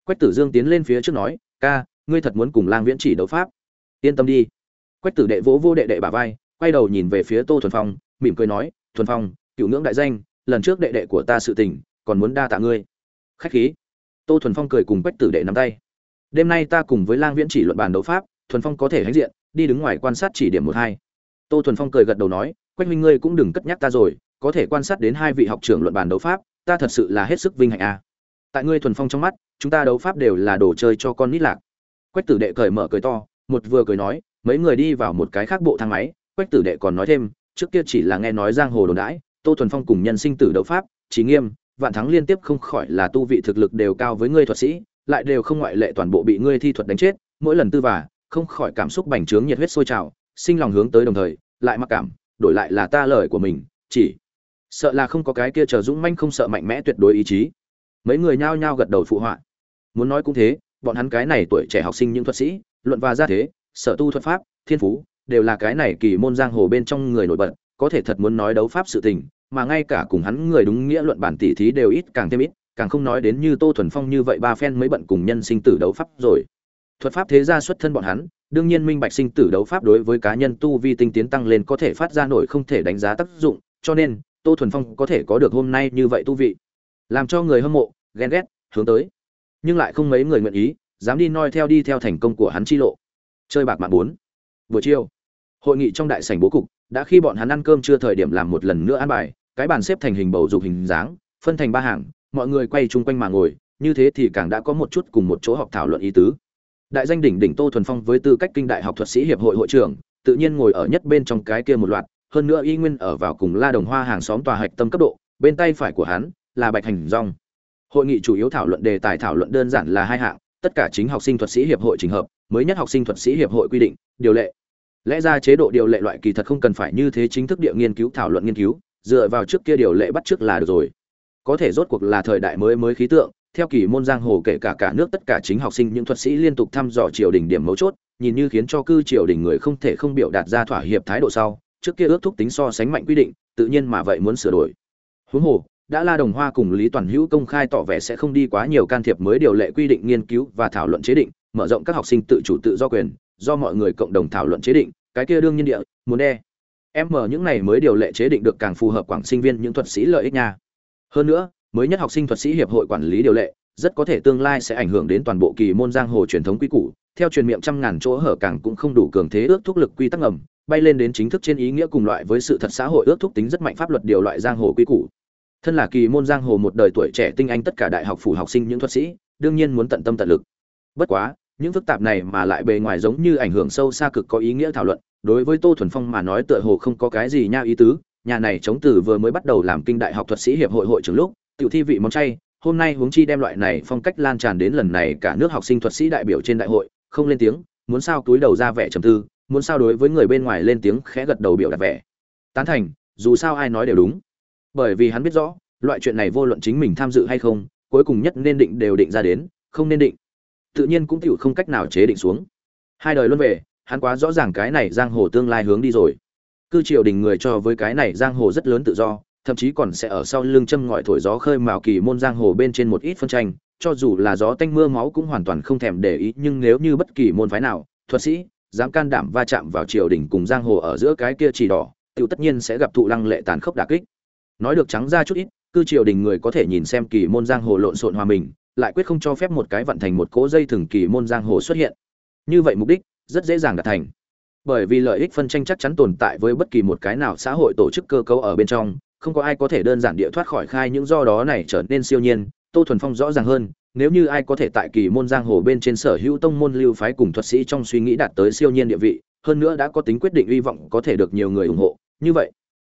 quách tử dương tiến lên phía trước nói, ca, ngươi thật muốn cùng lang viễn chỉ đấu pháp. Yên tâm đi. Quách tử đệ vỗ vô đệ đệ bả vai, quay đầu nhìn về phía tô thuần phong, mỉm cười nói, thuần phong, cựu ngưỡng đại danh, lần trước đệ đệ của ta sự tình, còn muốn đa tạ ngươi. Khách khí tô thuần phong cười cùng quách tử đệ nắm tay. Đêm nay ta cùng với lang viễn chỉ luận bàn đấu pháp, thuần phong có thể hãnh diện, đi đứng ngoài quan sát chỉ điểm một hai. Tô thuần phong cười gật đầu nói, quách huynh ngươi cũng đừng cất nhắc ta rồi, có thể quan sát đến hai vị học trưởng luận bàn đấu pháp, ta thật sự là hết sức vinh hạnh a. Tại ngươi thuần phong trong mắt, chúng ta đấu pháp đều là đồ chơi cho con nít lạc. Quách tử đệ cởi mở cười to, một vừa cười nói, mấy người đi vào một cái khác bộ thang máy. Quách tử đệ còn nói thêm, trước kia chỉ là nghe nói giang hồ đồn đãi, tô thuần phong cùng nhân sinh tử đấu pháp trí nghiêm vạn thắng liên tiếp không khỏi là tu vị thực lực đều cao với ngươi thuật sĩ, lại đều không ngoại lệ toàn bộ bị ngươi thi thuật đánh chết, mỗi lần tư vả không khỏi cảm xúc bành trướng nhiệt huyết sôi trào, sinh lòng hướng tới đồng thời, lại mặc cảm, đổi lại là ta lời của mình, chỉ sợ là không có cái kia chờ dũng manh không sợ mạnh mẽ tuyệt đối ý chí. Mấy người nhao nhao gật đầu phụ họa. Muốn nói cũng thế, bọn hắn cái này tuổi trẻ học sinh những thuật sĩ, luận và gia thế, sở tu thuật pháp, thiên phú, đều là cái này kỳ môn giang hồ bên trong người nổi bật, có thể thật muốn nói đấu pháp sự tình mà ngay cả cùng hắn người đúng nghĩa luận bản tỷ thí đều ít càng thêm ít, càng không nói đến như tô thuần phong như vậy ba phen mới bận cùng nhân sinh tử đấu pháp rồi. Thuật pháp thế gia xuất thân bọn hắn, đương nhiên minh bạch sinh tử đấu pháp đối với cá nhân tu vi tinh tiến tăng lên có thể phát ra nổi không thể đánh giá tác dụng, cho nên, tô thuần phong có thể có được hôm nay như vậy tu vị. Làm cho người hâm mộ, ghen ghét, hướng tới. Nhưng lại không mấy người nguyện ý, dám đi noi theo đi theo thành công của hắn chi lộ. Chơi bạc mạng bốn. Buổi chiều, hội nghị trong đại sảnh bố cục, đã khi bọn hắn ăn cơm chưa thời điểm làm một lần nữa ăn bài cái bàn xếp thành hình bầu dục hình dáng, phân thành ba hàng, mọi người quay chung quanh mà ngồi, như thế thì càng đã có một chút cùng một chỗ họp thảo luận ý tứ. Đại danh đỉnh đỉnh tô thuần phong với tư cách kinh đại học thuật sĩ hiệp hội hội trưởng, tự nhiên ngồi ở nhất bên trong cái kia một loạt, hơn nữa y nguyên ở vào cùng la đồng hoa hàng xóm tòa hạch tâm cấp độ, bên tay phải của hắn là bạch hành rong. Hội nghị chủ yếu thảo luận đề tài thảo luận đơn giản là hai hạng, tất cả chính học sinh thuật sĩ hiệp hội trình hợp, mới nhất học sinh thuật sĩ hiệp hội quy định, điều lệ. Lẽ ra chế độ điều lệ loại kỳ thật không cần phải như thế chính thức địa nghiên cứu thảo luận nghiên cứu dựa vào trước kia điều lệ bắt trước là được rồi. Có thể rốt cuộc là thời đại mới mới khí tượng, theo kỳ môn giang hồ kể cả cả nước tất cả chính học sinh, những thuật sĩ liên tục thăm dò triều đình điểm mấu chốt, nhìn như khiến cho cư triều đình người không thể không biểu đạt ra thỏa hiệp thái độ sau, trước kia ước thúc tính so sánh mạnh quy định, tự nhiên mà vậy muốn sửa đổi. Huống hồ, đã la đồng hoa cùng lý toàn hữu công khai tỏ vẻ sẽ không đi quá nhiều can thiệp mới điều lệ quy định nghiên cứu và thảo luận chế định, mở rộng các học sinh tự chủ tự do quyền, do mọi người cộng đồng thảo luận chế định, cái kia đương nhiên địa, muốn đe em mở những này mới điều lệ chế định được càng phù hợp quảng sinh viên những thuật sĩ lợi ích nha. Hơn nữa, mới nhất học sinh thuật sĩ hiệp hội quản lý điều lệ, rất có thể tương lai sẽ ảnh hưởng đến toàn bộ kỳ môn giang hồ truyền thống quy củ. Theo truyền miệng trăm ngàn chỗ hở càng cũng không đủ cường thế ước thúc lực quy tắc ngầm, bay lên đến chính thức trên ý nghĩa cùng loại với sự thật xã hội ước thúc tính rất mạnh pháp luật điều loại giang hồ quy củ. Thân là kỳ môn giang hồ một đời tuổi trẻ tinh anh tất cả đại học phủ học sinh những thuật sĩ, đương nhiên muốn tận tâm tận lực. Bất quá, những phức tạp này mà lại bề ngoài giống như ảnh hưởng sâu xa cực có ý nghĩa thảo luận đối với tô thuần phong mà nói tựa hồ không có cái gì nha ý tứ, nhà này chống từ vừa mới bắt đầu làm kinh đại học thuật sĩ hiệp hội hội trưởng lúc, tiểu thi vị món chay, hôm nay huống chi đem loại này phong cách lan tràn đến lần này cả nước học sinh thuật sĩ đại biểu trên đại hội, không lên tiếng, muốn sao túi đầu ra vẻ trầm tư, muốn sao đối với người bên ngoài lên tiếng khẽ gật đầu biểu đạt vẻ. Tán thành, dù sao ai nói đều đúng. Bởi vì hắn biết rõ, loại chuyện này vô luận chính mình tham dự hay không, cuối cùng nhất nên định đều định ra đến, không nên định. Tự nhiên cũng chịu không cách nào chế định xuống. Hai đời luân về hắn quá rõ ràng cái này giang hồ tương lai hướng đi rồi. Cư triều đình người cho với cái này giang hồ rất lớn tự do, thậm chí còn sẽ ở sau lưng châm ngòi thổi gió khơi mào kỳ môn giang hồ bên trên một ít phân tranh, cho dù là gió tanh mưa máu cũng hoàn toàn không thèm để ý, nhưng nếu như bất kỳ môn phái nào, thuật sĩ, dám can đảm va chạm vào triều đình cùng giang hồ ở giữa cái kia chỉ đỏ tự tất nhiên sẽ gặp thụ lăng lệ tàn khốc đả kích. Nói được trắng ra chút ít, cư triều đình người có thể nhìn xem kỳ môn giang hồ lộn xộn hòa mình, lại quyết không cho phép một cái vận thành một cỗ dây thừng kỳ môn giang hồ xuất hiện. Như vậy mục đích rất dễ dàng đạt thành. Bởi vì lợi ích phân tranh chắc chắn tồn tại với bất kỳ một cái nào xã hội tổ chức cơ cấu ở bên trong, không có ai có thể đơn giản địa thoát khỏi khai những do đó này trở nên siêu nhiên, tô thuần phong rõ ràng hơn, nếu như ai có thể tại kỳ môn giang hồ bên trên sở hữu tông môn lưu phái cùng thuật sĩ trong suy nghĩ đạt tới siêu nhiên địa vị, hơn nữa đã có tính quyết định hy vọng có thể được nhiều người ủng hộ, như vậy,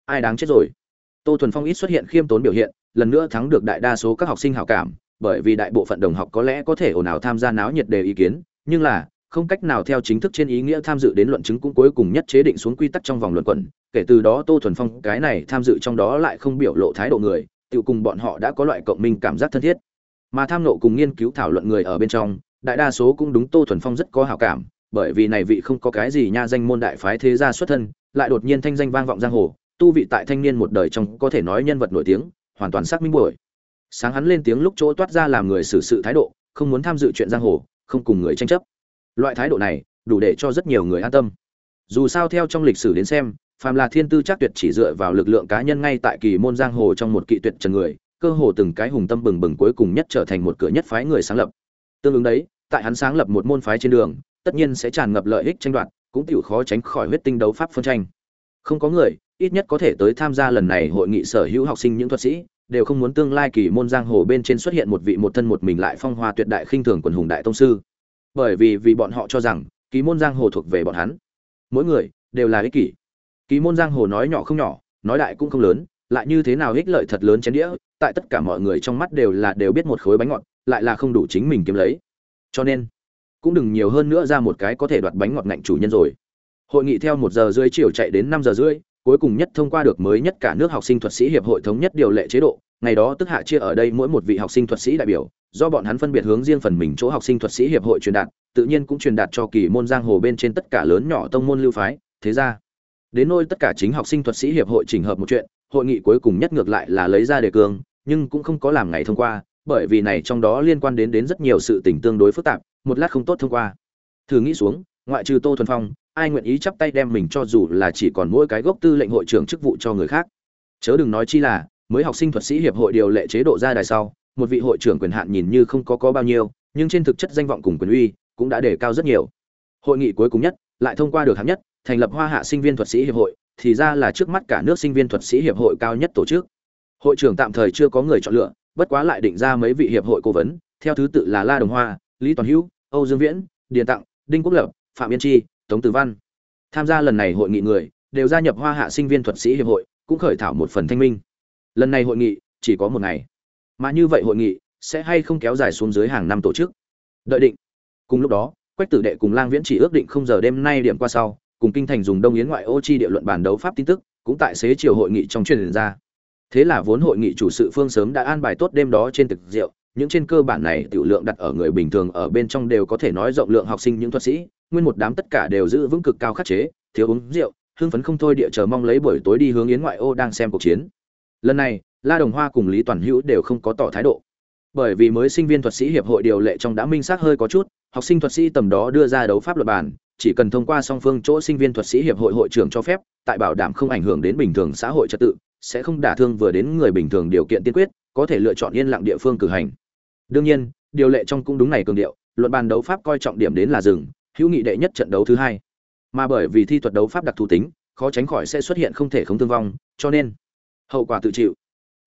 ai đáng chết rồi? Tô thuần phong ít xuất hiện khiêm tốn biểu hiện, lần nữa thắng được đại đa số các học sinh hảo cảm, bởi vì đại bộ phận đồng học có lẽ có thể ồn ào tham gia náo nhiệt đề ý kiến, nhưng là không cách nào theo chính thức trên ý nghĩa tham dự đến luận chứng cũng cuối cùng nhất chế định xuống quy tắc trong vòng luận quẩn, kể từ đó tô thuần phong, cái này tham dự trong đó lại không biểu lộ thái độ người tự cùng bọn họ đã có loại cộng minh cảm giác thân thiết. Mà tham nộ cùng nghiên cứu thảo luận người ở bên trong, đại đa số cũng đúng tô thuần phong rất có hảo cảm, bởi vì này vị không có cái gì nha danh môn đại phái thế gia xuất thân, lại đột nhiên thanh danh vang vọng giang hồ, tu vị tại thanh niên một đời trong có thể nói nhân vật nổi tiếng, hoàn toàn xác minh buổi. Sáng hắn lên tiếng lúc chỗ toát ra làm người xử sự thái độ, không muốn tham dự chuyện giang hồ, không cùng người tranh chấp loại thái độ này đủ để cho rất nhiều người an tâm. Dù sao theo trong lịch sử đến xem, phàm là thiên tư chắc tuyệt chỉ dựa vào lực lượng cá nhân ngay tại kỳ môn giang hồ trong một kỵ tuyệt trần người, cơ hồ từng cái hùng tâm bừng bừng cuối cùng nhất trở thành một cửa nhất phái người sáng lập. Tương ứng đấy, tại hắn sáng lập một môn phái trên đường, tất nhiên sẽ tràn ngập lợi ích tranh đoạt, cũng tiểu khó tránh khỏi huyết tinh đấu pháp phân tranh. Không có người, ít nhất có thể tới tham gia lần này hội nghị sở hữu học sinh những thuật sĩ, đều không muốn tương lai kỳ môn giang hồ bên trên xuất hiện một vị một thân một mình lại phong hoa tuyệt đại khinh thường quần hùng đại tông sư bởi vì vì bọn họ cho rằng kỳ môn giang hồ thuộc về bọn hắn. Mỗi người đều là ích kỷ. Kỳ môn giang hồ nói nhỏ không nhỏ, nói đại cũng không lớn, lại như thế nào ích lợi thật lớn chén đĩa, tại tất cả mọi người trong mắt đều là đều biết một khối bánh ngọt, lại là không đủ chính mình kiếm lấy. Cho nên, cũng đừng nhiều hơn nữa ra một cái có thể đoạt bánh ngọt ngạnh chủ nhân rồi. Hội nghị theo một giờ rưỡi chiều chạy đến năm giờ rưỡi, cuối cùng nhất thông qua được mới nhất cả nước học sinh thuật sĩ hiệp hội thống nhất điều lệ chế độ ngày đó tức hạ chia ở đây mỗi một vị học sinh thuật sĩ đại biểu, do bọn hắn phân biệt hướng riêng phần mình chỗ học sinh thuật sĩ hiệp hội truyền đạt, tự nhiên cũng truyền đạt cho kỳ môn giang hồ bên trên tất cả lớn nhỏ tông môn lưu phái, thế ra. Đến nôi tất cả chính học sinh thuật sĩ hiệp hội chỉnh hợp một chuyện, hội nghị cuối cùng nhất ngược lại là lấy ra đề cương, nhưng cũng không có làm ngày thông qua, bởi vì này trong đó liên quan đến đến rất nhiều sự tình tương đối phức tạp, một lát không tốt thông qua. Thử nghĩ xuống, ngoại trừ tô thuần phong, ai nguyện ý chắp tay đem mình cho dù là chỉ còn mỗi cái gốc tư lệnh hội trưởng chức vụ cho người khác? Chớ đừng nói chi là mới học sinh thuật sĩ hiệp hội điều lệ chế độ ra đài sau, một vị hội trưởng quyền hạn nhìn như không có có bao nhiêu, nhưng trên thực chất danh vọng cùng quyền uy cũng đã đề cao rất nhiều. Hội nghị cuối cùng nhất lại thông qua được hạng nhất, thành lập hoa hạ sinh viên thuật sĩ hiệp hội, thì ra là trước mắt cả nước sinh viên thuật sĩ hiệp hội cao nhất tổ chức. Hội trưởng tạm thời chưa có người chọn lựa, bất quá lại định ra mấy vị hiệp hội cố vấn, theo thứ tự là la đồng hoa, lý toàn hữu, âu dương viễn, điền tặng, đinh quốc lập, phạm yên chi, tống tử văn. Tham gia lần này hội nghị người đều gia nhập hoa hạ sinh viên thuật sĩ hiệp hội, cũng khởi thảo một phần thanh minh lần này hội nghị, chỉ có một ngày. Mà như vậy hội nghị, sẽ hay không kéo dài xuống dưới hàng năm tổ chức? Đợi định. Cùng lúc đó, quách tử đệ cùng lang viễn chỉ ước định không giờ đêm nay điểm qua sau, cùng kinh thành dùng đông yến ngoại ô chi địa luận bản đấu pháp tin tức, cũng tại xế chiều hội nghị trong truyền ra. Thế là vốn hội nghị chủ sự phương sớm đã an bài tốt đêm đó trên thực rượu, những trên cơ bản này tiểu lượng đặt ở người bình thường ở bên trong đều có thể nói rộng lượng học sinh những thuật sĩ, nguyên một đám tất cả đều giữ vững cực cao khắc chế, thiếu uống rượu, hưng phấn không thôi địa chờ mong lấy buổi tối đi hướng yến ngoại ô đang xem cuộc chiến lần này, la đồng hoa cùng lý toàn hữu đều không có tỏ thái độ. Bởi vì mới sinh viên thuật sĩ hiệp hội điều lệ trong đã minh xác hơi có chút, học sinh thuật sĩ tầm đó đưa ra đấu pháp luật bản, chỉ cần thông qua song phương chỗ sinh viên thuật sĩ hiệp hội hội trưởng cho phép, tại bảo đảm không ảnh hưởng đến bình thường xã hội trật tự, sẽ không đả thương vừa đến người bình thường điều kiện tiên quyết, có thể lựa chọn yên lặng địa phương cử hành. Đương nhiên, điều lệ trong cũng đúng này cường điệu luận bàn đấu pháp coi trọng điểm đến là rừng hữu nghị đệ nhất trận đấu thứ hai. Mà bởi vì thi thuật đấu pháp đặc thù tính, khó tránh khỏi sẽ xuất hiện không thể không thương vong, cho nên hậu quả tự chịu.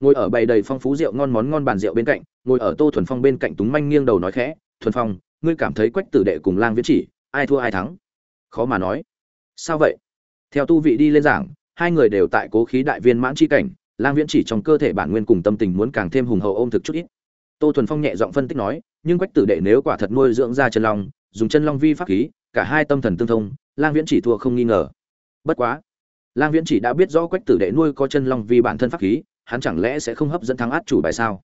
Ngồi ở bầy đầy phong phú rượu ngon món ngon bàn rượu bên cạnh, ngồi ở tô thuần phong bên cạnh túng manh nghiêng đầu nói khẽ, thuần phong, ngươi cảm thấy quách tử đệ cùng lang viễn chỉ, ai thua ai thắng? Khó mà nói. Sao vậy? Theo tu vị đi lên giảng, hai người đều tại cố khí đại viên mãn chi cảnh, lang viễn chỉ trong cơ thể bản nguyên cùng tâm tình muốn càng thêm hùng hậu ôm thực chút ít. Tô thuần phong nhẹ giọng phân tích nói, nhưng quách tử đệ nếu quả thật nuôi dưỡng ra chân long, dùng chân long vi pháp khí, cả hai tâm thần tương thông, lang viễn chỉ thua không nghi ngờ. Bất quá lang viễn chỉ đã biết rõ quách tử đệ nuôi có chân long vì bản thân pháp khí, hắn chẳng lẽ sẽ không hấp dẫn thắng át chủ bài sao?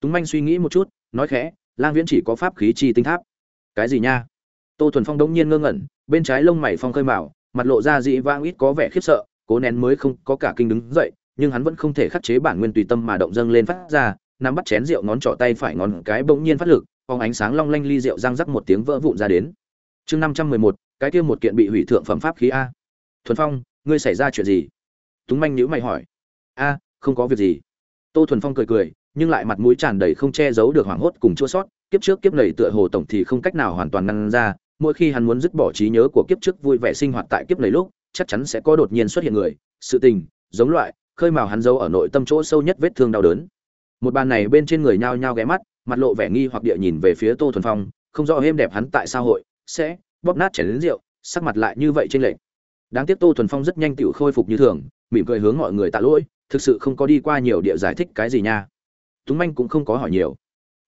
Túng manh suy nghĩ một chút, nói khẽ, lang viễn chỉ có pháp khí chi tinh tháp. Cái gì nha? Tô thuần phong đống nhiên ngơ ngẩn, bên trái lông mày phong khơi mào mặt lộ ra dị vang ít có vẻ khiếp sợ, cố nén mới không có cả kinh đứng dậy, nhưng hắn vẫn không thể khắc chế bản nguyên tùy tâm mà động dâng lên phát ra, nắm bắt chén rượu ngón trỏ tay phải ngón cái bỗng nhiên phát lực, phóng ánh sáng long lanh ly rượu răng rắc một tiếng vỡ vụn ra đến. Chương năm trăm mười một, cái kia một kiện bị hủy thượng phẩm pháp khí a. Thuần phong ngươi xảy ra chuyện gì? Túng manh nhữ mày hỏi. A, không có việc gì. Tô thuần phong cười cười, nhưng lại mặt mũi tràn đầy không che giấu được hoảng hốt cùng chua sót. Kiếp trước kiếp này tựa hồ tổng thì không cách nào hoàn toàn ngăn ra. Mỗi khi hắn muốn dứt bỏ trí nhớ của kiếp trước vui vẻ sinh hoạt tại kiếp này lúc, chắc chắn sẽ có đột nhiên xuất hiện người, sự tình, giống loại, khơi mào hắn giấu ở nội tâm chỗ sâu nhất vết thương đau đớn. Một bàn này bên trên người nhao nhao ghé mắt, mặt lộ vẻ nghi hoặc địa nhìn về phía tô thuần phong, không rõ êm đẹp hắn tại sao hội sẽ bóp nát chảy đến rượu, sắc mặt lại như vậy trên lệnh đáng tiếc tô thuần phong rất nhanh tự khôi phục như thường, mỉm cười hướng mọi người tạ lỗi, thực sự không có đi qua nhiều địa giải thích cái gì nha. Túng manh cũng không có hỏi nhiều.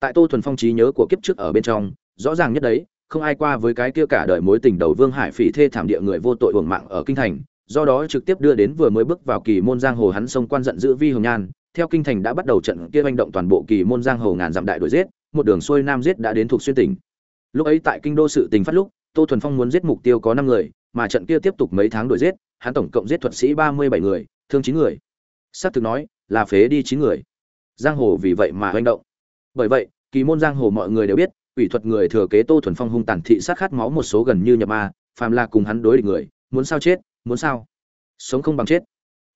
Tại tô thuần phong trí nhớ của kiếp trước ở bên trong, rõ ràng nhất đấy, không ai qua với cái kia cả đời mối tình đầu vương hải phỉ thê thảm địa người vô tội hưởng mạng ở kinh thành, do đó trực tiếp đưa đến vừa mới bước vào kỳ môn giang hồ hắn sông quan giận giữ vi hồng nhan. Theo kinh thành đã bắt đầu trận kia manh động toàn bộ kỳ môn giang hồ ngàn dặm đại đuổi giết, một đường xuôi nam giết đã đến thuộc xuyên tỉnh. Lúc ấy tại kinh đô sự tình phát lúc, tô thuần phong muốn giết mục tiêu có năm người mà trận kia tiếp tục mấy tháng đuổi giết, hắn tổng cộng giết thuật sĩ ba mươi bảy người, thương chín người. Sát thực nói, là phế đi chín người. Giang hồ vì vậy mà hoành động. Bởi vậy, kỳ môn giang hồ mọi người đều biết ủy thuật người thừa kế tô thuần phong hung tàn thị sát khát máu một số gần như nhập ma, phàm là cùng hắn đối địch người, muốn sao chết, muốn sao? Sống không bằng chết.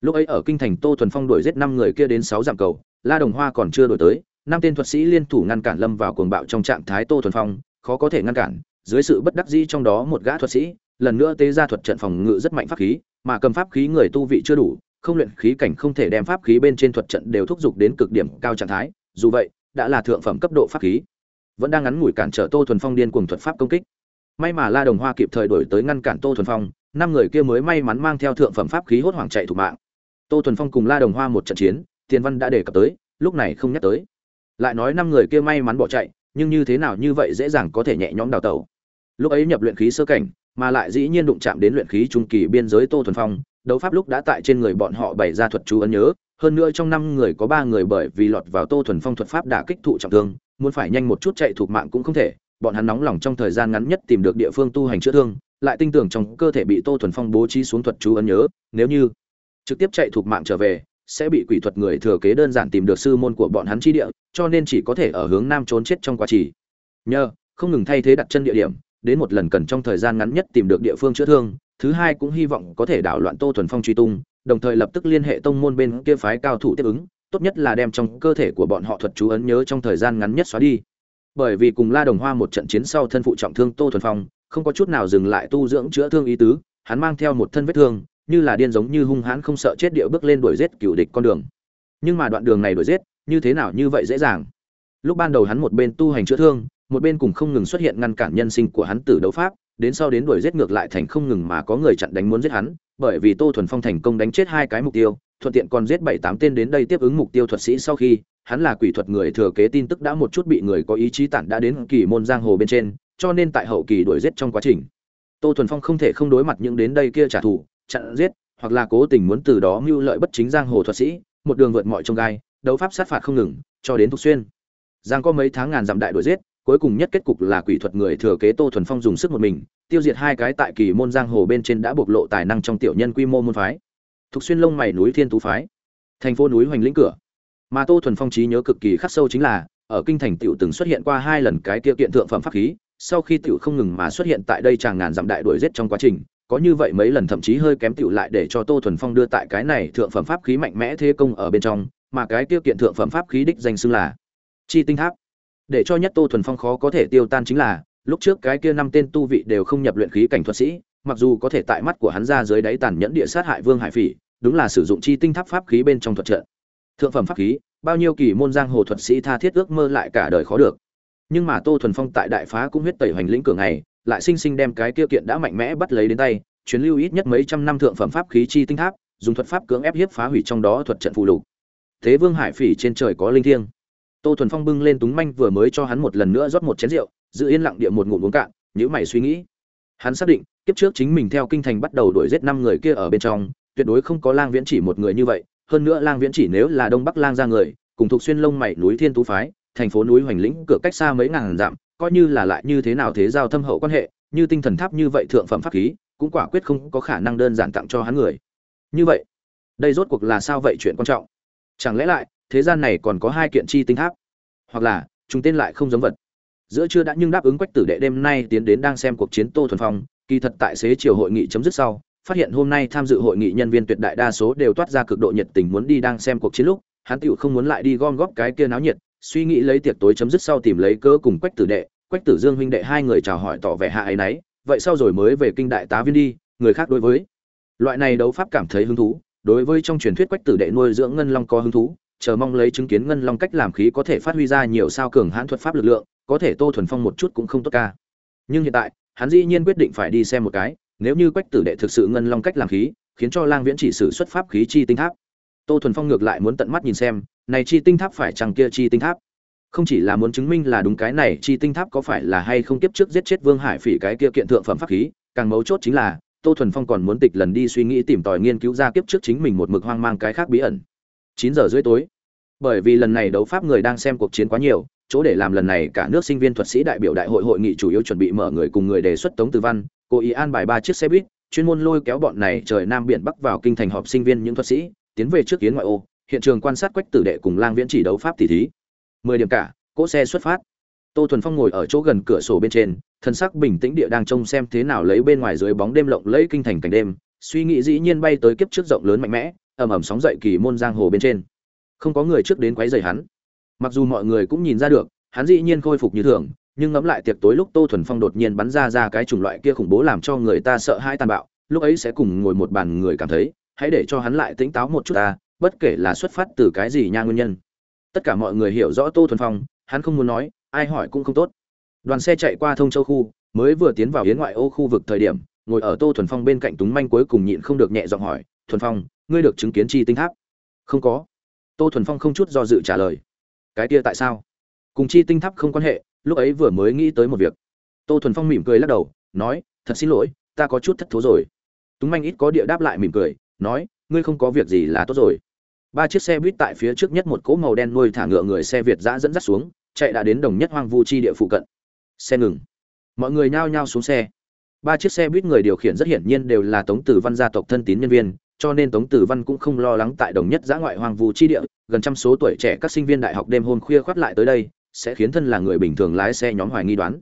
Lúc ấy ở kinh thành tô thuần phong đuổi giết năm người kia đến sáu dặm cầu, la đồng hoa còn chưa đuổi tới, năm tên thuật sĩ liên thủ ngăn cản lâm vào cuồng bạo trong trạng thái tô thuần phong, khó có thể ngăn cản, dưới sự bất đắc dĩ trong đó một gã thuật sĩ lần nữa tế ra thuật trận phòng ngự rất mạnh pháp khí, mà cầm pháp khí người tu vị chưa đủ, không luyện khí cảnh không thể đem pháp khí bên trên thuật trận đều thúc giục đến cực điểm cao trạng thái, dù vậy, đã là thượng phẩm cấp độ pháp khí. Vẫn đang ngắn ngủi cản trở tô thuần phong điên cuồng thuật pháp công kích. May mà la đồng hoa kịp thời đổi tới ngăn cản tô thuần phong, năm người kia mới may mắn mang theo thượng phẩm pháp khí hốt hoảng chạy thủ mạng. Tô thuần phong cùng la đồng hoa một trận chiến, tiền văn đã đề cập tới, lúc này không nhắc tới. Lại nói năm người kia may mắn bỏ chạy, nhưng như thế nào như vậy dễ dàng có thể nhẹ nhõm đào tẩu. Lúc ấy nhập luyện khí sơ cảnh mà lại dĩ nhiên đụng chạm đến luyện khí trung kỳ biên giới tô thuần phong, đấu pháp lúc đã tại trên người bọn họ bày ra thuật chú ấn nhớ, hơn nữa trong năm người có ba người bởi vì lọt vào tô thuần phong thuật pháp đã kích thụ trọng thương, muốn phải nhanh một chút chạy thuộc mạng cũng không thể, bọn hắn nóng lòng trong thời gian ngắn nhất tìm được địa phương tu hành chữa thương, lại tin tưởng trong cơ thể bị tô thuần phong bố trí xuống thuật chú ấn nhớ, nếu như trực tiếp chạy thuộc mạng trở về, sẽ bị quỷ thuật người thừa kế đơn giản tìm được sư môn của bọn hắn chi địa, cho nên chỉ có thể ở hướng nam trốn chết trong quá trì nhờ, không ngừng thay thế đặt chân địa điểm đến một lần cần trong thời gian ngắn nhất tìm được địa phương chữa thương, thứ hai cũng hy vọng có thể đảo loạn tô thuần phong truy tung, đồng thời lập tức liên hệ tông môn bên kia phái cao thủ tiếp ứng, tốt nhất là đem trong cơ thể của bọn họ thuật chú ấn nhớ trong thời gian ngắn nhất xóa đi. Bởi vì cùng la đồng hoa một trận chiến sau thân phụ trọng thương tô thuần phong, không có chút nào dừng lại tu dưỡng chữa thương ý tứ, hắn mang theo một thân vết thương, như là điên giống như hung hãn không sợ chết điệu bước lên đuổi giết cựu địch con đường. Nhưng mà đoạn đường này đuổi giết, như thế nào như vậy dễ dàng? Lúc ban đầu hắn một bên tu hành chữa thương một bên cùng không ngừng xuất hiện ngăn cản nhân sinh của hắn tử đấu pháp, đến sau đến đuổi giết ngược lại thành không ngừng mà có người chặn đánh muốn giết hắn, bởi vì tô thuần phong thành công đánh chết hai cái mục tiêu, thuận tiện còn giết bảy tám tên đến đây tiếp ứng mục tiêu thuật sĩ sau khi, hắn là quỷ thuật người thừa kế tin tức đã một chút bị người có ý chí tản đã đến kỳ môn giang hồ bên trên, cho nên tại hậu kỳ đuổi giết trong quá trình, tô thuần phong không thể không đối mặt những đến đây kia trả thù, chặn giết, hoặc là cố tình muốn từ đó mưu lợi bất chính giang hồ thuật sĩ, một đường vượt mọi chông gai, đấu pháp sát phạt không ngừng, cho đến thục xuyên. Giang có mấy tháng ngàn dặm đại đuổi giết cuối cùng nhất kết cục là quỷ thuật người thừa kế tô thuần phong dùng sức một mình, tiêu diệt hai cái tại kỳ môn giang hồ bên trên đã bộc lộ tài năng trong tiểu nhân quy mô môn phái. Thục xuyên lông mày núi thiên tú phái, thành phố núi hoành lĩnh cửa. Mà tô thuần phong trí nhớ cực kỳ khắc sâu chính là, ở kinh thành tiểu từng xuất hiện qua hai lần cái tiêu kiện thượng phẩm pháp khí, sau khi tiểu không ngừng mà xuất hiện tại đây chàng ngàn dặm đại đuổi giết trong quá trình, có như vậy mấy lần thậm chí hơi kém tiểu lại để cho tô thuần phong đưa tại cái này thượng phẩm pháp khí mạnh mẽ thế công ở bên trong, mà cái tiêu kiện thượng phẩm pháp khí đích danh xưng là chi tinh tháp để cho nhất tô thuần phong khó có thể tiêu tan chính là, lúc trước cái kia năm tên tu vị đều không nhập luyện khí cảnh thuật sĩ, mặc dù có thể tại mắt của hắn ra dưới đáy tàn nhẫn địa sát hại vương hải phỉ, đúng là sử dụng chi tinh tháp pháp khí bên trong thuật trận. Thượng phẩm pháp khí, bao nhiêu kỳ môn giang hồ thuật sĩ tha thiết ước mơ lại cả đời khó được. Nhưng mà tô thuần phong tại đại phá cũng huyết tẩy hoành lĩnh cửa này lại sinh sinh đem cái kia kiện đã mạnh mẽ bắt lấy đến tay, chuyến lưu ít nhất mấy trăm năm thượng phẩm pháp khí chi tinh tháp, dùng thuật pháp cưỡng ép hiếp phá hủy trong đó thuật trận phù lục. Thế vương hải phỉ trên trời có linh thiêng tô thuần phong bưng lên túng manh vừa mới cho hắn một lần nữa rót một chén rượu, giữ yên lặng địa một ngụm uống cạn nhữ mày suy nghĩ. Hắn xác định, kiếp trước chính mình theo kinh thành bắt đầu đuổi giết năm người kia ở bên trong, tuyệt đối không có lang viễn chỉ một người như vậy, hơn nữa lang viễn chỉ nếu là đông bắc lang ra người, cùng thuộc xuyên lông mày núi thiên tú phái, thành phố núi hoành lĩnh cửa cách xa mấy ngàn dặm, coi như là lại như thế nào thế giao thâm hậu quan hệ, như tinh thần tháp như vậy thượng phẩm pháp khí, cũng quả quyết không có khả năng đơn giản tặng cho hắn người. Như vậy, đây rốt cuộc là sao vậy chuyện quan trọng? Chẳng lẽ lại thế gian này còn có hai kiện chi tinh tháp hoặc là, chúng tên lại không giống vật. Giữa chưa đã nhưng đáp ứng quách tử đệ đêm nay tiến đến đang xem cuộc chiến tô thuần phong, kỳ thật tại xế chiều hội nghị chấm dứt sau, phát hiện hôm nay tham dự hội nghị nhân viên tuyệt đại đa số đều toát ra cực độ nhiệt tình muốn đi đang xem cuộc chiến lúc, hắn tựu không muốn lại đi gom góp cái kia náo nhiệt, suy nghĩ lấy tiệc tối chấm dứt sau tìm lấy cơ cùng quách tử đệ, quách tử dương huynh đệ hai người chào hỏi tỏ vẻ hạ ấy nấy vậy sau rồi mới về kinh đại tá viên đi, người khác đối với. Loại này đấu pháp cảm thấy hứng thú, đối với trong truyền thuyết quách tử đệ nuôi dưỡng ngân long có hứng thú chờ mong lấy chứng kiến ngân long cách làm khí có thể phát huy ra nhiều sao cường hãn thuật pháp lực lượng, có thể tô thuần phong một chút cũng không tốt ca. Nhưng hiện tại, hắn dĩ nhiên quyết định phải đi xem một cái, nếu như quách tử đệ thực sự ngân long cách làm khí, khiến cho lang viễn chỉ sử xuất pháp khí chi tinh tháp. Tô thuần phong ngược lại muốn tận mắt nhìn xem, này chi tinh tháp phải chăng kia chi tinh tháp? Không chỉ là muốn chứng minh là đúng cái này chi tinh tháp có phải là hay không tiếp trước giết chết vương hải phỉ cái kia kiện thượng phẩm pháp khí, càng mấu chốt chính là, tô thuần phong còn muốn tịch lần đi suy nghĩ tìm tòi nghiên cứu ra kiếp trước chính mình một mực hoang mang cái khác bí ẩn. Chín giờ rưỡi tối bởi vì lần này đấu pháp người đang xem cuộc chiến quá nhiều, chỗ để làm lần này cả nước sinh viên thuật sĩ đại biểu đại hội hội nghị chủ yếu chuẩn bị mở người cùng người đề xuất tống từ văn, cố ý an bài ba chiếc xe buýt, chuyên môn lôi kéo bọn này trời nam biển bắc vào kinh thành họp sinh viên những thuật sĩ, tiến về trước kiến ngoại ô, hiện trường quan sát quách tử đệ cùng lang viễn chỉ đấu pháp tỷ thí. Mười điểm cả, cỗ xe xuất phát. Tô thuần phong ngồi ở chỗ gần cửa sổ bên trên, thân sắc bình tĩnh địa đang trông xem thế nào lấy bên ngoài dưới bóng đêm lộng lẫy kinh thành cảnh đêm, suy nghĩ dĩ nhiên bay tới kiếp trước rộng lớn mạnh mẽ, ầm ầm sóng dậy kỳ môn giang hồ bên trên không có người trước đến quấy rầy hắn. Mặc dù mọi người cũng nhìn ra được, hắn dĩ nhiên khôi phục như thường, nhưng ngẫm lại tiệc tối lúc tô thuần phong đột nhiên bắn ra ra cái chủng loại kia khủng bố làm cho người ta sợ hãi tàn bạo, lúc ấy sẽ cùng ngồi một bàn người cảm thấy, hãy để cho hắn lại tỉnh táo một chút ta, bất kể là xuất phát từ cái gì nha nguyên nhân. Tất cả mọi người hiểu rõ tô thuần phong, hắn không muốn nói, ai hỏi cũng không tốt. Đoàn xe chạy qua thông châu khu, mới vừa tiến vào hiến ngoại ô khu vực thời điểm, ngồi ở tô thuần phong bên cạnh túng manh cuối cùng nhịn không được nhẹ giọng hỏi, thuần phong, ngươi được chứng kiến chi tinh tháp? Không có tô thuần phong không chút do dự trả lời. Cái kia tại sao? Cùng chi tinh tháp không quan hệ, lúc ấy vừa mới nghĩ tới một việc. Tô thuần phong mỉm cười lắc đầu, nói, thật xin lỗi, ta có chút thất thố rồi. Túng manh ít có địa đáp lại mỉm cười, nói, ngươi không có việc gì là tốt rồi. Ba chiếc xe buýt tại phía trước nhất một cỗ màu đen nuôi thả ngựa người xe việt giã dẫn dắt xuống, chạy đã đến đồng nhất hoang vu chi địa phụ cận. Xe ngừng. Mọi người nhao nhao xuống xe. Ba chiếc xe buýt người điều khiển rất hiển nhiên đều là tống tử văn gia tộc thân tín nhân viên cho nên tống tử văn cũng không lo lắng tại đồng nhất giã ngoại hoang vu chi địa, gần trăm số tuổi trẻ các sinh viên đại học đêm hôm khuya khoắt lại tới đây, sẽ khiến thân là người bình thường lái xe nhóm hoài nghi đoán.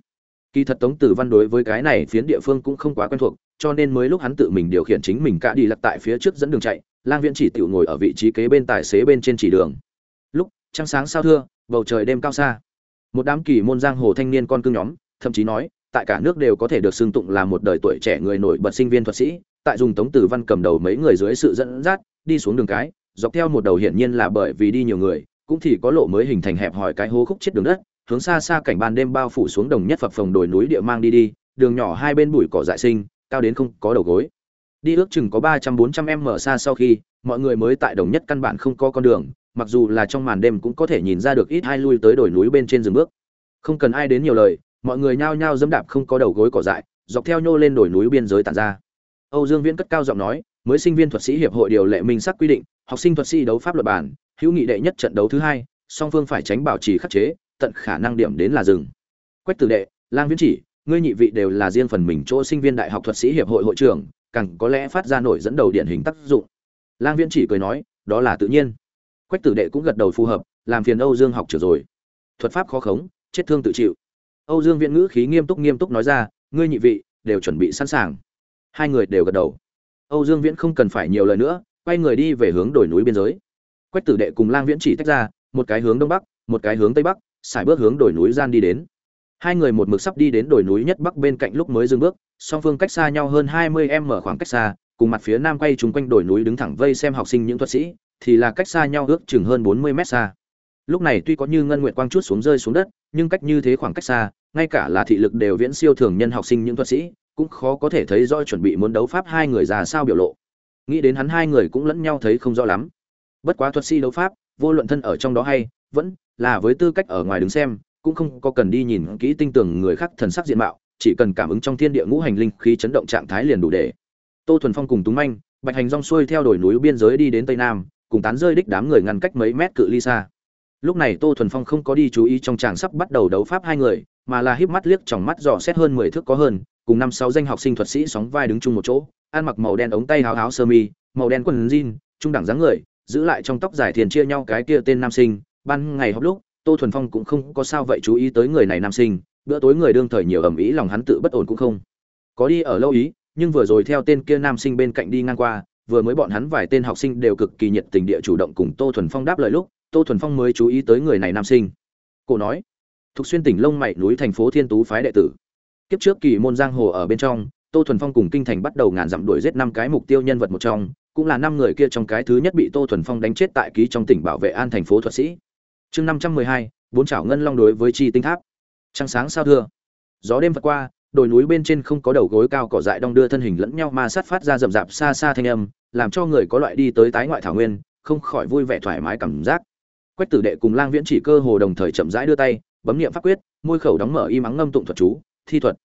Kỳ thật tống tử văn đối với cái này phiến địa phương cũng không quá quen thuộc, cho nên mới lúc hắn tự mình điều khiển chính mình cả đi lật tại phía trước dẫn đường chạy, lang viễn chỉ tiểu ngồi ở vị trí kế bên tài xế bên trên chỉ đường. Lúc, trăng sáng sao thưa, bầu trời đêm cao xa. Một đám kỳ môn giang hồ thanh niên con cưng nhóm, thậm chí nói, tại cả nước đều có thể được xưng tụng là một đời tuổi trẻ người nổi bật sinh viên thuật sĩ tại dùng tống tử văn cầm đầu mấy người dưới sự dẫn dắt, đi xuống đường cái, dọc theo một đầu hiển nhiên là bởi vì đi nhiều người, cũng thì có lộ mới hình thành hẹp hỏi cái hố khúc chết đường đất, hướng xa xa cảnh ban đêm bao phủ xuống đồng nhất phập phồng đồi núi địa mang đi đi, đường nhỏ hai bên bụi cỏ dại sinh, cao đến không có đầu gối. Đi ước chừng có ba trăm bốn trăm m xa sau khi, mọi người mới tại đồng nhất căn bản không có con đường, mặc dù là trong màn đêm cũng có thể nhìn ra được ít hai lui tới đồi núi bên trên rừng bước. Không cần ai đến nhiều lời, mọi người nhao nhao dẫm đạp không có đầu gối cỏ dại, dọc theo nhô lên đồi núi biên giới tàn ra âu dương viễn cất cao giọng nói, mới sinh viên thuật sĩ hiệp hội điều lệ minh sắc quy định, học sinh thuật sĩ đấu pháp luật bản, hữu nghị đệ nhất trận đấu thứ hai, song phương phải tránh bảo trì khắc chế, tận khả năng điểm đến là dừng. quách tử đệ, lang viễn chỉ, ngươi nhị vị đều là riêng phần mình chỗ sinh viên đại học thuật sĩ hiệp hội hội trưởng, càng có lẽ phát ra nổi dẫn đầu điển hình tác dụng. Lang viễn chỉ cười nói, đó là tự nhiên. Quách tử đệ cũng gật đầu phù hợp, làm phiền âu dương học trưởng rồi. Thuật pháp khó khống, chết thương tự chịu. Âu dương viễn ngữ khí nghiêm túc nghiêm túc nói ra, ngươi nhị vị, đều chuẩn bị sẵn sàng hai người đều gật đầu. Âu dương viễn không cần phải nhiều lời nữa, quay người đi về hướng đồi núi biên giới. Quách tử đệ cùng lang viễn chỉ tách ra, một cái hướng đông bắc, một cái hướng tây bắc, xài bước hướng đồi núi gian đi đến. Hai người một mực sắp đi đến đồi núi nhất bắc bên cạnh lúc mới dừng bước, song phương cách xa nhau hơn hai mươi m khoảng cách xa, cùng mặt phía nam quay chung quanh đồi núi đứng thẳng vây xem học sinh những thuật sĩ, thì là cách xa nhau ước chừng hơn bốn mươi mét xa. Lúc này tuy có như ngân nguyện quang chút xuống rơi xuống đất, nhưng cách như thế khoảng cách xa, ngay cả là thị lực đều viễn siêu thường nhân học sinh những thuật sĩ cũng khó có thể thấy rõ chuẩn bị muốn đấu pháp hai người già sao biểu lộ. Nghĩ đến hắn hai người cũng lẫn nhau thấy không rõ lắm. Bất quá thuật sĩ đấu pháp, vô luận thân ở trong đó hay vẫn là với tư cách ở ngoài đứng xem, cũng không có cần đi nhìn kỹ tinh tường người khác thần sắc diện mạo, chỉ cần cảm ứng trong thiên địa ngũ hành linh khí chấn động trạng thái liền đủ để. Tô thuần phong cùng túng manh, bạch hành rong xuôi theo đồi núi biên giới đi đến tây nam, cùng tán rơi đích đám người ngăn cách mấy mét cự ly xa. Lúc này tô thuần phong không có đi chú ý trong tràng sắp bắt đầu đấu pháp hai người, mà là híp mắt liếc trong mắt dò xét hơn mười thước có hơn cùng năm sáu danh học sinh thuật sĩ sóng vai đứng chung một chỗ, ăn mặc màu đen ống tay háo háo sơ mi, màu đen quần jean, trung đẳng dáng người, giữ lại trong tóc dài thiền chia nhau cái kia tên nam sinh. Ban ngày học lúc, tô thuần phong cũng không có sao vậy chú ý tới người này nam sinh, bữa tối người đương thời nhiều ẩm ý lòng hắn tự bất ổn cũng không có đi ở lâu ý, nhưng vừa rồi theo tên kia nam sinh bên cạnh đi ngang qua, vừa mới bọn hắn vài tên học sinh đều cực kỳ nhiệt tình địa chủ động cùng tô thuần phong đáp lời lúc, tô thuần phong mới chú ý tới người này nam sinh. Cổ nói thuộc xuyên tỉnh lông mày núi thành phố thiên tú phái đệ tử kiếp trước kỳ môn giang hồ ở bên trong, tô thuần phong cùng kinh thành bắt đầu ngàn dặm đuổi giết năm cái mục tiêu nhân vật một trong, cũng là năm người kia trong cái thứ nhất bị tô thuần phong đánh chết tại ký trong tỉnh bảo vệ an thành phố thuật sĩ. Chương năm trăm mười hai, bốn chảo ngân long đối với chi tinh tháp. Trăng sáng sao thưa. Gió đêm vượt qua, đồi núi bên trên không có đầu gối cao cỏ dại đong đưa thân hình lẫn nhau ma sát phát ra rậm rạp xa xa thanh âm, làm cho người có loại đi tới tái ngoại thảo nguyên, không khỏi vui vẻ thoải mái cảm giác. Quách tử đệ cùng lang viễn chỉ cơ hồ đồng thời chậm rãi đưa tay, bấm niệm pháp quyết, môi khẩu đóng mở y mắng ngâm tụng thuật chú thi thuật.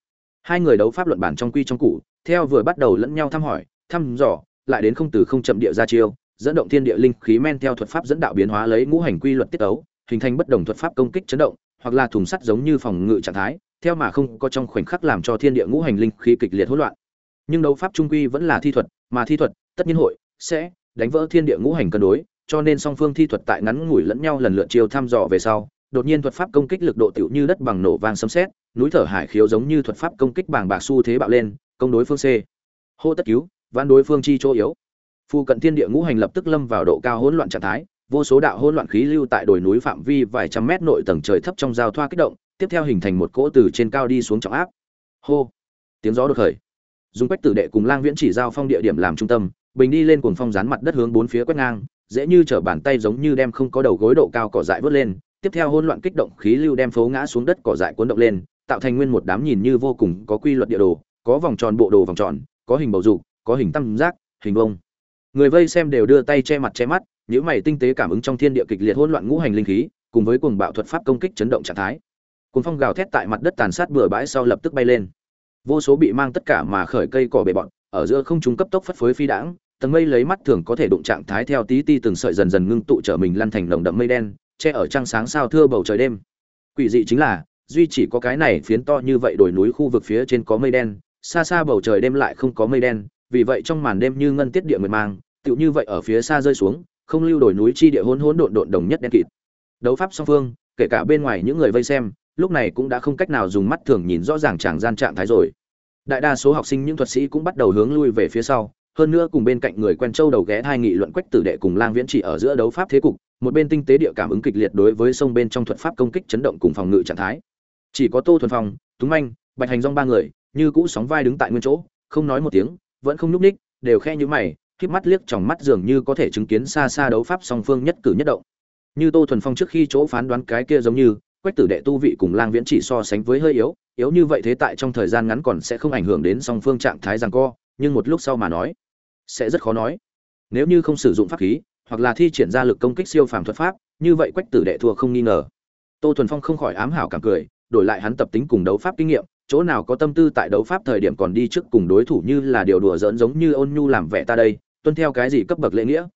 Hai người đấu pháp luận bản trong quy trong cụ theo vừa bắt đầu lẫn nhau thăm hỏi, thăm dò, lại đến không từ không chậm địa ra chiêu, dẫn động thiên địa linh khí men theo thuật pháp dẫn đạo biến hóa lấy ngũ hành quy luật tiết ấu hình thành bất đồng thuật pháp công kích chấn động, hoặc là thùng sắt giống như phòng ngự trạng thái, theo mà không có trong khoảnh khắc làm cho thiên địa ngũ hành linh khí kịch liệt hỗn loạn. Nhưng đấu pháp trung quy vẫn là thi thuật, mà thi thuật, tất nhiên hội, sẽ đánh vỡ thiên địa ngũ hành cân đối, cho nên song phương thi thuật tại ngắn ngủi lẫn nhau lần lượt chiêu thăm dò về sau đột nhiên thuật pháp công kích lực độ tiểu như đất bằng nổ vang sấm sét, núi thở hải khiếu giống như thuật pháp công kích bàng bạc xu thế bạo lên, công đối phương c. Hô tất cứu van đối phương chi chỗ yếu. Phu cận thiên địa ngũ hành lập tức lâm vào độ cao hỗn loạn trạng thái, vô số đạo hỗn loạn khí lưu tại đồi núi phạm vi vài trăm mét nội tầng trời thấp trong giao thoa kích động, tiếp theo hình thành một cỗ từ trên cao đi xuống trọng áp. Hô. Tiếng gió đột khởi. Dùng quách tử đệ cùng lang viễn chỉ giao phong địa điểm làm trung tâm, bình đi lên cuồng phong dán mặt đất hướng bốn phía quét ngang, dễ như trở bàn tay giống như đem không có đầu gối độ cao cỏ dại vớt lên tiếp theo hỗn loạn kích động khí lưu đem phố ngã xuống đất cỏ dại cuốn động lên, tạo thành nguyên một đám nhìn như vô cùng có quy luật địa đồ, có vòng tròn bộ đồ vòng tròn, có hình bầu dục, có hình tam giác, hình vông người vây xem đều đưa tay che mặt che mắt những mày tinh tế cảm ứng trong thiên địa kịch liệt hỗn loạn ngũ hành linh khí, cùng với cuồng bạo thuật pháp công kích chấn động trạng thái. Cuồng phong gào thét tại mặt đất tàn sát bừa bãi sau lập tức bay lên. Vô số bị mang tất cả mà khởi cây cỏ bề bọn ở giữa không trung cấp tốc phất phới phi đãng, tầng mây lấy mắt thường có thể đụng trạng thái theo tí ti từng sợi dần dần ngưng tụ trở mình lăn thành lồng đậm mây đen che ở trăng sáng sao thưa bầu trời đêm. Quỷ dị chính là, duy chỉ có cái này phiến to như vậy đồi núi khu vực phía trên có mây đen, xa xa bầu trời đêm lại không có mây đen, vì vậy trong màn đêm như ngân tiết địa mượt mang, tựu như vậy ở phía xa rơi xuống, không lưu đồi núi chi địa hỗn hỗn độn độn đồng nhất đen kịt. Đấu pháp song phương, kể cả bên ngoài những người vây xem, lúc này cũng đã không cách nào dùng mắt thường nhìn rõ ràng chàng gian trạng thái rồi. Đại đa số học sinh những thuật sĩ cũng bắt đầu hướng lui về phía sau hơn nữa cùng bên cạnh người quen châu đầu ghé hai nghị luận quách tử đệ cùng lang viễn chỉ ở giữa đấu pháp thế cục, một bên tinh tế địa cảm ứng kịch liệt đối với sông bên trong thuật pháp công kích chấn động cùng phòng ngự trạng thái. Chỉ có tô thuần phong, túng anh bạch hành rong ba người, như cũ sóng vai đứng tại nguyên chỗ, không nói một tiếng, vẫn không nhúc ních đều khe như mày khiếp mắt liếc trong mắt dường như có thể chứng kiến xa xa đấu pháp song phương nhất cử nhất động. Như tô thuần phong trước khi chỗ phán đoán cái kia giống như, quách tử đệ tu vị cùng lang viễn chỉ so sánh với hơi yếu yếu như vậy thế tại trong thời gian ngắn còn sẽ không ảnh hưởng đến song phương trạng thái rằng co, nhưng một lúc sau mà nói sẽ rất khó nói. Nếu như không sử dụng pháp khí, hoặc là thi triển ra lực công kích siêu phàm thuật pháp, như vậy quách tử đệ thua không nghi ngờ. Tô thuần phong không khỏi ám hảo cảm cười, đổi lại hắn tập tính cùng đấu pháp kinh nghiệm, chỗ nào có tâm tư tại đấu pháp thời điểm còn đi trước cùng đối thủ như là điều đùa giỡn giống như ôn nhu làm vẻ ta đây, tuân theo cái gì cấp bậc lễ nghĩa.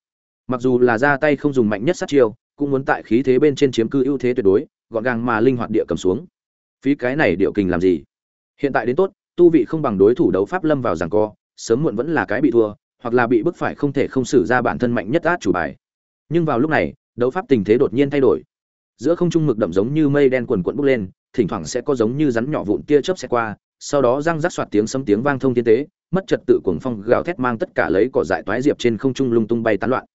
Mặc dù là ra tay không dùng mạnh nhất sát chiêu, cũng muốn tại khí thế bên trên chiếm cư ưu thế tuyệt đối, gọn gàng mà linh hoạt địa cầm xuống. Phí cái này điệu kình làm gì? Hiện tại đến tốt, tu vị không bằng đối thủ đấu pháp lâm vào giằng co, sớm muộn vẫn là cái bị thua hoặc là bị bức phải không thể không xử ra bản thân mạnh nhất át chủ bài. Nhưng vào lúc này, đấu pháp tình thế đột nhiên thay đổi. Giữa không trung mực đậm giống như mây đen quần quận bốc lên, thỉnh thoảng sẽ có giống như rắn nhỏ vụn tia chớp sẽ qua, sau đó răng rắc soạt tiếng sấm tiếng vang thông thiên tế, mất trật tự cuồng phong gào thét mang tất cả lấy cỏ dại toái diệp trên không trung lung tung bay tán loạn.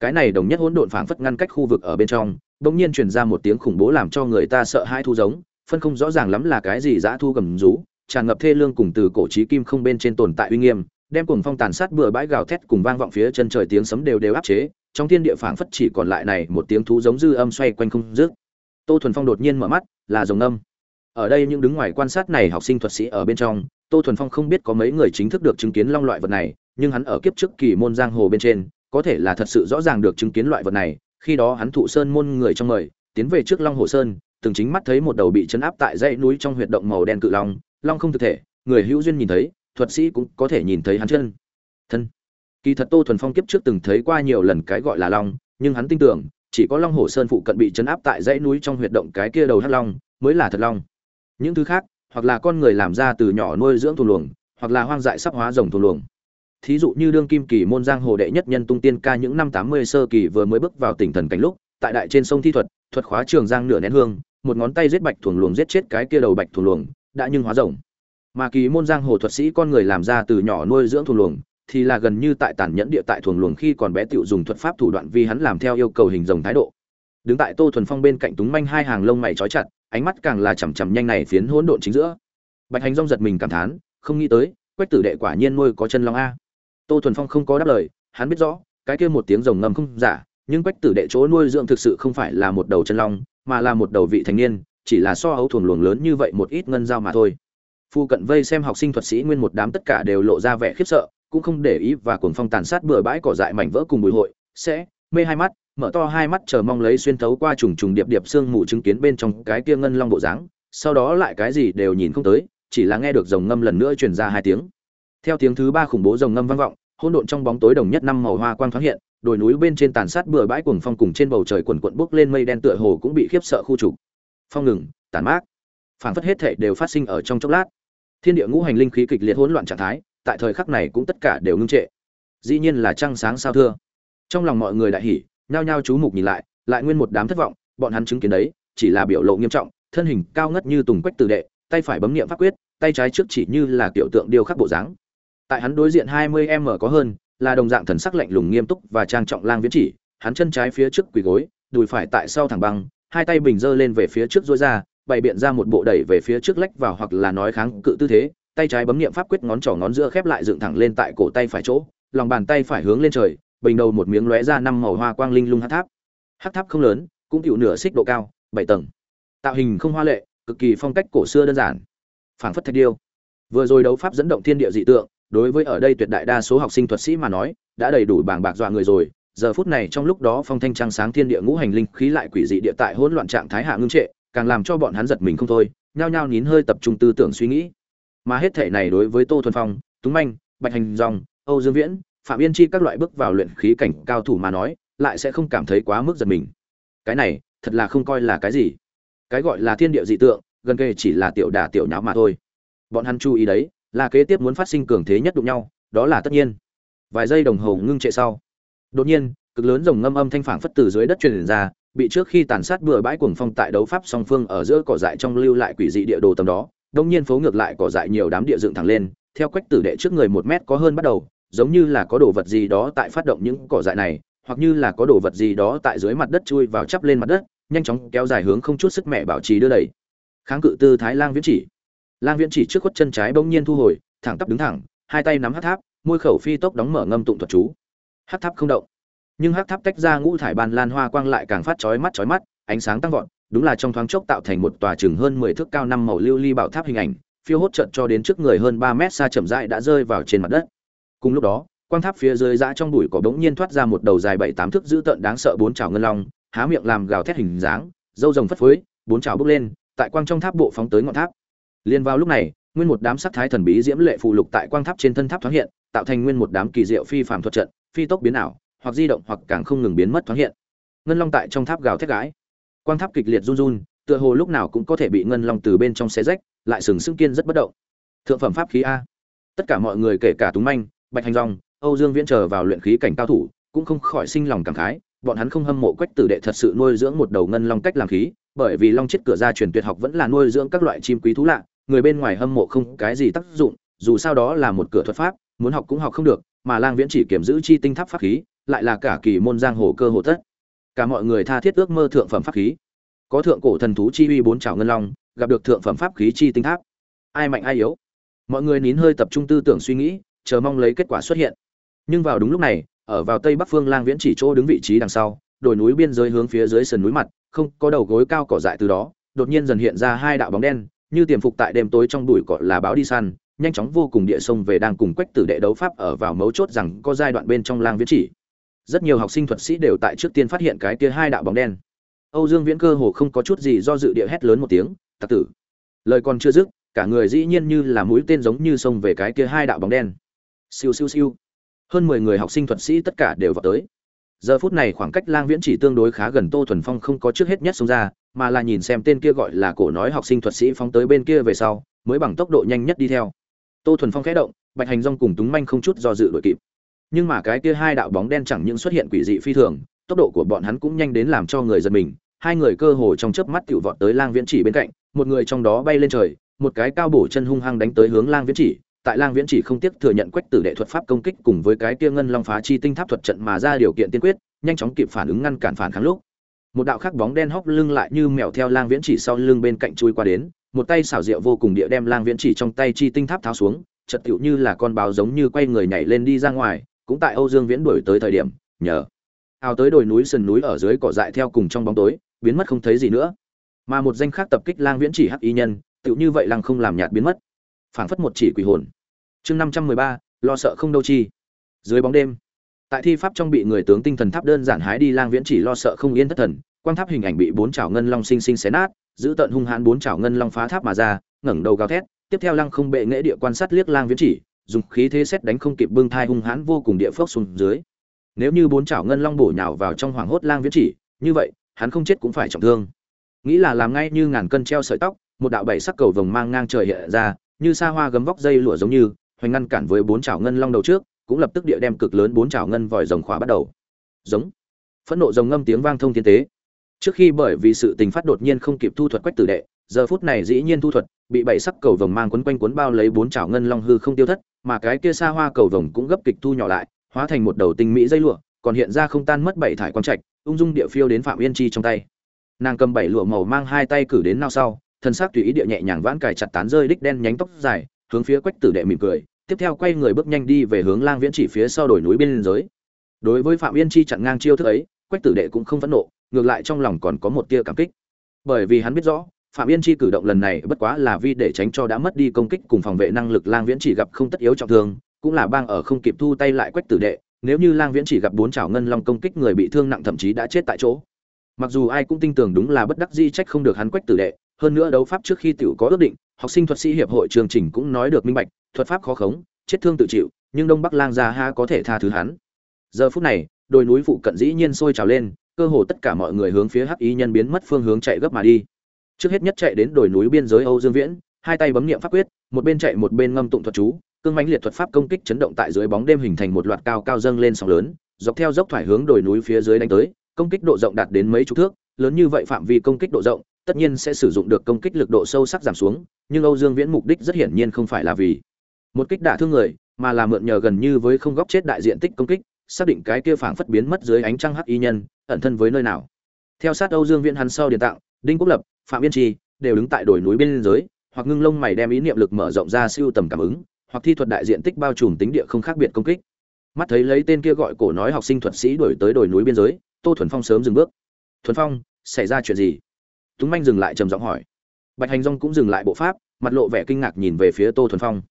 Cái này đồng nhất hỗn độn phảng phất ngăn cách khu vực ở bên trong, bỗng nhiên truyền ra một tiếng khủng bố làm cho người ta sợ hai thu giống, phân không rõ ràng lắm là cái gì dã thu gầm rú, tràn ngập thê lương cùng từ cổ chí kim không bên trên tồn tại uy nghiêm đem cuồng phong tàn sát bừa bãi gào thét cùng vang vọng phía chân trời tiếng sấm đều đều áp chế, trong thiên địa phảng phất chỉ còn lại này một tiếng thú giống dư âm xoay quanh không dứt. Tô thuần phong đột nhiên mở mắt, là rồng âm. Ở đây những đứng ngoài quan sát này học sinh thuật sĩ ở bên trong, tô thuần phong không biết có mấy người chính thức được chứng kiến long loại vật này, nhưng hắn ở kiếp trước kỳ môn giang hồ bên trên, có thể là thật sự rõ ràng được chứng kiến loại vật này, khi đó hắn thụ sơn môn người trong mời, tiến về trước long hồ sơn, từng chính mắt thấy một đầu bị chấn áp tại dãy núi trong huyệt động màu đen cự long long không thực thể, người hữu duyên nhìn thấy thuật sĩ cũng có thể nhìn thấy hắn chân. Thân. Kỳ thật tô thuần phong kiếp trước từng thấy qua nhiều lần cái gọi là long, nhưng hắn tin tưởng, chỉ có long hồ sơn phụ cận bị chấn áp tại dãy núi trong huyệt động cái kia đầu hắc long, mới là thật long. Những thứ khác, hoặc là con người làm ra từ nhỏ nuôi dưỡng thù luồng, hoặc là hoang dại sắp hóa rồng thù luồng. Thí dụ như đương kim kỳ môn giang hồ đệ nhất nhân tung tiên ca những năm tám mươi sơ kỳ vừa mới bước vào tỉnh thần cảnh lúc, tại đại trên sông thi thuật thuật khóa trường giang nửa nén hương, một ngón tay giết bạch thuồng luồng giết chết cái kia đầu bạch thuồng luồng, đã nhưng hóa rồng mà kỳ môn giang hồ thuật sĩ con người làm ra từ nhỏ nuôi dưỡng thuồng luồng, thì là gần như tại tàn nhẫn địa tại thuồng luồng khi còn bé tiểu dùng thuật pháp thủ đoạn vì hắn làm theo yêu cầu hình rồng thái độ. Đứng tại tô thuần phong bên cạnh túng manh hai hàng lông mày trói chặt, ánh mắt càng là chằm chằm nhanh này phiến hỗn độn chính giữa. Bạch hành rong giật mình cảm thán, không nghĩ tới, quách tử đệ quả nhiên nuôi có chân long a. Tô thuần phong không có đáp lời, hắn biết rõ, cái kia một tiếng rồng ngầm không giả, nhưng quách tử đệ chỗ nuôi dưỡng thực sự không phải là một đầu chân long, mà là một đầu vị thành niên, chỉ là so ấu thuồng luồng lớn như vậy một ít ngân dao mà thôi phu cận vây xem học sinh thuật sĩ nguyên một đám tất cả đều lộ ra vẻ khiếp sợ, cũng không để ý và cuồng phong tàn sát bừa bãi cỏ dại mảnh vỡ cùng bùi hội, sẽ mê hai mắt, mở to hai mắt chờ mong lấy xuyên thấu qua trùng trùng điệp điệp xương mù chứng kiến bên trong cái kia ngân long bộ dáng, sau đó lại cái gì đều nhìn không tới, chỉ là nghe được rồng ngâm lần nữa truyền ra hai tiếng. Theo tiếng thứ ba khủng bố rồng ngâm vang vọng, hỗn độn trong bóng tối đồng nhất năm màu hoa quang thoáng hiện, đồi núi bên trên tàn sát bừa bãi cuồng phong cùng trên bầu trời quần quận bốc lên mây đen tựa hồ cũng bị khiếp sợ khu trục. Phong ngừng, tàn mát. Phảng phất hết thể đều phát sinh ở trong chốc lát thiên địa ngũ hành linh khí kịch liệt hỗn loạn trạng thái, tại thời khắc này cũng tất cả đều ngưng trệ. Dĩ nhiên là trăng sáng sao thưa. Trong lòng mọi người đại hỉ, nhao nhao chú mục nhìn lại lại nguyên một đám thất vọng, bọn hắn chứng kiến đấy, chỉ là biểu lộ nghiêm trọng, thân hình cao ngất như tùng quách tử đệ, tay phải bấm niệm pháp quyết, tay trái trước chỉ như là kiểu tượng điêu khắc bộ dáng. Tại hắn đối diện hai mươi m có hơn, là đồng dạng thần sắc lạnh lùng nghiêm túc và trang trọng lang viễn chỉ, hắn chân trái phía trước quỳ gối, đùi phải tại sau thẳng băng, hai tay bình dơ lên về phía trước dối ra bày biện ra một bộ đẩy về phía trước lách vào hoặc là nói kháng cự tư thế, tay trái bấm niệm pháp quyết ngón trỏ ngón giữa khép lại dựng thẳng lên tại cổ tay phải chỗ, lòng bàn tay phải hướng lên trời, bình đầu một miếng lóe ra năm màu hoa quang linh lung hát tháp. Hát tháp không lớn, cũng chịu nửa xích độ cao, bảy tầng. Tạo hình không hoa lệ, cực kỳ phong cách cổ xưa đơn giản. Phảng phất thạch điêu. Vừa rồi đấu pháp dẫn động thiên địa dị tượng, đối với ở đây tuyệt đại đa số học sinh thuật sĩ mà nói, đã đầy đủ bảng bạc dọa người rồi. Giờ phút này trong lúc đó phong thanh trăng sáng thiên địa ngũ hành linh khí lại quỷ dị địa tại hỗn loạn trạng thái hạ ngưng trệ càng làm cho bọn hắn giật mình không thôi, nhao nhao nín hơi tập trung tư tưởng suy nghĩ. Mà hết thể này đối với tô thuần phong, túng manh, bạch hành dòng, âu dương viễn, phạm yên chi các loại bước vào luyện khí cảnh cao thủ mà nói, lại sẽ không cảm thấy quá mức giật mình. Cái này, thật là không coi là cái gì. Cái gọi là thiên địa dị tượng, gần kề chỉ là tiểu đả tiểu nháo mà thôi. Bọn hắn chú ý đấy, là kế tiếp muốn phát sinh cường thế nhất đụng nhau, đó là tất nhiên. Vài giây đồng hồ ngưng trệ sau. Đột nhiên, cực lớn rồng ngâm âm thanh phảng phất từ dưới đất truyền ra bị trước khi tàn sát bừa bãi cuồng phong tại đấu pháp song phương ở giữa cỏ dại trong lưu lại quỷ dị địa đồ tầm đó, đông nhiên phố ngược lại cỏ dại nhiều đám địa dựng thẳng lên, theo quách tử đệ trước người một mét có hơn bắt đầu, giống như là có đồ vật gì đó tại phát động những cỏ dại này, hoặc như là có đồ vật gì đó tại dưới mặt đất chui vào chắp lên mặt đất, nhanh chóng kéo dài hướng không chút sức mẹ bảo trì đưa đẩy. Kháng cự tư thái lang viễn chỉ. Lang viễn chỉ trước khuất chân trái bỗng nhiên thu hồi, thẳng tắp đứng thẳng, hai tay nắm hát tháp, môi khẩu phi tốc đóng mở ngâm tụng thuật chú. Hát tháp không động nhưng hắc tháp tách ra ngũ thải ban lan hoa quang lại càng phát chói mắt chói mắt, ánh sáng tăng vọt, đúng là trong thoáng chốc tạo thành một tòa chừng hơn mười thước cao năm màu lưu ly bảo tháp hình ảnh, phiêu hốt trận cho đến trước người hơn ba mét xa chậm rãi đã rơi vào trên mặt đất. Cùng lúc đó, quang tháp phía dưới dã trong bụi cỏ bỗng nhiên thoát ra một đầu dài bảy tám thước dữ tợn đáng sợ bốn trảo ngân long, há miệng làm gào thét hình dáng, dâu rồng phất phới, bốn trảo bước lên, tại quang trong tháp bộ phóng tới ngọn tháp. Liên vào lúc này, nguyên một đám sắc thái thần bí diễm lệ phù lục tại quang tháp trên thân tháp thoáng hiện, tạo thành nguyên một đám kỳ diệu phi phàm thuật trận, phi tốc biến ảo hoặc di động hoặc càng không ngừng biến mất thoáng hiện. Ngân long tại trong tháp gào thét gái. Quang tháp kịch liệt run run, tựa hồ lúc nào cũng có thể bị ngân long từ bên trong xé rách, lại sừng sững kiên rất bất động. Thượng phẩm pháp khí a. Tất cả mọi người kể cả túng manh, bạch hành rong âu dương viễn chờ vào luyện khí cảnh cao thủ, cũng không khỏi sinh lòng cảm khái, bọn hắn không hâm mộ quách tử đệ thật sự nuôi dưỡng một đầu ngân long cách làm khí, bởi vì long chết cửa ra truyền tuyệt học vẫn là nuôi dưỡng các loại chim quý thú lạ, người bên ngoài hâm mộ không cái gì tác dụng, dù sao đó là một cửa thuật pháp, muốn học cũng học không được, mà lang viễn chỉ kiểm giữ chi tinh tháp pháp khí lại là cả kỳ môn giang hồ cơ hồ tất. Cả mọi người tha thiết ước mơ thượng phẩm pháp khí. Có thượng cổ thần thú chi uy bốn trào ngân long, gặp được thượng phẩm pháp khí chi tinh tháp. Ai mạnh ai yếu. Mọi người nín hơi tập trung tư tưởng suy nghĩ, chờ mong lấy kết quả xuất hiện. Nhưng vào đúng lúc này, ở vào tây bắc phương lang viễn chỉ chỗ đứng vị trí đằng sau, đồi núi biên giới hướng phía dưới sườn núi mặt, không có đầu gối cao cỏ dại từ đó, đột nhiên dần hiện ra hai đạo bóng đen, như tiềm phục tại đêm tối trong bụi cỏ là báo đi săn, nhanh chóng vô cùng địa sông về đang cùng quách tử đệ đấu pháp ở vào mấu chốt rằng có giai đoạn bên trong lang viễn chỉ rất nhiều học sinh thuật sĩ đều tại trước tiên phát hiện cái kia hai đạo bóng đen. Âu dương viễn cơ hồ không có chút gì do dự địa hét lớn một tiếng, tặc tử! Lời còn chưa dứt, cả người dĩ nhiên như là mũi tên giống như xông về cái kia hai đạo bóng đen. Siêu siêu siêu. Hơn mười người học sinh thuật sĩ tất cả đều vào tới. Giờ phút này khoảng cách lang viễn chỉ tương đối khá gần tô thuần phong không có trước hết nhất xông ra, mà là nhìn xem tên kia gọi là cổ nói học sinh thuật sĩ phóng tới bên kia về sau, mới bằng tốc độ nhanh nhất đi theo. Tô thuần phong khẽ động, bạch hành rong cùng túng manh không chút do dự đội kịp nhưng mà cái kia hai đạo bóng đen chẳng những xuất hiện quỷ dị phi thường, tốc độ của bọn hắn cũng nhanh đến làm cho người giật mình. Hai người cơ hồ trong chớp mắt tiểu vọt tới lang viễn chỉ bên cạnh, một người trong đó bay lên trời, một cái cao bổ chân hung hăng đánh tới hướng lang viễn chỉ. Tại lang viễn chỉ không tiếc thừa nhận quách tử đệ thuật pháp công kích cùng với cái kia ngân long phá chi tinh tháp thuật trận mà ra điều kiện tiên quyết, nhanh chóng kịp phản ứng ngăn cản phản kháng lúc. Một đạo khắc bóng đen hóc lưng lại như mèo theo lang viễn chỉ sau lưng bên cạnh chui qua đến, một tay xảo diệu vô cùng địa đem lang viễn chỉ trong tay chi tinh tháp tháo xuống, chật tựu như là con báo giống như quay người nhảy lên đi ra ngoài cũng tại âu dương viễn đuổi tới thời điểm, nhờ ao tới đồi núi sườn núi ở dưới cỏ dại theo cùng trong bóng tối, biến mất không thấy gì nữa. Mà một danh khác tập kích lang viễn chỉ hắc y nhân, tựu như vậy lăng không làm nhạt biến mất. Phảng phất một chỉ quỷ hồn. Chương năm trăm mười ba, lo sợ không đâu chi. Dưới bóng đêm, tại thi pháp trong bị người tướng tinh thần tháp đơn giản hái đi, lang viễn chỉ lo sợ không yên thất thần, quang tháp hình ảnh bị bốn chảo ngân long sinh sinh xé nát, giữ tận hung hãn bốn chảo ngân long phá tháp mà ra, ngẩng đầu gào thét, tiếp theo lăng không bệ nghệ địa quan sát liếc lang viễn chỉ dùng khí thế xét đánh không kịp bưng thai hung hãn vô cùng địa phốc xuống dưới. Nếu như bốn chảo ngân long bổ nhào vào trong hoàng hốt lang viễn chỉ, như vậy, hắn không chết cũng phải trọng thương. Nghĩ là làm ngay như ngàn cân treo sợi tóc, một đạo bảy sắc cầu vồng mang ngang trời hiện ra, như xa hoa gấm vóc dây lụa giống như, hoành ngăn cản với bốn chảo ngân long đầu trước, cũng lập tức địa đem cực lớn bốn chảo ngân vòi rồng khóa bắt đầu. Giống. Phẫn nộ rồng ngâm tiếng vang thông thiên tế. Trước khi bởi vì sự tình phát đột nhiên không kịp thu thuật quách tử đệ, giờ phút này dĩ nhiên thu thuật bị bảy sắc cầu vồng mang quấn quanh quấn bao lấy bốn chảo ngân long hư không tiêu thất, mà cái kia xa hoa cầu vồng cũng gấp kịch thu nhỏ lại, hóa thành một đầu tinh mỹ dây lụa, còn hiện ra không tan mất bảy thải quang trạch, ung dung địa phiêu đến phạm yên chi trong tay. Nàng cầm bảy lụa màu mang hai tay cử đến nao sau, thân xác tùy ý địa nhẹ nhàng vãn cài chặt tán rơi đích đen nhánh tóc dài, hướng phía quách tử đệ mỉm cười, tiếp theo quay người bước nhanh đi về hướng lang viễn chỉ phía sau đồi núi bên giới. Đối với phạm yên chi chặn ngang chiêu thức ấy, quách tử đệ cũng không phẫn nộ, ngược lại trong lòng còn có một tia cảm kích. Bởi vì hắn biết rõ phạm yên chi cử động lần này bất quá là vì để tránh cho đã mất đi công kích cùng phòng vệ năng lực lang viễn chỉ gặp không tất yếu trọng thương, cũng là bang ở không kịp thu tay lại quách tử đệ, nếu như lang viễn chỉ gặp bốn chảo ngân long công kích người bị thương nặng thậm chí đã chết tại chỗ. Mặc dù ai cũng tin tưởng đúng là bất đắc di trách không được hắn quách tử đệ, hơn nữa đấu pháp trước khi tiểu có ước định, học sinh thuật sĩ hiệp hội chương trình cũng nói được minh bạch, thuật pháp khó khống, chết thương tự chịu, nhưng đông bắc lang gia ha có thể tha thứ hắn. Giờ phút này, đồi núi phụ cận dĩ nhiên sôi trào lên, cơ hồ tất cả mọi người hướng phía hắc ý nhân biến mất phương hướng chạy gấp mà đi trước hết nhất chạy đến đồi núi biên giới âu dương viễn, hai tay bấm niệm pháp quyết, một bên chạy một bên ngâm tụng thuật chú, cương mãnh liệt thuật pháp công kích chấn động tại dưới bóng đêm hình thành một loạt cao cao dâng lên sóng lớn, dọc theo dốc thoải hướng đồi núi phía dưới đánh tới, công kích độ rộng đạt đến mấy chục thước, lớn như vậy phạm vi công kích độ rộng, tất nhiên sẽ sử dụng được công kích lực độ sâu sắc giảm xuống, nhưng âu dương viễn mục đích rất hiển nhiên không phải là vì một kích đả thương người, mà là mượn nhờ gần như với không góc chết đại diện tích công kích, xác định cái kia phảng phất biến mất dưới ánh trăng hắc y nhân, ẩn thân với nơi nào. Theo sát âu dương viễn hắn sau điện tạng, đinh quốc lập phạm yên trì đều đứng tại đồi núi bên giới hoặc ngưng lông mày đem ý niệm lực mở rộng ra siêu tầm cảm ứng, hoặc thi thuật đại diện tích bao trùm tính địa không khác biệt công kích. Mắt thấy lấy tên kia gọi cổ nói học sinh thuật sĩ đuổi tới đồi núi biên giới tô thuần phong sớm dừng bước. Thuần phong, xảy ra chuyện gì? Túng manh dừng lại trầm giọng hỏi. Bạch hành rong cũng dừng lại bộ pháp, mặt lộ vẻ kinh ngạc nhìn về phía tô thuần phong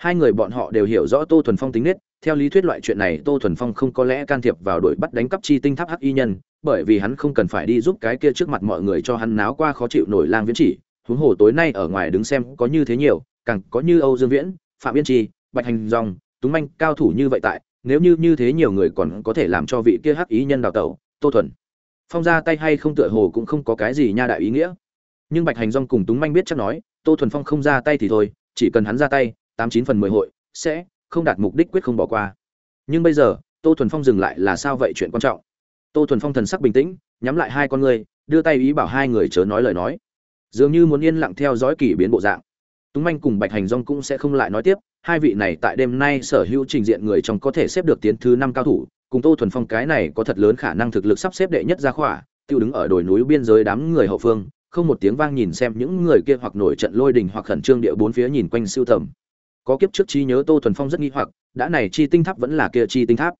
hai người bọn họ đều hiểu rõ tô thuần phong tính nết, theo lý thuyết loại chuyện này tô thuần phong không có lẽ can thiệp vào đội bắt đánh cắp chi tinh tháp hắc y nhân, bởi vì hắn không cần phải đi giúp cái kia trước mặt mọi người cho hắn náo qua khó chịu nổi lang viễn chỉ. Huống hồ tối nay ở ngoài đứng xem có như thế nhiều, càng có như âu dương viễn, phạm yên chi, bạch hành dòng, túng manh cao thủ như vậy tại, nếu như như thế nhiều người còn có thể làm cho vị kia hắc ý nhân đào tẩu, tô thuần phong ra tay hay không tựa hồ cũng không có cái gì nha đại ý nghĩa. Nhưng bạch hành dòng cùng túng manh biết chắc nói, tô thuần phong không ra tay thì thôi, chỉ cần hắn ra tay tám chín phần mười hội, sẽ không đạt mục đích quyết không bỏ qua. Nhưng bây giờ, tô thuần phong dừng lại là sao vậy chuyện quan trọng? Tô thuần phong thần sắc bình tĩnh, nhắm lại hai con người đưa tay ý bảo hai người chớ nói lời nói. Dường như muốn yên lặng theo dõi kỷ biến bộ dạng. Túng manh cùng bạch hành rong cũng sẽ không lại nói tiếp, hai vị này tại đêm nay sở hữu trình diện người trong có thể xếp được tiến thứ năm cao thủ, cùng tô thuần phong cái này có thật lớn khả năng thực lực sắp xếp đệ nhất ra khỏa, tiêu đứng ở đồi núi biên giới đám người hậu phương, không một tiếng vang nhìn xem những người kia hoặc nổi trận lôi đình hoặc khẩn trương địa bốn phía nhìn quanh siêu tầm có kiếp trước trí nhớ tô thuần phong rất nghi hoặc, đã này chi tinh tháp vẫn là kia chi tinh tháp.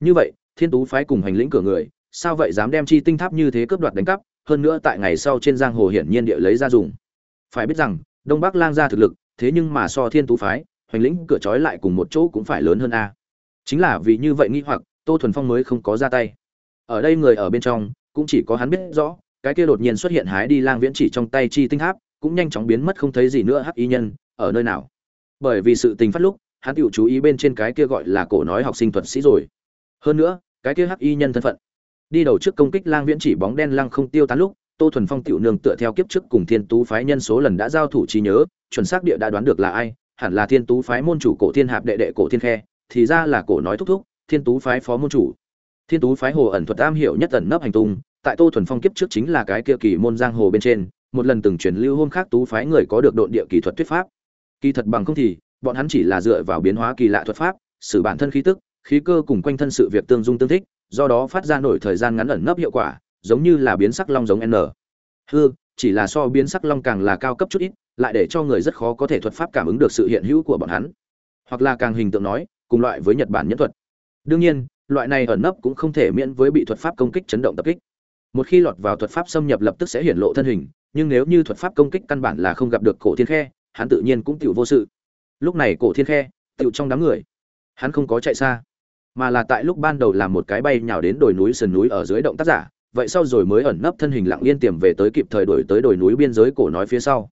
Như vậy, thiên tú phái cùng hành lĩnh cửa người, sao vậy dám đem chi tinh tháp như thế cướp đoạt đánh cắp, hơn nữa tại ngày sau trên giang hồ hiển nhiên địa lấy ra dùng. Phải biết rằng, đông bắc lang ra thực lực, thế nhưng mà so thiên tú phái hoành lĩnh cửa trói lại cùng một chỗ cũng phải lớn hơn a. Chính là vì như vậy nghi hoặc, tô thuần phong mới không có ra tay. Ở đây người ở bên trong, cũng chỉ có hắn biết rõ, cái kia đột nhiên xuất hiện hái đi lang viễn chỉ trong tay chi tinh tháp, cũng nhanh chóng biến mất không thấy gì nữa hắc y nhân, ở nơi nào? Bởi vì sự tình phát lúc, hắn tự chú ý bên trên cái kia gọi là cổ nói học sinh thuật sĩ rồi. Hơn nữa, cái kia hắc y nhân thân phận. Đi đầu trước công kích lang viễn chỉ bóng đen lăng không tiêu tán lúc, tô thuần phong tiểu nương tựa theo kiếp trước cùng thiên tú phái nhân số lần đã giao thủ trí nhớ, chuẩn xác địa đã đoán được là ai, hẳn là thiên tú phái môn chủ cổ thiên hạp đệ đệ cổ thiên khe, thì ra là cổ nói thúc thúc, thiên tú phái phó môn chủ. Thiên tú phái hồ ẩn thuật am hiểu nhất ẩn nấp hành tung, tại tô thuần phong kiếp trước chính là cái kia kỳ môn giang hồ bên trên, một lần từng truyền lưu hôm khác tú phái người có được độn địa kỳ thuật thuyết pháp kỳ thật bằng không thì, bọn hắn chỉ là dựa vào biến hóa kỳ lạ thuật pháp, xử bản thân khí tức, khí cơ cùng quanh thân sự việc tương dung tương thích, do đó phát ra nổi thời gian ngắn ẩn nấp hiệu quả, giống như là biến sắc long giống n. Hư, chỉ là so biến sắc long càng là cao cấp chút ít, lại để cho người rất khó có thể thuật pháp cảm ứng được sự hiện hữu của bọn hắn. Hoặc là càng hình tượng nói, cùng loại với nhật bản nhẫn thuật. Đương nhiên, loại này ẩn nấp cũng không thể miễn với bị thuật pháp công kích chấn động tập kích. Một khi lọt vào thuật pháp xâm nhập lập tức sẽ hiển lộ thân hình, nhưng nếu như thuật pháp công kích căn bản là không gặp được cổ thiên khe hắn tự nhiên cũng tiểu vô sự. Lúc này cổ thiên khe, tiểu trong đám người. Hắn không có chạy xa, mà là tại lúc ban đầu làm một cái bay nhào đến đồi núi sườn núi ở dưới động tác giả. Vậy sau rồi mới ẩn nấp thân hình lặng yên tiềm về tới kịp thời đổi tới đồi núi biên giới cổ nói phía sau.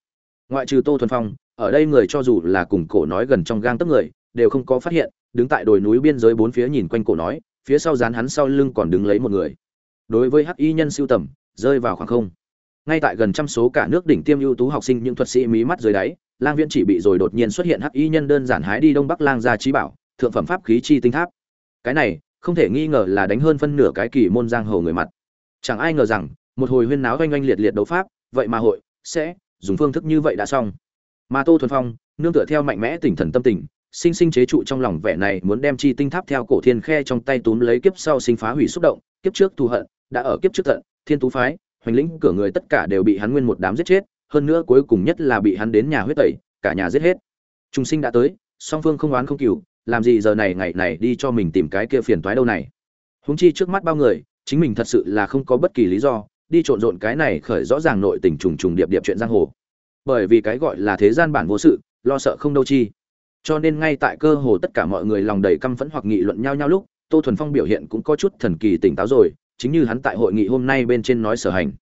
Ngoại trừ tô thuần phong, ở đây người cho dù là cùng cổ nói gần trong gang tấc người, đều không có phát hiện, đứng tại đồi núi biên giới bốn phía nhìn quanh cổ nói, phía sau dán hắn sau lưng còn đứng lấy một người. Đối với hắc y nhân siêu tầm, rơi vào khoảng không. Ngay tại gần trăm số cả nước đỉnh tiêm ưu tú học sinh những thuật sĩ mí mắt dưới đáy lang viễn chỉ bị rồi đột nhiên xuất hiện hắc y nhân đơn giản hái đi đông bắc lang gia trí bảo, thượng phẩm pháp khí chi tinh tháp. Cái này, không thể nghi ngờ là đánh hơn phân nửa cái kỳ môn giang hồ người mặt. Chẳng ai ngờ rằng, một hồi huyên náo oanh oanh liệt liệt đấu pháp, vậy mà hội, sẽ, dùng phương thức như vậy đã xong. Mà tô thuần phong, nương tựa theo mạnh mẽ tinh thần tâm tình, sinh sinh chế trụ trong lòng vẻ này muốn đem chi tinh tháp theo cổ thiên khe trong tay túm lấy kiếp sau sinh phá hủy xúc động, kiếp trước thù hận, đã ở kiếp trước tận, thiên tú phái, hoành lĩnh cửa người tất cả đều bị hắn nguyên một đám giết chết hơn nữa cuối cùng nhất là bị hắn đến nhà huyết tẩy, cả nhà giết hết. Trung sinh đã tới, song phương không oán không cừu, làm gì giờ này ngày này đi cho mình tìm cái kia phiền toái đâu này. Huống chi trước mắt bao người, chính mình thật sự là không có bất kỳ lý do, đi trộn rộn cái này khởi rõ ràng nội tình trùng trùng điệp điệp chuyện giang hồ. Bởi vì cái gọi là thế gian bản vô sự, lo sợ không đâu chi. Cho nên ngay tại cơ hồ tất cả mọi người lòng đầy căm phẫn hoặc nghị luận nhau nhau lúc, tô thuần phong biểu hiện cũng có chút thần kỳ tỉnh táo rồi, chính như hắn tại hội nghị hôm nay bên trên nói sở hành.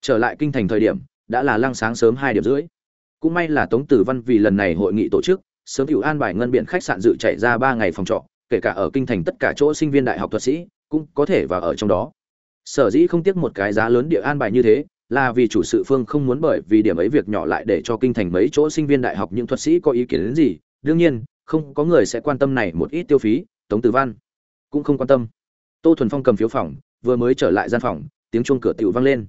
Trở lại kinh thành thời điểm đã là lăng sáng sớm hai điểm rưỡi. Cũng may là tống tử văn vì lần này hội nghị tổ chức, sớm hữu an bài ngân biện khách sạn dự chạy ra ba ngày phòng trọ, kể cả ở kinh thành tất cả chỗ sinh viên đại học thuật sĩ cũng có thể vào ở trong đó. Sở dĩ không tiếc một cái giá lớn địa an bài như thế, là vì chủ sự phương không muốn bởi vì điểm ấy việc nhỏ lại để cho kinh thành mấy chỗ sinh viên đại học những thuật sĩ có ý kiến đến gì. Đương nhiên, không có người sẽ quan tâm này một ít tiêu phí, tống tử văn cũng không quan tâm. Tô thuần phong cầm phiếu phòng, vừa mới trở lại gian phòng, tiếng chuông cửa tiểu vang lên.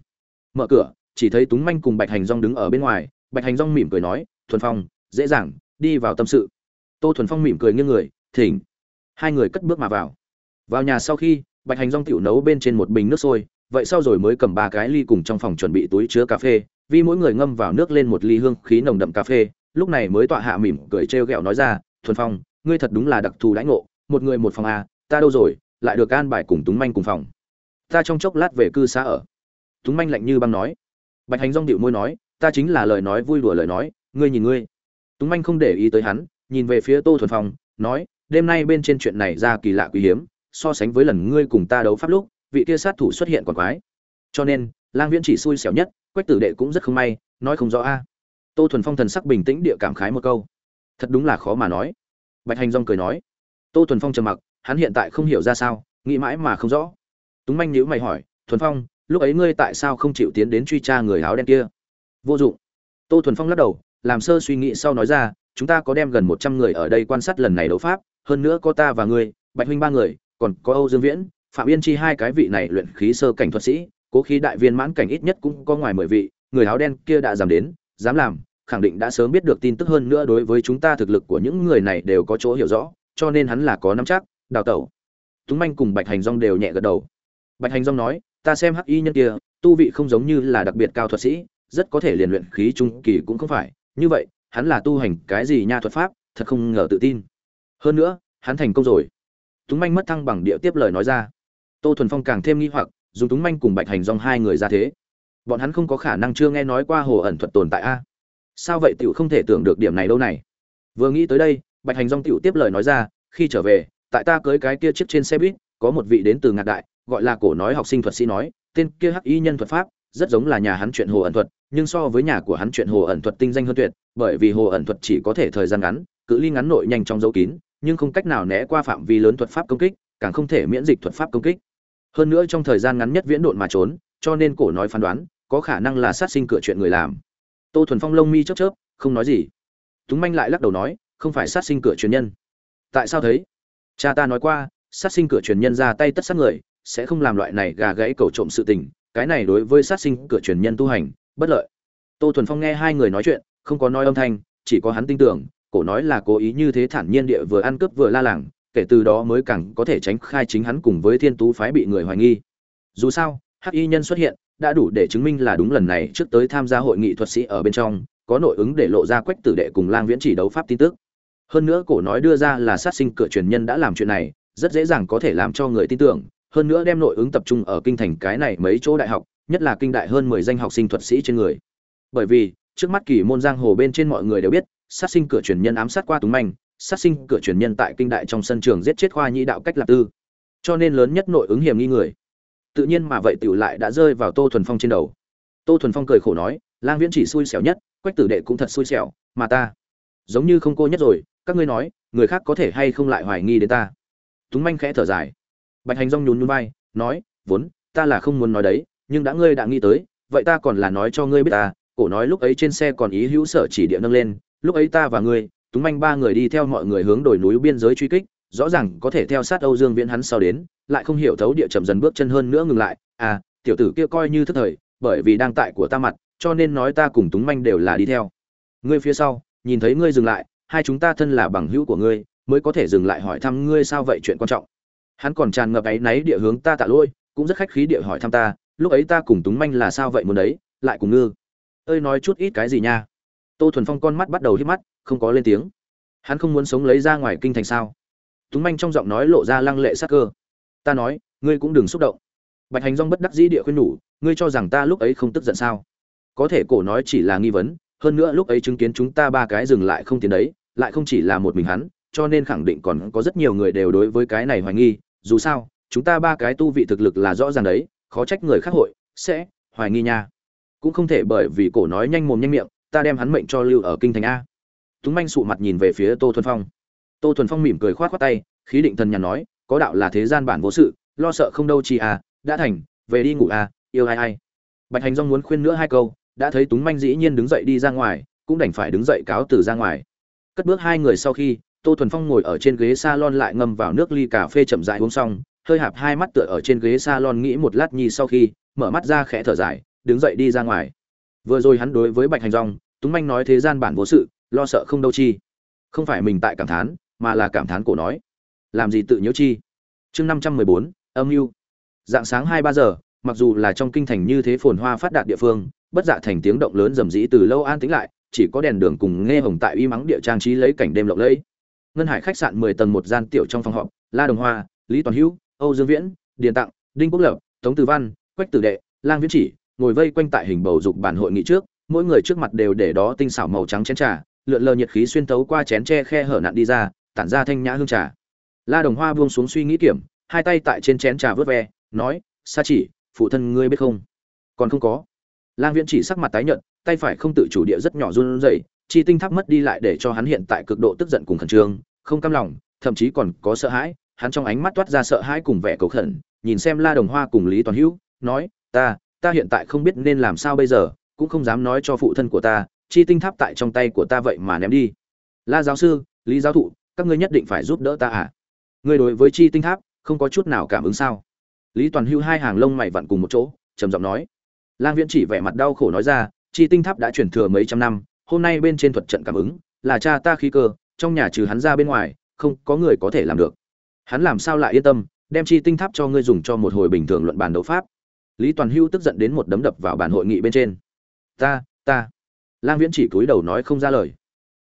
Mở cửa chỉ thấy túng manh cùng bạch hành rong đứng ở bên ngoài, bạch hành rong mỉm cười nói, thuần phong, dễ dàng, đi vào tâm sự. Tô thuần phong mỉm cười nghiêng người, thỉnh. Hai người cất bước mà vào. Vào nhà sau khi, bạch hành rong tiểu nấu bên trên một bình nước sôi, vậy sau rồi mới cầm ba cái ly cùng trong phòng chuẩn bị túi chứa cà phê, vì mỗi người ngâm vào nước lên một ly hương khí nồng đậm cà phê, lúc này mới tọa hạ mỉm cười trêu ghẹo nói ra, thuần phong, ngươi thật đúng là đặc thù đãi ngộ, một người một phòng a ta đâu rồi, lại được an bài cùng túng manh cùng phòng. Ta trong chốc lát về cư xá ở. Túng manh lạnh như băng nói bạch hành rong điệu môi nói, ta chính là lời nói vui đùa lời nói, ngươi nhìn ngươi. Túng manh không để ý tới hắn, nhìn về phía tô thuần phong, nói, đêm nay bên trên chuyện này ra kỳ lạ quý hiếm, so sánh với lần ngươi cùng ta đấu pháp lúc, vị kia sát thủ xuất hiện còn quái. Cho nên, lang viễn chỉ xui xẻo nhất, quách tử đệ cũng rất không may, nói không rõ a. Tô thuần phong thần sắc bình tĩnh địa cảm khái một câu. Thật đúng là khó mà nói. Bạch hành rong cười nói. Tô thuần phong trầm mặc, hắn hiện tại không hiểu ra sao, nghĩ mãi mà không rõ. Túng manh nhữ mày hỏi, thuần phong lúc ấy ngươi tại sao không chịu tiến đến truy tra người áo đen kia? Vô dụng. Tô thuần phong lắc đầu, làm sơ suy nghĩ sau nói ra, chúng ta có đem gần một trăm người ở đây quan sát lần này đấu pháp, hơn nữa có ta và ngươi, bạch huynh ba người, còn có âu dương viễn, phạm yên chi hai cái vị này luyện khí sơ cảnh thuật sĩ, cố khí đại viên mãn cảnh ít nhất cũng có ngoài mười vị, người áo đen kia đã dám đến, dám làm, khẳng định đã sớm biết được tin tức hơn nữa đối với chúng ta thực lực của những người này đều có chỗ hiểu rõ, cho nên hắn là có nắm chắc, đào tẩu. Túng manh cùng bạch hành rong đều nhẹ gật đầu. Bạch hành rong nói ta xem hắc y nhân kia, tu vị không giống như là đặc biệt cao thuật sĩ, rất có thể liền luyện khí trung kỳ cũng không phải. Như vậy, hắn là tu hành cái gì nha thuật pháp, thật không ngờ tự tin. Hơn nữa, hắn thành công rồi. Túng manh mất thăng bằng địa tiếp lời nói ra. Tô thuần phong càng thêm nghi hoặc, dùng túng manh cùng bạch hành dong hai người ra thế. Bọn hắn không có khả năng chưa nghe nói qua hồ ẩn thuật tồn tại a. Sao vậy tiểu không thể tưởng được điểm này đâu này? Vừa nghĩ tới đây, bạch hành dong tiểu tiếp lời nói ra, khi trở về, tại ta cưới cái kia chiếc trên xe buýt, có một vị đến từ ngạc đại gọi là cổ nói học sinh thuật sĩ nói, tên kia hắc y nhân thuật pháp, rất giống là nhà hắn chuyện hồ ẩn thuật, nhưng so với nhà của hắn chuyện hồ ẩn thuật tinh danh hơn tuyệt, bởi vì hồ ẩn thuật chỉ có thể thời gian ngắn, cự ly ngắn nội nhanh trong dấu kín, nhưng không cách nào né qua phạm vi lớn thuật pháp công kích, càng không thể miễn dịch thuật pháp công kích. Hơn nữa trong thời gian ngắn nhất viễn độn mà trốn, cho nên cổ nói phán đoán, có khả năng là sát sinh cửa chuyện người làm. Tô thuần phong lông mi chớp chớp, không nói gì. Túng manh lại lắc đầu nói, không phải sát sinh cửa truyền nhân. Tại sao thấy? Cha ta nói qua, sát sinh cửa truyền nhân ra tay tất sát người sẽ không làm loại này gà gãy cầu trộm sự tình, cái này đối với sát sinh cửa truyền nhân tu hành, bất lợi. Tô thuần phong nghe hai người nói chuyện, không có nói âm thanh, chỉ có hắn tin tưởng, cổ nói là cố ý như thế thản nhiên địa vừa ăn cướp vừa la làng, kể từ đó mới càng có thể tránh khai chính hắn cùng với thiên tú phái bị người hoài nghi. Dù sao, hắc y nhân xuất hiện, đã đủ để chứng minh là đúng lần này trước tới tham gia hội nghị thuật sĩ ở bên trong, có nội ứng để lộ ra quách tử đệ cùng lang viễn chỉ đấu pháp tin tức. Hơn nữa cổ nói đưa ra là sát sinh cửa truyền nhân đã làm chuyện này, rất dễ dàng có thể làm cho người tin tưởng hơn nữa đem nội ứng tập trung ở kinh thành cái này mấy chỗ đại học, nhất là kinh đại hơn mười danh học sinh thuật sĩ trên người. Bởi vì, trước mắt kỳ môn giang hồ bên trên mọi người đều biết, sát sinh cửa truyền nhân ám sát qua túng manh, sát sinh cửa truyền nhân tại kinh đại trong sân trường giết chết khoa nhị đạo cách lạc tư. Cho nên lớn nhất nội ứng hiểm nghi người. Tự nhiên mà vậy tiểu lại đã rơi vào tô thuần phong trên đầu. Tô thuần phong cười khổ nói, lang viễn chỉ xui xẻo nhất, quách tử đệ cũng thật xui xẻo, mà ta giống như không cô nhất rồi, các ngươi nói, người khác có thể hay không lại hoài nghi đến ta? Túng manh khẽ thở dài bạch hành rong nhún nhún vai, nói, vốn, ta là không muốn nói đấy, nhưng đã ngươi đã nghĩ tới, vậy ta còn là nói cho ngươi biết ta, cổ nói lúc ấy trên xe còn ý hữu sở chỉ địa nâng lên, lúc ấy ta và ngươi, túng manh ba người đi theo mọi người hướng đồi núi biên giới truy kích, rõ ràng có thể theo sát âu dương viễn hắn sau đến, lại không hiểu thấu địa chậm dần bước chân hơn nữa ngừng lại à tiểu tử kia coi như thức thời, bởi vì đang tại của ta mặt, cho nên nói ta cùng túng manh đều là đi theo. Ngươi phía sau, nhìn thấy ngươi dừng lại, hai chúng ta thân là bằng hữu của ngươi, mới có thể dừng lại hỏi thăm ngươi sao vậy chuyện quan trọng hắn còn tràn ngập áy náy địa hướng ta tạ lỗi, cũng rất khách khí địa hỏi thăm ta, lúc ấy ta cùng túng manh là sao vậy muốn đấy, lại cùng ngư. Ơi nói chút ít cái gì nha. Tô thuần phong con mắt bắt đầu hít mắt, không có lên tiếng. Hắn không muốn sống lấy ra ngoài kinh thành sao? Túng manh trong giọng nói lộ ra lăng lệ sắc cơ. Ta nói, ngươi cũng đừng xúc động. Bạch hành rong bất đắc dĩ địa khuyên nhủ, ngươi cho rằng ta lúc ấy không tức giận sao? Có thể cổ nói chỉ là nghi vấn, hơn nữa lúc ấy chứng kiến chúng ta ba cái dừng lại không tiến đấy, lại không chỉ là một mình hắn, cho nên khẳng định còn có rất nhiều người đều đối với cái này hoài nghi dù sao, chúng ta ba cái tu vị thực lực là rõ ràng đấy, khó trách người khác hội sẽ hoài nghi nha. Cũng không thể bởi vì cổ nói nhanh mồm nhanh miệng, ta đem hắn mệnh cho lưu ở kinh thành a. Túng manh sụ mặt nhìn về phía tô thuần phong. Tô thuần phong mỉm cười khoát khoát tay, khí định thần nhàn nói, có đạo là thế gian bản vô sự, lo sợ không đâu chi à đã thành, về đi ngủ à yêu ai ai. Bạch hành dong muốn khuyên nữa hai câu, đã thấy túng manh dĩ nhiên đứng dậy đi ra ngoài, cũng đành phải đứng dậy cáo từ ra ngoài. Cất bước hai người sau khi tô thuần phong ngồi ở trên ghế s a lon lại ngâm vào nước ly cà phê chậm dại uống xong, hơi hạp hai mắt tựa ở trên ghế s a lon nghĩ một lát nhi sau khi, mở mắt ra khẽ thở dài, đứng dậy đi ra ngoài. Vừa rồi hắn đối với bạch hành rong túng manh nói thế gian bản vô sự, lo sợ không đâu chi. Không phải mình tại cảm thán, mà là cảm thán cổ nói. Làm gì tự nhiễu chi? Chương năm trăm mười bốn, âm mưu. Dạng sáng hai ba giờ, mặc dù là trong kinh thành như thế phồn hoa phát đạt địa phương, bất dạ thành tiếng động lớn rầm rĩ từ lâu an tĩnh lại, chỉ có đèn đường cùng nghe hồng tại uy mắng địa trang trí lấy cảnh đêm lộng lẫy ngân hải khách sạn mười tầng một gian tiểu trong phòng họp, la đồng hoa, lý toàn hữu, âu dương viễn, điền tặng, đinh quốc lập, tống tử văn, quách tử đệ, lang viễn chỉ ngồi vây quanh tại hình bầu dục bản hội nghị trước, mỗi người trước mặt đều để đó tinh xảo màu trắng chén trà, lượn lờ nhiệt khí xuyên tấu qua chén tre khe hở nặn đi ra, tản ra thanh nhã hương trà. La đồng hoa buông xuống suy nghĩ kiểm, hai tay tại trên chén trà vớt ve, nói, sa chỉ, phụ thân ngươi biết không? Còn không có. Lang viễn chỉ sắc mặt tái nhợt, tay phải không tự chủ địa rất nhỏ run rẩy chi tinh tháp mất đi lại để cho hắn hiện tại cực độ tức giận cùng khẩn trương, không cam lòng, thậm chí còn có sợ hãi, hắn trong ánh mắt toát ra sợ hãi cùng vẻ cầu khẩn, nhìn xem la đồng hoa cùng lý toàn hữu, nói, ta ta hiện tại không biết nên làm sao bây giờ, cũng không dám nói cho phụ thân của ta, chi tinh tháp tại trong tay của ta vậy mà ném đi. La giáo sư, lý giáo thụ, các ngươi nhất định phải giúp đỡ ta à? Người đối với chi tinh tháp, không có chút nào cảm ứng sao? Lý toàn hưu hai hàng lông mày vặn cùng một chỗ, trầm giọng nói. Lang viễn chỉ vẻ mặt đau khổ nói ra, chi tinh tháp đã chuyển thừa mấy trăm năm hôm nay bên trên thuật trận cảm ứng, là cha ta khí cơ, trong nhà trừ hắn ra bên ngoài, không có người có thể làm được. Hắn làm sao lại yên tâm, đem chi tinh tháp cho ngươi dùng cho một hồi bình thường luận bàn đấu pháp. Lý toàn hưu tức giận đến một đấm đập vào bàn hội nghị bên trên. Ta ta. Lang viễn chỉ cúi đầu nói không ra lời.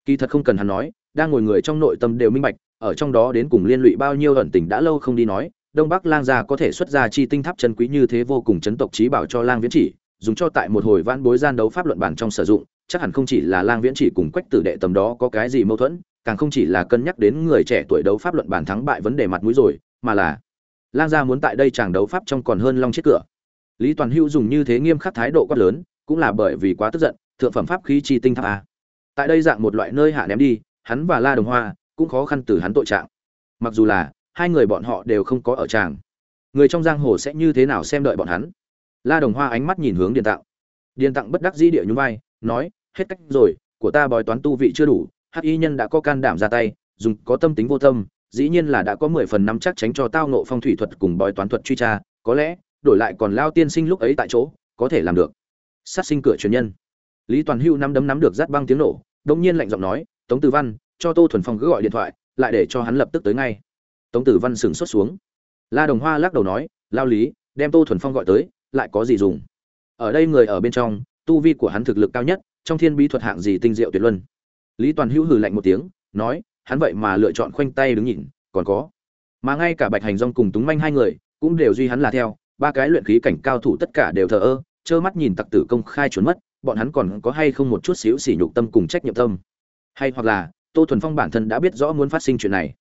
Kỳ thật không cần hắn nói, đang ngồi người trong nội tâm đều minh bạch, ở trong đó đến cùng liên lụy bao nhiêu ẩn tình đã lâu không đi nói, đông bắc lang gia có thể xuất ra chi tinh tháp chân quý như thế vô cùng chấn tộc trí bảo cho lang viễn chỉ, dùng cho tại một hồi vãn bối gian đấu pháp luận bản trong sử dụng chắc hẳn không chỉ là lang viễn chỉ cùng quách tử đệ tầm đó có cái gì mâu thuẫn, càng không chỉ là cân nhắc đến người trẻ tuổi đấu pháp luận bản thắng bại vấn đề mặt mũi rồi, mà là lang gia muốn tại đây chàng đấu pháp trong còn hơn long chết cửa. Lý toàn hữu dùng như thế nghiêm khắc thái độ quát lớn, cũng là bởi vì quá tức giận, thượng phẩm pháp khí chi tinh tháp a. Tại đây dạng một loại nơi hạ ném đi, hắn và la đồng hoa cũng khó khăn từ hắn tội trạng. Mặc dù là hai người bọn họ đều không có ở tràng người trong giang hồ sẽ như thế nào xem đợi bọn hắn? La đồng hoa ánh mắt nhìn hướng điền tặng. Điền tặng bất đắc dĩ địa nhún vai, nói hết cách rồi, của ta bói toán tu vị chưa đủ, hắc y nhân đã có can đảm ra tay, dùng có tâm tính vô tâm, dĩ nhiên là đã có mười phần năm chắc tránh cho tao nộ phong thủy thuật cùng bói toán thuật truy tra, có lẽ, đổi lại còn lao tiên sinh lúc ấy tại chỗ, có thể làm được. Sát sinh cửa truyền nhân. Lý toàn hưu năm đấm nắm được rát băng tiếng nổ, đông nhiên lạnh giọng nói, tống tử văn, cho tô thuần phong cứ gọi điện thoại, lại để cho hắn lập tức tới ngay. Tống tử văn sửng xuất xuống. La đồng hoa lắc đầu nói, lao lý, đem tô thuần phong gọi tới, lại có gì dùng? Ở đây người ở bên trong, tu vi của hắn thực lực cao nhất trong thiên bí thuật hạng gì tinh diệu tuyệt luân? Lý toàn hữu hừ lạnh một tiếng, nói, hắn vậy mà lựa chọn khoanh tay đứng nhìn, còn có. Mà ngay cả bạch hành rong cùng túng manh hai người, cũng đều duy hắn là theo, ba cái luyện khí cảnh cao thủ tất cả đều thờ ơ, trơ mắt nhìn tặc tử công khai trốn mất, bọn hắn còn có hay không một chút xíu sỉ nhục tâm cùng trách nhiệm tâm? Hay hoặc là, tô thuần phong bản thân đã biết rõ muốn phát sinh chuyện này.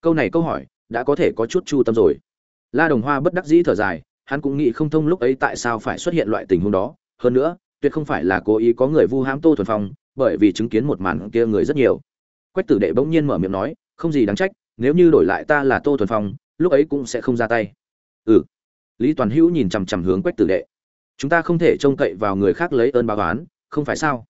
Câu này câu hỏi, đã có thể có chút chu tâm rồi. La đồng hoa bất đắc dĩ thở dài, hắn cũng nghĩ không thông lúc ấy tại sao phải xuất hiện loại tình huống đó. Hơn nữa tuyệt không phải là cố ý có người vu hãm tô thuần phong, bởi vì chứng kiến một màn kia người rất nhiều. Quách tử đệ bỗng nhiên mở miệng nói, không gì đáng trách, nếu như đổi lại ta là tô thuần phong, lúc ấy cũng sẽ không ra tay. Ừ. Lý toàn hữu nhìn chằm chằm hướng quách tử đệ. Chúng ta không thể trông cậy vào người khác lấy ơn báo oán, không phải sao?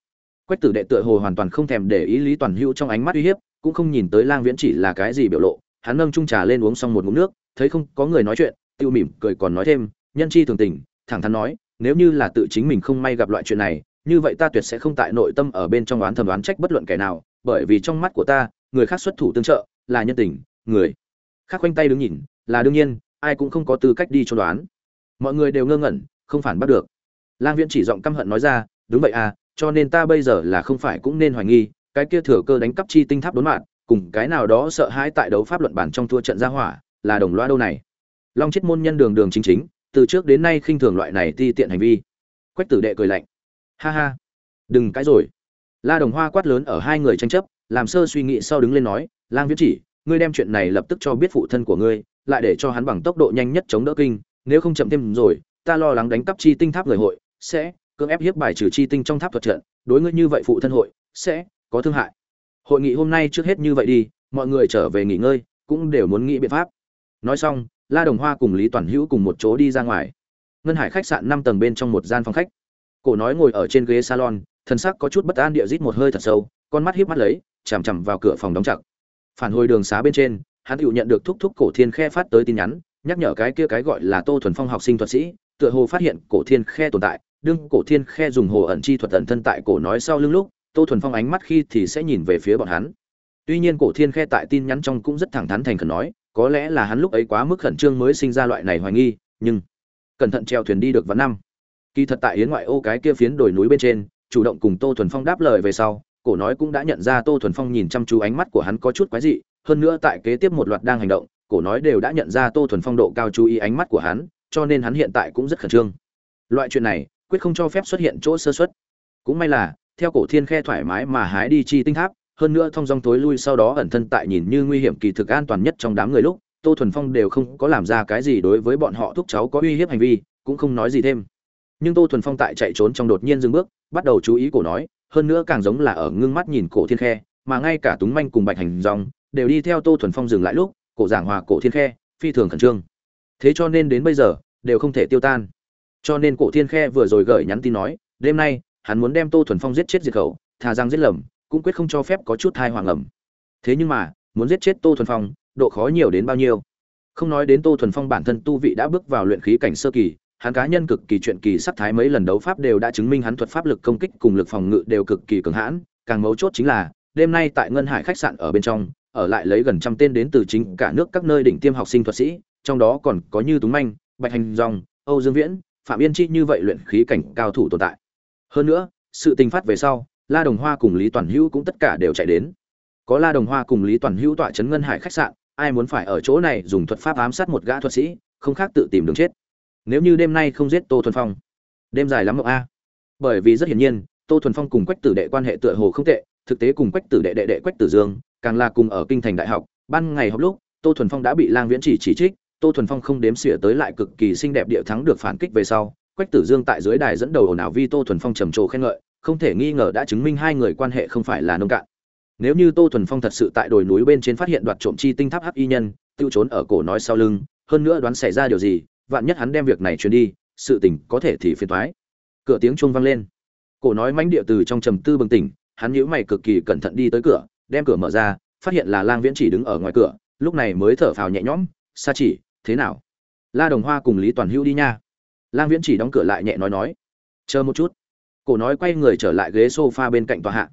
Quách tử đệ tựa hồ hoàn toàn không thèm để ý lý toàn hữu trong ánh mắt uy hiếp, cũng không nhìn tới lang viễn chỉ là cái gì biểu lộ. Hắn nâng trung trà lên uống xong một ngụm nước, thấy không có người nói chuyện, tiêu mỉm cười còn nói thêm, nhân chi thường tình, thẳng thắn nói nếu như là tự chính mình không may gặp loại chuyện này, như vậy ta tuyệt sẽ không tại nội tâm ở bên trong đoán thầm đoán trách bất luận kẻ nào, bởi vì trong mắt của ta, người khác xuất thủ tương trợ, là nhân tình, người. Khác khoanh tay đứng nhìn, là đương nhiên, ai cũng không có tư cách đi cho đoán. Mọi người đều ngơ ngẩn, không phản bắt được. Lang viễn chỉ giọng căm hận nói ra, đúng vậy à cho nên ta bây giờ là không phải cũng nên hoài nghi, cái kia thừa cơ đánh cắp chi tinh tháp đốn mạng, cùng cái nào đó sợ hãi tại đấu pháp luận bản trong thua trận gia hỏa, là đồng loa đâu này? Long chết môn nhân đường đường chính chính từ trước đến nay khinh thường loại này ti tiện hành vi. Quách tử đệ cười lạnh. Ha ha. Đừng cãi rồi. La đồng hoa quát lớn ở hai người tranh chấp, làm sơ suy nghĩ sau đứng lên nói, lang viễn chỉ, ngươi đem chuyện này lập tức cho biết phụ thân của ngươi, lại để cho hắn bằng tốc độ nhanh nhất chống đỡ kinh, nếu không chậm thêm rồi, ta lo lắng đánh cắp chi tinh tháp người hội, sẽ cưỡng ép hiếp bài trừ chi tinh trong tháp thuật trận, đối ngươi như vậy phụ thân hội, sẽ có thương hại. Hội nghị hôm nay trước hết như vậy đi, mọi người trở về nghỉ ngơi, cũng đều muốn nghĩ biện pháp. Nói xong la đồng hoa cùng lý toàn hữu cùng một chỗ đi ra ngoài. Ngân hải khách sạn năm tầng bên trong một gian phòng khách. Cổ nói ngồi ở trên ghế salon, thân sắc có chút bất an địa rít một hơi thật sâu, con mắt híp mắt lấy, chằm chằm vào cửa phòng đóng chặt. Phản hồi đường xá bên trên, hắn tự nhận được thúc thúc cổ thiên khe phát tới tin nhắn, nhắc nhở cái kia cái gọi là tô thuần phong học sinh thuật sĩ, tựa hồ phát hiện cổ thiên khe tồn tại, đương cổ thiên khe dùng hồ ẩn chi thuật ẩn thân tại cổ nói sau lưng lúc, tô thuần phong ánh mắt khi thì sẽ nhìn về phía bọn hắn. Tuy nhiên cổ thiên khe tại tin nhắn trong cũng rất thẳng thắn thành khẩn nói có lẽ là hắn lúc ấy quá mức khẩn trương mới sinh ra loại này hoài nghi, nhưng cẩn thận treo thuyền đi được vào năm. Kỳ thật tại yến ngoại ô cái kia phiến đồi núi bên trên, chủ động cùng tô thuần phong đáp lời về sau, cổ nói cũng đã nhận ra tô thuần phong nhìn chăm chú ánh mắt của hắn có chút quái dị, hơn nữa tại kế tiếp một loạt đang hành động, cổ nói đều đã nhận ra tô thuần phong độ cao chú ý ánh mắt của hắn, cho nên hắn hiện tại cũng rất khẩn trương. Loại chuyện này, quyết không cho phép xuất hiện chỗ sơ xuất cũng may là, theo cổ thiên khe thoải mái mà hái đi chi tinh tháp hơn nữa thông dong tối lui sau đó ẩn thân tại nhìn như nguy hiểm kỳ thực an toàn nhất trong đám người lúc, tô thuần phong đều không có làm ra cái gì đối với bọn họ thúc cháu có uy hiếp hành vi, cũng không nói gì thêm. Nhưng tô thuần phong tại chạy trốn trong đột nhiên dừng bước, bắt đầu chú ý cổ nói, hơn nữa càng giống là ở ngưng mắt nhìn cổ thiên khe, mà ngay cả túng manh cùng bạch hành dòng đều đi theo tô thuần phong dừng lại lúc, cổ giảng hòa cổ thiên khe, phi thường khẩn trương. Thế cho nên đến bây giờ, đều không thể tiêu tan. Cho nên cổ thiên khe vừa rồi gửi nhắn tin nói, đêm nay, hắn muốn đem tô thuần phong giết chết diệt khẩu, thà rằng giết lầm cũng quyết không cho phép có chút thai hoàng ẩm. Thế nhưng mà, muốn giết chết tô thuần phong, độ khó nhiều đến bao nhiêu? Không nói đến tô thuần phong bản thân tu vị đã bước vào luyện khí cảnh sơ kỳ, hắn cá nhân cực kỳ chuyện kỳ sắc thái mấy lần đấu pháp đều đã chứng minh hắn thuật pháp lực công kích cùng lực phòng ngự đều cực kỳ cường hãn. Càng mấu chốt chính là, đêm nay tại ngân hải khách sạn ở bên trong, ở lại lấy gần trăm tên đến từ chính cả nước các nơi đỉnh tiêm học sinh thuật sĩ, trong đó còn có như túng manh, bạch hành dòng, âu dương viễn, phạm yên chi như vậy luyện khí cảnh cao thủ tồn tại. Hơn nữa, sự tình phát về sau la đồng hoa cùng lý toàn hữu cũng tất cả đều chạy đến. Có la đồng hoa cùng lý toàn hữu tọa trấn ngân hải khách sạn, ai muốn phải ở chỗ này dùng thuật pháp ám sát một gã thuật sĩ, không khác tự tìm đường chết. Nếu như đêm nay không giết tô thuần phong, đêm dài lắm mộng a. Bởi vì rất hiển nhiên, tô thuần phong cùng quách tử đệ quan hệ tựa hồ không tệ, thực tế cùng quách tử đệ đệ đệ quách tử dương, càng là cùng ở kinh thành đại học, ban ngày học lúc, tô thuần phong đã bị lang viễn chỉ chỉ trích, tô thuần phong không đếm xỉa tới lại cực kỳ xinh đẹp địa thắng được phản kích về sau, quách tử dương tại dưới đài dẫn đầu ồn ào vi tô thuần phong trầm trồ khen ngợi không thể nghi ngờ đã chứng minh hai người quan hệ không phải là nông cạn. Nếu như tô thuần phong thật sự tại đồi núi bên trên phát hiện đoạt trộm chi tinh tháp hắc y nhân, tiêu trốn ở cổ nói sau lưng, hơn nữa đoán xảy ra điều gì, vạn nhất hắn đem việc này truyền đi, sự tình có thể thì phiền toái. Cửa tiếng chuông vang lên. Cổ nói mãnh địa từ trong trầm tư bừng tỉnh, hắn nhíu mày cực kỳ cẩn thận đi tới cửa, đem cửa mở ra, phát hiện là lang viễn chỉ đứng ở ngoài cửa, lúc này mới thở phào nhẹ nhõm, sa chỉ, thế nào? La đồng hoa cùng lý toàn hữu đi nha. Lang viễn chỉ đóng cửa lại nhẹ nói nói, chờ một chút cổ nói quay người trở lại ghế sofa bên cạnh tòa hạ.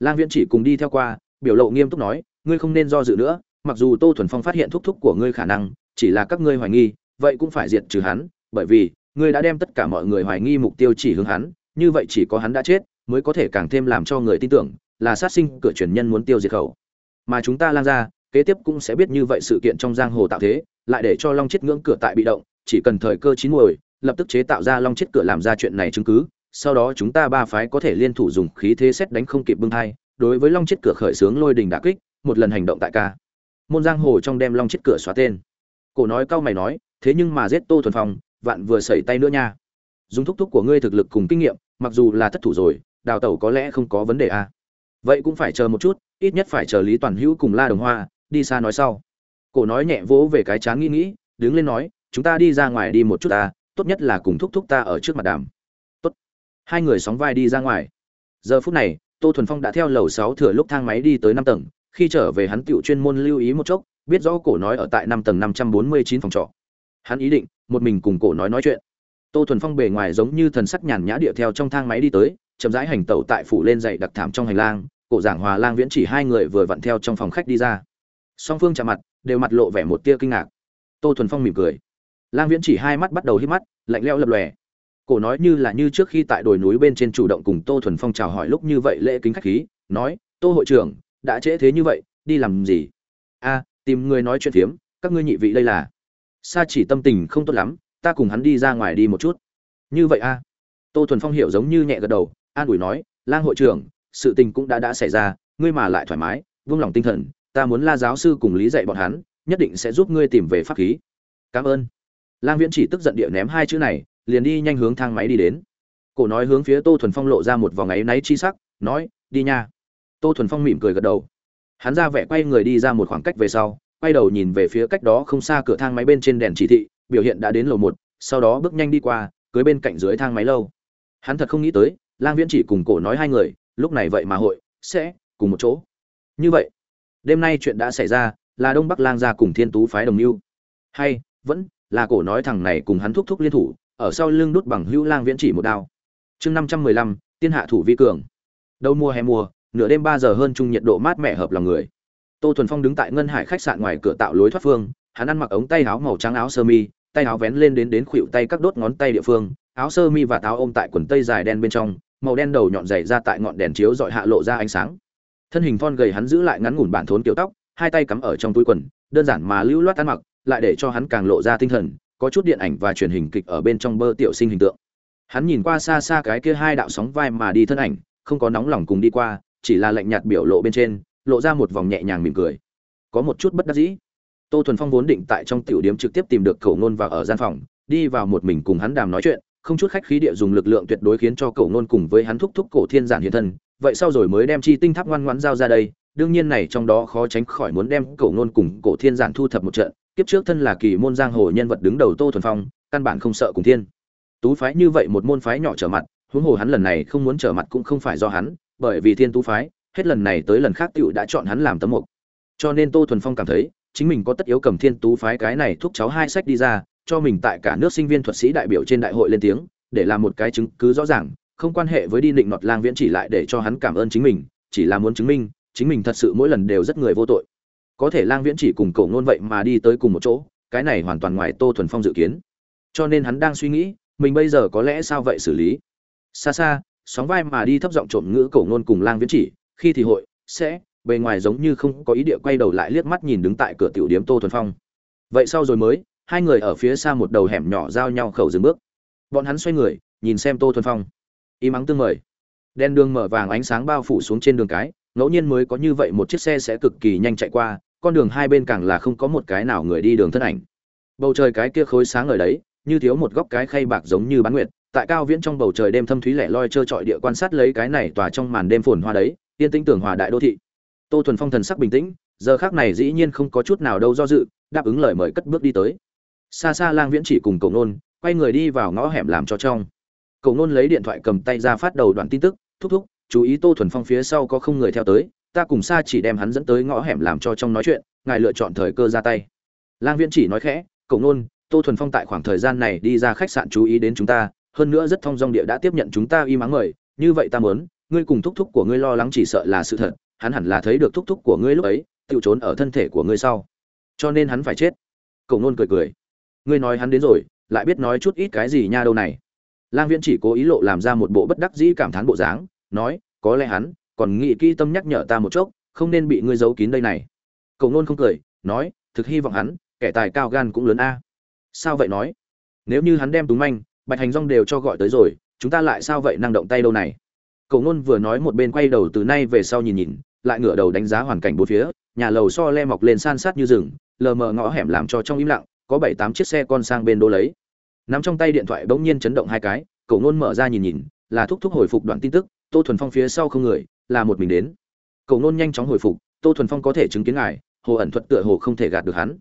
Lang viễn chỉ cùng đi theo qua, biểu lộ nghiêm túc nói, ngươi không nên do dự nữa, mặc dù tô thuần phong phát hiện thúc thúc của ngươi khả năng, chỉ là các ngươi hoài nghi, vậy cũng phải diệt trừ hắn, bởi vì, ngươi đã đem tất cả mọi người hoài nghi mục tiêu chỉ hướng hắn, như vậy chỉ có hắn đã chết, mới có thể càng thêm làm cho người tin tưởng, là sát sinh cửa truyền nhân muốn tiêu diệt khẩu. Mà chúng ta lan ra kế tiếp cũng sẽ biết như vậy sự kiện trong giang hồ tạo thế, lại để cho long chết ngưỡng cửa tại bị động, chỉ cần thời cơ chín muồi, lập tức chế tạo ra long chết cửa làm ra chuyện này chứng cứ sau đó chúng ta ba phái có thể liên thủ dùng khí thế xét đánh không kịp bưng thai, đối với long chết cửa khởi xướng lôi đình đả kích, một lần hành động tại ca. Môn giang hồ trong đem long chết cửa xóa tên. Cổ nói cao mày nói, thế nhưng mà giết tô thuần phong, vạn vừa sẩy tay nữa nha. Dùng thúc thúc của ngươi thực lực cùng kinh nghiệm, mặc dù là thất thủ rồi, đào tẩu có lẽ không có vấn đề à. vậy cũng phải chờ một chút, ít nhất phải chờ lý toàn hữu cùng la đồng hoa, đi xa nói sau. Cổ nói nhẹ vỗ về cái chán nghĩ nghĩ, đứng lên nói, chúng ta đi ra ngoài đi một chút ta tốt nhất là cùng thúc thúc ta ở trước mặt đàm hai người sóng vai đi ra ngoài. Giờ phút này, tô thuần phong đã theo lầu sáu thừa lúc thang máy đi tới năm tầng. Khi trở về, hắn tựu chuyên môn lưu ý một chốc, biết rõ cổ nói ở tại năm tầng năm trăm bốn mươi chín phòng trọ. Hắn ý định, một mình cùng cổ nói nói chuyện. Tô thuần phong bề ngoài giống như thần sắc nhàn nhã điệu theo trong thang máy đi tới, chậm rãi hành tẩu tại phủ lên dậy đặc thảm trong hành lang. Cổ giảng hòa lang viễn chỉ hai người vừa vặn theo trong phòng khách đi ra. Song phương chạm mặt, đều mặt lộ vẻ một tia kinh ngạc. Tô thuần phong mỉm cười. Lang viễn chỉ hai mắt bắt đầu hít mắt, lạnh leo lập lòe cổ nói như là như trước khi tại đồi núi bên trên chủ động cùng tô thuần phong chào hỏi lúc như vậy lễ kính khách khí, nói, tô hội trưởng, đã trễ thế như vậy, đi làm gì? A, tìm người nói chuyện phiếm, các ngươi nhị vị đây là. Sa chỉ tâm tình không tốt lắm, ta cùng hắn đi ra ngoài đi một chút. Như vậy a. Tô thuần phong hiểu giống như nhẹ gật đầu, an ủi nói, lang hội trưởng, sự tình cũng đã đã xảy ra, ngươi mà lại thoải mái, vung lòng tinh thần, ta muốn la giáo sư cùng lý dạy bọn hắn, nhất định sẽ giúp ngươi tìm về pháp khí. Cảm ơn. Lang viễn chỉ tức giận địa ném hai chữ này liền đi nhanh hướng thang máy đi đến. Cổ nói hướng phía tô thuần phong lộ ra một vòng áy náy chi sắc, nói, đi nha. Tô thuần phong mỉm cười gật đầu. Hắn ra vẻ quay người đi ra một khoảng cách về sau, quay đầu nhìn về phía cách đó không xa cửa thang máy bên trên đèn chỉ thị, biểu hiện đã đến lầu một, sau đó bước nhanh đi qua, cưới bên cạnh dưới thang máy lâu. Hắn thật không nghĩ tới, lang viễn chỉ cùng cổ nói hai người, lúc này vậy mà hội sẽ cùng một chỗ. Như vậy, đêm nay chuyện đã xảy ra, là đông bắc lang gia cùng thiên tú phái đồng mưu. Hay, vẫn là cổ nói thằng này cùng hắn thúc thúc liên thủ ở sau lưng đút bằng hữu lang viễn chỉ một đao. Chương năm trăm mười lăm, tiên hạ thủ vi cường. Đâu mùa hè mùa, nửa đêm ba giờ hơn chung nhiệt độ mát mẻ hợp lòng người. Tô thuần phong đứng tại ngân hải khách sạn ngoài cửa tạo lối thoát phương, hắn ăn mặc ống tay áo màu trắng áo sơ mi, tay áo vén lên đến đến khuỷu tay các đốt ngón tay địa phương, áo sơ mi và táo ôm tại quần tây dài đen bên trong, màu đen đầu nhọn dày ra tại ngọn đèn chiếu dọi hạ lộ ra ánh sáng. Thân hình thon gầy hắn giữ lại ngắn ngủn bản thốn kiểu tóc, hai tay cắm ở trong túi quần, đơn giản mà lưu loát ăn mặc, lại để cho hắn càng lộ ra tinh thần có chút điện ảnh và truyền hình kịch ở bên trong bơ tiểu sinh hình tượng. Hắn nhìn qua xa xa cái kia hai đạo sóng vai mà đi thân ảnh, không có nóng lòng cùng đi qua, chỉ là lạnh nhạt biểu lộ bên trên, lộ ra một vòng nhẹ nhàng mỉm cười. Có một chút bất đắc dĩ. Tô thuần phong vốn định tại trong tiểu điếm trực tiếp tìm được cậu nôn và ở gian phòng, đi vào một mình cùng hắn đàm nói chuyện, không chút khách khí địa dùng lực lượng tuyệt đối khiến cho cậu nôn cùng với hắn thúc thúc cổ thiên giản hiện thân. Vậy sau rồi mới đem chi tinh tháp ngoan ngoãn giao ra đây, đương nhiên này trong đó khó tránh khỏi muốn đem cầu nôn cùng cổ thiên giản thu thập một trận kiếp trước thân là kỳ môn giang hồ nhân vật đứng đầu tô thuần phong, căn bản không sợ cùng thiên. Tú phái như vậy một môn phái nhỏ trở mặt, huống hồ hắn lần này không muốn trở mặt cũng không phải do hắn, bởi vì thiên tú phái, hết lần này tới lần khác tựu đã chọn hắn làm tấm mục. Cho nên tô thuần phong cảm thấy, chính mình có tất yếu cầm thiên tú phái cái này thúc cháu hai sách đi ra, cho mình tại cả nước sinh viên thuật sĩ đại biểu trên đại hội lên tiếng, để làm một cái chứng cứ rõ ràng, không quan hệ với đi định nọt lang viễn chỉ lại để cho hắn cảm ơn chính mình, chỉ là muốn chứng minh, chính mình thật sự mỗi lần đều rất người vô tội có thể lang viễn chỉ cùng cậu ngôn vậy mà đi tới cùng một chỗ, cái này hoàn toàn ngoài tô thuần phong dự kiến. Cho nên hắn đang suy nghĩ, mình bây giờ có lẽ sao vậy xử lý? Xa xa, sóng vai mà đi thấp giọng trộm ngữ cậu ngôn cùng lang viễn chỉ, khi thì hội, sẽ, bề ngoài giống như không có ý địa quay đầu lại liếc mắt nhìn đứng tại cửa tiểu điếm tô thuần phong. Vậy sau rồi mới, hai người ở phía xa một đầu hẻm nhỏ giao nhau khẩu dừng bước. Bọn hắn xoay người, nhìn xem tô thuần phong. Y mắng tương mời. Đen đường mở vàng ánh sáng bao phủ xuống trên đường cái, ngẫu nhiên mới có như vậy một chiếc xe sẽ cực kỳ nhanh chạy qua con đường hai bên càng là không có một cái nào người đi đường thân ảnh. Bầu trời cái kia khối sáng ở đấy, như thiếu một góc cái khay bạc giống như bán nguyệt, tại cao viễn trong bầu trời đêm thâm thúy lẻ loi trơ trọi địa quan sát lấy cái này tòa trong màn đêm phồn hoa đấy, yên tĩnh tưởng hòa đại đô thị. Tô thuần phong thần sắc bình tĩnh, giờ khác này dĩ nhiên không có chút nào đâu do dự, đáp ứng lời mời cất bước đi tới. Xa xa lang viễn chỉ cùng cầu nôn, quay người đi vào ngõ hẻm làm cho trong. Cầu nôn lấy điện thoại cầm tay ra phát đầu đoạn tin tức, thúc thúc, chú ý tô thuần phong phía sau có không người theo tới ta cùng xa chỉ đem hắn dẫn tới ngõ hẻm làm cho trong nói chuyện, ngài lựa chọn thời cơ ra tay. Lang viễn chỉ nói khẽ cổng nôn tô thuần phong tại khoảng thời gian này đi ra khách sạn chú ý đến chúng ta, hơn nữa rất thông dong địa đã tiếp nhận chúng ta y mắng mời như vậy ta muốn, ngươi cùng thúc thúc của ngươi lo lắng chỉ sợ là sự thật, hắn hẳn là thấy được thúc thúc của ngươi lúc ấy, tự trốn ở thân thể của ngươi sau. Cho nên hắn phải chết. Cổng nôn cười cười. Ngươi nói hắn đến rồi, lại biết nói chút ít cái gì nha đâu này. Lang viễn chỉ cố ý lộ làm ra một bộ bất đắc dĩ cảm thán bộ dáng, nói, có lẽ hắn còn nghĩ kỹ tâm nhắc nhở ta một chốc, không nên bị ngươi giấu kín đây này. Cậu nôn không cười, nói, thực hy vọng hắn, kẻ tài cao gan cũng lớn a. Sao vậy nói? Nếu như hắn đem túng manh, bạch hành rong đều cho gọi tới rồi, chúng ta lại sao vậy năng động tay đâu này? Cậu nôn vừa nói một bên quay đầu từ nay về sau nhìn nhìn, lại ngửa đầu đánh giá hoàn cảnh bốn phía, nhà lầu so le mọc lên san sát như rừng, lờ mờ ngõ hẻm làm cho trong im lặng, có bảy tám chiếc xe con sang bên đô lấy. Nắm trong tay điện thoại bỗng nhiên chấn động hai cái cậu nôn mở ra nhìn nhìn, là thúc thúc hồi phục đoạn tin tức, tô thuần phong phía sau không người là một mình đến. Cậu nôn nhanh chóng hồi phục, tô thuần phong có thể chứng kiến ngài, hồ ẩn thuật tựa hồ không thể gạt được hắn.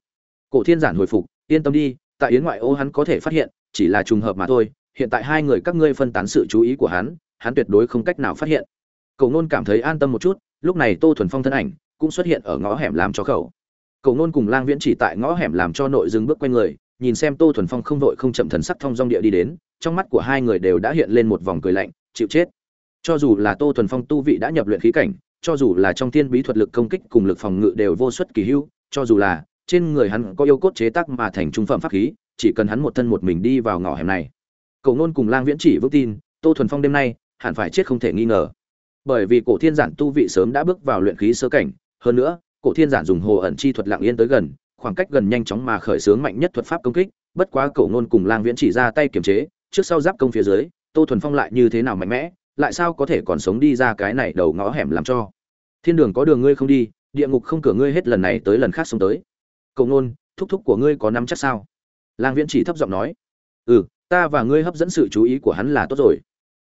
Cổ thiên giản hồi phục, yên tâm đi, tại yến ngoại ô hắn có thể phát hiện, chỉ là trùng hợp mà thôi, hiện tại hai người các ngươi phân tán sự chú ý của hắn hắn tuyệt đối không cách nào phát hiện. Cậu nôn cảm thấy an tâm một chút, lúc này tô thuần phong thân ảnh cũng xuất hiện ở ngõ hẻm làm cho khẩu. Cậu nôn cùng lang viễn chỉ tại ngõ hẻm làm cho nội dừng bước quanh người, nhìn xem tô thuần phong không vội không chậm thần sắc thông dong địa đi đến, trong mắt của hai người đều đã hiện lên một vòng cười lạnh, chịu chết cho dù là tô thuần phong tu vị đã nhập luyện khí cảnh, cho dù là trong thiên bí thuật lực công kích cùng lực phòng ngự đều vô suất kỳ hưu cho dù là trên người hắn có yêu cốt chế tác mà thành trung phẩm pháp khí, chỉ cần hắn một thân một mình đi vào ngõ hẻm này. Cậu nôn cùng lang viễn chỉ vững tin, tô thuần phong đêm nay hẳn phải chết không thể nghi ngờ. Bởi vì cổ thiên giản tu vị sớm đã bước vào luyện khí sơ cảnh, hơn nữa, cổ thiên giản dùng hồ ẩn chi thuật lặng yên tới gần, khoảng cách gần nhanh chóng mà khởi xướng mạnh nhất thuật pháp công kích, bất quá cậu nôn cùng lang viễn chỉ ra tay kiềm chế, trước sau giáp công phía dưới, tô thuần phong lại như thế nào mạnh mẽ lại sao có thể còn sống đi ra cái này đầu ngõ hẻm làm cho? Thiên đường có đường ngươi không đi, địa ngục không cửa ngươi hết lần này tới lần khác sống tới. Cậu nôn thúc thúc của ngươi có nắm chắc sao? Lang viễn chỉ thấp giọng nói. Ừ ta và ngươi hấp dẫn sự chú ý của hắn là tốt rồi.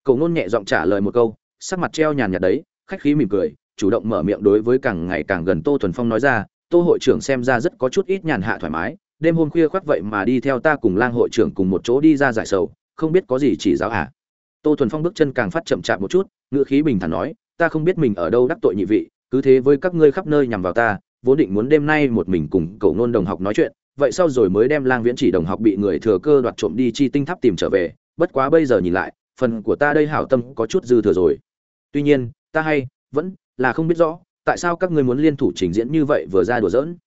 Cậu nôn nhẹ giọng trả lời một câu, sắc mặt treo nhàn nhạt đấy, khách khí mỉm cười, chủ động mở miệng đối với càng ngày càng gần tô thuần phong nói ra, tô hội trưởng xem ra rất có chút ít nhàn hạ thoải mái, đêm hôm khuya khoác vậy mà đi theo ta cùng lang hội trưởng cùng một chỗ đi ra giải sầu, không biết có gì chỉ giáo hả? Tô thuần phong bước chân càng phát chậm chạp một chút ngựa khí bình thản nói, ta không biết mình ở đâu đắc tội nhị vị, cứ thế với các ngươi khắp nơi nhằm vào ta, vốn định muốn đêm nay một mình cùng cậu nôn đồng học nói chuyện, vậy sau rồi mới đem lang viễn chỉ đồng học bị người thừa cơ đoạt trộm đi chi tinh tháp tìm trở về, bất quá bây giờ nhìn lại, phần của ta đây hảo tâm có chút dư thừa rồi. Tuy nhiên, ta hay, vẫn là không biết rõ, tại sao các ngươi muốn liên thủ trình diễn như vậy vừa ra đùa giỡn.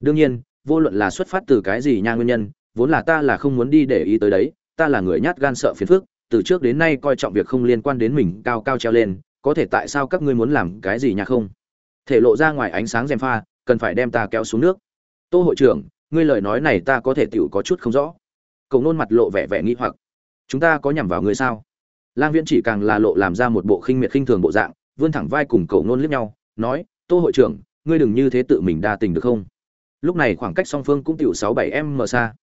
Đương nhiên, vô luận là xuất phát từ cái gì nha nguyên nhân, vốn là ta là không muốn đi để ý tới đấy, ta là người nhát gan sợ phiền phức từ trước đến nay coi trọng việc không liên quan đến mình cao cao treo lên, có thể tại sao các ngươi muốn làm cái gì nhà không? Thể lộ ra ngoài ánh sáng rèm pha, cần phải đem ta kéo xuống nước. Tô hội trưởng, ngươi lời nói này ta có thể tựu có chút không rõ. Cậu nôn mặt lộ vẻ vẻ nghi hoặc. Chúng ta có nhằm vào ngươi sao? Lang viễn chỉ càng là lộ làm ra một bộ khinh miệt khinh thường bộ dạng, vươn thẳng vai cùng cậu nôn liếc nhau, nói, tô hội trưởng, ngươi đừng như thế tự mình đa tình được không? Lúc này khoảng cách song phương cũng tiểu sáu bảy em mở xa.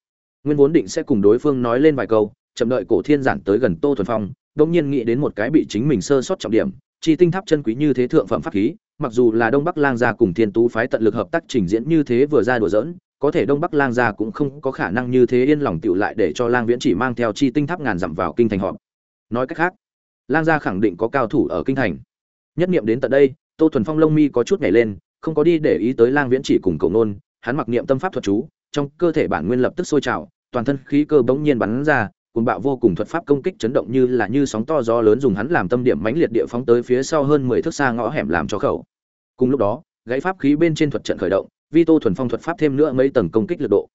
Nguyên vốn định sẽ cùng đối phương nói lên vài câu chậm đợi cổ thiên giản tới gần tô thuần phong đông nhiên nghĩ đến một cái bị chính mình sơ sót trọng điểm, chi tinh tháp chân quý như thế thượng phẩm pháp khí, mặc dù là đông bắc lang gia cùng thiên tú phái tận lực hợp tác trình diễn như thế vừa ra đùa giỡn, có thể đông bắc lang gia cũng không có khả năng như thế yên lòng tựu lại để cho lang viễn chỉ mang theo chi tinh tháp ngàn dặm vào kinh thành họp. Nói cách khác, lang gia khẳng định có cao thủ ở kinh thành. Nhất niệm đến tận đây, tô thuần phong lông mi có chút nhảy lên, không có đi để ý tới lang viễn chỉ cùng cậu nôn, hắn mặc niệm tâm pháp thuật chú, trong cơ thể bản nguyên lập tức sôi trào, toàn thân khí cơ bỗng nhiên bắn ra cùng bạo vô cùng thuật pháp công kích chấn động như là như sóng to gió lớn dùng hắn làm tâm điểm mãnh liệt địa phóng tới phía sau hơn mười thước xa ngõ hẻm làm cho khẩu. Cùng lúc đó, gãy pháp khí bên trên thuật trận khởi động, vi tô thuần phong thuật pháp thêm nữa mấy tầng công kích lực độ.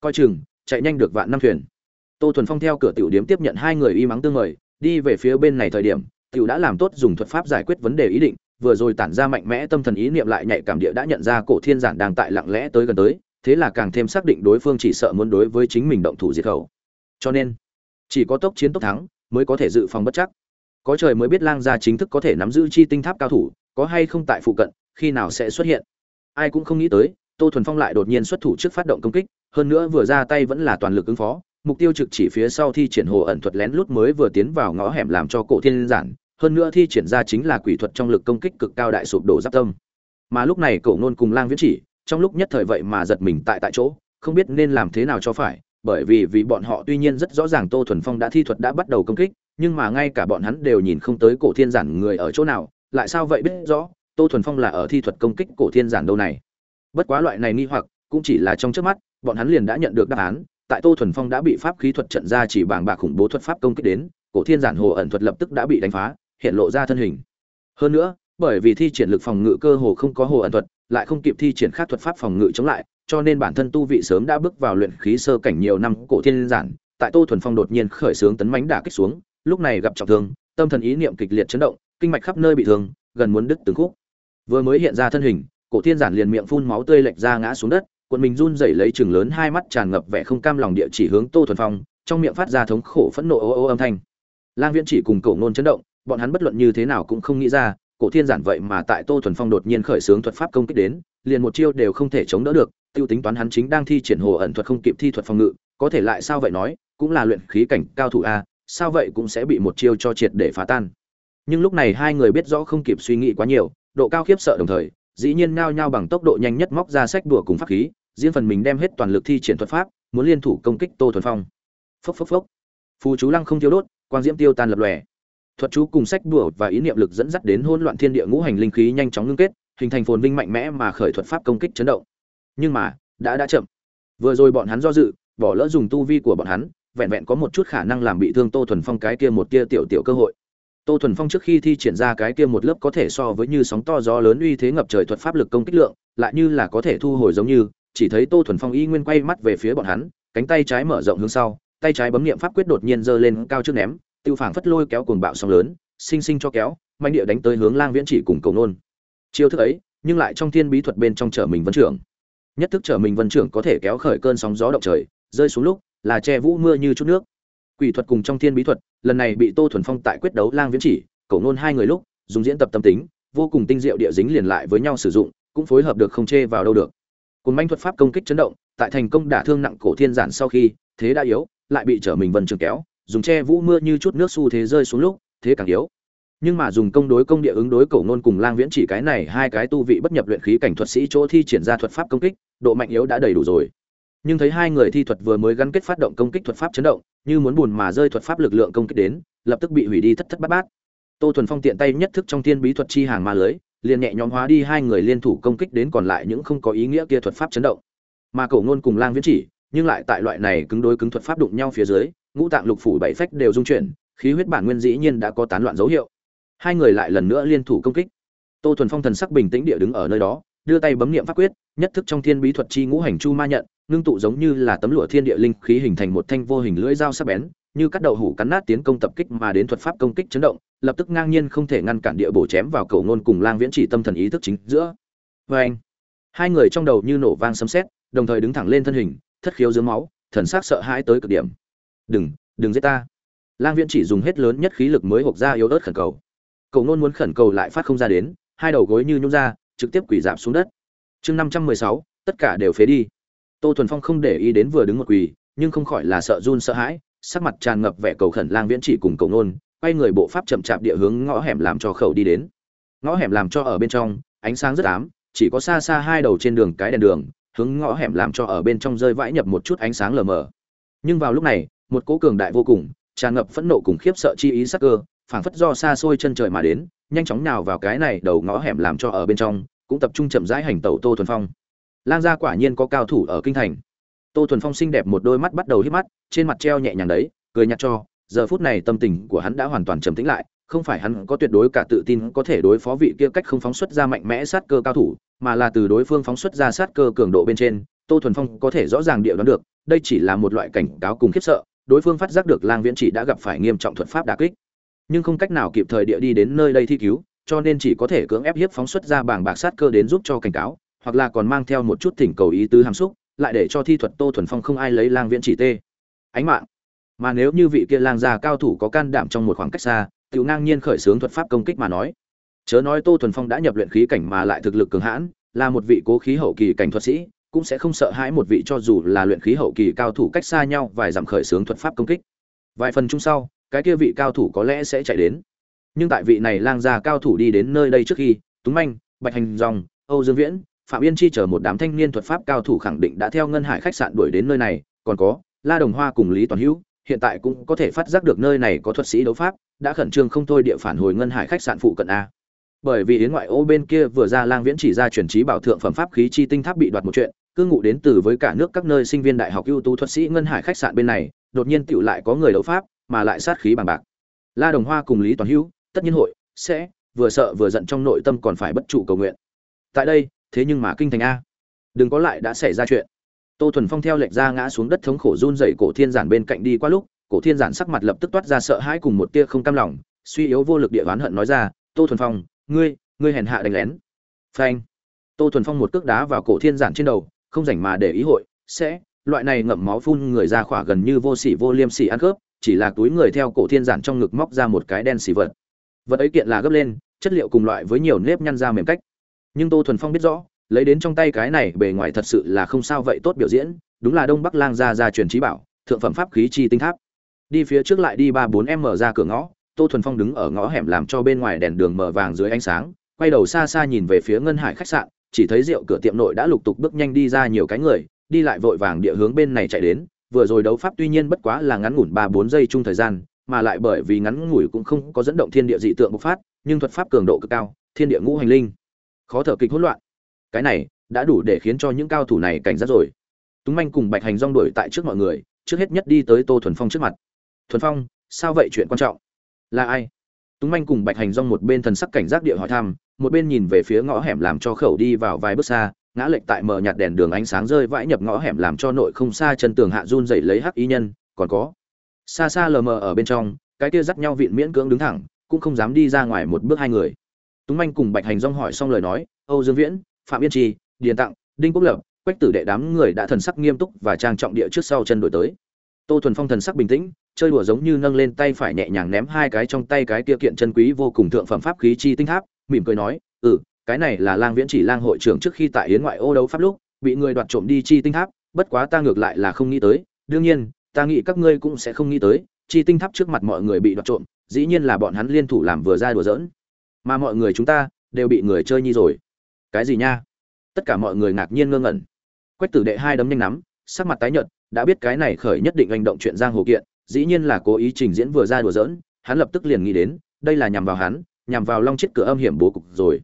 Coi chừng, chạy nhanh được vạn năm thuyền. Tô thuần phong theo cửa tiểu điếm tiếp nhận hai người y mắng tương mời, đi về phía bên này thời điểm, tiểu đã làm tốt dùng thuật pháp giải quyết vấn đề ý định, vừa rồi tản ra mạnh mẽ tâm thần ý niệm lại nhạy cảm địa đã nhận ra cổ thiên giản đang tại lặng lẽ tới gần tới, thế là càng thêm xác định đối phương chỉ sợ muốn đối với chính mình động thủ diệt khẩu. Cho nên, chỉ có tốc chiến tốc thắng mới có thể dự phòng bất chắc. Có trời mới biết lang gia chính thức có thể nắm giữ chi tinh tháp cao thủ, có hay không tại phụ cận, khi nào sẽ xuất hiện. Ai cũng không nghĩ tới, tô thuần phong lại đột nhiên xuất thủ trước phát động công kích, hơn nữa vừa ra tay vẫn là toàn lực ứng phó, mục tiêu trực chỉ phía sau thi triển hồ ẩn thuật lén lút mới vừa tiến vào ngõ hẻm làm cho cổ thiên giản, hơn nữa thi triển ra chính là quỷ thuật trong lực công kích cực cao đại sụp đổ giáp tâm. Mà lúc này cổ nôn cùng lang viễn chỉ, trong lúc nhất thời vậy mà giật mình tại tại chỗ, không biết nên làm thế nào cho phải bởi vì vì bọn họ tuy nhiên rất rõ ràng Tô Thuần Phong đã thi thuật đã bắt đầu công kích, nhưng mà ngay cả bọn hắn đều nhìn không tới Cổ Thiên Giản người ở chỗ nào, lại sao vậy biết rõ, Tô Thuần Phong là ở thi thuật công kích Cổ Thiên Giản đâu này. Bất quá loại này nghi hoặc, cũng chỉ là trong trước mắt, bọn hắn liền đã nhận được đáp án, tại Tô Thuần Phong đã bị pháp khí thuật trận ra chỉ bảng bạc khủng bố thuật pháp công kích đến, Cổ Thiên Giản hồ ẩn thuật lập tức đã bị đánh phá, hiện lộ ra thân hình. Hơn nữa, bởi vì thi triển lực phòng ngự cơ hồ không có hồ ẩn thuật lại không kịp thi triển khác thuật pháp phòng ngự chống lại cho nên bản thân tu vị sớm đã bước vào luyện khí sơ cảnh nhiều năm cổ thiên giản, tại tô thuần phong đột nhiên khởi xướng tấn mánh đả kích xuống, lúc này gặp trọng thương, tâm thần ý niệm kịch liệt chấn động, kinh mạch khắp nơi bị thương, gần muốn đứt từng khúc. Vừa mới hiện ra thân hình, cổ thiên giản liền miệng phun máu tươi lệch ra ngã xuống đất quần mình run rẩy lấy chừng lớn hai mắt tràn ngập vẻ không cam lòng địa chỉ hướng tô thuần phong, trong miệng phát ra thống khổ phẫn nộ ô ô âm thanh. Lang viễn chỉ cùng cổ nôn chấn động, bọn hắn bất luận như thế nào cũng không nghĩ ra, cổ thiên giản vậy mà tại tô thuần phong đột nhiên khởi xướng thuật pháp công kích đến, liền một chiêu đều không thể chống đỡ được tiêu tính toán hắn chính đang thi triển hồ ẩn thuật không kịp thi thuật phòng ngự, có thể lại sao vậy nói, cũng là luyện khí cảnh cao thủ a, sao vậy cũng sẽ bị một chiêu cho triệt để phá tan. Nhưng lúc này hai người biết rõ không kịp suy nghĩ quá nhiều, độ cao khiếp sợ đồng thời, dĩ nhiên nhao nhao bằng tốc độ nhanh nhất móc ra sách đùa cùng pháp khí, riêng phần mình đem hết toàn lực thi triển thuật pháp, muốn liên thủ công kích tô thuần phong. Phốc phốc phốc. Phù chú lăng không tiêu đốt, quang diễm tiêu tan lập lòe. Thuật chú cùng sách đùa và ý niệm lực dẫn dắt đến hỗn loạn thiên địa ngũ hành linh khí nhanh chóng ngưng kết, hình thành phồn vinh mạnh mẽ mà khởi thuật pháp công kích chấn động nhưng mà, đã đã chậm. Vừa rồi bọn hắn do dự, bỏ lỡ dùng tu vi của bọn hắn, vẹn vẹn có một chút khả năng làm bị thương tô thuần phong cái kia một tia tiểu tiểu cơ hội. Tô thuần phong trước khi thi triển ra cái kia một lớp có thể so với như sóng to gió lớn uy thế ngập trời thuật pháp lực công kích lượng, lại như là có thể thu hồi giống như, chỉ thấy tô thuần phong y nguyên quay mắt về phía bọn hắn, cánh tay trái mở rộng hướng sau, tay trái bấm niệm pháp quyết đột nhiên giơ lên cao trước ném, tiêu phảng phất lôi kéo cuồng bạo sóng lớn, sinh sinh cho kéo mạnh địa đánh tới hướng lang viễn chỉ cùng cầu nôn. Chiêu thức ấy, nhưng lại trong thiên bí thuật bên trong trở mình vẫn trưởng nhất thức trở mình vân trưởng có thể kéo khởi cơn sóng gió động trời, rơi xuống lúc, là che vũ mưa như chút nước. Quỷ thuật cùng trong thiên bí thuật, lần này bị tô thuần phong tại quyết đấu lang viễn chỉ, cầu nôn hai người lúc, dùng diễn tập tâm tính, vô cùng tinh diệu địa dính liền lại với nhau sử dụng, cũng phối hợp được không chê vào đâu được. Cùng manh thuật pháp công kích chấn động, tại thành công đả thương nặng cổ thiên giản sau khi, thế đã yếu, lại bị trở mình vân trường kéo, dùng che vũ mưa như chút nước xu thế rơi xuống lúc, thế càng yếu nhưng mà dùng công đối công địa ứng đối cổ nôn cùng lang viễn chỉ cái này, hai cái tu vị bất nhập luyện khí cảnh thuật sĩ chỗ thi triển ra thuật pháp công kích, độ mạnh yếu đã đầy đủ rồi. Nhưng thấy hai người thi thuật vừa mới gắn kết phát động công kích thuật pháp chấn động, như muốn buồn mà rơi thuật pháp lực lượng công kích đến, lập tức bị hủy đi thất thất bát bát. Tô thuần phong tiện tay nhất thức trong thiên bí thuật chi hàng ma lưới, liền nhẹ nhõm hóa đi hai người liên thủ công kích đến còn lại những không có ý nghĩa kia thuật pháp chấn động. Mà cổ ngôn cùng lang viễn chỉ, nhưng lại tại loại này cứng đối cứng thuật pháp đụng nhau phía dưới, ngũ tạng lục phủ bảy phách đều dung chuyển, khí huyết bản nguyên dĩ nhiên đã có tán loạn dấu hiệu hai người lại lần nữa liên thủ công kích. Tô thuần phong thần sắc bình tĩnh địa đứng ở nơi đó, đưa tay bấm niệm pháp quyết, nhất thức trong thiên bí thuật chi ngũ hành chu ma nhận, ngưng tụ giống như là tấm lụa thiên địa linh khí hình thành một thanh vô hình lưỡi dao sắc bén, như cắt đầu hủ cắn nát tiến công tập kích mà đến thuật pháp công kích chấn động, lập tức ngang nhiên không thể ngăn cản địa bổ chém vào cầu ngôn cùng lang viễn chỉ tâm thần ý thức chính giữa. Vê anh, hai người trong đầu như nổ vang sấm sét, đồng thời đứng thẳng lên thân hình, thất khiếu dưới máu, thần sắc sợ hãi tới cực điểm. Đừng đừng giết ta. Lang viễn chỉ dùng hết lớn nhất khí lực mới hộp ra yếu ớt khẩn cầu cầu ngôn muốn khẩn cầu lại phát không ra đến, hai đầu gối như nhung ra, trực tiếp quỳ giảm xuống đất. Chương năm trăm mười sáu, tất cả đều phế đi. Tô thuần phong không để ý đến vừa đứng một quỳ, nhưng không khỏi là sợ run sợ hãi, sắc mặt tràn ngập vẻ cầu khẩn lang viễn chỉ cùng cầu nôn, quay người bộ pháp chậm chạp địa hướng ngõ hẻm làm cho khẩu đi đến. Ngõ hẻm làm cho ở bên trong, ánh sáng rất ám, chỉ có xa xa hai đầu trên đường cái đèn đường, hướng ngõ hẻm làm cho ở bên trong rơi vãi nhập một chút ánh sáng lờ mờ. Nhưng vào lúc này, một cỗ cường đại vô cùng, tràn ngập phẫn nộ cùng khiếp sợ chi ý sắc cơ phảng phất do xa xôi chân trời mà đến, nhanh chóng nào vào cái này đầu ngõ hẻm làm cho ở bên trong, cũng tập trung chậm rãi hành tẩu tô thuần phong. Lang gia quả nhiên có cao thủ ở kinh thành. Tô thuần phong xinh đẹp một đôi mắt bắt đầu hít mắt, trên mặt treo nhẹ nhàng đấy, cười nhạt cho, giờ phút này tâm tình của hắn đã hoàn toàn trầm tĩnh lại, không phải hắn có tuyệt đối cả tự tin có thể đối phó vị kia cách không phóng xuất ra mạnh mẽ sát cơ cao thủ, mà là từ đối phương phóng xuất ra sát cơ cường độ bên trên, tô thuần phong có thể rõ ràng địa đoán được, đây chỉ là một loại cảnh cáo cùng khiếp sợ, đối phương phát giác được lang viễn chỉ đã gặp phải nghiêm trọng thuật pháp đà kích nhưng không cách nào kịp thời địa đi đến nơi đây thi cứu, cho nên chỉ có thể cưỡng ép hiếp phóng xuất ra bảng bạc sát cơ đến giúp cho cảnh cáo, hoặc là còn mang theo một chút thỉnh cầu ý tứ hàm xúc, lại để cho thi thuật tô thuần phong không ai lấy lang viễn chỉ tê. Ánh mạng. Mà nếu như vị kia lang già cao thủ có can đảm trong một khoảng cách xa tự ngang nhiên khởi xướng thuật pháp công kích mà nói. Chớ nói tô thuần phong đã nhập luyện khí cảnh mà lại thực lực cường hãn, là một vị cố khí hậu kỳ cảnh thuật sĩ, cũng sẽ không sợ hãi một vị cho dù là luyện khí hậu kỳ cao thủ cách xa nhau vài dặm khởi xướng thuật pháp công kích. Vài phần chung sau cái kia vị cao thủ có lẽ sẽ chạy đến. Nhưng tại vị này lang gia cao thủ đi đến nơi đây trước khi, túng manh, bạch hành dòng, âu dương viễn, phạm yên chi chờ một đám thanh niên thuật pháp cao thủ khẳng định đã theo ngân hải khách sạn đuổi đến nơi này, còn có la đồng hoa cùng lý toàn hữu, hiện tại cũng có thể phát giác được nơi này có thuật sĩ đấu pháp, đã khẩn trương không thôi địa phản hồi ngân hải khách sạn phụ cận a. Bởi vì yến ngoại ô bên kia vừa ra lang viễn chỉ ra chuyển trí bảo thượng phẩm pháp khí chi tinh tháp bị đoạt một chuyện, cư ngụ đến từ với cả nước các nơi sinh viên đại học ưu tú thuật sĩ ngân hải khách sạn bên này, đột nhiên tựu lại có người đấu pháp mà lại sát khí bằng bạc. La đồng hoa cùng lý toàn hữu, tất nhiên hội, sẽ, vừa sợ vừa giận trong nội tâm còn phải bất trụ cầu nguyện. Tại đây, thế nhưng mà kinh thành a. Đừng có lại đã xảy ra chuyện. Tô thuần phong theo lệnh ra ngã xuống đất thống khổ run dậy cổ thiên giản bên cạnh đi qua lúc, cổ thiên giản sắc mặt lập tức toát ra sợ hãi cùng một tia không cam lòng, suy yếu vô lực địa oán hận nói ra, tô thuần phong, ngươi ngươi hèn hạ đánh lén. Phanh. Tô thuần phong một cước đá vào cổ thiên giản trên đầu, không rảnh mà để ý hội, sẽ. Loại này ngậm máu phun người ra khỏa gần như vô sỉ vô liêm sỉ ăn cướp chỉ là túi người theo cổ thiên giản trong ngực móc ra một cái đen xì vật. Vật ấy kiện là gấp lên, chất liệu cùng loại với nhiều nếp nhăn ra mềm cách. Nhưng tô thuần phong biết rõ, lấy đến trong tay cái này bề ngoài thật sự là không sao vậy tốt biểu diễn, đúng là đông bắc lang gia gia truyền trí bảo, thượng phẩm pháp khí chi tinh tháp. Đi phía trước lại đi ba bốn em mở ra cửa ngõ, tô thuần phong đứng ở ngõ hẻm làm cho bên ngoài đèn đường mở vàng dưới ánh sáng, quay đầu xa xa nhìn về phía ngân hải khách sạn, chỉ thấy rượu cửa tiệm nội đã lục tục bước nhanh đi ra nhiều cái người, đi lại vội vàng địa hướng bên này chạy đến vừa rồi đấu pháp tuy nhiên bất quá là ngắn ngủn ba bốn giây chung thời gian, mà lại bởi vì ngắn ngủi cũng không có dẫn động thiên địa dị tượng bộc phát, nhưng thuật pháp cường độ cực cao, thiên địa ngũ hành linh. Khó thở kịch hỗn loạn. Cái này đã đủ để khiến cho những cao thủ này cảnh giác rồi. Túng manh cùng bạch hành rong đuổi tại trước mọi người, trước hết nhất đi tới tô thuần phong trước mặt. Thuần phong, sao vậy chuyện quan trọng? Là ai? Túng manh cùng bạch hành rong một bên thần sắc cảnh giác địa hỏi thăm, một bên nhìn về phía ngõ hẻm làm cho khẩu đi vào vài bước xa ngã lệch tại mờ nhạt đèn đường ánh sáng rơi vãi nhập ngõ hẻm làm cho nội không xa chân tường hạ run dậy lấy hắc ý nhân, còn có. Xa xa lờ mờ ở bên trong, cái kia dắt nhau vịn miễn cưỡng đứng thẳng, cũng không dám đi ra ngoài một bước hai người. Túng manh cùng bạch hành rong hỏi xong lời nói, âu dương viễn, phạm yên trì, điền tặng, đinh quốc lập, quách tử đệ đám người đã thần sắc nghiêm túc và trang trọng địa trước sau chân đổi tới. Tô thuần phong thần sắc bình tĩnh, chơi đùa giống như nâng lên tay phải nhẹ nhàng ném hai cái trong tay cái kia kiện chân quý vô cùng thượng phẩm pháp khí chi tinh tháp, mỉm cười nói ừ cái này là lang viễn chỉ lang hội trưởng trước khi tại yến ngoại ô đấu pháp lúc, bị người đoạt trộm đi chi tinh tháp, bất quá ta ngược lại là không nghĩ tới. Đương nhiên, ta nghĩ các ngươi cũng sẽ không nghĩ tới, chi tinh tháp trước mặt mọi người bị đoạt trộm, dĩ nhiên là bọn hắn liên thủ làm vừa ra đùa giỡn. Mà mọi người chúng ta, đều bị người chơi nhi rồi. Cái gì nha? Tất cả mọi người ngạc nhiên ngơ ngẩn. Quách tử đệ hai đấm nhanh nắm, sắc mặt tái nhợt, đã biết cái này khởi nhất định hành động chuyện giang hồ kiện, dĩ nhiên là cố ý trình diễn vừa ra đùa giỡn, hắn lập tức liền nghĩ đến, đây là nhằm vào hắn, nhằm vào long chết cửa âm hiểm bố cục rồi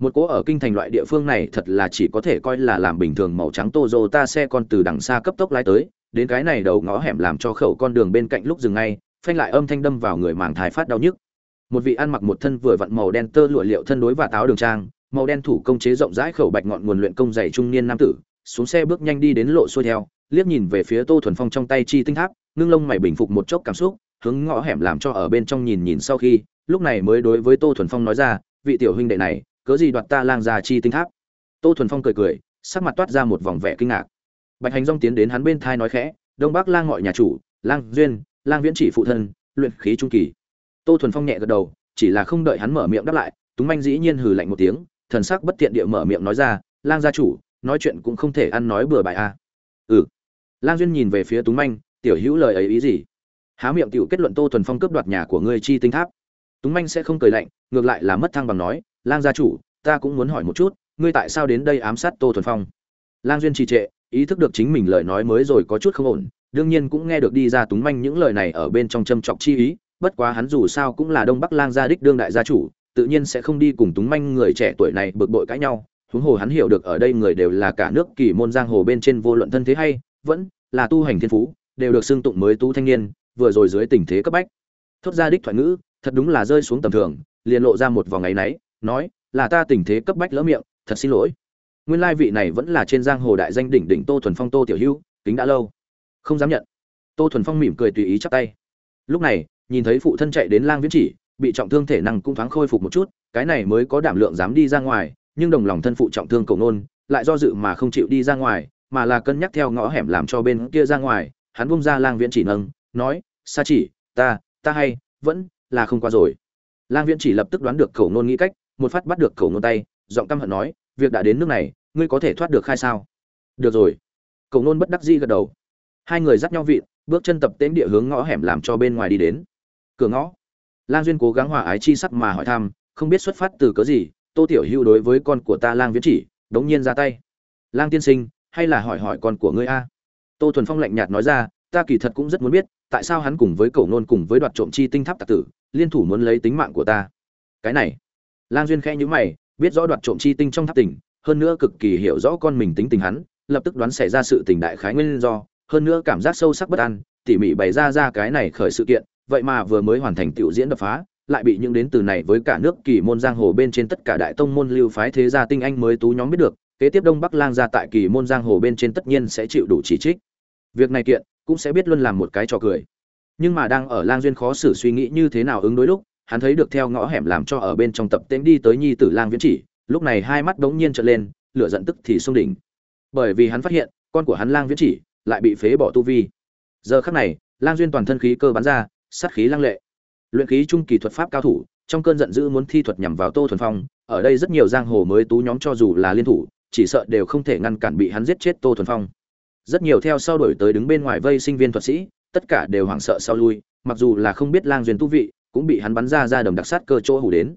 một cỗ ở kinh thành loại địa phương này thật là chỉ có thể coi là làm bình thường màu trắng Toyota xe con từ đằng xa cấp tốc lái tới, đến cái này đầu ngõ hẻm làm cho khẩu con đường bên cạnh lúc dừng ngay, phanh lại âm thanh đâm vào người màng thai phát đau nhức. Một vị ăn mặc một thân vừa vặn màu đen tơ lụa liệu thân đối và táo đường trang, màu đen thủ công chế rộng rãi khẩu bạch ngọn nguồn luyện công dày trung niên nam tử, xuống xe bước nhanh đi đến lộ xuôi theo, liếc nhìn về phía tô thuần phong trong tay chi tinh tháp, ngưng lông mày bình phục một chốc cảm xúc, hướng ngõ hẻm làm cho ở bên trong nhìn nhìn sau khi, lúc này mới đối với tô thuần phong nói ra, vị tiểu huynh đệ này cớ gì đoạt ta lang già chi tinh tháp? Tô thuần phong cười cười, sắc mặt toát ra một vòng vẻ kinh ngạc. Bạch hành dong tiến đến hắn bên thai nói khẽ, đông bắc lang mọi nhà chủ, lang duyên, lang viễn chỉ phụ thân, luyện khí trung kỳ. Tô thuần phong nhẹ gật đầu, chỉ là không đợi hắn mở miệng đáp lại, túng manh dĩ nhiên hừ lạnh một tiếng, thần sắc bất tiện địa mở miệng nói ra, lang gia chủ, nói chuyện cũng không thể ăn nói bừa bãi a à. ừ. Lang duyên nhìn về phía túng manh, tiểu hữu lời ấy ý gì? Há miệng tiểu kết luận tô thuần phong cướp đoạt nhà của ngươi chi tinh tháp. Túng manh sẽ không cười lạnh, ngược lại là mất thăng bằng nói lang gia chủ, ta cũng muốn hỏi một chút, ngươi tại sao đến đây ám sát tô thuần phong? Lang duyên trì trệ, ý thức được chính mình lời nói mới rồi có chút không ổn, đương nhiên cũng nghe được đi ra túng manh những lời này ở bên trong châm chọc chi ý, bất quá hắn dù sao cũng là đông bắc lang gia đích đương đại gia chủ, tự nhiên sẽ không đi cùng túng manh người trẻ tuổi này bực bội cãi nhau. Huống hồ hắn hiểu được ở đây người đều là cả nước kỳ môn giang hồ bên trên vô luận thân thế hay, vẫn là tu hành thiên phú, đều được xưng tụng mới tu thanh niên, vừa rồi dưới tình thế cấp bách. Thốt ra đích thoại ngữ, thật đúng là rơi xuống tầm thường, liền lộ ra một vòng ngày náy nói, là ta tình thế cấp bách lỡ miệng, thật xin lỗi. Nguyên lai vị này vẫn là trên giang hồ đại danh đỉnh đỉnh tô thuần phong tô tiểu hữu kính đã lâu. Không dám nhận. Tô thuần phong mỉm cười tùy ý chắp tay. Lúc này, nhìn thấy phụ thân chạy đến lang viễn chỉ, bị trọng thương thể năng cũng thoáng khôi phục một chút, cái này mới có đảm lượng dám đi ra ngoài, nhưng đồng lòng thân phụ trọng thương cầu nôn, lại do dự mà không chịu đi ra ngoài, mà là cân nhắc theo ngõ hẻm làm cho bên kia ra ngoài, hắn bung ra lang viễn chỉ nâng, nói, sa chỉ, ta ta hay, vẫn là không qua rồi. Lang viễn chỉ lập tức đoán được cầu nôn nghĩ cách một phát bắt được cầu ngôn tay, giọng căm hận nói, việc đã đến nước này, ngươi có thể thoát được khai sao? Được rồi. Cầu nôn bất đắc dĩ gật đầu. Hai người dắt nhau vịn, bước chân tập tễnh địa hướng ngõ hẻm làm cho bên ngoài đi đến. Cửa ngõ. Lang duyên cố gắng hòa ái chi sắc mà hỏi thăm, không biết xuất phát từ cớ gì, tô tiểu hưu đối với con của ta lang viễn chỉ, đống nhiên ra tay. Lang tiên sinh, hay là hỏi hỏi con của ngươi a? Tô thuần phong lạnh nhạt nói ra, ta kỳ thật cũng rất muốn biết, tại sao hắn cùng với cậu nôn cùng với đoạt trộm chi tinh tháp tạc tử, liên thủ muốn lấy tính mạng của ta? Cái này lang duyên khẽ nhíu mày, biết rõ đoạt trộm chi tinh trong tháp tỉnh, hơn nữa cực kỳ hiểu rõ con mình tính tình hắn, lập tức đoán xảy ra sự tình đại khái nguyên do, hơn nữa cảm giác sâu sắc bất an, tỉ mỉ bày ra ra cái này khởi sự kiện, vậy mà vừa mới hoàn thành tiểu diễn đập phá, lại bị những đến từ này với cả nước kỳ môn giang hồ bên trên tất cả đại tông môn lưu phái thế gia tinh anh mới tú nhóm biết được, kế tiếp đông bắc lang gia tại kỳ môn giang hồ bên trên tất nhiên sẽ chịu đủ chỉ trích. Việc này kiện cũng sẽ biết luôn làm một cái trò cười. Nhưng mà đang ở lang duyên khó xử suy nghĩ như thế nào ứng đối lúc hắn thấy được theo ngõ hẻm làm cho ở bên trong tập tễnh đi tới nhi tử lang viễn chỉ, lúc này hai mắt bỗng nhiên trợn lên, lửa giận tức thì xung đỉnh. Bởi vì hắn phát hiện, con của hắn lang viễn chỉ lại bị phế bỏ tu vi. Giờ khắc này, lang duyên toàn thân khí cơ bắn ra, sát khí lang lệ. Luyện khí trung kỳ thuật pháp cao thủ, trong cơn giận dữ muốn thi thuật nhằm vào tô thuần phong, ở đây rất nhiều giang hồ mới tú nhóm cho dù là liên thủ, chỉ sợ đều không thể ngăn cản bị hắn giết chết tô thuần phong. Rất nhiều theo sau đổi tới đứng bên ngoài vây sinh viên thuật sĩ, tất cả đều hoảng sợ sau lui, mặc dù là không biết lang duyên tu vị cũng bị hắn bắn ra ra đồng đặc sát cơ chỗ hủ đến.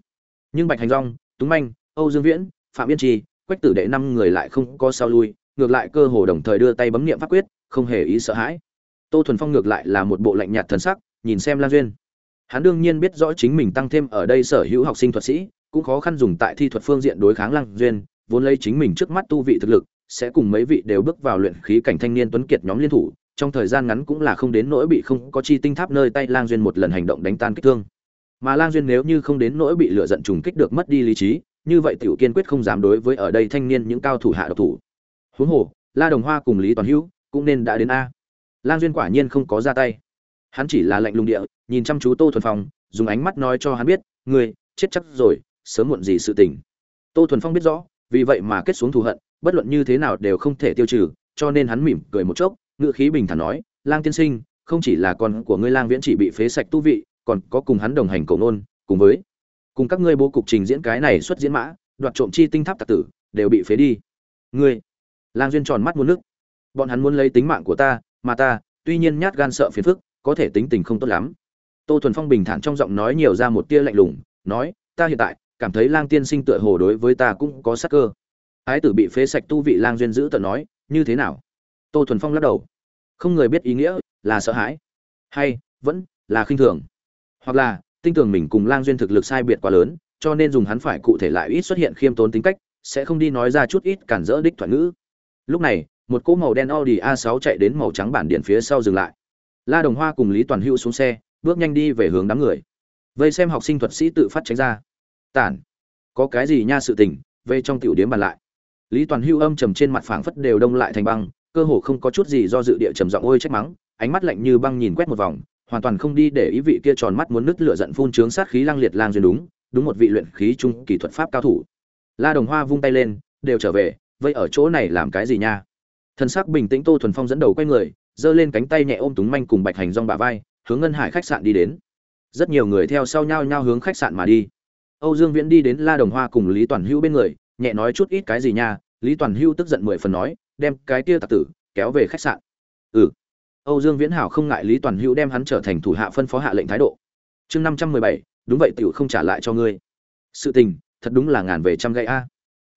Nhưng bạch hành long, túng manh, âu dương viễn, phạm yên trì, quách tử đệ năm người lại không có sao lui, ngược lại cơ hồ đồng thời đưa tay bấm niệm pháp quyết, không hề ý sợ hãi. Tô thuần phong ngược lại là một bộ lạnh nhạt thần sắc, nhìn xem lan duyên. Hắn đương nhiên biết rõ chính mình tăng thêm ở đây sở hữu học sinh thuật sĩ, cũng khó khăn dùng tại thi thuật phương diện đối kháng lan duyên, vốn lấy chính mình trước mắt tu vị thực lực, sẽ cùng mấy vị đều bước vào luyện khí cảnh thanh niên tuấn kiệt nhóm liên thủ trong thời gian ngắn cũng là không đến nỗi bị không có chi tinh tháp nơi tay lang duyên một lần hành động đánh tan kích thương. Mà lang duyên nếu như không đến nỗi bị lửa giận trùng kích được mất đi lý trí, như vậy tiểu kiên quyết không dám đối với ở đây thanh niên những cao thủ hạ độc thủ. Huống hồ, la đồng hoa cùng lý toàn hữu cũng nên đã đến a. Lang duyên quả nhiên không có ra tay. Hắn chỉ là lạnh lùng địa, nhìn chăm chú tô thuần phong, dùng ánh mắt nói cho hắn biết người chết chắc rồi, sớm muộn gì sự tình. Tô thuần phong biết rõ, vì vậy mà kết xuống thù hận, bất luận như thế nào đều không thể tiêu trừ, cho nên hắn mỉm cười một chốc ngự khí bình thản nói, lang tiên sinh, không chỉ là con của ngươi lang viễn chỉ bị phế sạch tu vị, còn có cùng hắn đồng hành cầu nôn, cùng với, cùng các ngươi bố cục trình diễn cái này xuất diễn mã, đoạt trộm chi tinh tháp tạc tử, đều bị phế đi. Ngươi? Lang duyên tròn mắt muốn nước. Bọn hắn muốn lấy tính mạng của ta, mà ta, tuy nhiên nhát gan sợ phiền phức, có thể tính tình không tốt lắm. Tô thuần phong bình thản trong giọng nói nhiều ra một tia lạnh lùng, nói, ta hiện tại, cảm thấy lang tiên sinh tựa hồ đối với ta cũng có sắc cơ. Ái tử bị phế sạch tu vị lang duyên giữ tận nói, như thế nào? Tô thuần phong lắc đầu không người biết ý nghĩa, là sợ hãi. Hay, vẫn là khinh thường. Hoặc là, tin tưởng mình cùng lang duyên thực lực sai biệt quá lớn, cho nên dùng hắn phải cụ thể lại ít xuất hiện khiêm tốn tính cách, sẽ không đi nói ra chút ít cản rỡ đích thoại ngữ. Lúc này, một cỗ màu đen audi a 6 chạy đến màu trắng bản điện phía sau dừng lại. La đồng hoa cùng lý toàn hữu xuống xe, bước nhanh đi về hướng đám người. Vây xem học sinh thuật sĩ tự phát tránh ra. Tản. Có cái gì nha sự tình, về trong tiểu điếm bàn lại. Lý toàn hưu âm trầm trên mặt phảng phất đều đông lại thành băng cơ hồ không có chút gì do dự địa trầm giọng ôi trách mắng, ánh mắt lạnh như băng nhìn quét một vòng, hoàn toàn không đi để ý vị kia tròn mắt muốn nứt lửa giận phun trướng sát khí lang liệt lang duyên đúng đúng một vị luyện khí trung kỳ thuật pháp cao thủ. La đồng hoa vung tay lên, đều trở về, vậy ở chỗ này làm cái gì nha? Thân sắc bình tĩnh tô thuần phong dẫn đầu quay người, giơ lên cánh tay nhẹ ôm túng manh cùng bạch hành rong bả vai, hướng ngân hải khách sạn đi đến. Rất nhiều người theo sau nhau nhau hướng khách sạn mà đi. Âu dương viễn đi đến la đồng hoa cùng lý toàn hữu bên người, nhẹ nói chút ít cái gì nha, lý toàn hữu tức giận mười phần nói đem cái kia tặc tử kéo về khách sạn. Ừ. Âu dương viễn hảo không ngại lý toàn hữu đem hắn trở thành thủ hạ phân phó hạ lệnh thái độ. Chương năm trăm mười bảy, đúng vậy tiểu không trả lại cho ngươi. Sự tình, thật đúng là ngàn về trăm gây a.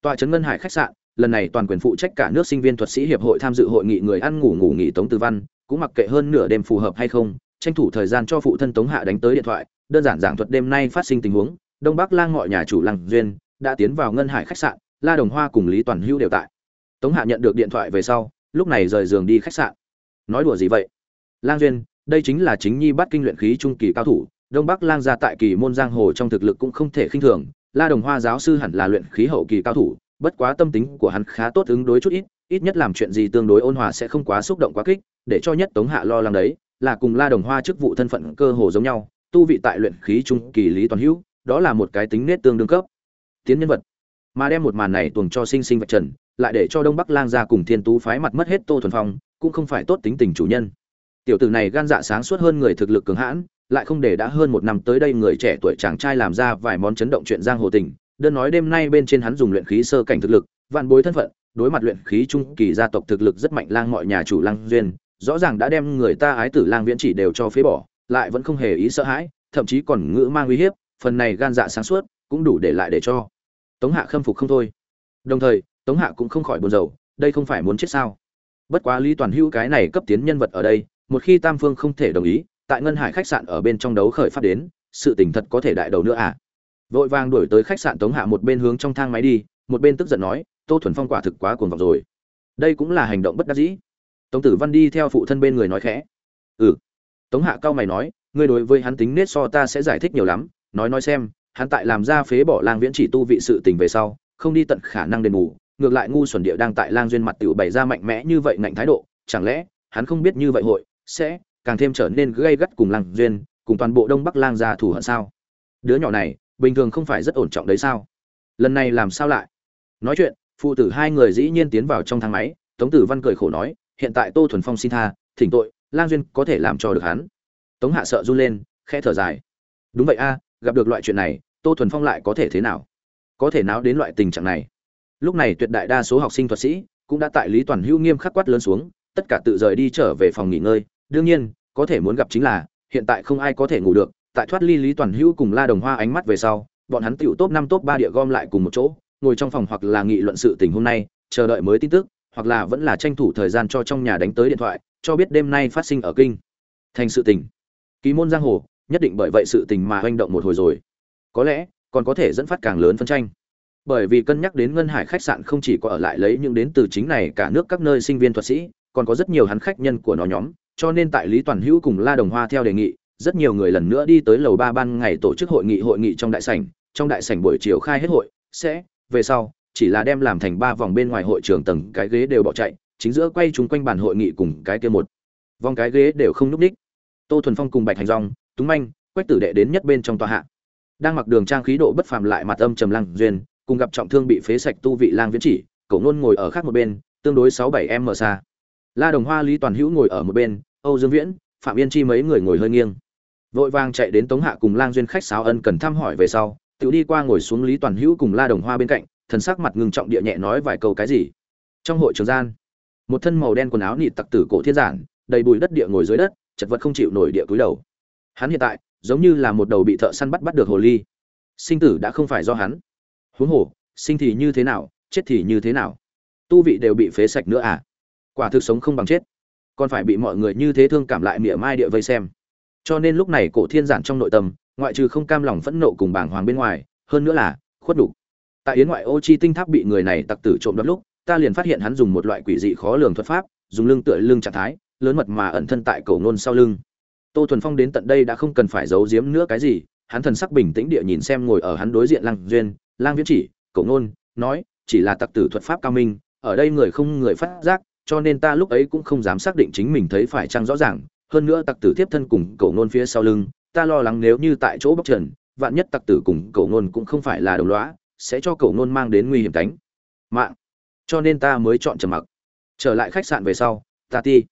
Tòa trấn ngân hải khách sạn, lần này toàn quyền phụ trách cả nước sinh viên thuật sĩ hiệp hội tham dự hội nghị người ăn ngủ ngủ nghỉ tống tư văn, cũng mặc kệ hơn nửa đêm phù hợp hay không, tranh thủ thời gian cho phụ thân tống hạ đánh tới điện thoại, đơn giản giảng thuật đêm nay phát sinh tình huống, đông bắc lang mọi nhà chủ lăng duyên đã tiến vào ngân hải khách sạn, la đồng hoa cùng lý toàn hữu đều tại tống hạ nhận được điện thoại về sau, lúc này rời giường đi khách sạn. Nói đùa gì vậy? Lang duyên, đây chính là chính nhi bắt kinh luyện khí trung kỳ cao thủ, đông bắc lang gia tại kỳ môn giang hồ trong thực lực cũng không thể khinh thường, la đồng hoa giáo sư hẳn là luyện khí hậu kỳ cao thủ, bất quá tâm tính của hắn khá tốt ứng đối chút ít ít nhất làm chuyện gì tương đối ôn hòa sẽ không quá xúc động quá kích, để cho nhất tống hạ lo lắng đấy, là cùng la đồng hoa chức vụ thân phận cơ hồ giống nhau, tu vị tại luyện khí trung kỳ lý toàn hữu, đó là một cái tính nết tương đương cấp. Tiến nhân vật. Mà đem một màn này tuồng cho sinh sinh vật trần lại để cho đông bắc lang gia cùng thiên tú phái mặt mất hết tô thuần phong, cũng không phải tốt tính tình chủ nhân. Tiểu tử này gan dạ sáng suốt hơn người thực lực cường hãn, lại không để đã hơn một năm tới đây người trẻ tuổi chàng trai làm ra vài món chấn động chuyện giang hồ tình. Đơn nói đêm nay bên trên hắn dùng luyện khí sơ cảnh thực lực, vạn bối thân phận, đối mặt luyện khí trung kỳ gia tộc thực lực rất mạnh lang mọi nhà chủ lang duyên, rõ ràng đã đem người ta ái tử lang viễn chỉ đều cho phế bỏ, lại vẫn không hề ý sợ hãi, thậm chí còn ngữ mang uy hiếp, phần này gan dạ sáng suốt, cũng đủ để lại để cho. Tống hạ khâm phục không thôi. Đồng thời tống hạ cũng không khỏi buồn rầu, đây không phải muốn chết sao? Bất quá lý toàn hữu cái này cấp tiến nhân vật ở đây, một khi tam phương không thể đồng ý, tại ngân hải khách sạn ở bên trong đấu khởi phát đến, sự tình thật có thể đại đầu nữa à? Vội vàng đuổi tới khách sạn tống hạ một bên hướng trong thang máy đi, một bên tức giận nói, tô thuần phong quả thực quá cuồng vọng rồi. Đây cũng là hành động bất đắc dĩ. Tống tử văn đi theo phụ thân bên người nói khẽ. Ừ. Tống hạ cao mày nói, ngươi đối với hắn tính nết so ta sẽ giải thích nhiều lắm, nói nói xem, hắn tại làm ra phế bỏ lang viễn chỉ tu vị sự tình về sau, không đi tận khả năng đền bù ngược lại ngu xuẩn địa đang tại lang duyên mặt tiểu bày ra mạnh mẽ như vậy ngạnh thái độ, chẳng lẽ hắn không biết như vậy hội sẽ càng thêm trở nên gây gắt cùng lang duyên, cùng toàn bộ đông bắc lang gia thủ hận sao? Đứa nhỏ này, bình thường không phải rất ổn trọng đấy sao? Lần này làm sao lại? Nói chuyện, phụ tử hai người dĩ nhiên tiến vào trong thang máy, tống tử văn cười khổ nói, hiện tại tô thuần phong xin tha, thỉnh tội, lang duyên có thể làm cho được hắn. Tống hạ sợ run lên, khẽ thở dài. Đúng vậy a, gặp được loại chuyện này, tô thuần phong lại có thể thế nào? Có thể nào đến loại tình trạng này lúc này tuyệt đại đa số học sinh thuật sĩ cũng đã tại lý toàn hữu nghiêm khắc quát lớn xuống, tất cả tự rời đi trở về phòng nghỉ ngơi. Đương nhiên, có thể muốn gặp chính là, hiện tại không ai có thể ngủ được. Tại thoát ly lý toàn hữu cùng la đồng hoa ánh mắt về sau, bọn hắn tựu top năm, top ba địa gom lại cùng một chỗ, ngồi trong phòng hoặc là nghị luận sự tình hôm nay, chờ đợi mới tin tức, hoặc là vẫn là tranh thủ thời gian cho trong nhà đánh tới điện thoại, cho biết đêm nay phát sinh ở kinh. Thành sự tình. Ký môn giang hồ, nhất định bởi vậy sự tình mà hoành động một hồi rồi. Có lẽ, còn có thể dẫn phát càng lớn phân tranh bởi vì cân nhắc đến ngân hải khách sạn không chỉ có ở lại lấy những đến từ chính này cả nước các nơi sinh viên thuật sĩ, còn có rất nhiều hắn khách nhân của nó nhóm, cho nên tại lý toàn hữu cùng la đồng hoa theo đề nghị, rất nhiều người lần nữa đi tới lầu ba ban ngày tổ chức hội nghị hội nghị trong đại sảnh, trong đại sảnh buổi chiều khai hết hội, sẽ, về sau, chỉ là đem làm thành ba vòng bên ngoài hội trường tầng cái ghế đều bỏ chạy, chính giữa quay chúng quanh bàn hội nghị cùng cái kia một vòng cái ghế đều không núp ních. Tô thuần phong cùng bạch hành rong túng manh, quách tử đệ đến nhất bên trong tòa hạ. Đang mặc đường trang khí độ bất phàm lại mặt âm trầm lăng duyên cùng gặp trọng thương bị phế sạch tu vị lang viễn chỉ, cậu nôn ngồi ở khác một bên, tương đối sáu bảy em mở xa. La đồng hoa, lý toàn hữu ngồi ở một bên, âu dương viễn, phạm yên chi mấy người ngồi hơi nghiêng. Vội vàng chạy đến tống hạ cùng lang duyên khách sáo ân cần thăm hỏi về sau, tự đi qua ngồi xuống lý toàn hữu cùng la đồng hoa bên cạnh, thần sắc mặt ngưng trọng địa nhẹ nói vài câu cái gì. Trong hội trường gian, một thân màu đen quần áo nịt tặc tử cổ thiên giản, đầy bụi đất địa ngồi dưới đất, chật vật không chịu nổi địa cúi đầu. Hắn hiện tại, giống như là một đầu bị thợ săn bắt bắt được hồ ly. Sinh tử đã không phải do hắn huống hồ, sinh thì như thế nào, chết thì như thế nào? Tu vị đều bị phế sạch nữa à? Quả thực sống không bằng chết. Còn phải bị mọi người như thế thương cảm lại mỉa mai địa vây xem. Cho nên lúc này cổ thiên giản trong nội tâm, ngoại trừ không cam lòng phẫn nộ cùng bảng hoàng bên ngoài, hơn nữa là khuất đủ. Tại yến ngoại ô chi tinh tháp bị người này tặc tử trộm đắp lúc, ta liền phát hiện hắn dùng một loại quỷ dị khó lường thuật pháp, dùng lưng tựa lưng trạng thái, lớn mật mà ẩn thân tại cổ nôn sau lưng. Tô thuần phong đến tận đây đã không cần phải giấu giếm nữa cái gì, hắn thần sắc bình tĩnh địa nhìn xem ngồi ở hắn đối diện lang duyên lang viễn chỉ, cổ nôn nói, chỉ là tặc tử thuật pháp cao minh, ở đây người không người phát giác, cho nên ta lúc ấy cũng không dám xác định chính mình thấy phải chăng rõ ràng. Hơn nữa tặc tử tiếp thân cùng cổ nôn phía sau lưng, ta lo lắng nếu như tại chỗ bóc trần, vạn nhất tặc tử cùng cổ nôn cũng không phải là đồng lõa, sẽ cho cổ nôn mang đến nguy hiểm cánh mạng. Cho nên ta mới chọn trầm mặc. Trở lại khách sạn về sau, ta ti.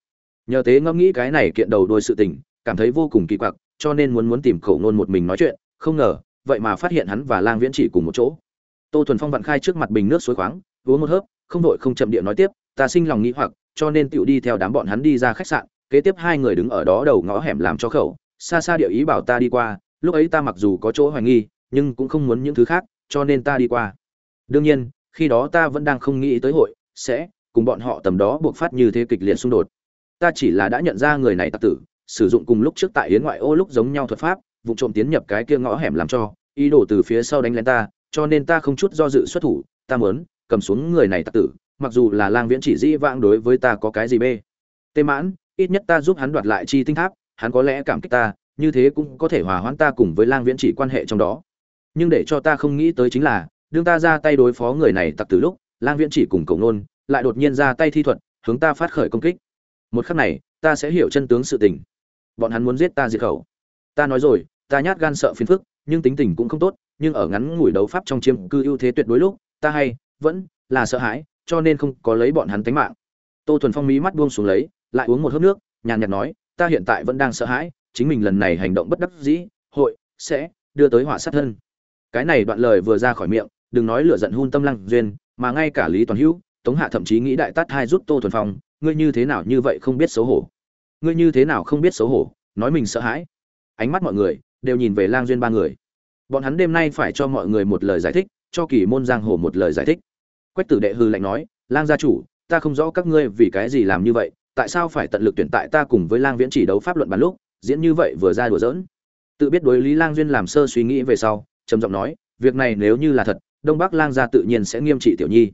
Nhờ thế ngẫm nghĩ cái này kiện đầu đôi sự tình, cảm thấy vô cùng kỳ quặc, cho nên muốn muốn tìm cổ nôn một mình nói chuyện, không ngờ vậy mà phát hiện hắn và lang viễn chỉ cùng một chỗ. Tô thuần phong vặn khai trước mặt bình nước suối khoáng, uống một hớp, không đội không chậm địa nói tiếp, ta sinh lòng nghĩ hoặc, cho nên tựu đi theo đám bọn hắn đi ra khách sạn, kế tiếp hai người đứng ở đó đầu ngõ hẻm làm cho khẩu, xa xa địa ý bảo ta đi qua, lúc ấy ta mặc dù có chỗ hoài nghi, nhưng cũng không muốn những thứ khác, cho nên ta đi qua. Đương nhiên, khi đó ta vẫn đang không nghĩ tới hội, sẽ cùng bọn họ tầm đó buộc phát như thế kịch liệt xung đột. Ta chỉ là đã nhận ra người này tặc tử, sử dụng cùng lúc trước tại yến ngoại ô lúc giống nhau thuật pháp vụ trộm tiến nhập cái kia ngõ hẻm làm cho, ý đồ từ phía sau đánh lén ta, cho nên ta không chút do dự xuất thủ, ta muốn, cầm xuống người này tặc tử, mặc dù là lang viễn chỉ dĩ vãng đối với ta có cái gì bê. Tê mãn, ít nhất ta giúp hắn đoạt lại chi tinh tháp, hắn có lẽ cảm kích ta, như thế cũng có thể hòa hoãn ta cùng với lang viễn chỉ quan hệ trong đó. Nhưng để cho ta không nghĩ tới chính là, đương ta ra tay đối phó người này tặc từ lúc, lang viễn chỉ cùng cổng nôn lại đột nhiên ra tay thi thuật, hướng ta phát khởi công kích. Một khắc này, ta sẽ hiểu chân tướng sự tình. Bọn hắn muốn giết ta diệt khẩu. Ta nói rồi ta nhát gan sợ phiền phức, nhưng tính tình cũng không tốt, nhưng ở ngắn ngủi đấu pháp trong chiêm cư ưu thế tuyệt đối lúc, ta hay, vẫn là sợ hãi, cho nên không có lấy bọn hắn tính mạng. Tô thuần phong mí mắt buông xuống lấy, lại uống một hớp nước, nhàn nhạt nói, ta hiện tại vẫn đang sợ hãi, chính mình lần này hành động bất đắc dĩ, hội sẽ đưa tới hỏa sát thân. Cái này đoạn lời vừa ra khỏi miệng, đừng nói lửa giận hun tâm lăng duyên, mà ngay cả lý toàn hữu, tống hạ thậm chí nghĩ đại tát hai rút tô thuần phong, ngươi như thế nào như vậy không biết xấu hổ. Ngươi như thế nào không biết xấu hổ, nói mình sợ hãi. Ánh mắt mọi người đều nhìn về lang duyên ba người. Bọn hắn đêm nay phải cho mọi người một lời giải thích, cho kỳ môn giang hồ một lời giải thích. Quách tử đệ hư lạnh nói, lang gia chủ, ta không rõ các ngươi vì cái gì làm như vậy, tại sao phải tận lực tuyển tại ta cùng với lang viễn chỉ đấu pháp luận bàn lúc, diễn như vậy vừa ra đùa giỡn? Tự biết đối lý lang duyên làm sơ suy nghĩ về sau, trầm giọng nói, việc này nếu như là thật, đông bắc lang gia tự nhiên sẽ nghiêm trị tiểu nhi.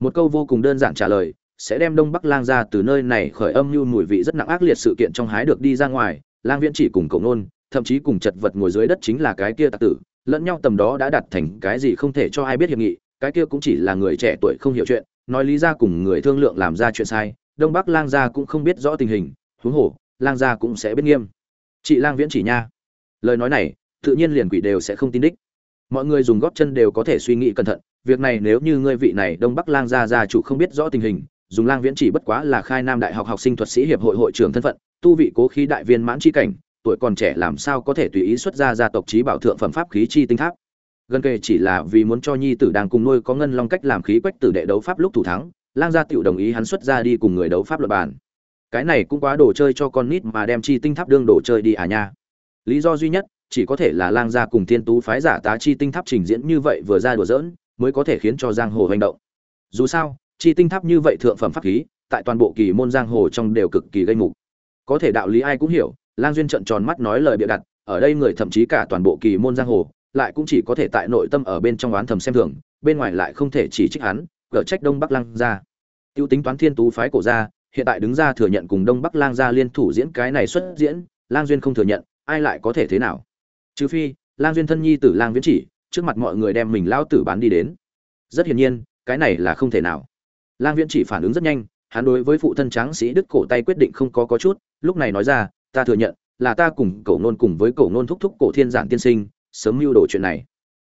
Một câu vô cùng đơn giản trả lời, sẽ đem đông bắc lang gia từ nơi này khởi âm như mùi vị rất nặng ác liệt sự kiện trong hái được đi ra ngoài, lang viễn chỉ cùng cậu nôn thậm chí cùng chật vật ngồi dưới đất chính là cái kia tặc tử, lẫn nhau tầm đó đã đặt thành cái gì không thể cho ai biết hiệp nghị, cái kia cũng chỉ là người trẻ tuổi không hiểu chuyện, nói lý ra cùng người thương lượng làm ra chuyện sai, đông bắc lang gia cũng không biết rõ tình hình, huống hồ, lang gia cũng sẽ biết nghiêm. Chị lang viễn chỉ nha. Lời nói này, tự nhiên liền quỷ đều sẽ không tin đích. Mọi người dùng góp chân đều có thể suy nghĩ cẩn thận, việc này nếu như ngươi vị này đông bắc lang gia gia chủ không biết rõ tình hình, dùng lang viễn chỉ bất quá là khai nam đại học học sinh thuật sĩ hiệp hội hội trưởng thân phận, tu vị cố khí đại viên mãn chi cảnh tuổi còn trẻ làm sao có thể tùy ý xuất ra gia tộc trí bảo thượng phẩm pháp khí chi tinh tháp. Gần kề chỉ là vì muốn cho nhi tử đang cùng nuôi có ngân long cách làm khí quách tử đệ đấu pháp lúc thủ thắng, lang gia tiểu đồng ý hắn xuất ra đi cùng người đấu pháp luật bàn. Cái này cũng quá đồ chơi cho con nít mà đem chi tinh tháp đương đồ chơi đi à nha. Lý do duy nhất, chỉ có thể là lang gia cùng thiên tú phái giả tá chi tinh tháp trình diễn như vậy vừa ra đùa giỡn, mới có thể khiến cho giang hồ hành động. Dù sao, chi tinh tháp như vậy thượng phẩm pháp khí, tại toàn bộ kỳ môn giang hồ trong đều cực kỳ gây mục. Có thể đạo lý ai cũng hiểu lang duyên trợn tròn mắt nói lời bịa đặt, ở đây người thậm chí cả toàn bộ kỳ môn giang hồ, lại cũng chỉ có thể tại nội tâm ở bên trong oán thầm xem thường, bên ngoài lại không thể chỉ trích hắn gỡ trách đông bắc lang gia. Tiêu tính toán thiên tú phái cổ gia, hiện tại đứng ra thừa nhận cùng đông bắc lang gia liên thủ diễn cái này xuất diễn, lang duyên không thừa nhận, ai lại có thể thế nào? Trừ phi, lang duyên thân nhi tử lang viễn chỉ, trước mặt mọi người đem mình lao tử bán đi đến. Rất hiển nhiên, cái này là không thể nào. Lang viễn chỉ phản ứng rất nhanh, hắn đối với phụ thân tráng sĩ đức cổ tay quyết định không có có chút, lúc này nói ra ta thừa nhận, là ta cùng cậu nôn cùng với cậu nôn thúc thúc cổ thiên giản tiên sinh, sớm mưu đồ chuyện này.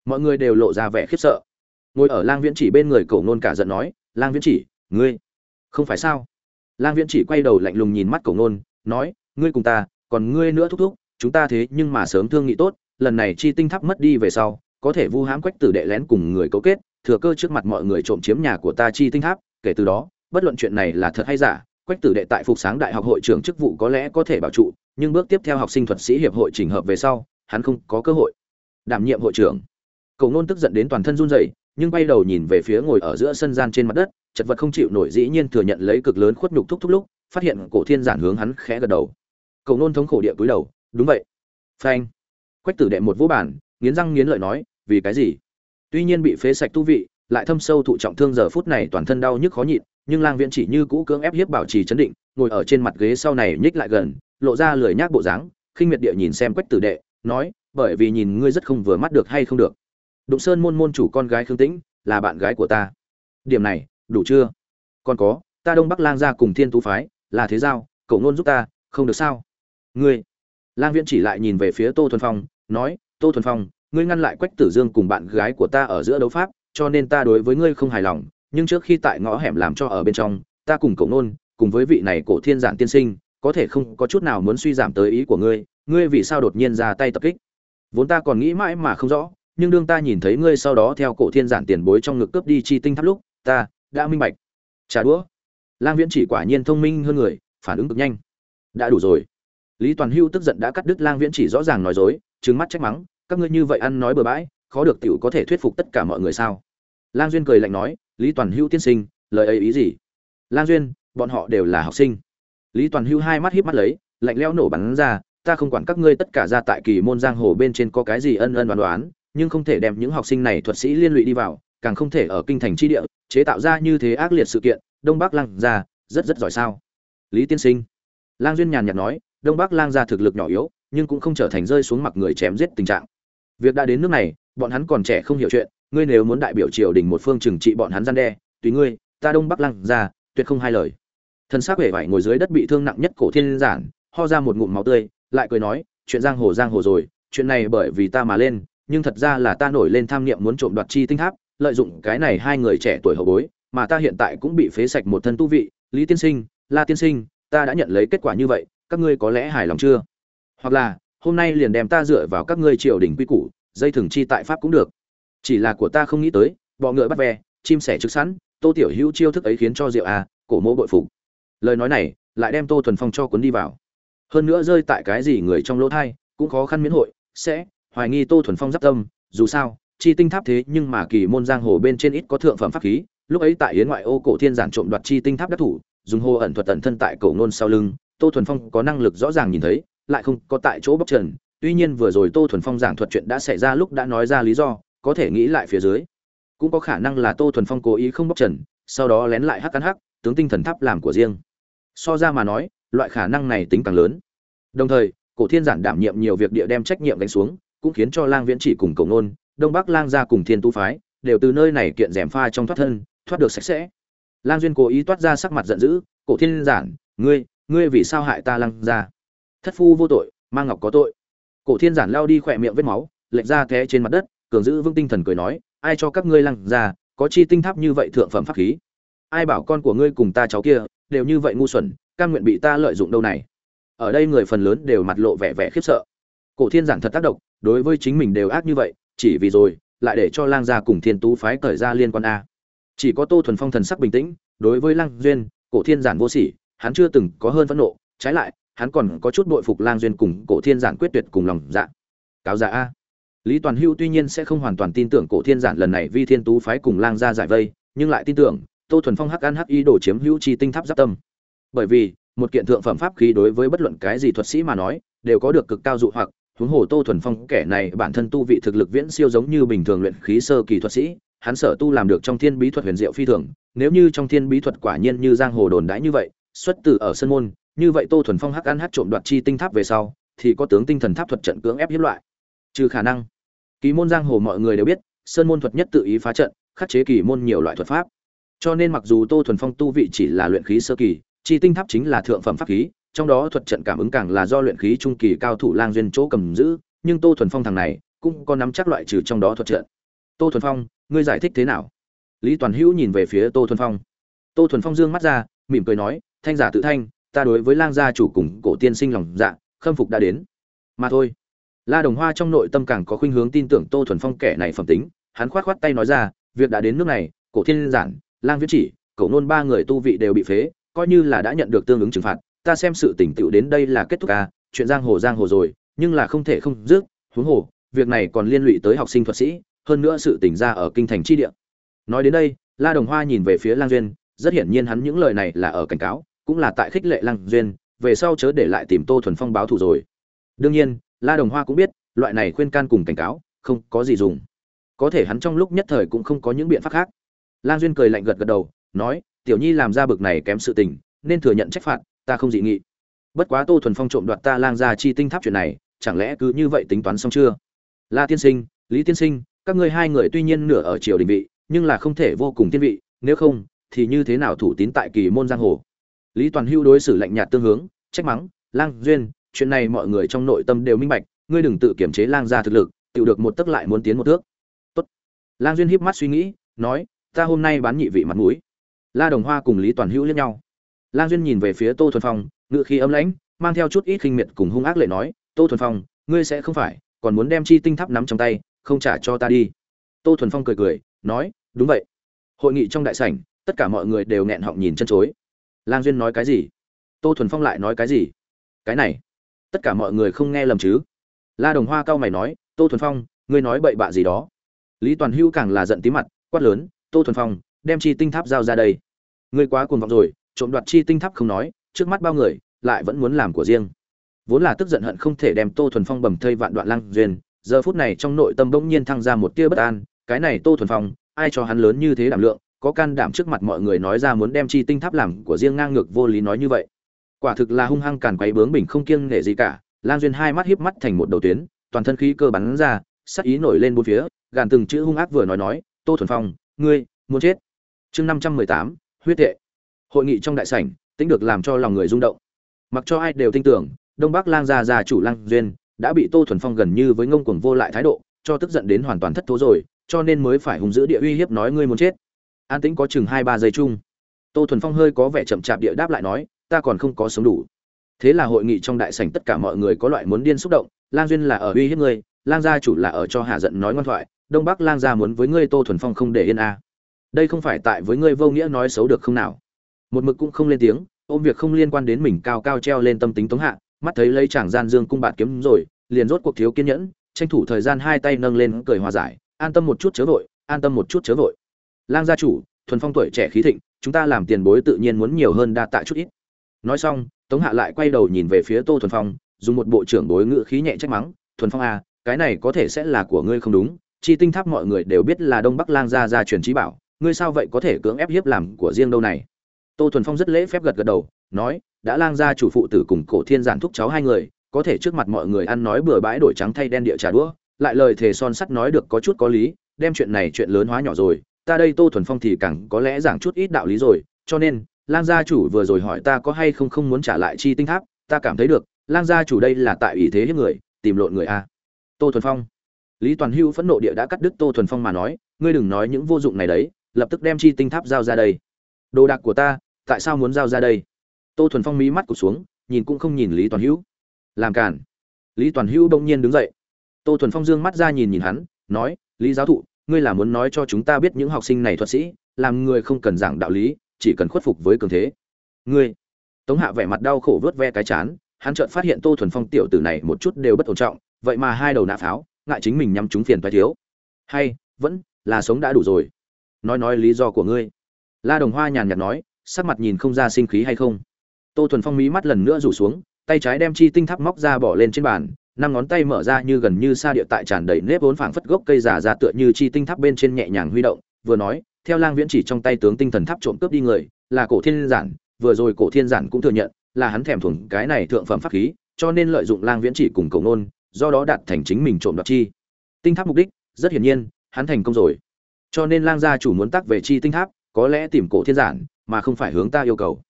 Mọi người đều lộ ra vẻ khiếp sợ. Ngồi ở lang viễn chỉ bên người cậu nôn cả giận nói, lang viễn chỉ, ngươi, không phải sao? Lang viễn chỉ quay đầu lạnh lùng nhìn mắt cậu nôn, nói, ngươi cùng ta, còn ngươi nữa thúc thúc, chúng ta thế nhưng mà sớm thương nghị tốt, lần này chi tinh tháp mất đi về sau, có thể vu hãm quách tử đệ lén cùng người cấu kết, thừa cơ trước mặt mọi người trộm chiếm nhà của ta chi tinh tháp, kể từ đó, bất luận chuyện này là thật hay giả quách tử đệ tại phục sáng đại học hội trưởng chức vụ có lẽ có thể bảo trụ, nhưng bước tiếp theo học sinh thuật sĩ hiệp hội chỉnh hợp về sau, hắn không có cơ hội. Đảm nhiệm hội trưởng. Cầu nôn tức giận đến toàn thân run rẩy, nhưng bay đầu nhìn về phía ngồi ở giữa sân gian trên mặt đất, chật vật không chịu nổi dĩ nhiên thừa nhận lấy cực lớn khuất nhục thúc thúc lúc, phát hiện cổ thiên giản hướng hắn khẽ gật đầu. Cầu nôn thống khổ địa cúi đầu, đúng vậy. Phanh. Quách tử đệ một vũ bản nghiến răng nghiến lợi nói, vì cái gì? Tuy nhiên bị phế sạch tu vị, lại thâm sâu thụ trọng thương giờ phút này toàn thân đau nhức khó nhịn nhưng lang viễn chỉ như cũ cưỡng ép hiếp bảo trì chấn định, ngồi ở trên mặt ghế sau này nhích lại gần, lộ ra lười nhác bộ dáng, khinh miệt địa nhìn xem quách tử đệ, nói, bởi vì nhìn ngươi rất không vừa mắt được hay không được. Đụng sơn môn môn chủ con gái khương tĩnh, là bạn gái của ta. Điểm này, đủ chưa? Còn có, ta đông bắc lang gia cùng thiên tú phái, là thế giao, cậu ngôn giúp ta, không được sao? Ngươi? Lang viễn chỉ lại nhìn về phía tô thuần phong, nói, tô thuần phong, ngươi ngăn lại quách tử dương cùng bạn gái của ta ở giữa đấu pháp, cho nên ta đối với ngươi không hài lòng nhưng trước khi tại ngõ hẻm làm cho ở bên trong, ta cùng cậu nôn, cùng với vị này cổ thiên giản tiên sinh, có thể không có chút nào muốn suy giảm tới ý của ngươi ngươi vì sao đột nhiên ra tay tập kích? Vốn ta còn nghĩ mãi mà không rõ, nhưng đương ta nhìn thấy ngươi sau đó theo cổ thiên giản tiền bối trong ngực cướp đi chi tinh tháp lúc, ta đã minh bạch. Trả đũa. Lang viễn chỉ quả nhiên thông minh hơn người, phản ứng cực nhanh. Đã đủ rồi. Lý toàn hưu tức giận đã cắt đứt lang viễn chỉ rõ ràng nói dối trứng mắt trách mắng, các ngươi như vậy ăn nói bừa bãi, khó được tiểu có thể thuyết phục tất cả mọi người sao? Lang duyên cười lạnh nói lý toàn hưu tiên sinh, lời ấy ý gì? Lang duyên, bọn họ đều là học sinh. Lý toàn hưu hai mắt híp mắt lấy, lạnh lẽo nổ bắn ra, ta không quản các ngươi tất cả ra tại kỳ môn giang hồ bên trên có cái gì ân ân đoán đoán nhưng không thể đem những học sinh này thuật sĩ liên lụy đi vào, càng không thể ở kinh thành tri địa, chế tạo ra như thế ác liệt sự kiện, đông bắc lang gia, rất rất giỏi sao? Lý tiên sinh. Lang duyên nhàn nhạt nói, đông bắc lang gia thực lực nhỏ yếu, nhưng cũng không trở thành rơi xuống mặc người chém giết tình trạng. Việc đã đến nước này, bọn hắn còn trẻ không hiểu chuyện ngươi nếu muốn đại biểu triều đình một phương trừng trị bọn hắn gian đe tùy ngươi ta đông bắc lang ra, tuyệt không hai lời. Thân xác hể vải ngồi dưới đất bị thương nặng nhất cổ thiên giản ho ra một ngụm máu tươi lại cười nói chuyện giang hồ giang hồ rồi chuyện này bởi vì ta mà lên nhưng thật ra là ta nổi lên tham niệm muốn trộm đoạt chi tinh tháp lợi dụng cái này hai người trẻ tuổi hậu bối mà ta hiện tại cũng bị phế sạch một thân tu vị lý tiên sinh la tiên sinh ta đã nhận lấy kết quả như vậy các ngươi có lẽ hài lòng chưa? Hoặc là hôm nay liền đem ta dựa vào các ngươi triều đình quy củ dây thừng chi tại pháp cũng được chỉ là của ta không nghĩ tới, bọ ngựa bắt ve, chim sẻ trực sẵn, tô tiểu hữu chiêu thức ấy khiến cho rượu à cổ mô bội phục. Lời nói này, lại đem tô thuần phong cho cuốn đi vào. Hơn nữa rơi tại cái gì người trong lỗ thai, cũng khó khăn miễn hội, sẽ hoài nghi tô thuần phong giáp tâm. Dù sao, chi tinh tháp thế nhưng mà kỳ môn giang hồ bên trên ít có thượng phẩm pháp khí. Lúc ấy tại yến ngoại ô cổ thiên giản trộm đoạt chi tinh tháp đắc thủ, dùng hô ẩn thuật ẩn thân tại cổ nôn sau lưng, tô thuần phong có năng lực rõ ràng nhìn thấy, lại không có tại chỗ bốc trần. Tuy nhiên vừa rồi tô thuần phong giảng thuật chuyện đã xảy ra lúc đã nói ra lý do có thể nghĩ lại phía dưới. Cũng có khả năng là tô thuần phong cố ý không bóc trần, sau đó lén lại hắc cắn hắc, tướng tinh thần tháp làm của riêng. So ra mà nói, loại khả năng này tính càng lớn. Đồng thời, cổ thiên giản đảm nhiệm nhiều việc địa đem trách nhiệm đánh xuống, cũng khiến cho lang viễn chỉ cùng cầu nôn đông bắc lang gia cùng thiên tu phái, đều từ nơi này kiện rèm pha trong thoát thân, thoát được sạch sẽ. Lang duyên cố ý toát ra sắc mặt giận dữ, cổ thiên giản, ngươi ngươi vì sao hại ta lang gia? Thất phu vô tội mang ngọc có tội. Cổ thiên giản lao đi khỏe miệng vết máu, lệch ra té trên mặt đất cường giữ vững tinh thần cười nói, ai cho các ngươi lăng ra, có chi tinh tháp như vậy thượng phẩm pháp khí? Ai bảo con của ngươi cùng ta cháu kia đều như vậy ngu xuẩn, cam nguyện bị ta lợi dụng đâu này? Ở đây người phần lớn đều mặt lộ vẻ vẻ khiếp sợ. Cổ thiên giản thật tác động, đối với chính mình đều ác như vậy, chỉ vì rồi, lại để cho lang gia cùng thiên tú phái cởi ra liên quan a. Chỉ có tô thuần phong thần sắc bình tĩnh, đối với lang duyên, cổ thiên giản vô sỉ, hắn chưa từng có hơn phẫn nộ, trái lại, hắn còn có chút bội phục lang duyên cùng cổ thiên giản quyết tuyệt cùng lòng dạ. Cáo dạ a lý toàn hưu tuy nhiên sẽ không hoàn toàn tin tưởng cổ thiên giản lần này vi thiên tú phái cùng lang gia giải vây, nhưng lại tin tưởng, tô thuần phong hắc ăn hắc ý đồ chiếm hữu chi tinh tháp giáp tâm. Bởi vì, một kiện thượng phẩm pháp khí đối với bất luận cái gì thuật sĩ mà nói, đều có được cực cao dụ hoặc, huống hồ tô thuần phong kẻ này bản thân tu vị thực lực viễn siêu giống như bình thường luyện khí sơ kỳ thuật sĩ, hắn sở tu làm được trong thiên bí thuật huyền diệu phi thường, nếu như trong thiên bí thuật quả nhiên như giang hồ đồn đãi như vậy, xuất từ ở sân môn, như vậy tô thuần phong hắc ăn hắc trộm đoạt chi tinh tháp về sau, thì có tướng tinh thần tháp thuật trận cưỡng ép hiếp loại. Trừ khả năng kỳ môn giang hồ mọi người đều biết, sơn môn thuật nhất tự ý phá trận, khắc chế kỳ môn nhiều loại thuật pháp. Cho nên mặc dù tô thuần phong tu vị chỉ là luyện khí sơ kỳ, chi tinh tháp chính là thượng phẩm pháp khí, trong đó thuật trận cảm ứng càng là do luyện khí trung kỳ cao thủ lang duyên chỗ cầm giữ, nhưng tô thuần phong thằng này cũng có nắm chắc loại trừ trong đó thuật trận. Tô thuần phong, ngươi giải thích thế nào? Lý toàn hữu nhìn về phía tô thuần phong. Tô thuần phong dương mắt ra, mỉm cười nói, thanh giả tự thanh, ta đối với lang gia chủ cùng cổ tiên sinh lòng dạ khâm phục đã đến. Mà thôi la đồng hoa trong nội tâm càng có khuynh hướng tin tưởng tô thuần phong kẻ này phẩm tính hắn khoát khoát tay nói ra việc đã đến nước này cổ thiên giản lang Viễn chỉ cổ nôn ba người tu vị đều bị phế coi như là đã nhận được tương ứng trừng phạt ta xem sự tỉnh tựu đến đây là kết thúc a, chuyện giang hồ giang hồ rồi nhưng là không thể không dứt huống hồ việc này còn liên lụy tới học sinh thuật sĩ hơn nữa sự tỉnh ra ở kinh thành chi địa. Nói đến đây la đồng hoa nhìn về phía lang duyên rất hiển nhiên hắn những lời này là ở cảnh cáo cũng là tại khích lệ lang duyên về sau chớ để lại tìm tô thuần phong báo thù rồi. Đương nhiên la đồng hoa cũng biết, loại này khuyên can cùng cảnh cáo, không có gì dùng. Có thể hắn trong lúc nhất thời cũng không có những biện pháp khác. Lang duyên cười lạnh gật gật đầu, nói, tiểu nhi làm ra bực này kém sự tình, nên thừa nhận trách phạt, ta không dị nghị. Bất quá tô thuần phong trộm đoạt ta lang ra chi tinh tháp chuyện này, chẳng lẽ cứ như vậy tính toán xong chưa? La tiên sinh, lý tiên sinh, các ngươi hai người tuy nhiên nửa ở triều đình vị, nhưng là không thể vô cùng tiên vị, nếu không, thì như thế nào thủ tín tại kỳ môn giang hồ? Lý toàn hưu đối xử lạnh nhạt tương hướng, trách mắng, lang duyên chuyện này mọi người trong nội tâm đều minh bạch, ngươi đừng tự kiểm chế lang gia thực lực, tiểu được một tức lại muốn tiến một thước. Tốt. Lang duyên híp mắt suy nghĩ, nói, ta hôm nay bán nhị vị mặt mũi. La đồng hoa cùng lý toàn hữu liếc nhau. Lang duyên nhìn về phía tô thuần phong ngựa khi âm lãnh, mang theo chút ít khinh miệt cùng hung ác lệ nói, tô thuần phong, ngươi sẽ không phải, còn muốn đem chi tinh tháp nắm trong tay, không trả cho ta đi. Tô thuần phong cười cười, nói, đúng vậy. Hội nghị trong đại sảnh, tất cả mọi người đều nghẹn họng nhìn chân chối. Lang duyên nói cái gì? Tô thuần phong lại nói cái gì? Cái này tất cả mọi người không nghe lầm chứ? La đồng hoa cao mày nói, tô thuần phong, ngươi nói bậy bạ gì đó? Lý toàn hữu càng là giận tí mặt, quát lớn, tô thuần phong, đem chi tinh tháp giao ra đây. Ngươi quá cuồng vọng rồi, trộm đoạt chi tinh tháp không nói, trước mắt bao người, lại vẫn muốn làm của riêng. Vốn là tức giận hận không thể đem tô thuần phong bầm thây vạn đoạn lăng duyên, giờ phút này trong nội tâm bỗng nhiên thăng ra một tia bất an, cái này tô thuần phong, ai cho hắn lớn như thế đảm lượng, có can đảm trước mặt mọi người nói ra muốn đem chi tinh tháp làm của riêng ngang ngược vô lý nói như vậy? Quả thực là hung hăng càn quấy bướng bình không kiêng nể gì cả, lang duyên hai mắt híp mắt thành một đầu tuyến, toàn thân khí cơ bắn ra sắc ý nổi lên bốn phía, gàn từng chữ hung ác vừa nói nói, tô thuần phong, ngươi muốn chết. Chương năm trăm mười tám, huyết tệ. Hội nghị trong đại sảnh, tính được làm cho lòng người rung động. Mặc cho ai đều tin tưởng, đông bắc lang gia gia chủ lang duyên đã bị tô thuần phong gần như với ngông cuồng vô lại thái độ, cho tức giận đến hoàn toàn thất thố rồi, cho nên mới phải hùng giữ địa uy hiếp nói ngươi muốn chết. An tĩnh có chừng hai ba giây chung. Tô thuần phong hơi có vẻ chậm chạp địa đáp lại nói ta còn không có sống đủ. Thế là hội nghị trong đại sảnh tất cả mọi người có loại muốn điên xúc động, lang duyên là ở uy hiếp ngươi, lang gia chủ là ở cho hạ giận nói ngoan thoại, đông bắc lang gia muốn với ngươi tô thuần phong không để yên a. À. đây không phải tại với ngươi vô nghĩa nói xấu được không nào? Một mực cũng không lên tiếng, ôm việc không liên quan đến mình cao cao treo lên tâm tính tống hạ, mắt thấy lấy chàng gian dương cung bạt kiếm rồi, liền rốt cuộc thiếu kiên nhẫn, tranh thủ thời gian hai tay nâng lên cười hòa giải, an tâm một chút chớ vội, an tâm một chút chớ vội. Lang gia chủ, thuần phong tuổi trẻ khí thịnh, chúng ta làm tiền bối tự nhiên muốn nhiều hơn đa tạ chút ít nói xong, tống hạ lại quay đầu nhìn về phía tô thuần phong, dùng một bộ trưởng bối ngữ khí nhẹ trách mắng, thuần phong à cái này có thể sẽ là của ngươi không đúng, chi tinh tháp mọi người đều biết là đông bắc lang gia gia truyền trí bảo, ngươi sao vậy có thể cưỡng ép hiếp làm của riêng đâu này? Tô thuần phong rất lễ phép gật gật đầu, nói, đã lang gia chủ phụ tử cùng cổ thiên giản thúc cháu hai người, có thể trước mặt mọi người ăn nói bừa bãi đổi trắng thay đen địa trà đũa, lại lời thề son sắt nói được có chút có lý, đem chuyện này chuyện lớn hóa nhỏ rồi, ta đây tô thuần phong thì càng có lẽ giảng chút ít đạo lý rồi, cho nên lang gia chủ vừa rồi hỏi ta có hay không không muốn trả lại chi tinh tháp, ta cảm thấy được, lang gia chủ đây là tại ý thế hiếp người, tìm lộn người a. Tô thuần phong. Lý toàn hưu phẫn nộ địa đã cắt đứt tô thuần phong mà nói, ngươi đừng nói những vô dụng này đấy, lập tức đem chi tinh tháp giao ra đây. Đồ đạc của ta, tại sao muốn giao ra đây? Tô thuần phong mí mắt cụt xuống, nhìn cũng không nhìn lý toàn hữu làm cản lý toàn hữu bỗng nhiên đứng dậy. Tô thuần phong dương mắt ra nhìn nhìn hắn, nói, lý giáo thụ, ngươi là muốn nói cho chúng ta biết những học sinh này thuật sĩ, làm người không cần giảng đạo lý chỉ cần khuất phục với cường thế. Ngươi. Tống hạ vẻ mặt đau khổ vớt ve cái chán, hắn chợt phát hiện tô thuần phong tiểu tử này một chút đều bất ổn trọng, vậy mà hai đầu nã pháo, ngại chính mình nhắm chúng phiền toái thiếu. Hay, vẫn là sống đã đủ rồi. Nói nói lý do của ngươi. La đồng hoa nhàn nhạt nói, sắc mặt nhìn không ra sinh khí hay không. Tô thuần phong mí mắt lần nữa rủ xuống, tay trái đem chi tinh tháp móc ra bỏ lên trên bàn, năm ngón tay mở ra như gần như xa địa tại tràn đầy nếp vốn phảng phất gốc cây giả ra tựa như chi tinh tháp bên trên nhẹ nhàng huy động, vừa nói theo lang viễn chỉ trong tay tướng tinh thần tháp trộm cướp đi người, là cổ thiên giản, vừa rồi cổ thiên giản cũng thừa nhận, là hắn thèm thuồng cái này thượng phẩm pháp khí, cho nên lợi dụng lang viễn chỉ cùng cầu nôn, do đó đạt thành chính mình trộm đoạt chi. Tinh tháp mục đích, rất hiển nhiên, hắn thành công rồi. Cho nên lang gia chủ muốn tác về chi tinh tháp, có lẽ tìm cổ thiên giản, mà không phải hướng ta yêu cầu.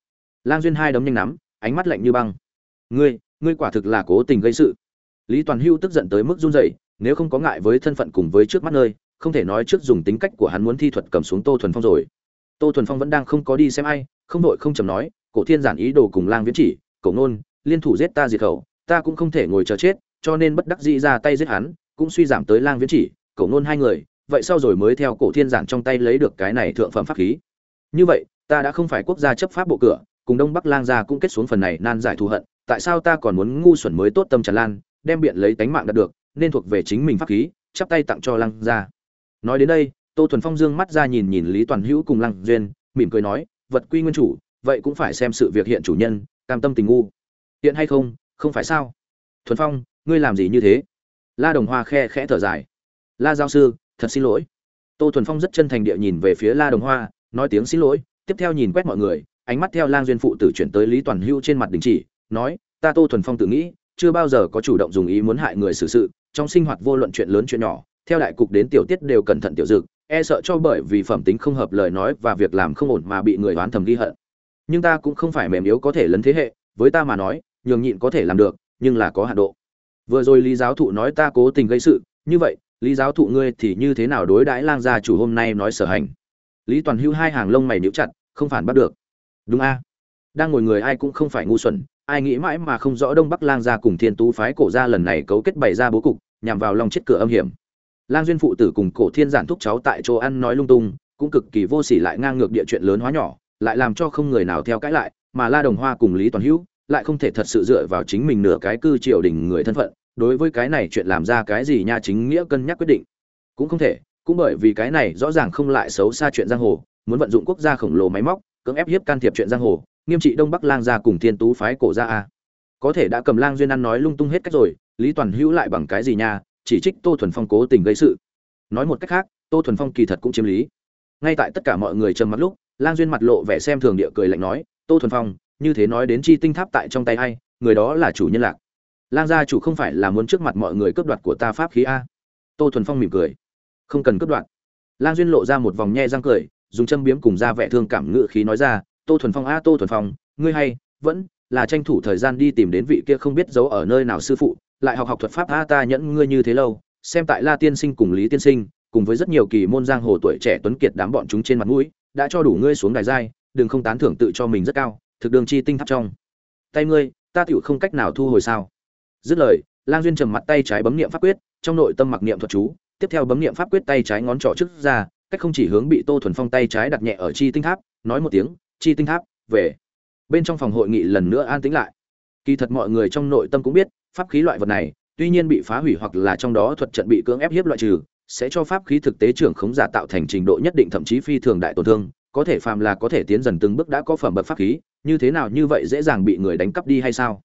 Lang duyên hai đấm nhanh nắm, ánh mắt lạnh như băng. Ngươi ngươi quả thực là cố tình gây sự. Lý toàn hưu tức giận tới mức run rẩy, nếu không có ngại với thân phận cùng với trước mắt nơi không thể nói trước dùng tính cách của hắn muốn thi thuật cầm xuống tô thuần phong rồi. Tô thuần phong vẫn đang không có đi xem ai, không đội không chầm nói, cổ thiên giản ý đồ cùng lang viễn chỉ, cổ nôn, liên thủ giết ta diệt khẩu, ta cũng không thể ngồi chờ chết, cho nên bất đắc dĩ ra tay giết hắn, cũng suy giảm tới lang viễn chỉ, cổ nôn hai người, vậy sau rồi mới theo cổ thiên giản trong tay lấy được cái này thượng phẩm pháp khí. Như vậy, ta đã không phải quốc gia chấp pháp bộ cửa, cùng đông bắc lang gia cũng kết xuống phần này nan giải thù hận, tại sao ta còn muốn ngu xuẩn mới tốt tâm tràn lan, đem biện lấy tánh mạng đạt được, nên thuộc về chính mình pháp khí, chắp tay tặng cho lang gia nói đến đây, tô thuần phong dương mắt ra nhìn nhìn lý toàn hữu cùng lăng duyên, mỉm cười nói, vật quy nguyên chủ, vậy cũng phải xem sự việc hiện chủ nhân, cam tâm tình ngu. Hiện hay không không phải sao? Thuần phong, ngươi làm gì như thế? La đồng hoa khe khẽ thở dài. La giáo sư, thật xin lỗi. Tô thuần phong rất chân thành địa nhìn về phía la đồng hoa, nói tiếng xin lỗi, tiếp theo nhìn quét mọi người, ánh mắt theo lang duyên phụ tử chuyển tới lý toàn hưu trên mặt đình chỉ, nói, ta tô thuần phong tự nghĩ, chưa bao giờ có chủ động dùng ý muốn hại người xử sự, trong sinh hoạt vô luận chuyện lớn chuyện nhỏ theo đại cục đến tiểu tiết đều cẩn thận tiểu dực e sợ cho bởi vì phẩm tính không hợp lời nói và việc làm không ổn mà bị người oán thầm ghi hận. Nhưng ta cũng không phải mềm yếu có thể lấn thế hệ, với ta mà nói, nhường nhịn có thể làm được, nhưng là có hạn độ. Vừa rồi lý giáo thụ nói ta cố tình gây sự, như vậy, lý giáo thụ ngươi thì như thế nào đối đãi lang gia chủ hôm nay nói sở hành? Lý toàn Hưu hai hàng lông mày níu chặt, không phản bắt được. Đúng a. Đang ngồi người ai cũng không phải ngu xuẩn, ai nghĩ mãi mà không rõ đông bắc lang gia cùng thiên tú phái cổ gia lần này cấu kết bày ra bố cục, nhằm vào lòng chết cửa âm hiểm lang duyên phụ tử cùng cổ thiên giản thúc cháu tại chỗ ăn nói lung tung, cũng cực kỳ vô sỉ lại ngang ngược địa chuyện lớn hóa nhỏ, lại làm cho không người nào theo cãi lại, mà la đồng hoa cùng lý toàn hữu lại không thể thật sự dựa vào chính mình nửa cái cư triều đình người thân phận, đối với cái này chuyện làm ra cái gì nha chính nghĩa cân nhắc quyết định. Cũng không thể, cũng bởi vì cái này rõ ràng không lại xấu xa chuyện giang hồ, muốn vận dụng quốc gia khổng lồ máy móc, cưỡng ép hiếp can thiệp chuyện giang hồ, nghiêm trị đông bắc lang gia cùng thiên tú phái cổ gia a. Có thể đã cầm lang duyên ăn nói lung tung hết cách rồi, lý toàn hữu lại bằng cái gì nha chỉ trích tô thuần phong cố tình gây sự. Nói một cách khác, tô thuần phong kỳ thật cũng chiếm lý. Ngay tại tất cả mọi người trầm mặt lúc, lang duyên mặt lộ vẻ xem thường địa cười lạnh nói, tô thuần phong, như thế nói đến chi tinh tháp tại trong tay ai, người đó là chủ nhân lạc. Lang gia chủ không phải là muốn trước mặt mọi người cướp đoạt của ta pháp khí a? Tô thuần phong mỉm cười. Không cần cướp đoạt. Lang duyên lộ ra một vòng nhe răng cười, dùng châm biếm cùng ra vẻ thương cảm ngự khí nói ra, tô thuần phong a, tô thuần phong, ngươi hay vẫn là tranh thủ thời gian đi tìm đến vị kia không biết giấu ở nơi nào sư phụ lại học học thuật pháp a ta nhẫn ngươi như thế lâu, xem tại la tiên sinh cùng lý tiên sinh, cùng với rất nhiều kỳ môn giang hồ tuổi trẻ tuấn kiệt đám bọn chúng trên mặt mũi, đã cho đủ ngươi xuống đài giai, đừng không tán thưởng tự cho mình rất cao, thực đường chi tinh tháp trong. Tay ngươi, ta tựu không cách nào thu hồi sao? Dứt lời, lang duyên trầm mặt tay trái bấm niệm pháp quyết, trong nội tâm mặc niệm thuật chú, tiếp theo bấm niệm pháp quyết tay trái ngón trỏ trước ra, cách không chỉ hướng bị tô thuần phong tay trái đặt nhẹ ở chi tinh tháp, nói một tiếng, chi tinh tháp, về. Bên trong phòng hội nghị lần nữa an tĩnh lại. Kỳ thật mọi người trong nội tâm cũng biết pháp khí loại vật này, tuy nhiên bị phá hủy hoặc là trong đó thuật trận bị cưỡng ép hiếp loại trừ, sẽ cho pháp khí thực tế trưởng khống giả tạo thành trình độ nhất định thậm chí phi thường đại tổn thương, có thể phàm là có thể tiến dần từng bước đã có phẩm bậc pháp khí, như thế nào như vậy dễ dàng bị người đánh cắp đi hay sao?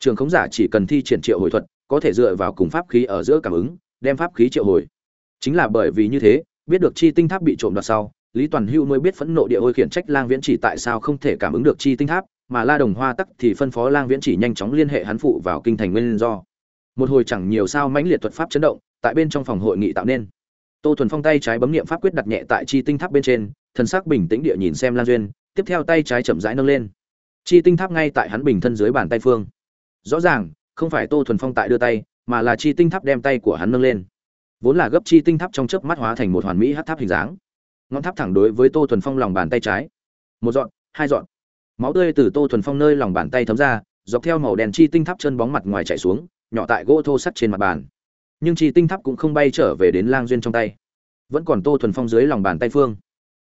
Trường khống giả chỉ cần thi triển triệu hồi thuật, có thể dựa vào cùng pháp khí ở giữa cảm ứng, đem pháp khí triệu hồi. Chính là bởi vì như thế, biết được chi tinh tháp bị trộm đoạt sau, lý toàn hưu mới biết phẫn nộ địa hôi khiển trách lang viễn chỉ tại sao không thể cảm ứng được chi tinh tháp mà La Đồng Hoa tắc thì phân phó Lang Viễn chỉ nhanh chóng liên hệ hắn phụ vào kinh thành nguyên do. Một hồi chẳng nhiều sao mãnh liệt thuật pháp chấn động, tại bên trong phòng hội nghị tạo nên. Tô Thuần Phong tay trái bấm niệm pháp quyết đặt nhẹ tại chi tinh tháp bên trên, thần sắc bình tĩnh địa nhìn xem Lang Duyên, tiếp theo tay trái chậm rãi nâng lên. Chi tinh tháp ngay tại hắn bình thân dưới bàn tay phương. Rõ ràng, không phải Tô Thuần Phong tại đưa tay, mà là chi tinh tháp đem tay của hắn nâng lên. Vốn là gấp chi tinh tháp trong chớp mắt hóa thành một hoàn mỹ hắc tháp hình dáng. Ngọn tháp thẳng đối với Tô Thuần Phong lòng bàn tay trái. Một dọn, hai dọn. Máu tươi từ Tô Thuần Phong nơi lòng bàn tay thấm ra, dọc theo màu đen chi tinh tháp chân bóng mặt ngoài chảy xuống, nhỏ tại gỗ thô sắt trên mặt bàn. Nhưng chi tinh tháp cũng không bay trở về đến Lang Duyên trong tay, vẫn còn Tô Thuần Phong dưới lòng bàn tay phương.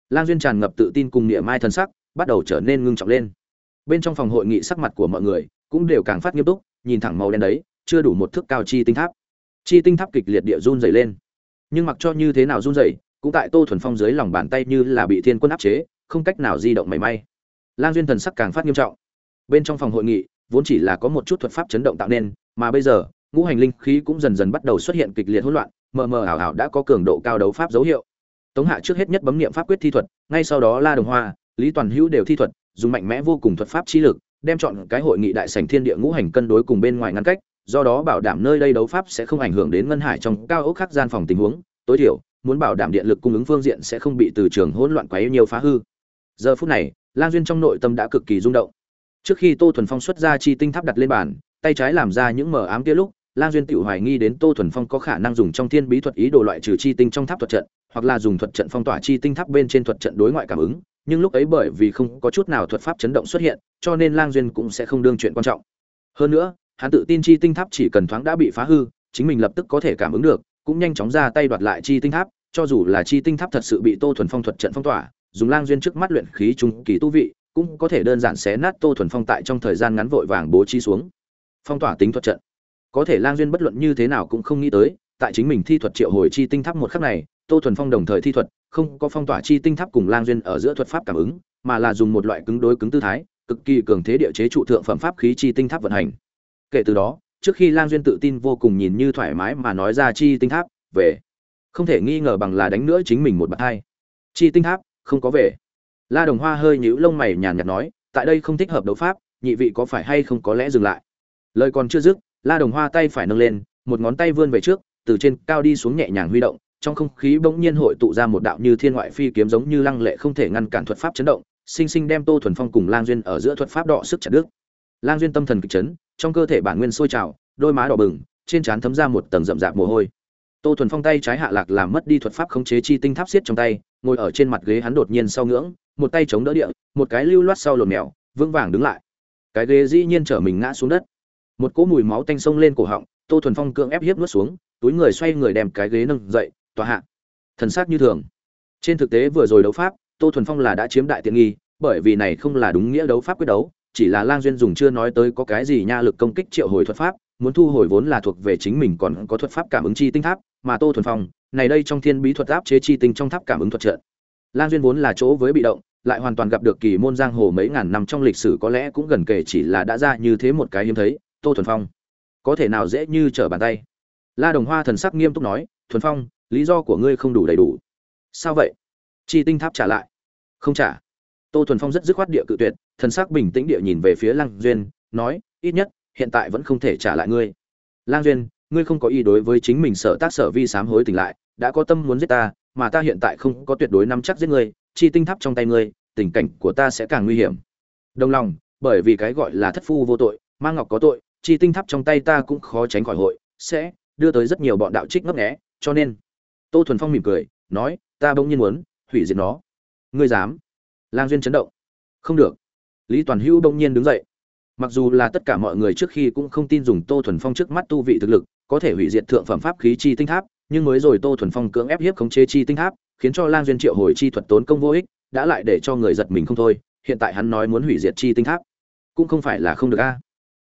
Lang Duyên tràn ngập tự tin cùng niệm mai thần sắc, bắt đầu trở nên ngưng trọng lên. Bên trong phòng hội nghị sắc mặt của mọi người cũng đều càng phát nghiêm túc, nhìn thẳng màu đen đấy, chưa đủ một thước cao chi tinh tháp. Chi tinh tháp kịch liệt địa run dày lên. Nhưng mặc cho như thế nào run dày cũng tại Tô Thuần Phong dưới lòng bàn tay như là bị thiên quân áp chế, không cách nào di động mảy may. Lang duyên thần sắc càng phát nghiêm trọng. Bên trong phòng hội nghị, vốn chỉ là có một chút thuật pháp chấn động tạo nên, mà bây giờ, ngũ hành linh khí cũng dần dần bắt đầu xuất hiện kịch liệt hỗn loạn, mờ mờ ảo ảo đã có cường độ cao đấu pháp dấu hiệu. Tống Hạ trước hết nhất bấm niệm pháp quyết thi thuật, ngay sau đó La Đồng Hoa, Lý Toàn Hữu đều thi thuật, dùng mạnh mẽ vô cùng thuật pháp chi lực, đem chọn cái hội nghị đại sảnh thiên địa ngũ hành cân đối cùng bên ngoài ngăn cách, do đó bảo đảm nơi đây đấu pháp sẽ không ảnh hưởng đến ngân hải trong cao ốc khác gian phòng tình huống, tối thiểu, muốn bảo đảm điện lực cung ứng phương diện sẽ không bị từ trường hỗn loạn quấy nhiều phá hư. Giờ phút này, Lang Duyên trong nội tâm đã cực kỳ rung động. Trước khi Tô Thuần Phong xuất ra chi tinh tháp đặt lên bàn, tay trái làm ra những mờ ám kia lúc, Lang Duyên tiểu hoài nghi đến Tô Thuần Phong có khả năng dùng trong thiên bí thuật ý đồ loại trừ chi tinh trong tháp thuật trận, hoặc là dùng thuật trận phong tỏa chi tinh tháp bên trên thuật trận đối ngoại cảm ứng, nhưng lúc ấy bởi vì không có chút nào thuật pháp chấn động xuất hiện, cho nên Lang Duyên cũng sẽ không đương chuyện quan trọng. Hơn nữa, hắn tự tin chi tinh tháp chỉ cần thoáng đã bị phá hư, chính mình lập tức có thể cảm ứng được, cũng nhanh chóng ra tay đoạt lại chi tinh tháp, cho dù là chi tinh tháp thật sự bị Tô Thuần Phong thuật trận phong tỏa, dùng Lang Duyên trước mắt luyện khí trung kỳ tu vị, cũng có thể đơn giản xé nát Tô Thuần Phong tại trong thời gian ngắn vội vàng bố trí xuống. Phong tỏa tính thuật trận. Có thể Lang Duyên bất luận như thế nào cũng không nghĩ tới, tại chính mình thi thuật triệu hồi chi tinh tháp một khắc này, Tô Thuần Phong đồng thời thi thuật, không có phong tỏa chi tinh tháp cùng Lang Duyên ở giữa thuật pháp cảm ứng, mà là dùng một loại cứng đối cứng tư thái, cực kỳ cường thế địa chế trụ thượng phẩm pháp khí chi tinh tháp vận hành. Kể từ đó, trước khi Lang Duyên tự tin vô cùng nhìn như thoải mái mà nói ra chi tinh tháp, về. Không thể nghi ngờ bằng là đánh nữa chính mình một bậc hai. Chi tinh tháp, không có về. La Đồng Hoa hơi nhũ lông mày nhàn nhạt nói, tại đây không thích hợp đấu pháp, nhị vị có phải hay không có lẽ dừng lại. Lời còn chưa dứt, La Đồng Hoa tay phải nâng lên, một ngón tay vươn về trước, từ trên cao đi xuống nhẹ nhàng huy động, trong không khí bỗng nhiên hội tụ ra một đạo như thiên ngoại phi kiếm giống như lăng lệ không thể ngăn cản thuật pháp chấn động, sinh sinh đem Tô Thuần Phong cùng Lang Duyên ở giữa thuật pháp đọ sức chặt đứt. Lang Duyên tâm thần kịch chấn, trong cơ thể bản nguyên sôi trào, đôi má đỏ bừng, trên trán thấm ra một tầng rậm rạp mồ hôi. Tô Thuần Phong tay trái hạ lạc làm mất đi thuật pháp khống chế chi tinh tháp xiết trong tay, ngồi ở trên mặt ghế hắn đột nhiên sau ngưỡng, một tay chống đỡ địa, một cái lưu loát sau lồn mèo, vững vàng đứng lại. Cái ghế dĩ nhiên trở mình ngã xuống đất. Một cỗ mùi máu tanh sông lên cổ họng, Tô Thuần Phong cưỡng ép hiếp nuốt xuống, túi người xoay người đem cái ghế nâng dậy, tòa hạ. Thần sắc như thường. Trên thực tế vừa rồi đấu pháp, Tô Thuần Phong là đã chiếm đại tiện nghi, bởi vì này không là đúng nghĩa đấu pháp quyết đấu, chỉ là Lang Duyên dùng chưa nói tới có cái gì nha lực công kích triệu hồi thuật pháp, muốn thu hồi vốn là thuộc về chính mình còn có thuật pháp cảm ứng chi tinh tháp, mà Tô Thuần Phong, này đây trong thiên bí thuật áp chế chi tinh trong tháp cảm ứng thuật trận. Lang duyên vốn là chỗ với bị động, lại hoàn toàn gặp được kỳ môn giang hồ mấy ngàn năm trong lịch sử có lẽ cũng gần kể chỉ là đã ra như thế một cái hiếm thấy, Tô Thuần Phong, có thể nào dễ như trở bàn tay. La Đồng Hoa thần sắc nghiêm túc nói, "Thuần Phong, lý do của ngươi không đủ đầy đủ." "Sao vậy?" Chi tinh tháp trả lại. "Không trả." Tô Thuần Phong rất dứt khoát địa cự tuyệt, thần sắc bình tĩnh địa nhìn về phía Lang Duyên, nói, "Ít nhất, hiện tại vẫn không thể trả lại ngươi." Lang Duyên, ngươi không có ý đối với chính mình sợ tác sở vi sám hối tỉnh lại, đã có tâm muốn giết ta, mà ta hiện tại không có tuyệt đối nắm chắc giết ngươi, chi tinh tháp trong tay ngươi, tình cảnh của ta sẽ càng nguy hiểm. Đồng lòng, bởi vì cái gọi là thất phu vô tội, mang ngọc có tội, chi tinh tháp trong tay ta cũng khó tránh khỏi hội, sẽ đưa tới rất nhiều bọn đạo trích ngấp nghé, cho nên. Tô Thuần Phong mỉm cười, nói, ta bỗng nhiên muốn hủy diệt nó. Ngươi dám? Lang duyên chấn động. Không được. Lý Toàn Hữu bỗng nhiên đứng dậy. Mặc dù là tất cả mọi người trước khi cũng không tin dùng Tô Thuần Phong trước mắt tu vị thực lực, có thể hủy diệt thượng phẩm pháp khí chi tinh tháp, nhưng mới rồi Tô Thuần Phong cưỡng ép hiếp khống chế chi tinh tháp, khiến cho Lang Duyên Triệu hồi chi thuật tốn công vô ích, đã lại để cho người giật mình không thôi, hiện tại hắn nói muốn hủy diệt chi tinh tháp, cũng không phải là không được a.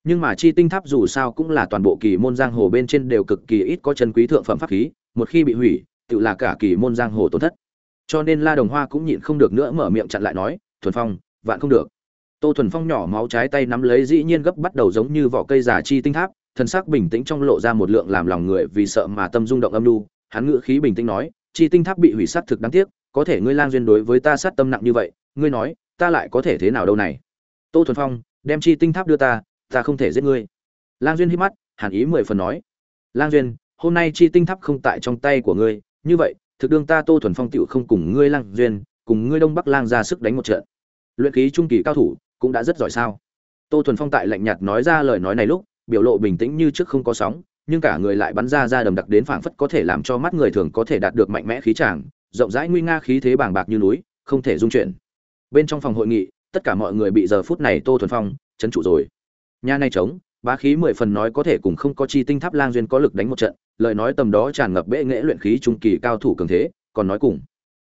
Nhưng mà chi tinh tháp dù sao cũng là toàn bộ kỳ môn giang hồ bên trên đều cực kỳ ít có chân quý thượng phẩm pháp khí, một khi bị hủy, tự là cả kỳ môn giang hồ tổn thất. Cho nên La Đồng Hoa cũng nhịn không được nữa mở miệng chặn lại nói, "Thuần Phong, vạn không được." Tô Thuần Phong nhỏ máu trái tay nắm lấy dĩ nhiên gấp bắt đầu giống như vỏ cây giả chi tinh tháp, thần sắc bình tĩnh trong lộ ra một lượng làm lòng người vì sợ mà tâm rung động âm nu, hắn ngữ khí bình tĩnh nói, chi tinh tháp bị hủy sát thực đáng tiếc, có thể ngươi lang duyên đối với ta sát tâm nặng như vậy, ngươi nói, ta lại có thể thế nào đâu này? tô thuần phong đem chi tinh tháp đưa ta ta không thể giết ngươi. Lang duyên hít mắt hàn ý mười phần nói lang duyên hôm nay chi tinh tháp không tại trong tay của ngươi như vậy thực đương ta tô thuần phong tựu không cùng ngươi lang duyên cùng ngươi đông bắc lang ra sức đánh một trận. Luyện khí trung kỳ cao thủ cũng đã rất giỏi sao? Tô thuần phong tại lạnh nhạt nói ra lời nói này lúc biểu lộ bình tĩnh như trước không có sóng, nhưng cả người lại bắn ra ra đầm đặc đến phảng phất có thể làm cho mắt người thường có thể đạt được mạnh mẽ khí tràng, rộng rãi nguy nga khí thế bàng bạc như núi, không thể dung chuyển. Bên trong phòng hội nghị, tất cả mọi người bị giờ phút này tô thuần phong chấn trụ rồi. Nhà này trống, bá khí mười phần nói có thể cùng không có chi tinh tháp lang duyên có lực đánh một trận, lời nói tầm đó tràn ngập bệ nghệ luyện khí trung kỳ cao thủ cường thế, còn nói cùng.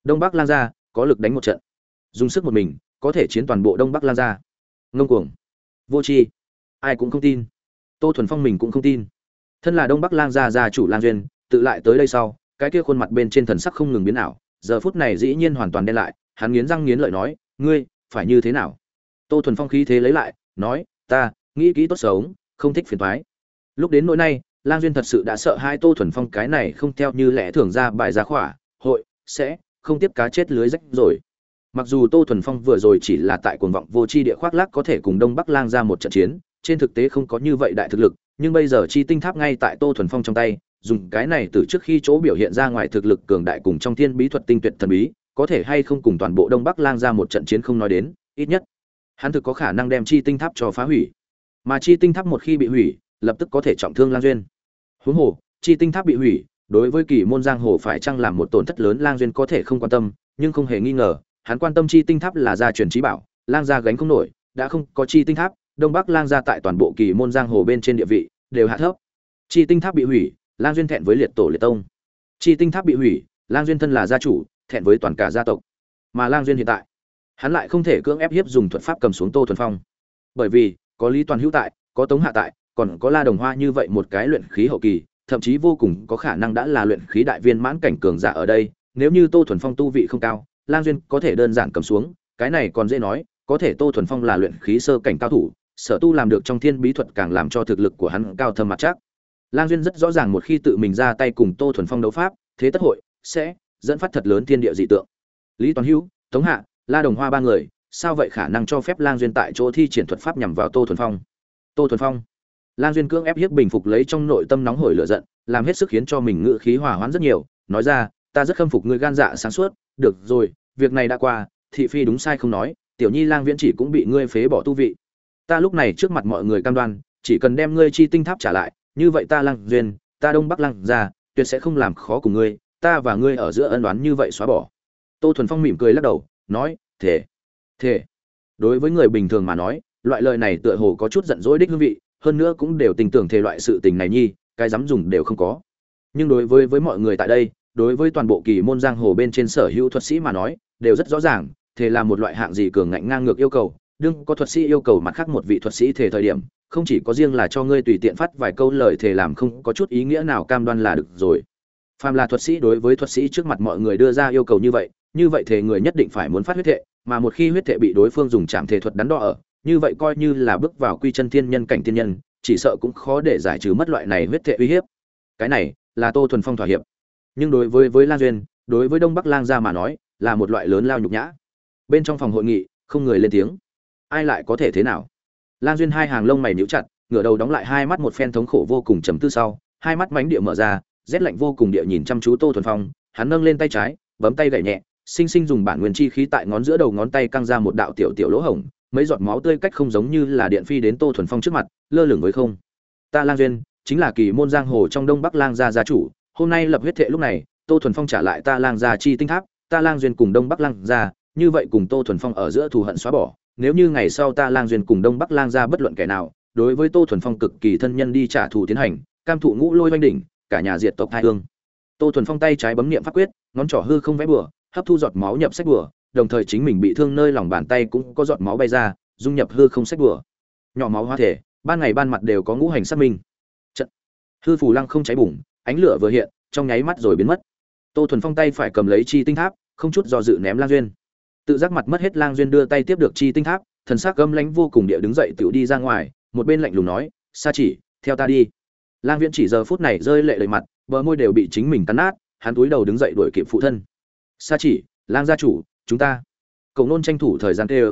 Đông bắc lang gia, có lực đánh một trận. Dùng sức một mình, có thể chiến toàn bộ đông bắc lang gia. Ngông cuồng. Vô tri. Ai cũng không tin tô thuần phong mình cũng không tin. Thân là đông bắc lang gia gia chủ lang duyên, tự lại tới đây sau, cái kia khuôn mặt bên trên thần sắc không ngừng biến ảo, giờ phút này dĩ nhiên hoàn toàn đen lại, hắn nghiến răng nghiến lợi nói, ngươi, phải như thế nào? Tô thuần phong khí thế lấy lại, nói, ta, nghĩ kỹ tốt sống không thích phiền thoái lúc đến nỗi nay lang duyên thật sự đã sợ hai tô thuần phong cái này không theo như lẽ thường ra bài giá khỏa, hội, sẽ, không tiếp cá chết lưới rách rồi. Mặc dù tô thuần phong vừa rồi chỉ là tại cuồng vọng vô tri địa khoác lác có thể cùng đông bắc lang ra một trận chiến trên thực tế không có như vậy đại thực lực, nhưng bây giờ chi tinh tháp ngay tại tô thuần phong trong tay, dùng cái này từ trước khi chỗ biểu hiện ra ngoài thực lực cường đại cùng trong thiên bí thuật tinh tuyệt thần bí, có thể hay không cùng toàn bộ đông bắc lang ra một trận chiến không nói đến, ít nhất, hắn thực có khả năng đem chi tinh tháp cho phá hủy. Mà chi tinh tháp một khi bị hủy, lập tức có thể trọng thương lang duyên. Huống hồ, chi tinh tháp bị hủy, đối với kỳ môn giang hồ phải chăng làm một tổn thất lớn lang duyên có thể không quan tâm, nhưng không hề nghi ngờ, hắn quan tâm chi tinh tháp là gia truyền trí bảo, lang gia gánh không nổi, đã không có chi tinh tháp đông bắc lang gia tại toàn bộ kỳ môn giang hồ bên trên địa vị, đều hạ thấp. Chi tinh tháp bị hủy, lang duyên thẹn với liệt tổ liệt tông. Chi tinh tháp bị hủy, lang duyên thân là gia chủ, thẹn với toàn cả gia tộc. Mà lang duyên hiện tại, hắn lại không thể cưỡng ép hiếp dùng thuật pháp cầm xuống tô thuần phong. Bởi vì, có lý toàn hữu tại, có tống hạ tại, còn có la đồng hoa như vậy một cái luyện khí hậu kỳ, thậm chí vô cùng có khả năng đã là luyện khí đại viên mãn cảnh cường giả ở đây. Nếu như tô thuần phong tu vị không cao, lang duyên có thể đơn giản cầm xuống, cái này còn dễ nói, có thể tô thuần phong là luyện khí sơ cảnh cao thủ sở tu làm được trong thiên bí thuật càng làm cho thực lực của hắn cao thâm mặt chắc. Lang duyên rất rõ ràng một khi tự mình ra tay cùng tô thuần phong đấu pháp, thế tất hội sẽ dẫn phát thật lớn thiên địa dị tượng. Lý toàn hữu, tống hạ, la đồng hoa ba người, sao vậy khả năng cho phép lang duyên tại chỗ thi triển thuật pháp nhằm vào tô thuần phong? Tô thuần phong. Lang duyên cưỡng ép hiếp bình phục lấy trong nội tâm nóng hổi lửa giận, làm hết sức khiến cho mình ngự khí hỏa hoãn rất nhiều, nói ra, ta rất khâm phục ngươi gan dạ sáng suốt, được rồi, việc này đã qua, thị phi đúng sai không nói, tiểu nhi lang viễn chỉ cũng bị ngươi phế bỏ tu vị ta lúc này trước mặt mọi người cam đoan, chỉ cần đem ngươi chi tinh tháp trả lại, như vậy ta lăng duyên, ta đông bắc lăng ra tuyệt sẽ không làm khó cùng ngươi, ta và ngươi ở giữa ân đoán như vậy xóa bỏ. Tô thuần phong mỉm cười lắc đầu, nói thể thể đối với người bình thường mà nói, loại lời này tựa hồ có chút giận dỗi đích hương vị, hơn nữa cũng đều tình tưởng thể loại sự tình này nhi, cái dám dùng đều không có. Nhưng đối với với mọi người tại đây, đối với toàn bộ kỳ môn giang hồ bên trên sở hữu thuật sĩ mà nói, đều rất rõ ràng thể là một loại hạng gì cường ngạnh ngang ngược yêu cầu đương có thuật sĩ yêu cầu mặt khác một vị thuật sĩ thể thời điểm, không chỉ có riêng là cho ngươi tùy tiện phát vài câu lời thể làm không có chút ý nghĩa nào cam đoan là được rồi. Phàm là thuật sĩ đối với thuật sĩ trước mặt mọi người đưa ra yêu cầu như vậy như vậy thể người nhất định phải muốn phát huyết thệ, mà một khi huyết thệ bị đối phương dùng chạm thể thuật đắn đo ở, như vậy coi như là bước vào quy chân thiên nhân cảnh thiên nhân, chỉ sợ cũng khó để giải trừ mất loại này huyết thệ uy hiếp. Cái này là tô thuần phong thỏa hiệp. Nhưng đối với với lan duyên, đối với đông bắc lang gia mà nói, là một loại lớn lao nhục nhã. Bên trong phòng hội nghị, không người lên tiếng ai lại có thể thế nào? Lan duyên hai hàng lông mày nhíu chặt, ngửa đầu đóng lại hai mắt một phen thống khổ vô cùng trầm tư sau, hai mắt mánh địa mở ra, rét lạnh vô cùng địa nhìn chăm chú tô thuần phong, hắn nâng lên tay trái, bấm tay gảy nhẹ, sinh sinh dùng bản nguyên chi khí tại ngón giữa đầu ngón tay căng ra một đạo tiểu tiểu lỗ hổng, mấy giọt máu tươi cách không giống như là điện phi đến tô thuần phong trước mặt, lơ lửng với không. Ta lang duyên, chính là kỳ môn giang hồ trong đông bắc lang gia gia chủ, hôm nay lập huyết thệ lúc này, tô thuần phong trả lại ta lang gia chi tinh tháp, ta lang duyên cùng đông bắc lang gia, như vậy cùng tô thuần phong ở giữa thù hận xóa bỏ nếu như ngày sau ta lang duyên cùng đông bắc lang ra bất luận kẻ nào, đối với tô thuần phong cực kỳ thân nhân đi trả thù tiến hành, cam thụ ngũ lôi oanh đỉnh, cả nhà diệt tộc hai hương. Tô thuần phong tay trái bấm niệm pháp quyết, ngón trỏ hư không vẽ bừa, hấp thu giọt máu nhập sách bừa, đồng thời chính mình bị thương nơi lòng bàn tay cũng có giọt máu bay ra, dung nhập hư không sách bừa. Nhỏ máu hóa thể, ban ngày ban mặt đều có ngũ hành xác minh. Trận. Hư phù lăng không cháy bùng, ánh lửa vừa hiện, trong nháy mắt rồi biến mất. Tô thuần phong tay phải cầm lấy chi tinh tháp, không chút do dự ném lang duyên tự giác mặt mất hết lang duyên đưa tay tiếp được chi tinh tháp, thần sắc gâm lánh vô cùng địa đứng dậy tựu đi ra ngoài, một bên lạnh lùng nói, sa chỉ, theo ta đi. Lang viễn chỉ giờ phút này rơi lệ đầy mặt, bờ môi đều bị chính mình cắn nát, hắn túi đầu đứng dậy đuổi kịp phụ thân. Sa chỉ, lang gia chủ, chúng ta. Cầu nôn tranh thủ thời gian tê ơ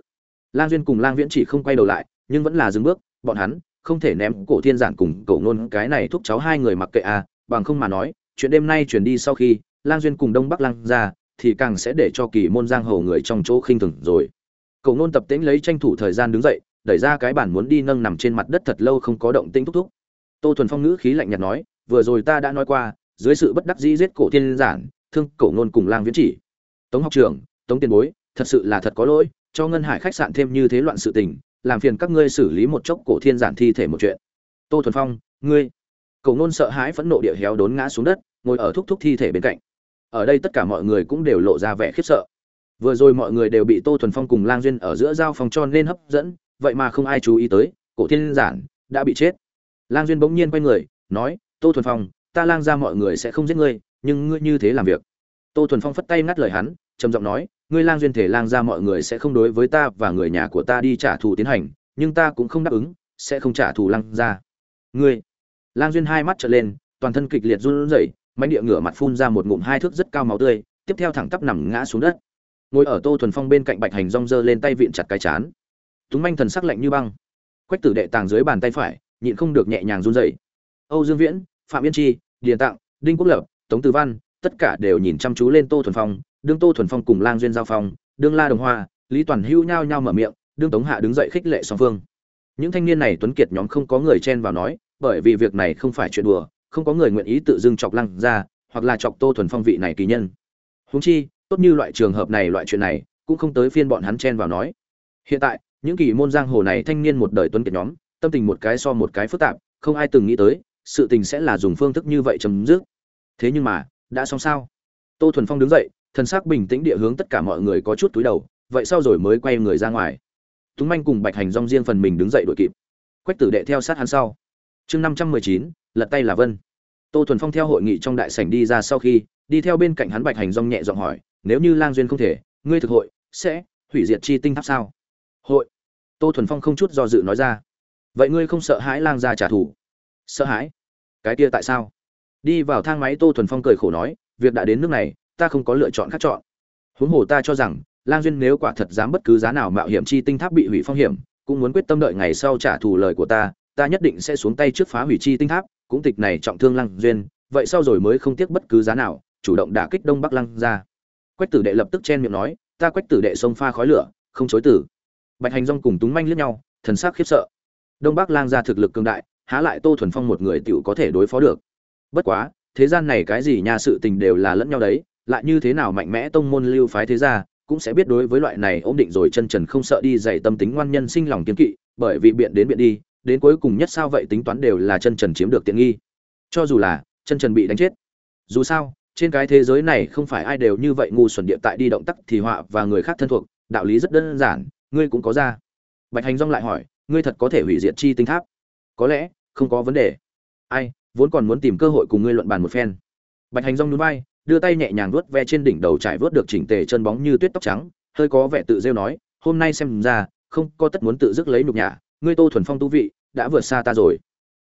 lang duyên cùng lang viễn chỉ không quay đầu lại, nhưng vẫn là dừng bước, bọn hắn không thể ném cổ thiên giản cùng cổ nôn cái này thúc cháu hai người mặc kệ à bằng không mà nói, chuyện đêm nay chuyển đi sau khi, lang duyên cùng đông bắc lang ra thì càng sẽ để cho kỳ môn giang hồ người trong chỗ khinh thường rồi. Cổ nôn tập tính lấy tranh thủ thời gian đứng dậy, đẩy ra cái bản muốn đi nâng nằm trên mặt đất thật lâu không có động tĩnh thúc thúc. Tô thuần phong ngữ khí lạnh nhạt nói, vừa rồi ta đã nói qua, dưới sự bất đắc dĩ giết cổ thiên giản, thương cổ nôn cùng lang viễn chỉ. Tống học trưởng, tống tiền bối, thật sự là thật có lỗi, cho ngân hải khách sạn thêm như thế loạn sự tình, làm phiền các ngươi xử lý một chốc cổ thiên giản thi thể một chuyện. Tô thuần phong, ngươi. Cổ nôn sợ hãi phẫn nộ địa héo đốn ngã xuống đất, ngồi ở thúc thúc thi thể bên cạnh ở đây tất cả mọi người cũng đều lộ ra vẻ khiếp sợ. Vừa rồi mọi người đều bị tô thuần phong cùng lang duyên ở giữa giao phong cho nên hấp dẫn, vậy mà không ai chú ý tới, cổ thiên giản đã bị chết. Lang duyên bỗng nhiên quay người, nói, tô thuần phong, ta lang ra mọi người sẽ không giết ngươi, nhưng ngươi như thế làm việc. Tô thuần phong phất tay ngắt lời hắn, trầm giọng nói, ngươi lang duyên thể lang ra mọi người sẽ không đối với ta và người nhà của ta đi trả thù tiến hành, nhưng ta cũng không đáp ứng, sẽ không trả thù lang ra. Ngươi? Lang duyên hai mắt trở lên, toàn thân kịch liệt run rẩy mạnh địa ngửa mặt phun ra một ngụm hai thước rất cao máu tươi, tiếp theo thẳng tắp nằm ngã xuống đất. Ngồi ở tô thuần phong bên cạnh bạch hành rong dơ lên tay vịn chặt cái chán. Túng manh thần sắc lạnh như băng. Quách tử đệ tàng dưới bàn tay phải, nhịn không được nhẹ nhàng run rẩy. Âu dương viễn, phạm yên chi, điền tặng đinh quốc lập, tống tử văn, tất cả đều nhìn chăm chú lên tô thuần phong, đương tô thuần phong cùng lang duyên giao phong đương la đồng hoa, lý toàn hữu nhao nhao mở miệng, đương tống hạ đứng dậy khích lệ song phương. Những thanh niên này tuấn kiệt nhóm không có người chen vào nói, bởi vì việc này không phải chuyện đùa không có người nguyện ý tự dưng chọc lăng ra, hoặc là chọc tô thuần phong vị này kỳ nhân. Huống chi, tốt như loại trường hợp này loại chuyện này, cũng không tới phiên bọn hắn chen vào nói. Hiện tại, những kỳ môn giang hồ này thanh niên một đời tuấn kiệt nhóm, tâm tình một cái so một cái phức tạp, không ai từng nghĩ tới, sự tình sẽ là dùng phương thức như vậy chấm dứt. Thế nhưng mà, đã xong sao? Tô thuần phong đứng dậy, thần sắc bình tĩnh địa hướng tất cả mọi người có chút túi đầu, vậy sau rồi mới quay người ra ngoài. Túng manh cùng bạch hành rong riêng phần mình đứng dậy đội kịp. Quách tử đệ theo sát hắn sau chương năm trăm mười chín, lật tay là vân. Tô thuần phong theo hội nghị trong đại sảnh đi ra sau khi, đi theo bên cạnh hắn bạch hành rong nhẹ giọng hỏi, nếu như lang duyên không thể, ngươi thực hội sẽ hủy diệt chi tinh tháp sao? Hội? Tô thuần phong không chút do dự nói ra. Vậy ngươi không sợ hãi lang gia trả thù? Sợ hãi? Cái kia tại sao? Đi vào thang máy, tô thuần phong cười khổ nói, việc đã đến nước này, ta không có lựa chọn khác chọn. Huống hồ ta cho rằng, lang duyên nếu quả thật dám bất cứ giá nào mạo hiểm chi tinh tháp bị hủy phong hiểm, cũng muốn quyết tâm đợi ngày sau trả thù lời của ta ta nhất định sẽ xuống tay trước phá hủy chi tinh tháp, cũng tịch này trọng thương lăng duyên, vậy sau rồi mới không tiếc bất cứ giá nào, chủ động đả kích đông bắc lăng ra. Quách tử đệ lập tức chen miệng nói, ta quách tử đệ xông pha khói lửa, không chối tử bạch hành rong cùng túng manh liếc nhau, thần sắc khiếp sợ. Đông bắc lang ra thực lực cường đại, há lại tô thuần phong một người tiểu có thể đối phó được. Bất quá, thế gian này cái gì nhà sự tình đều là lẫn nhau đấy, lại như thế nào mạnh mẽ tông môn lưu phái thế gia, cũng sẽ biết đối với loại này ổn định rồi chân trần không sợ đi dày tâm tính ngoan nhân sinh lòng kiên kỵ, bởi vì biện đến biện đi đến cuối cùng nhất sao vậy tính toán đều là chân trần chiếm được tiện nghi. Cho dù là, chân trần bị đánh chết. Dù sao, trên cái thế giới này không phải ai đều như vậy ngu xuẩn địa tại đi động tác thì họa và người khác thân thuộc, đạo lý rất đơn giản, ngươi cũng có ra. Bạch hành rong lại hỏi, ngươi thật có thể hủy diệt chi tinh tháp? Có lẽ, không có vấn đề. Ai, vốn còn muốn tìm cơ hội cùng ngươi luận bàn một phen. Bạch hành rong núi bay đưa tay nhẹ nhàng vuốt ve trên đỉnh đầu trải vớt được chỉnh tề chân bóng như tuyết tóc trắng, hơi có vẻ tự rêu nói, hôm nay xem ra, không có tất muốn tự dứt lấy nhục nhã ngươi tô thuần phong tu vị, đã vượt xa ta rồi.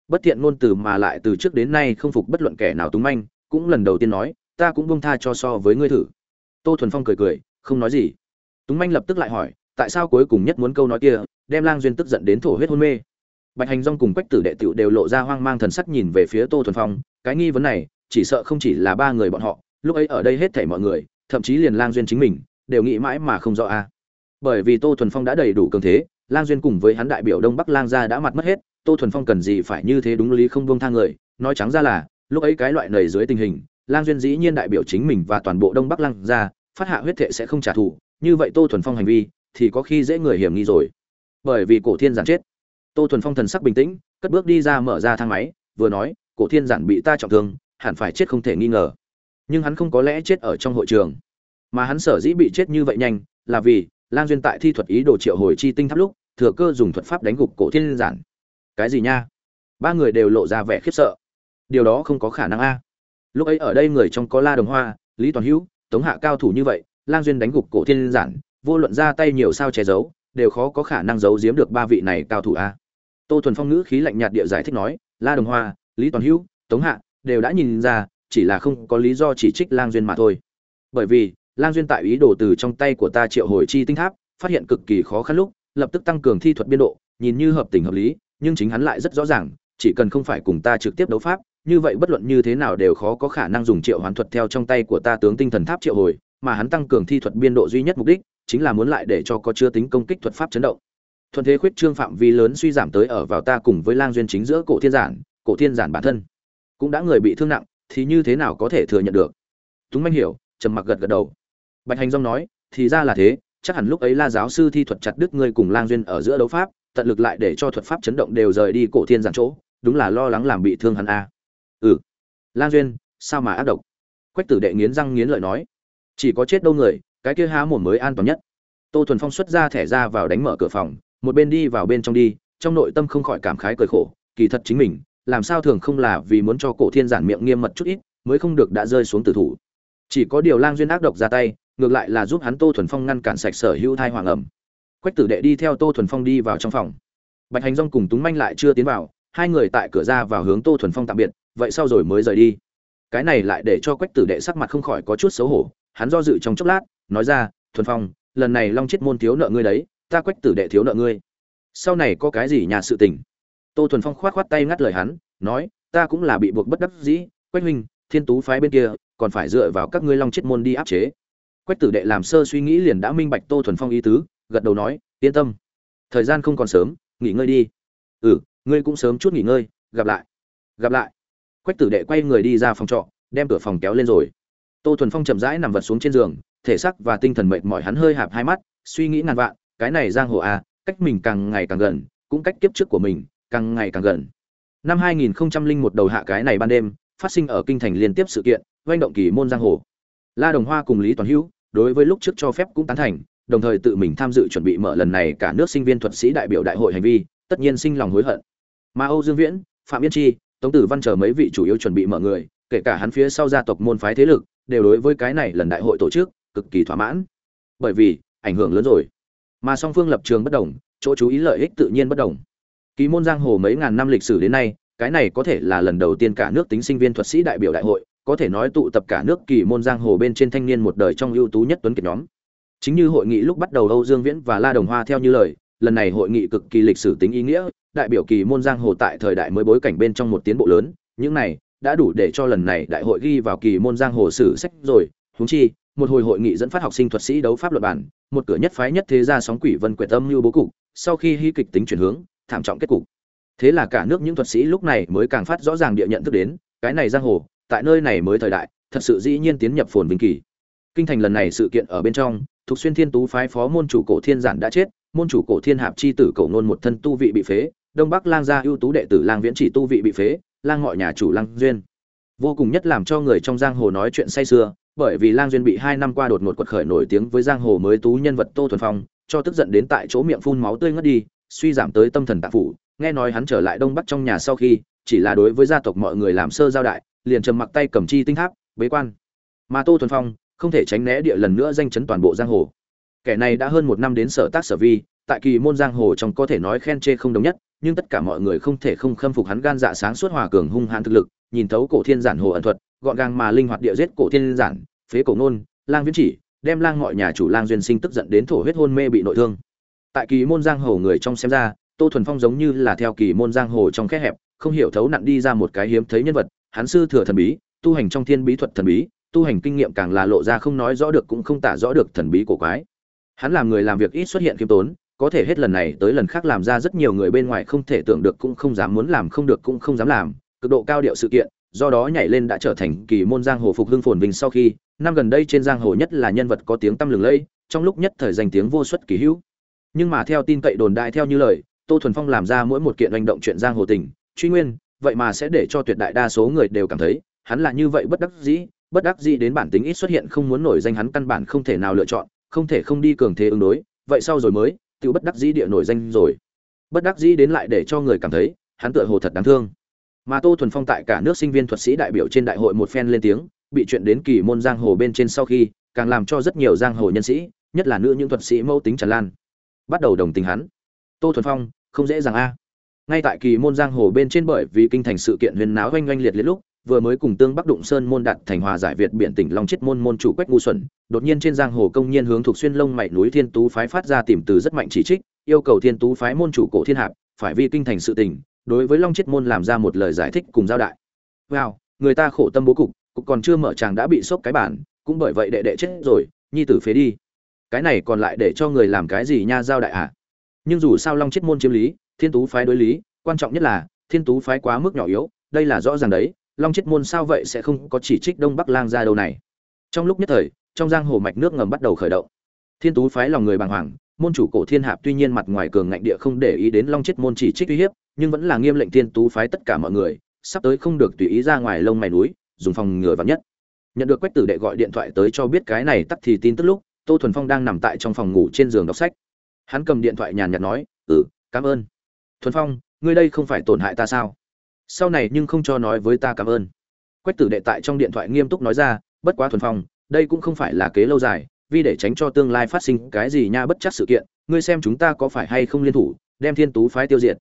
Bất thiện ngôn từ mà lại từ trước đến nay không phục bất luận kẻ nào túng manh, cũng lần đầu tiên nói, ta cũng bông tha cho so với ngươi thử. Tô thuần phong cười cười, không nói gì. Túng manh lập tức lại hỏi, tại sao cuối cùng nhất muốn câu nói kia, đem lang duyên tức giận đến thổ huyết hôn mê? Bạch hành rong cùng quách tử đệ tựu đều lộ ra hoang mang thần sắc nhìn về phía tô thuần phong, cái nghi vấn này, chỉ sợ không chỉ là ba người bọn họ, lúc ấy ở đây hết thảy mọi người, thậm chí liền lang duyên chính mình, đều nghĩ mãi mà không rõ a. Bởi vì tô thuần phong đã đầy đủ cường thế lang duyên cùng với hắn đại biểu đông bắc lang gia đã mặt mất hết, tô thuần phong cần gì phải như thế đúng lý không buông tha người, nói trắng ra là, lúc ấy cái loại nầy dưới tình hình, lang duyên dĩ nhiên đại biểu chính mình và toàn bộ đông bắc lang gia, phát hạ huyết thệ sẽ không trả thù, như vậy tô thuần phong hành vi, thì có khi dễ người hiểm nghi rồi. Bởi vì cổ thiên giản chết. Tô thuần phong thần sắc bình tĩnh, cất bước đi ra mở ra thang máy, vừa nói, cổ thiên giản bị ta trọng thương, hẳn phải chết không thể nghi ngờ. Nhưng hắn không có lẽ chết ở trong hội trường. Mà hắn sở dĩ bị chết như vậy nhanh, là vì lang duyên tại thi thuật ý đồ triệu hồi chi tinh tháp lúc thừa cơ dùng thuật pháp đánh gục cổ thiên giản. Cái gì nha? Ba người đều lộ ra vẻ khiếp sợ. Điều đó không có khả năng a. Lúc ấy ở đây người trong có la đồng hoa, lý toàn hữu, tống hạ cao thủ như vậy, lang duyên đánh gục cổ thiên giản, vô luận ra tay nhiều sao che giấu, đều khó có khả năng giấu giếm được ba vị này cao thủ a. Tô thuần phong ngữ khí lạnh nhạt địa giải thích nói, la đồng hoa, lý toàn hữu, tống hạ đều đã nhìn ra, chỉ là không có lý do chỉ trích lang duyên mà thôi. Bởi vì, lang duyên tại ý đồ từ trong tay của ta triệu hồi chi tinh tháp, phát hiện cực kỳ khó khăn lúc lập tức tăng cường thi thuật biên độ, nhìn như hợp tình hợp lý, nhưng chính hắn lại rất rõ ràng, chỉ cần không phải cùng ta trực tiếp đấu pháp, như vậy bất luận như thế nào đều khó có khả năng dùng triệu hoán thuật theo trong tay của ta tướng tinh thần tháp triệu hồi, mà hắn tăng cường thi thuật biên độ duy nhất mục đích, chính là muốn lại để cho có chưa tính công kích thuật pháp chấn động. Thuận thế khuyết trương phạm vi lớn suy giảm tới ở vào ta cùng với lang duyên chính giữa cổ thiên giản, cổ thiên giản bản thân. Cũng đã người bị thương nặng, thì như thế nào có thể thừa nhận được? Túng manh hiểu, trầm mặc gật gật đầu. Bạch hành dong nói, thì ra là thế chắc hẳn lúc ấy la giáo sư thi thuật chặt đứt ngươi cùng lang duyên ở giữa đấu pháp, tận lực lại để cho thuật pháp chấn động đều rời đi cổ thiên giản chỗ, đúng là lo lắng làm bị thương hắn a. Ừ. Lang duyên, sao mà ác độc? Quách tử đệ nghiến răng nghiến lợi nói. Chỉ có chết đâu người, cái kia há mồm mới an toàn nhất. Tô thuần phong xuất ra thẻ ra vào đánh mở cửa phòng, một bên đi vào bên trong đi, trong nội tâm không khỏi cảm khái cười khổ, kỳ thật chính mình, làm sao thường không là vì muốn cho cổ thiên giản miệng nghiêm mật chút ít, mới không được đã rơi xuống tử thủ. Chỉ có điều lang duyên ác độc ra tay ngược lại là giúp hắn tô thuần phong ngăn cản sạch sở hữu thai hoàng ẩm. Quách tử đệ đi theo tô thuần phong đi vào trong phòng. Bạch hành rong cùng túng manh lại chưa tiến vào, hai người tại cửa ra vào hướng tô thuần phong tạm biệt, vậy sau rồi mới rời đi. Cái này lại để cho quách tử đệ sắc mặt không khỏi có chút xấu hổ, hắn do dự trong chốc lát, nói ra, thuần phong, lần này long chết môn thiếu nợ ngươi đấy, ta quách tử đệ thiếu nợ ngươi. Sau này có cái gì nhà sự tình? Tô thuần phong khoát khoát tay ngắt lời hắn, nói, ta cũng là bị buộc bất đắc dĩ, quách huynh, thiên tú phái bên kia, còn phải dựa vào các ngươi long chết môn đi áp chế quách tử đệ làm sơ suy nghĩ liền đã minh bạch tô thuần phong ý tứ, gật đầu nói, yên tâm. Thời gian không còn sớm, nghỉ ngơi đi. Ừ ngươi cũng sớm chút nghỉ ngơi, gặp lại. Gặp lại. Quách tử đệ quay người đi ra phòng trọ, đem cửa phòng kéo lên rồi. Tô thuần phong chậm rãi nằm vật xuống trên giường, thể xác và tinh thần mệt mỏi hắn hơi hạp hai mắt, suy nghĩ ngàn vạn, cái này giang hồ à cách mình càng ngày càng gần, cũng cách kiếp trước của mình, càng ngày càng gần. Năm 2001 đầu hạ cái này ban đêm, phát sinh ở kinh thành liên tiếp sự kiện doanh động kỳ môn giang hồ. La đồng hoa cùng lý toàn hữu đối với lúc trước cho phép cũng tán thành, đồng thời tự mình tham dự chuẩn bị mở lần này cả nước sinh viên thuật sĩ đại biểu đại hội hành vi, tất nhiên sinh lòng hối hận. Mà âu dương viễn, phạm yên chi, tống tử văn chờ mấy vị chủ yếu chuẩn bị mở người, kể cả hắn phía sau gia tộc môn phái thế lực, đều đối với cái này lần đại hội tổ chức, cực kỳ thỏa mãn. Bởi vì, ảnh hưởng lớn rồi. Mà song phương lập trường bất đồng, chỗ chú ý lợi ích tự nhiên bất đồng. Kỳ môn giang hồ mấy ngàn năm lịch sử đến nay, cái này có thể là lần đầu tiên cả nước tính sinh viên thuật sĩ đại biểu đại hội có thể nói tụ tập cả nước kỳ môn giang hồ bên trên thanh niên một đời trong ưu tú nhất tuấn kiệt nhóm. Chính như hội nghị lúc bắt đầu âu dương viễn và la đồng hoa theo như lời, lần này hội nghị cực kỳ lịch sử tính ý nghĩa, đại biểu kỳ môn giang hồ tại thời đại mới bối cảnh bên trong một tiến bộ lớn, những này đã đủ để cho lần này đại hội ghi vào kỳ môn giang hồ sử sách rồi, huống chi, một hồi hội nghị dẫn phát học sinh thuật sĩ đấu pháp luật bản một cửa nhất phái nhất thế gia sóng quỷ vân quyệt âm như bố cục, sau khi hy kịch tính chuyển hướng, thảm trọng kết cục. Thế là cả nước những thuật sĩ lúc này mới càng phát rõ ràng địa nhận thức đến, cái này giang hồ tại nơi này mới thời đại, thật sự dĩ nhiên tiến nhập phồn vinh kỳ. Kinh thành lần này sự kiện ở bên trong thuộc xuyên thiên tú phái phó môn chủ cổ thiên giản đã chết, môn chủ cổ thiên hạp chi tử cổ nôn một thân tu vị bị phế, đông bắc lang gia ưu tú đệ tử lang viễn chỉ tu vị bị phế, lang ngọi nhà chủ lang duyên. Vô cùng nhất làm cho người trong giang hồ nói chuyện say sưa, bởi vì lang duyên bị hai năm qua đột ngột quật khởi nổi tiếng với giang hồ mới tú nhân vật tô thuần phong, cho tức giận đến tại chỗ miệng phun máu tươi ngất đi, suy giảm tới tâm thần tạp phủ, nghe nói hắn trở lại đông bắc trong nhà sau khi, chỉ là đối với gia tộc mọi người làm sơ giao đại liền trầm mặc tay cầm chi tinh tháp, bế quan. Mà tô thuần phong không thể tránh né địa lần nữa danh chấn toàn bộ giang hồ. Kẻ này đã hơn một năm đến sở tác sở vi, tại kỳ môn giang hồ trong có thể nói khen chê không đồng nhất, nhưng tất cả mọi người không thể không khâm phục hắn gan dạ sáng suốt hòa cường hung hãn thực lực, nhìn thấu cổ thiên giản hồ ẩn thuật, gọn gàng mà linh hoạt địa giết cổ thiên giản, phế cổ nôn lang viễn chỉ, đem lang mọi nhà chủ lang duyên sinh tức giận đến thổ huyết hôn mê bị nội thương. Tại kỳ môn giang hồ người trong xem ra, tô thuần phong giống như là theo kỳ môn giang hồ trong khe hẹp, không hiểu thấu nặng đi ra một cái hiếm thấy nhân vật hắn sư thừa thần bí, tu hành trong thiên bí thuật thần bí, tu hành kinh nghiệm càng là lộ ra không nói rõ được cũng không tả rõ được thần bí của quái. Hắn làm người làm việc ít xuất hiện kiêm tốn, có thể hết lần này tới lần khác làm ra rất nhiều người bên ngoài không thể tưởng được cũng không dám muốn làm không được cũng không dám làm, cực độ cao điệu sự kiện, do đó nhảy lên đã trở thành kỳ môn giang hồ phục hưng phồn vinh sau khi, năm gần đây trên giang hồ nhất là nhân vật có tiếng tăm lừng lẫy, trong lúc nhất thời danh tiếng vô suất kỳ hữu. Nhưng mà theo tin cậy đồn đại theo như lời, tô thuần phong làm ra mỗi một kiện hành động chuyện giang hồ tình, truy nguyên vậy mà sẽ để cho tuyệt đại đa số người đều cảm thấy, hắn là như vậy bất đắc dĩ, bất đắc dĩ đến bản tính ít xuất hiện không muốn nổi danh hắn căn bản không thể nào lựa chọn, không thể không đi cường thế ứng đối, vậy sau rồi mới, tự bất đắc dĩ địa nổi danh rồi. Bất đắc dĩ đến lại để cho người cảm thấy, hắn tựa hồ thật đáng thương. Mà tô thuần phong tại cả nước sinh viên thuật sĩ đại biểu trên đại hội một phen lên tiếng, bị chuyện đến kỳ môn giang hồ bên trên sau khi, càng làm cho rất nhiều giang hồ nhân sĩ, nhất là nữ những thuật sĩ mâu tính tràn lan, bắt đầu đồng tình hắn. Tô thuần phong, không dễ dàng a ngay tại kỳ môn giang hồ bên trên bởi vì kinh thành sự kiện huyền náo oanh oanh liệt liệt lúc, vừa mới cùng tương bắc đụng sơn môn đặt thành hòa giải việt biển tỉnh long chết môn môn chủ quách ngu xuẩn, đột nhiên trên giang hồ công nhiên hướng thuộc xuyên lông mảy núi thiên tú phái phát ra tìm từ rất mạnh chỉ trích, yêu cầu thiên tú phái môn chủ cổ thiên hạp, phải vi kinh thành sự tình, đối với long chết môn làm ra một lời giải thích cùng giao đại wow, người ta khổ tâm bố cục cục còn chưa mở chàng đã bị sốc cái bản, cũng bởi vậy đệ đệ chết rồi, nhi tử phế đi cái này còn lại để cho người làm cái gì nha giao đại ạ à? nhưng dù sao long chết môn chiếm lý thiên tú phái đối lý, quan trọng nhất là, thiên tú phái quá mức nhỏ yếu, đây là rõ ràng đấy, long chết môn sao vậy sẽ không có chỉ trích đông bắc lang ra đâu này? Trong lúc nhất thời, trong giang hồ mạch nước ngầm bắt đầu khởi động. Thiên tú phái lòng người bàng hoàng, môn chủ cổ thiên hạp tuy nhiên mặt ngoài cường ngạnh địa không để ý đến long chết môn chỉ trích uy hiếp, nhưng vẫn là nghiêm lệnh thiên tú phái tất cả mọi người, sắp tới không được tùy ý ra ngoài lông mày núi, dùng phòng ngừa vắng nhất. Nhận được quách tử đệ gọi điện thoại tới cho biết cái này tắt thì tin tức lúc, tô thuần phong đang nằm tại trong phòng ngủ trên giường đọc sách. Hắn cầm điện thoại nhàn nhạt nói ừ cảm ơn thuần phong, ngươi đây không phải tổn hại ta sao? Sau này nhưng không cho nói với ta cảm ơn. Quách tử đệ tại trong điện thoại nghiêm túc nói ra, bất quá thuần phong, đây cũng không phải là kế lâu dài, vì để tránh cho tương lai phát sinh cái gì nha bất chắc sự kiện, ngươi xem chúng ta có phải hay không liên thủ, đem thiên tú phái tiêu diệt.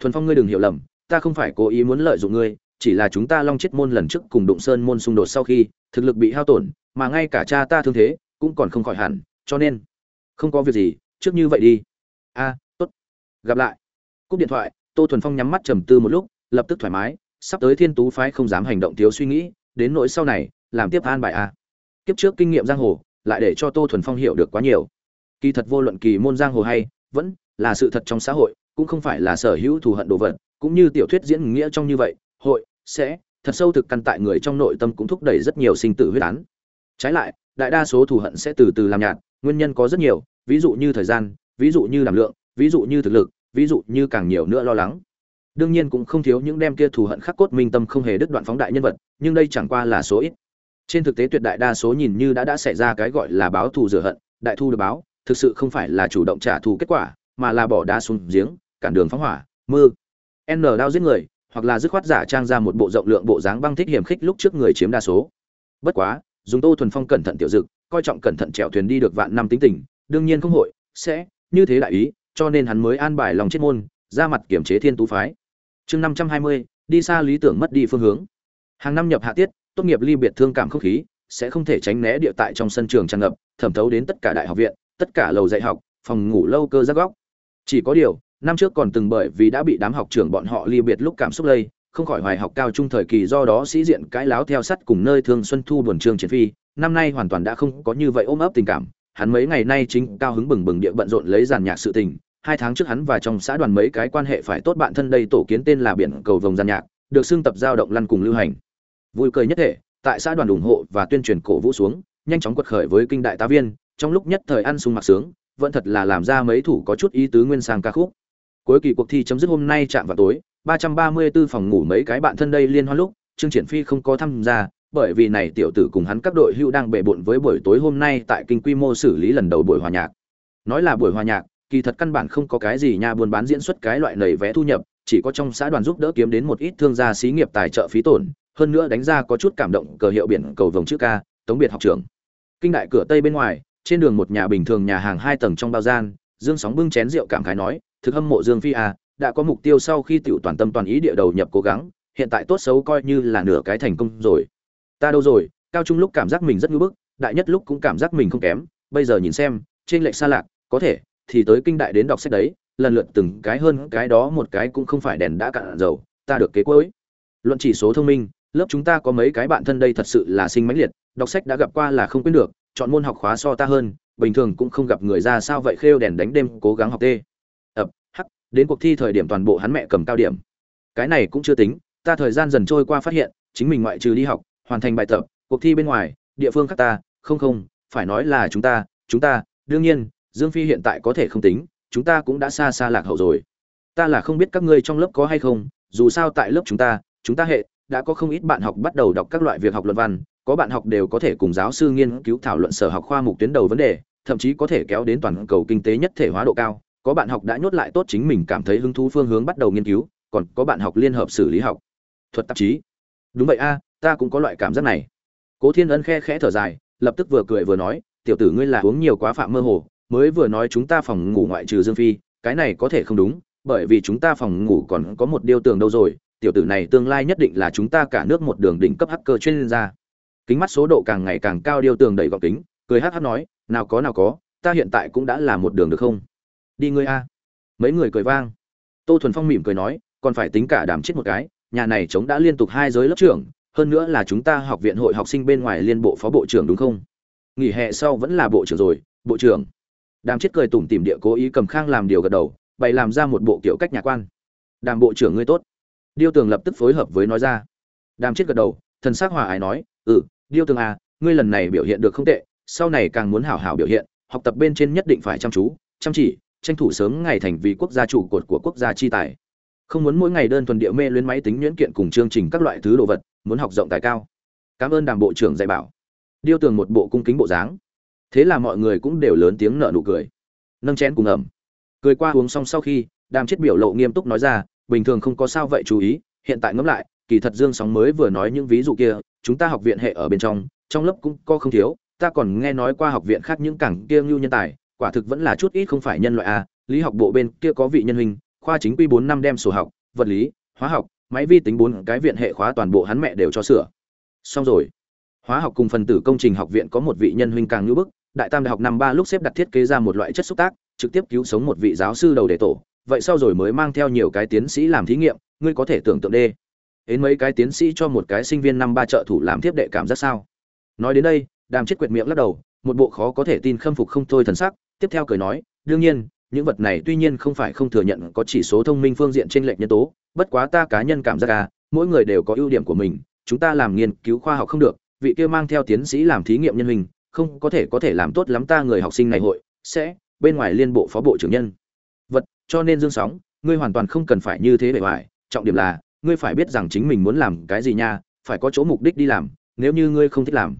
Thuần phong ngươi đừng hiểu lầm, ta không phải cố ý muốn lợi dụng ngươi, chỉ là chúng ta long chết môn lần trước cùng đụng sơn môn xung đột sau khi, thực lực bị hao tổn, mà ngay cả cha ta thương thế, cũng còn không khỏi hẳn, cho nên, không có việc gì, trước như vậy đi. A, tốt, gặp lại cúp điện thoại, tô thuần phong nhắm mắt trầm tư một lúc, lập tức thoải mái, sắp tới thiên tú phái không dám hành động thiếu suy nghĩ, đến nỗi sau này, làm tiếp an bài a. Kiếp trước kinh nghiệm giang hồ, lại để cho tô thuần phong hiểu được quá nhiều. Kỳ thật vô luận kỳ môn giang hồ hay, vẫn là sự thật trong xã hội, cũng không phải là sở hữu thù hận đồ vật, cũng như tiểu thuyết diễn nghĩa trong như vậy, hội, sẽ, thật sâu thực căn tại người trong nội tâm cũng thúc đẩy rất nhiều sinh tử huyết án. Trái lại, đại đa số thù hận sẽ từ từ làm nhạt, nguyên nhân có rất nhiều, ví dụ như thời gian, ví dụ như đảm lượng, ví dụ như thực lực ví dụ như càng nhiều nữa lo lắng. Đương nhiên cũng không thiếu những đem kia thù hận khắc cốt minh tâm không hề đứt đoạn phóng đại nhân vật, nhưng đây chẳng qua là số ít. Trên thực tế tuyệt đại đa số nhìn như đã đã xảy ra cái gọi là báo thù rửa hận, đại thu được báo, thực sự không phải là chủ động trả thù kết quả, mà là bỏ đá xuống giếng, cản đường phóng hỏa, mưa. N đao giết người, hoặc là dứt khoát giả trang ra một bộ rộng lượng bộ dáng băng thích hiểm khích lúc trước người chiếm đa số. Bất quá, dùng tô thuần phong cẩn thận tiểu dực, coi trọng cẩn thận chèo thuyền đi được vạn năm tính tình, đương nhiên không hội, sẽ, như thế đại ý cho nên hắn mới an bài lòng chết môn, ra mặt kiểm chế thiên tú phái. Chương năm trăm hai mươi, đi xa lý tưởng mất đi phương hướng. Hàng năm nhập hạ tiết, tốt nghiệp ly biệt thương cảm không khí, sẽ không thể tránh né địa tại trong sân trường tràn ngập, thẩm thấu đến tất cả đại học viện, tất cả lầu dạy học, phòng ngủ lâu cơ giác góc. Chỉ có điều, năm trước còn từng bởi vì đã bị đám học trưởng bọn họ ly biệt lúc cảm xúc lây, không khỏi hoài học cao trung thời kỳ do đó sĩ diện cãi láo theo sắt cùng nơi thương xuân thu buồn trường triển phi, năm nay hoàn toàn đã không có như vậy ôm ấp tình cảm. Hắn mấy ngày nay chính cao hứng bừng bừng địa bận rộn lấy giàn nhạc sự tình hai tháng trước hắn và trong xã đoàn mấy cái quan hệ phải tốt bạn thân đây tổ kiến tên là biển cầu vồng gian nhạc, được xưng tập giao động lăn cùng lưu hành. Vui cười nhất thể, tại xã đoàn ủng hộ và tuyên truyền cổ vũ xuống, nhanh chóng quật khởi với kinh đại tá viên, trong lúc nhất thời ăn sung mặc sướng, vẫn thật là làm ra mấy thủ có chút ý tứ nguyên sang ca khúc. Cuối kỳ cuộc thi chấm dứt hôm nay chạm vào tối 334 phòng ngủ mấy cái bạn thân đây liên hoan lúc, trương triển phi không có tham gia, bởi vì này tiểu tử cùng hắn các đội hưu đang bể bội với buổi tối hôm nay tại kinh quy mô xử lý lần đầu buổi hòa nhạc. Nói là buổi hòa nhạc kỳ thật căn bản không có cái gì nha buôn bán diễn xuất cái loại nầy vé thu nhập, chỉ có trong xã đoàn giúp đỡ kiếm đến một ít thương gia xí nghiệp tài trợ phí tổn, hơn nữa đánh ra có chút cảm động cờ hiệu biển cầu vồng chữ ca, tống biệt học trưởng. Kinh đại cửa tây bên ngoài, trên đường một nhà bình thường nhà hàng hai tầng trong bao gian, dương sóng bưng chén rượu cảm khái nói, thực hâm mộ dương phi à đã có mục tiêu sau khi tiểu toàn tâm toàn ý địa đầu nhập cố gắng, hiện tại tốt xấu coi như là nửa cái thành công rồi. Ta đâu rồi? Cao trung lúc cảm giác mình rất ngưỡng bức, đại nhất lúc cũng cảm giác mình không kém, bây giờ nhìn xem, trên lệch xa lạc, có thể thì tới kinh đại đến đọc sách đấy, lần lượt từng cái hơn cái đó một cái cũng không phải đèn đã cạn dầu, ta được kế cuối. Luận chỉ số thông minh, lớp chúng ta có mấy cái bạn thân đây thật sự là sinh mãnh liệt, đọc sách đã gặp qua là không quên được, chọn môn học khóa so ta hơn, bình thường cũng không gặp người ra sao vậy khêu đèn đánh đêm cố gắng học tê. Ập, hắc, đến cuộc thi thời điểm toàn bộ hắn mẹ cầm cao điểm. Cái này cũng chưa tính, ta thời gian dần trôi qua phát hiện, chính mình ngoại trừ đi học, hoàn thành bài tập, cuộc thi bên ngoài, địa phương khác ta, không không, phải nói là chúng ta chúng ta, đương nhiên dương phi hiện tại có thể không tính, chúng ta cũng đã xa xa lạc hậu rồi. Ta là không biết các ngươi trong lớp có hay không, dù sao tại lớp chúng ta chúng ta hệ, đã có không ít bạn học bắt đầu đọc các loại việc học luận văn, có bạn học đều có thể cùng giáo sư nghiên cứu thảo luận sở học khoa mục tuyến đầu vấn đề, thậm chí có thể kéo đến toàn cầu kinh tế nhất thể hóa độ cao. Có bạn học đã nhốt lại tốt chính mình cảm thấy hứng thú phương hướng bắt đầu nghiên cứu, còn có bạn học liên hợp xử lý học, thuật tạp chí. Đúng vậy a, ta cũng có loại cảm giác này. Cố thiên ân khe khẽ thở dài, lập tức vừa cười vừa nói, tiểu tử ngươi là uống nhiều quá phạm mơ hồ mới vừa nói chúng ta phòng ngủ ngoại trừ dương phi, cái này có thể không đúng, bởi vì chúng ta phòng ngủ còn có một điêu tường đâu rồi, tiểu tử này tương lai nhất định là chúng ta cả nước một đường đỉnh cấp hacker chuyên gia. Kính mắt số độ càng ngày càng cao điêu tường đầy gọc kính, cười hắc hắc nói, nào có nào có, ta hiện tại cũng đã là một đường được không? Đi ngươi a. Mấy người cười vang. Tô thuần phong mỉm cười nói, còn phải tính cả đàm chết một cái, nhà này chống đã liên tục hai giới lớp trưởng, hơn nữa là chúng ta học viện hội học sinh bên ngoài liên bộ phó bộ trưởng đúng không? Nghỉ hè sau vẫn là bộ trưởng rồi, bộ trưởng đàm chết cười tủm tỉm địa cố ý cầm khang làm điều gật đầu, bày làm ra một bộ kiểu cách nhà quan. Đàm bộ trưởng ngươi tốt. Điêu tường lập tức phối hợp với nói ra. Đàm chết gật đầu, thần s c hòa ái nói ừ điêu tường à ngươi lần này biểu hiện được không tệ, sau này càng muốn hảo hảo biểu hiện, học tập bên trên nhất định phải chăm chú, chăm chỉ, tranh thủ sớm ngày thành vì quốc gia trụ cột của quốc gia chi tài. Không muốn mỗi ngày đơn thuần địa mê luyến máy tính nhuyễn kiện cùng chương trình các loại thứ đồ vật, muốn học rộng tài cao. Cảm ơn đàm bộ trưởng dạy bảo. Điêu tường một bộ cung kính bộ dáng thế là mọi người cũng đều lớn tiếng nợ nụ cười. Nâng chén cùng ẩm. Cười qua uống xong sau khi, đàm chết biểu lộ nghiêm túc nói ra, bình thường không có sao vậy chú ý, hiện tại ngẫm lại, kỳ thật dương sóng mới vừa nói những ví dụ kia, chúng ta học viện hệ ở bên trong trong lớp cũng có không thiếu, ta còn nghe nói qua học viện khác những cảng kia ngưu nhân tài, quả thực vẫn là chút ít không phải nhân loại a lý học bộ bên kia có vị nhân huynh, khoa chính quy bốn năm đem sổ học, vật lý, hóa học, máy vi tính bốn cái viện hệ khóa toàn bộ hắn mẹ đều cho sửa. Xong rồi. Hóa học cùng phần tử công trình học viện có một vị nhân huynh càng ngữ bức đại tam đại học năm ba lúc xếp đặt thiết kế ra một loại chất xúc tác, trực tiếp cứu sống một vị giáo sư đầu đề tổ. Vậy sau rồi mới mang theo nhiều cái tiến sĩ làm thí nghiệm, ngươi có thể tưởng tượng đê. Đến mấy cái tiến sĩ cho một cái sinh viên năm ba trợ thủ làm tiếp đệ cảm giác sao? Nói đến đây, đàm chết quyệt miệng lắc đầu, một bộ khó có thể tin khâm phục không thôi thần sắc, tiếp theo cười nói, đương nhiên, những vật này tuy nhiên không phải không thừa nhận có chỉ số thông minh phương diện trên lệch nhân tố, bất quá ta cá nhân cảm giác à mỗi người đều có ưu điểm của mình, chúng ta làm nghiên cứu khoa học không được, vị kia mang theo tiến sĩ làm thí nghiệm nhân hình không có thể có thể làm tốt lắm ta người học sinh này hội, sẽ, bên ngoài liên bộ phó bộ trưởng nhân. Vật, cho nên dương sóng, ngươi hoàn toàn không cần phải như thế bề ngoài, trọng điểm là, ngươi phải biết rằng chính mình muốn làm cái gì nha, phải có chỗ mục đích đi làm, nếu như ngươi không thích làm.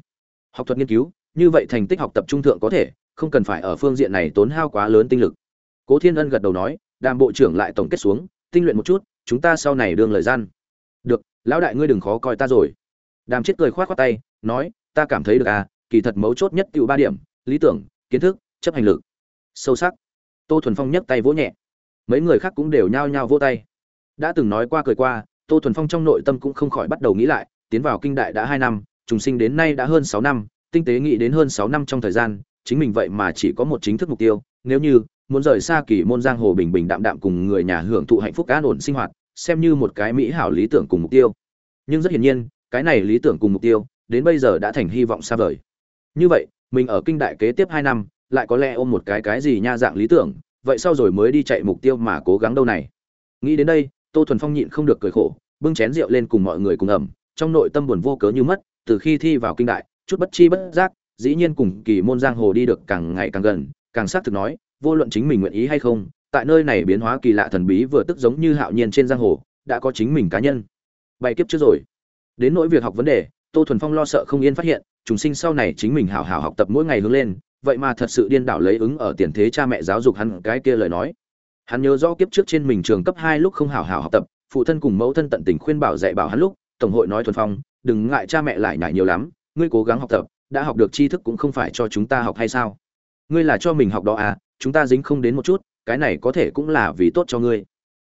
Học thuật nghiên cứu, như vậy thành tích học tập trung thượng có thể, không cần phải ở phương diện này tốn hao quá lớn tinh lực. Cố thiên ân gật đầu nói, đàm bộ trưởng lại tổng kết xuống, tinh luyện một chút, chúng ta sau này đương lời gian. Được, lão đại ngươi đừng khó coi ta rồi. Đàm chết cười khoát khoát tay, nói, ta cảm thấy được à kỳ thật mấu chốt nhất tiêu ba điểm, lý tưởng, kiến thức, chấp hành lực. Sâu sắc. Tô thuần phong nhấc tay vỗ nhẹ. Mấy người khác cũng đều nhao nhao vỗ tay. Đã từng nói qua cười qua, tô thuần phong trong nội tâm cũng không khỏi bắt đầu nghĩ lại, tiến vào kinh đại đã hai năm, trùng sinh đến nay đã hơn sáu năm, tinh tế nghĩ đến hơn sáu năm trong thời gian, chính mình vậy mà chỉ có một chính thức mục tiêu, nếu như muốn rời xa kỳ môn giang hồ bình bình đạm đạm cùng người nhà hưởng thụ hạnh phúc an ổn sinh hoạt, xem như một cái mỹ hảo lý tưởng cùng mục tiêu. Nhưng rất hiển nhiên, cái này lý tưởng cùng mục tiêu, đến bây giờ đã thành hy vọng xa vời như vậy, mình ở kinh đại kế tiếp hai năm, lại có lẽ ôm một cái cái gì nha dạng lý tưởng, vậy sau rồi mới đi chạy mục tiêu mà cố gắng đâu này. Nghĩ đến đây, tô thuần phong nhịn không được cười khổ, bưng chén rượu lên cùng mọi người cùng ẩm, trong nội tâm buồn vô cớ như mất, từ khi thi vào kinh đại, chút bất chi bất giác, dĩ nhiên cùng kỳ môn giang hồ đi được càng ngày càng gần, càng xác thực nói, vô luận chính mình nguyện ý hay không, tại nơi này biến hóa kỳ lạ thần bí vừa tức giống như hạo nhiên trên giang hồ, đã có chính mình cá nhân. Bày kiếp trước rồi. Đến nỗi việc học vấn đề, tô thuần phong lo sợ không yên phát hiện chúng sinh sau này chính mình hảo hảo học tập mỗi ngày hướng lên, vậy mà thật sự điên đảo lấy ứng ở tiền thế cha mẹ giáo dục hắn cái kia lời nói. Hắn nhớ rõ kiếp trước trên mình trường cấp hai lúc không hảo hảo học tập, phụ thân cùng mẫu thân tận tình khuyên bảo dạy bảo hắn lúc, tổng hội nói thuần phong, đừng ngại cha mẹ lại nhải nhiều lắm, ngươi cố gắng học tập, đã học được tri thức cũng không phải cho chúng ta học hay sao? Ngươi là cho mình học đó à chúng ta dính không đến một chút, cái này có thể cũng là vì tốt cho ngươi.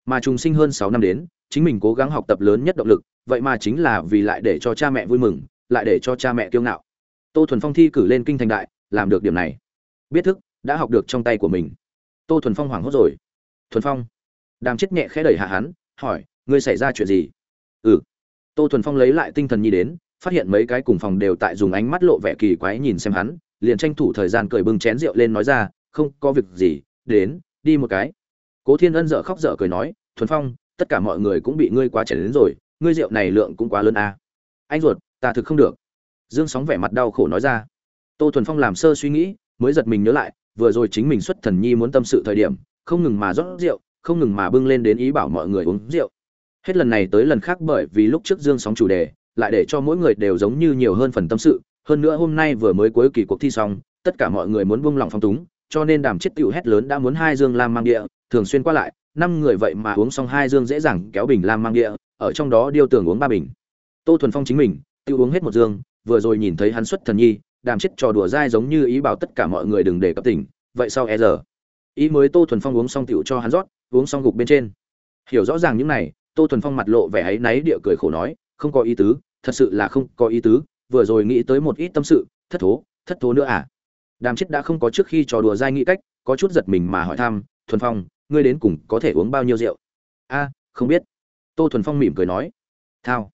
Mà trùng sinh hơn sáu năm đến, chính mình cố gắng học tập lớn nhất động lực, vậy mà chính là vì lại để cho cha mẹ vui mừng, lại để cho cha mẹ kiêu ngạo tô thuần phong thi cử lên kinh thành đại, làm được điểm này. Biết thức, đã học được trong tay của mình. Tô thuần phong hoảng hốt rồi. Thuần phong. Đàm chết nhẹ khẽ đẩy hạ hắn, hỏi, ngươi xảy ra chuyện gì? Ừ. Tô thuần phong lấy lại tinh thần nhi đến, phát hiện mấy cái cùng phòng đều tại dùng ánh mắt lộ vẻ kỳ quái nhìn xem hắn, liền tranh thủ thời gian cởi bưng chén rượu lên nói ra, không có việc gì, đến, đi một cái. Cố thiên ân dở khóc dở cười nói, thuần phong, tất cả mọi người cũng bị ngươi quá chảy đến rồi, ngươi rượu này lượng cũng quá lớn à. anh ruột, ta thực không được dương sóng vẻ mặt đau khổ nói ra. Tô thuần phong làm sơ suy nghĩ, mới giật mình nhớ lại, vừa rồi chính mình xuất thần nhi muốn tâm sự thời điểm, không ngừng mà rót rượu, không ngừng mà bưng lên đến ý bảo mọi người uống rượu. Hết lần này tới lần khác bởi vì lúc trước dương sóng chủ đề, lại để cho mỗi người đều giống như nhiều hơn phần tâm sự. Hơn nữa hôm nay vừa mới cuối kỳ cuộc thi xong, tất cả mọi người muốn buông lòng phong túng, cho nên đàm chết tiểu hét lớn đã muốn hai dương lam mang địa, thường xuyên qua lại, năm người vậy mà uống xong hai dương dễ dàng kéo bình lam mang địa, ở trong đó điêu tưởng uống ba bình. Tô thuần phong chính mình tiêu uống hết một dương vừa rồi nhìn thấy hắn xuất thần nhi, đàm chết trò đùa dai giống như ý bảo tất cả mọi người đừng để cấp tỉnh, vậy sau e giờ? Ý mới tô thuần phong uống xong tiểu cho hắn rót, uống xong gục bên trên. Hiểu rõ ràng những này, tô thuần phong mặt lộ vẻ áy náy địa cười khổ nói, không có ý tứ, thật sự là không có ý tứ, vừa rồi nghĩ tới một ít tâm sự, thất thố thất thố nữa à? Đàm chết đã không có trước khi trò đùa dai nghĩ cách, có chút giật mình mà hỏi thăm, thuần phong, ngươi đến cùng có thể uống bao nhiêu rượu? A, không biết. Tô thuần phong mỉm cười nói, thao.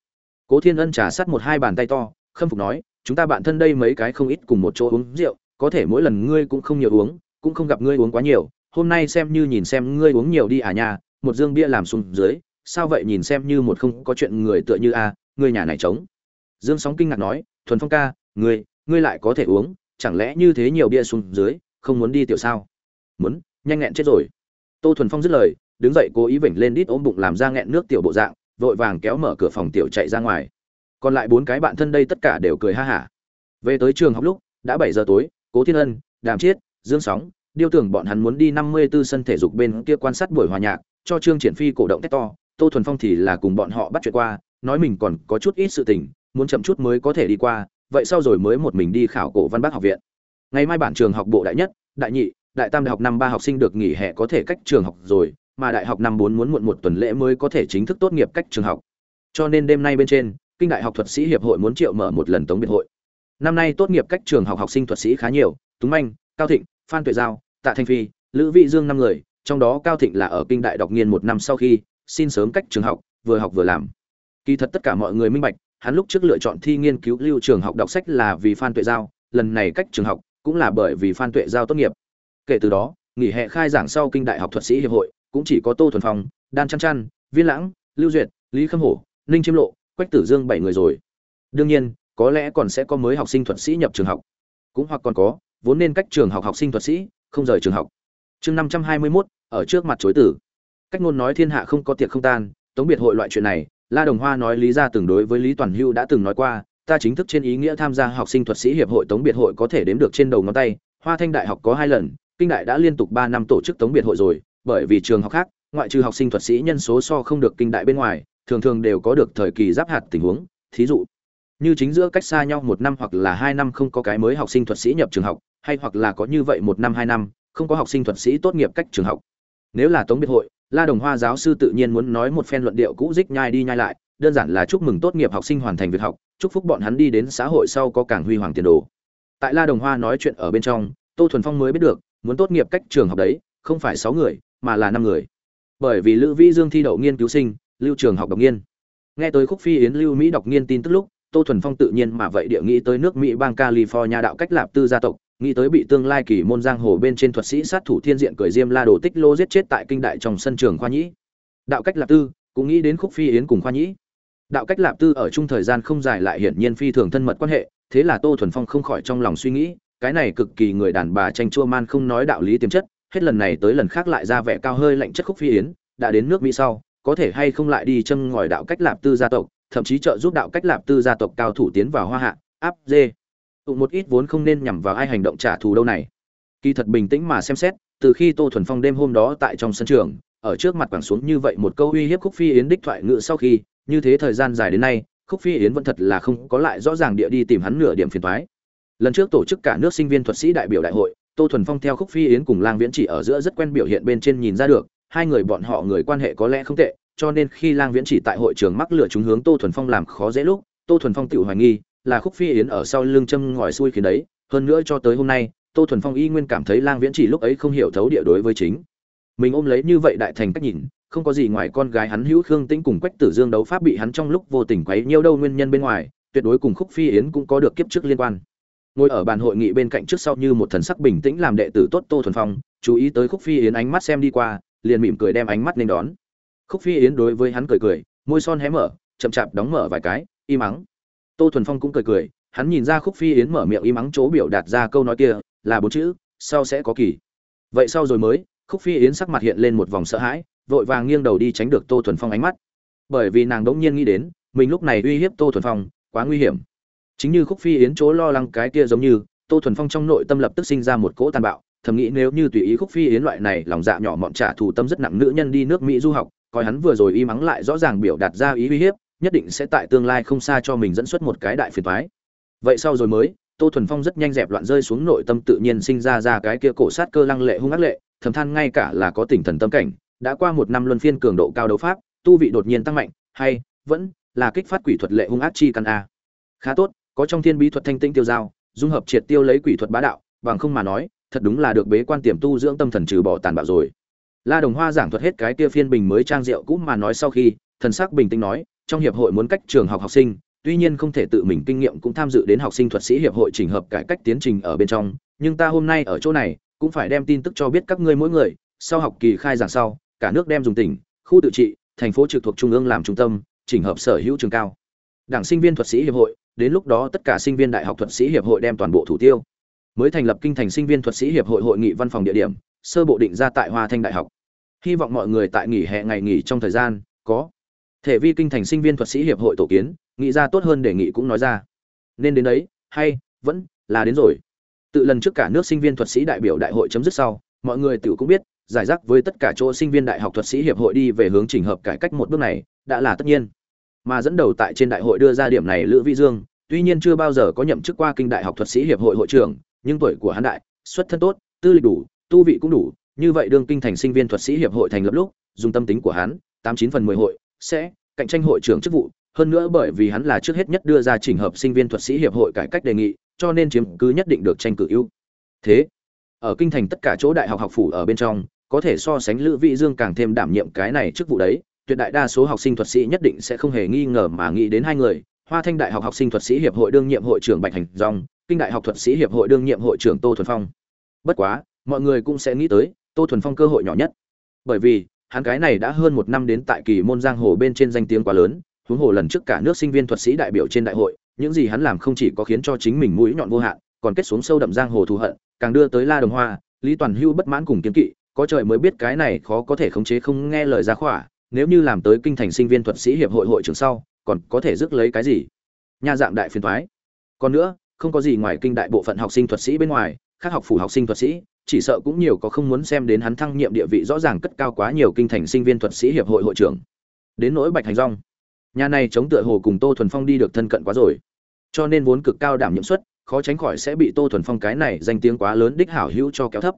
Cố thiên ân trả sát một hai bàn tay to khâm phục nói, chúng ta bạn thân đây mấy cái không ít cùng một chỗ uống rượu, có thể mỗi lần ngươi cũng không nhiều uống, cũng không gặp ngươi uống quá nhiều. Hôm nay xem như nhìn xem ngươi uống nhiều đi à nhà một dương bia làm xuống dưới, sao vậy nhìn xem như một không có chuyện người tựa như a, ngươi nhà này trống. Dương sóng kinh ngạc nói, thuần phong ca, ngươi ngươi lại có thể uống, chẳng lẽ như thế nhiều bia xuống dưới, không muốn đi tiểu sao? Muốn, nhanh nghẹn chết rồi. Tô thuần phong dứt lời, đứng dậy cố ý vểnh lên đít ôm bụng làm ra nghẹn nước tiểu bộ dạng, vội vàng kéo mở cửa phòng tiểu chạy ra ngoài còn lại bốn cái bạn thân đây tất cả đều cười ha hả. Về tới trường học lúc, đã bảy giờ tối, cố thiên ân, đàm chiết, dương sóng, điêu tưởng bọn hắn muốn đi năm mươi 54 sân thể dục bên kia quan sát buổi hòa nhạc, cho trương triển phi cổ động tét to, tô thuần phong thì là cùng bọn họ bắt chuyện qua, nói mình còn có chút ít sự tình, muốn chậm chút mới có thể đi qua, vậy sau rồi mới một mình đi khảo cổ văn bác học viện. Ngày mai bản trường học bộ đại nhất, đại nhị, đại tam đại học năm ba học sinh được nghỉ hè có thể cách trường học rồi, mà đại học năm bốn muốn muộn một tuần lễ mới có thể chính thức tốt nghiệp cách trường học. Cho nên đêm nay bên trên kinh đại học thuật sĩ hiệp hội muốn triệu mở một lần tống biệt hội. Năm nay tốt nghiệp cách trường học học sinh thuật sĩ khá nhiều, túng manh, cao thịnh, phan tuệ giao, tạ thanh phi, lữ vị dương năm người, trong đó cao thịnh là ở kinh đại đọc nghiên một năm sau khi xin sớm cách trường học, vừa học vừa làm. Kỳ thật tất cả mọi người minh bạch, hắn lúc trước lựa chọn thi nghiên cứu lưu trường học đọc sách là vì phan tuệ giao, lần này cách trường học cũng là bởi vì phan tuệ giao tốt nghiệp. Kể từ đó, nghỉ hè khai giảng sau kinh đại học thuật sĩ hiệp hội cũng chỉ có tô thuần phong, đan chăn chăn, viên lãng, lưu duyệt, lý khâm hổ, ninh chiêm lộ quách tử dương bảy người rồi. Đương nhiên, có lẽ còn sẽ có mới học sinh thuật sĩ nhập trường học. Cũng hoặc còn có, vốn nên cách trường học học sinh thuật sĩ, không rời trường học. Chương năm trăm hai mươi mốt, ở trước mặt chối tử. Cách ngôn nói thiên hạ không có tiệc không tan, tống biệt hội loại chuyện này, la đồng hoa nói lý ra từng đối với lý toàn hưu đã từng nói qua, ta chính thức trên ý nghĩa tham gia học sinh thuật sĩ hiệp hội tống biệt hội có thể đếm được trên đầu ngón tay, hoa thanh đại học có hai lần, kinh đại đã liên tục ba năm tổ chức tống biệt hội rồi, bởi vì trường học khác, ngoại trừ học sinh thuật sĩ nhân số so không được kinh đại bên ngoài thường thường đều có được thời kỳ giáp hạt tình huống, thí dụ, như chính giữa cách xa nhau một năm hoặc là hai năm không có cái mới học sinh thuật sĩ nhập trường học, hay hoặc là có như vậy một năm, hai năm, không có học sinh thuật sĩ tốt nghiệp cách trường học. Nếu là tống biệt hội, la đồng hoa giáo sư tự nhiên muốn nói một phen luận điệu cũ dích nhai đi nhai lại, đơn giản là chúc mừng tốt nghiệp học sinh hoàn thành việc học, chúc phúc bọn hắn đi đến xã hội sau có càng huy hoàng tiền đồ. Tại la đồng hoa nói chuyện ở bên trong, tô thuần phong mới biết được, muốn tốt nghiệp cách trường học đấy, không phải sáu người, mà là năm người. Bởi vì lữ vĩ dương thi đậu nghiên cứu sinh lưu trường học độc nghiên. Nghe tới khúc phi yến lưu mỹ đọc nghiên tin tức lúc, tô thuần phong tự nhiên mà vậy địa nghĩ tới nước mỹ bang california đạo cách lạp tư gia tộc, nghĩ tới bị tương lai kỳ môn giang hồ bên trên thuật sĩ sát thủ thiên diện cười diêm la đồ tích lô giết chết tại kinh đại trong sân trường khoa nhĩ. Đạo cách lạp tư, cũng nghĩ đến khúc phi yến cùng khoa nhĩ. Đạo cách lạp tư ở chung thời gian không dài lại hiển nhiên phi thường thân mật quan hệ, thế là tô thuần phong không khỏi trong lòng suy nghĩ, cái này cực kỳ người đàn bà tranh chua man không nói đạo lý tiềm chất, hết lần này tới lần khác lại ra vẻ cao hơi lạnh chất khúc phi yến, đã đến nước mỹ sau có thể hay không lại đi châm ngòi đạo cách lạp tư gia tộc, thậm chí trợ giúp đạo cách lạp tư gia tộc cao thủ tiến vào hoa hạ, áp dê. Tụ một ít vốn không nên nhằm vào ai hành động trả thù đâu này. Kỳ thật bình tĩnh mà xem xét, từ khi tô thuần phong đêm hôm đó tại trong sân trường, ở trước mặt quẳng xuống như vậy một câu uy hiếp khúc phi yến đích thoại ngự sau khi, như thế thời gian dài đến nay, khúc phi yến vẫn thật là không có lại rõ ràng địa đi tìm hắn nửa điểm phiền thoái lần trước tổ chức cả nước sinh viên thuật sĩ đại biểu đại hội, tô thuần phong theo khúc phi yến cùng lang viễn chỉ ở giữa rất quen biểu hiện bên trên nhìn ra được hai người bọn họ người quan hệ có lẽ không tệ, cho nên khi lang viễn chỉ tại hội trường mắc lửa chúng hướng tô thuần phong làm khó dễ lúc, tô thuần phong tự hoài nghi là khúc phi yến ở sau lưng châm ngòi xuôi khiến đấy. Hơn nữa cho tới hôm nay, tô thuần phong y nguyên cảm thấy lang viễn chỉ lúc ấy không hiểu thấu địa đối với chính. Mình ôm lấy như vậy đại thành cách nhìn, không có gì ngoài con gái hắn hữu khương tĩnh cùng quách tử dương đấu pháp bị hắn trong lúc vô tình quấy nhiêu đâu nguyên nhân bên ngoài, tuyệt đối cùng khúc phi yến cũng có được kiếp trước liên quan. Ngồi ở bàn hội nghị bên cạnh trước sau như một thần sắc bình tĩnh làm đệ tử tốt tô thuần phong, chú ý tới khúc phi yến ánh mắt xem đi qua liền mỉm cười đem ánh mắt nên đón. Khúc phi yến đối với hắn cười cười, môi son hé mở, chậm chạp đóng mở vài cái im mắng. Tô thuần phong cũng cười cười, hắn nhìn ra khúc phi yến mở miệng im mắng chỗ biểu đạt ra câu nói kia, là bốn chữ, sau sẽ có kỳ. Vậy sau rồi mới, khúc phi yến sắc mặt hiện lên một vòng sợ hãi, vội vàng nghiêng đầu đi tránh được tô thuần phong ánh mắt. Bởi vì nàng đỗng nhiên nghĩ đến, mình lúc này uy hiếp tô thuần phong, quá nguy hiểm. Chính như khúc phi yến chỗ lo lắng cái kia giống như, tô thuần phong trong nội tâm lập tức sinh ra một cỗ tàn bạo thầm nghĩ nếu như tùy ý khúc phi yến loại này lòng dạ nhỏ mọn trả thù tâm rất nặng nữ nhân đi nước mỹ du học, coi hắn vừa rồi y mắng lại rõ ràng biểu đạt ra ý uy hiếp, nhất định sẽ tại tương lai không xa cho mình dẫn xuất một cái đại phiền thoái vậy sau rồi mới, tô thuần phong rất nhanh dẹp loạn rơi xuống nội tâm tự nhiên sinh ra ra cái kia cổ sát cơ lăng lệ hung ác lệ, thầm than ngay cả là có tỉnh thần tâm cảnh, đã qua một năm luân phiên cường độ cao đấu pháp, tu vị đột nhiên tăng mạnh, hay, vẫn, là kích phát quỷ thuật lệ hung ác chi căn a. Khá tốt, có trong thiên bí thuật thanh tinh tiêu giao, dung hợp triệt tiêu lấy quỷ thuật bá đạo, bằng không mà nói thật đúng là được bế quan tiềm tu dưỡng tâm thần trừ bỏ tàn bạo rồi. La đồng hoa giảng thuật hết cái kia phiên bình mới trang rượu cũ mà nói sau khi, thần sắc bình tĩnh nói, trong hiệp hội muốn cách trường học học sinh, tuy nhiên không thể tự mình kinh nghiệm cũng tham dự đến học sinh thuật sĩ hiệp hội chỉnh hợp cải cách tiến trình ở bên trong, nhưng ta hôm nay ở chỗ này, cũng phải đem tin tức cho biết các ngươi mỗi người, sau học kỳ khai giảng sau, cả nước đem dùng tỉnh, khu tự trị, thành phố trực thuộc trung ương làm trung tâm, chỉnh hợp sở hữu trường cao. Đảng sinh viên thuật sĩ hiệp hội, đến lúc đó tất cả sinh viên đại học thuật sĩ hiệp hội đem toàn bộ thủ tiêu mới thành lập kinh thành sinh viên thuật sĩ hiệp hội hội nghị văn phòng địa điểm, sơ bộ định ra tại hoa thanh đại học. Hy vọng mọi người tại nghỉ hè ngày nghỉ trong thời gian, có thể vi kinh thành sinh viên thuật sĩ hiệp hội tổ kiến, nghĩ ra tốt hơn đề nghị cũng nói ra. Nên đến đấy, hay, vẫn là đến rồi. Tự lần trước cả nước sinh viên thuật sĩ đại biểu đại hội chấm dứt sau, mọi người tự cũng biết, giải rác với tất cả chỗ sinh viên đại học thuật sĩ hiệp hội đi về hướng trình hợp cải cách một bước này, đã là tất nhiên. Mà dẫn đầu tại trên đại hội đưa ra điểm này lữ vi dương, tuy nhiên chưa bao giờ có nhậm chức qua kinh đại học thuật sĩ hiệp hội hội trưởng nhưng tuổi của hắn đại xuất thân tốt tư lịch đủ tu vị cũng đủ như vậy đương kinh thành sinh viên thuật sĩ hiệp hội thành lập lúc dùng tâm tính của hắn tám chín phần mười hội sẽ cạnh tranh hội trưởng chức vụ hơn nữa bởi vì hắn là trước hết nhất đưa ra chỉnh hợp sinh viên thuật sĩ hiệp hội cải cách đề nghị cho nên chiếm cứ nhất định được tranh cử ưu. Thế ở kinh thành tất cả chỗ đại học học phủ ở bên trong có thể so sánh lữ vị dương càng thêm đảm nhiệm cái này chức vụ đấy tuyệt đại đa số học sinh thuật sĩ nhất định sẽ không hề nghi ngờ mà nghĩ đến hai người hoa thanh đại học học sinh thuật sĩ hiệp hội đương nhiệm hội trưởng bạch hành Dung, kinh đại học thuật sĩ hiệp hội đương nhiệm hội trưởng tô thuần phong. Bất quá, mọi người cũng sẽ nghĩ tới, tô thuần phong cơ hội nhỏ nhất. Bởi vì, hắn cái này đã hơn một năm đến tại kỳ môn giang hồ bên trên danh tiếng quá lớn, huống hồ lần trước cả nước sinh viên thuật sĩ đại biểu trên đại hội, những gì hắn làm không chỉ có khiến cho chính mình mũi nhọn vô hạn, còn kết xuống sâu đậm giang hồ thù hận, càng đưa tới la đồng hoa, lý toàn hưu bất mãn cùng kiến kỵ, có trời mới biết cái này khó có thể khống chế không nghe lời ra khỏa, nếu như làm tới kinh thành sinh viên thuật sĩ hiệp hội hội trưởng sau, còn có thể rước lấy cái gì? Nha dạng đại phiền thoái. Còn nữa không có gì ngoài kinh đại bộ phận học sinh thuật sĩ bên ngoài, khác học phủ học sinh thuật sĩ, chỉ sợ cũng nhiều có không muốn xem đến hắn thăng nhiệm địa vị rõ ràng cất cao quá nhiều kinh thành sinh viên thuật sĩ hiệp hội hội trưởng. Đến nỗi bạch hành rong nhà này chống tựa hồ cùng tô thuần phong đi được thân cận quá rồi. Cho nên vốn cực cao đảm nhiệm suất, khó tránh khỏi sẽ bị tô thuần phong cái này danh tiếng quá lớn đích hảo hữu cho kéo thấp.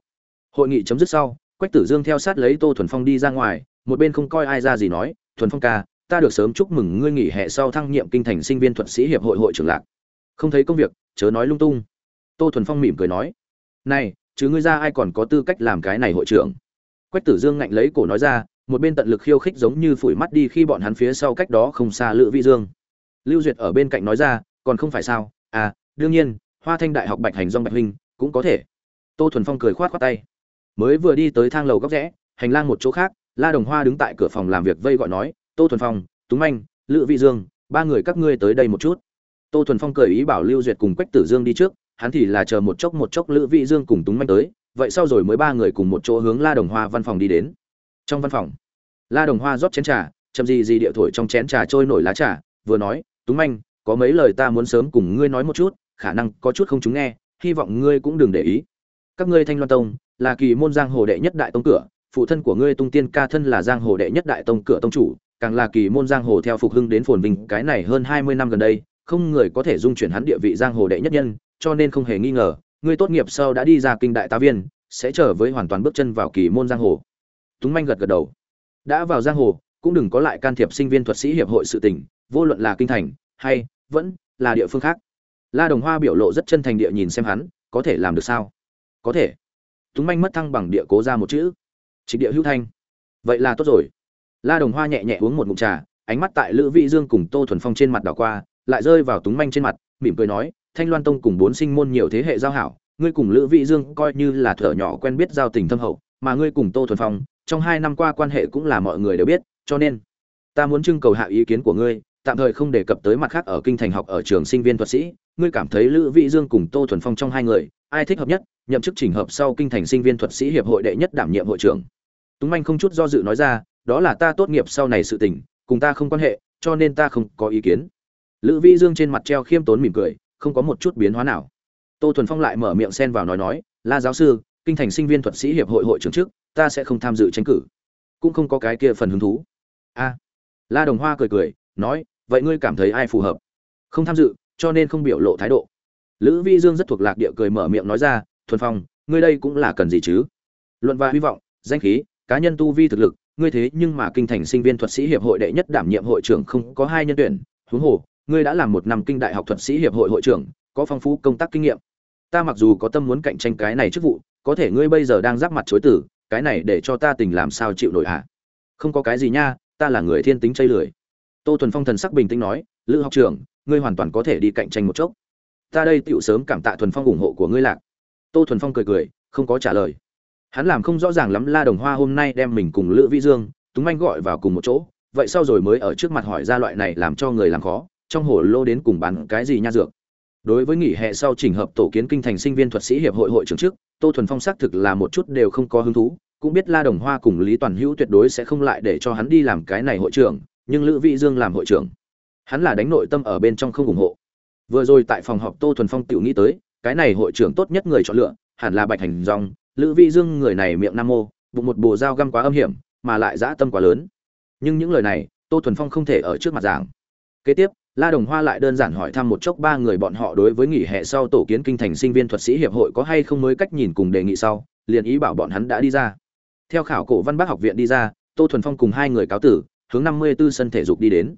Hội nghị chấm dứt sau, quách tử dương theo sát lấy tô thuần phong đi ra ngoài, một bên không coi ai ra gì nói, thuần phong ca, ta được sớm chúc mừng ngươi nghỉ hè sau thăng nhiệm kinh thành sinh viên thuật sĩ hiệp hội hội trưởng lạc. Không thấy công việc chớ nói lung tung. Tô thuần phong mỉm cười nói, này, chứ ngươi ra ai còn có tư cách làm cái này hội trưởng? Quách tử dương ngạnh lấy cổ nói ra, một bên tận lực khiêu khích giống như phủi mắt đi khi bọn hắn phía sau cách đó không xa lữ vi dương. Lưu duyệt ở bên cạnh nói ra, còn không phải sao? À đương nhiên, hoa thanh đại học bạch hành dong bạch huynh cũng có thể. Tô thuần phong cười khoát khoát tay. Mới vừa đi tới thang lầu góc rẽ, hành lang một chỗ khác, la đồng hoa đứng tại cửa phòng làm việc vây gọi nói, tô thuần phong, túng anh lữ vị dương, ba người các ngươi tới đây một chút tô thuần phong cười ý bảo lưu duyệt cùng quách tử dương đi trước, hắn thì là chờ một chốc một chốc lữ vị dương cùng túng anh tới, vậy sau rồi mới ba người cùng một chỗ hướng la đồng hoa văn phòng đi đến. Trong văn phòng, la đồng hoa rót chén trà, chậm gì gì địa thổi trong chén trà trôi nổi lá trà, vừa nói, túng anh có mấy lời ta muốn sớm cùng ngươi nói một chút, khả năng có chút không chúng nghe, hy vọng ngươi cũng đừng để ý. Các ngươi thanh loan tông, là kỳ môn giang hồ đệ nhất đại tông cửa, phụ thân của ngươi tung tiên ca thân là giang hồ đệ nhất đại tông cửa tông chủ, càng là kỳ môn giang hồ theo phục hưng đến phồn vinh cái này hơn hai mươi năm gần đây không người có thể dung chuyển hắn địa vị giang hồ đệ nhất nhân, cho nên không hề nghi ngờ ngươi tốt nghiệp sau đã đi ra kinh đại tá viên, sẽ trở với hoàn toàn bước chân vào kỳ môn giang hồ. Túng manh gật gật đầu. Đã vào giang hồ, cũng đừng có lại can thiệp sinh viên thuật sĩ hiệp hội sự tình, vô luận là kinh thành, hay vẫn là địa phương khác. La đồng hoa biểu lộ rất chân thành địa nhìn xem hắn, có thể làm được sao? Có thể. Túng manh mất thăng bằng địa cố ra một chữ. Trịch địa hữu thanh. Vậy là tốt rồi. La đồng hoa nhẹ nhẹ uống một ngụm trà, ánh mắt tại lữ vị dương cùng tô thuần phong trên mặt đảo qua lại rơi vào túng manh trên mặt, mỉm cười nói, thanh loan tông cùng bốn sinh môn nhiều thế hệ giao hảo, ngươi cùng lữ vị dương coi như là thở nhỏ quen biết giao tình thâm hậu, mà ngươi cùng tô thuần phong, trong hai năm qua quan hệ cũng là mọi người đều biết, cho nên, ta muốn trưng cầu hạ ý kiến của ngươi, tạm thời không đề cập tới mặt khác ở kinh thành học ở trường sinh viên thuật sĩ, ngươi cảm thấy lữ vị dương cùng tô thuần phong trong hai người, ai thích hợp nhất, nhậm chức trình hợp sau kinh thành sinh viên thuật sĩ hiệp hội đệ nhất đảm nhiệm hội trưởng. Túng manh không chút do dự nói ra, đó là ta tốt nghiệp sau này sự tình, cùng ta không quan hệ, cho nên ta không có ý kiến lữ vi dương trên mặt treo khiêm tốn mỉm cười, không có một chút biến hóa nào. Tô thuần phong lại mở miệng xen vào nói nói, la giáo sư, kinh thành sinh viên thuật sĩ hiệp hội hội trưởng trước ta sẽ không tham dự tranh cử. Cũng không có cái kia phần hứng thú. A. La đồng hoa cười cười, nói, vậy ngươi cảm thấy ai phù hợp? Không tham dự, cho nên không biểu lộ thái độ. Lữ vi dương rất thuộc lạc địa cười mở miệng nói ra, thuần phong, ngươi đây cũng là cần gì chứ? Luận và hy vọng, danh khí, cá nhân tu vi thực lực, ngươi thế nhưng mà kinh thành sinh viên thuật sĩ hiệp hội đệ nhất đảm nhiệm hội trưởng không có hai nhân tuyển, huống hồ ngươi đã làm một năm kinh đại học thuật sĩ hiệp hội hội trưởng, có phong phú công tác kinh nghiệm. Ta mặc dù có tâm muốn cạnh tranh cái này chức vụ, có thể ngươi bây giờ đang giáp mặt chối tử, cái này để cho ta tình làm sao chịu nổi hả? Không có cái gì nha, ta là người thiên tính chây lười. Tô thuần phong thần sắc bình tĩnh nói, lữ học trưởng, ngươi hoàn toàn có thể đi cạnh tranh một chốc. Ta đây tựu sớm cảm tạ thuần phong ủng hộ của ngươi lạc. Tô thuần phong cười cười, không có trả lời. Hắn làm không rõ ràng lắm la đồng hoa hôm nay đem mình cùng lữ vĩ dương, túng anh gọi vào cùng một chỗ, vậy sau rồi mới ở trước mặt hỏi ra loại này làm cho người làm khó trong hồ lô đến cùng bán cái gì nha dược. Đối với nghỉ hè sau chỉnh hợp tổ kiến kinh thành sinh viên thuật sĩ hiệp hội hội trưởng trước, tô thuần phong xác thực là một chút đều không có hứng thú, cũng biết la đồng hoa cùng lý toàn hữu tuyệt đối sẽ không lại để cho hắn đi làm cái này hội trưởng, nhưng lữ vị dương làm hội trưởng. Hắn là đánh nội tâm ở bên trong không ủng hộ. Vừa rồi tại phòng họp tô thuần phong tự nghĩ tới, cái này hội trưởng tốt nhất người chọn lựa, hẳn là bạch hành dòng, lữ vị dương người này miệng nam mô, bụng một bồ dao găm quá âm hiểm, mà lại dã tâm quá lớn. Nhưng những lời này, tô thuần phong không thể ở trước mặt giảng. Kế tiếp la đồng hoa lại đơn giản hỏi thăm một chốc ba người bọn họ đối với nghỉ hè sau tổ kiến kinh thành sinh viên thuật sĩ hiệp hội có hay không mới cách nhìn cùng đề nghị sau, liền ý bảo bọn hắn đã đi ra. Theo khảo cổ văn bác học viện đi ra, tô thuần phong cùng hai người cáo tử, hướng năm mươi 54 sân thể dục đi đến.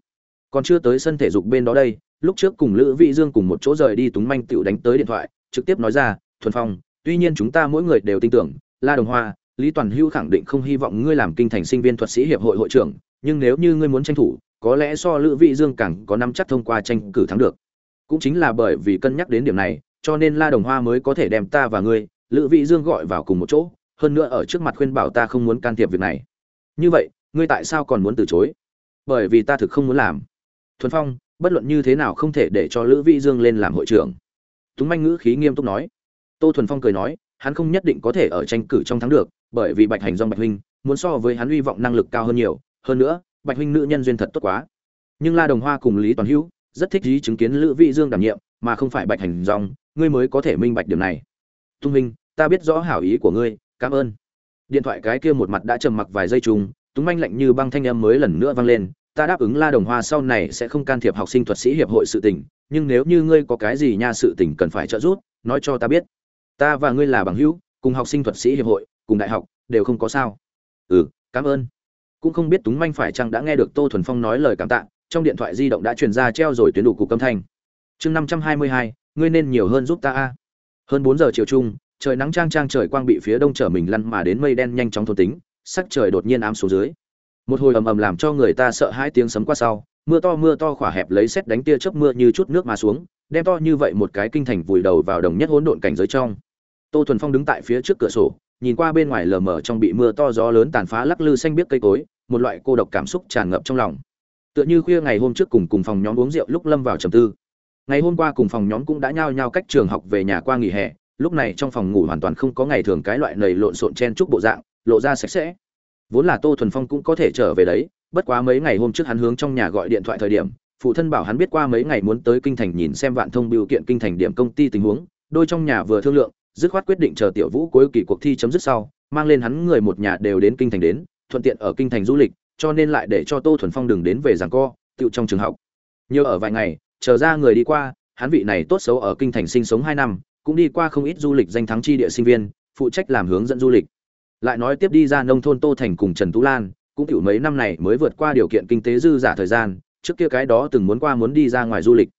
Còn chưa tới sân thể dục bên đó đây, lúc trước cùng lữ vị dương cùng một chỗ rời đi túng manh tiểu đánh tới điện thoại, trực tiếp nói ra, thuần phong, tuy nhiên chúng ta mỗi người đều tin tưởng, la đồng hoa, lý toàn hưu khẳng định không hy vọng ngươi làm kinh thành sinh viên thuật sĩ hiệp hội hội trưởng, nhưng nếu như ngươi muốn tranh thủ có lẽ so lữ vị dương càng có năm chắc thông qua tranh cử thắng được. Cũng chính là bởi vì cân nhắc đến điểm này, cho nên la đồng hoa mới có thể đem ta và ngươi, lữ vị dương gọi vào cùng một chỗ, hơn nữa ở trước mặt khuyên bảo ta không muốn can thiệp việc này. Như vậy, ngươi tại sao còn muốn từ chối? Bởi vì ta thực không muốn làm. Thuần phong, bất luận như thế nào không thể để cho lữ vị dương lên làm hội trưởng. Túng manh ngữ khí nghiêm túc nói. Tô thuần phong cười nói, hắn không nhất định có thể ở tranh cử trong thắng được, bởi vì bạch hành do bạch huynh, muốn so với hắn hy vọng năng lực cao hơn nhiều. Hơn nữa bạch huynh nữ nhân duyên thật tốt quá. Nhưng la đồng hoa cùng lý toàn hữu rất thích ý chứng kiến lữ vị dương đảm nhiệm, mà không phải bạch hành dòng, ngươi mới có thể minh bạch điều này. Tung minh ta biết rõ hảo ý của ngươi, cảm ơn. Điện thoại cái kia một mặt đã trầm mặc vài giây chung, túng manh lạnh như băng thanh âm mới lần nữa vang lên, ta đáp ứng la đồng hoa sau này sẽ không can thiệp học sinh thuật sĩ hiệp hội sự tình, nhưng nếu như ngươi có cái gì nha sự tình cần phải trợ giúp, nói cho ta biết. Ta và ngươi là bằng hữu, cùng học sinh thuật sĩ hiệp hội, cùng đại học, đều không có sao. Ừ cảm ơn cũng không biết túng manh phải chăng đã nghe được tô thuần phong nói lời cảm tạ, trong điện thoại di động đã truyền ra treo rồi tuyến đủ cục âm thanh. Chương năm trăm hai mươi hai, ngươi nên nhiều hơn giúp ta a. Hơn bốn giờ chiều chung, trời nắng trang trang trời quang bị phía đông trở mình lăn mà đến mây đen nhanh chóng thôn tính, sắc trời đột nhiên ám xuống dưới. Một hồi ầm ầm làm cho người ta sợ hai tiếng sấm qua sau, mưa to mưa to khỏa hẹp lấy xét đánh tia chớp mưa như chút nước mà xuống, đem to như vậy một cái kinh thành vùi đầu vào đồng nhất hỗn độn cảnh giới trong. Tô thuần phong đứng tại phía trước cửa sổ nhìn qua bên ngoài lờ mờ trong bị mưa to gió lớn tàn phá lắc lư xanh biếc cây cối, một loại cô độc cảm xúc tràn ngập trong lòng. Tựa như khuya ngày hôm trước cùng cùng phòng nhóm uống rượu lúc lâm vào trầm tư. Ngày hôm qua cùng phòng nhóm cũng đã nhao nhao cách trường học về nhà qua nghỉ hè, lúc này trong phòng ngủ hoàn toàn không có ngày thường cái loại nầy lộn xộn chen chúc bộ dạng, lộ ra sạch sẽ. Vốn là tô thuần phong cũng có thể trở về đấy, bất quá mấy ngày hôm trước hắn hướng trong nhà gọi điện thoại thời điểm, phụ thân bảo hắn biết qua mấy ngày muốn tới kinh thành nhìn xem vạn thông biểu kiện kinh thành điểm công ty tình huống, đôi trong nhà vừa thương lượng dứt khoát quyết định chờ tiểu vũ cuối kỳ cuộc thi chấm dứt sau, mang lên hắn người một nhà đều đến kinh thành đến, thuận tiện ở kinh thành du lịch, cho nên lại để cho tô thuần phong đừng đến về giảng co, tựu trong trường học. Nhiều ở vài ngày, chờ ra người đi qua, hắn vị này tốt xấu ở kinh thành sinh sống hai năm, cũng đi qua không ít du lịch danh thắng chi địa sinh viên, phụ trách làm hướng dẫn du lịch. Lại nói tiếp đi ra nông thôn tô thành cùng trần tú lan, cũng tiểu mấy năm này mới vượt qua điều kiện kinh tế dư giả thời gian, trước kia cái đó từng muốn qua muốn đi ra ngoài du lịch.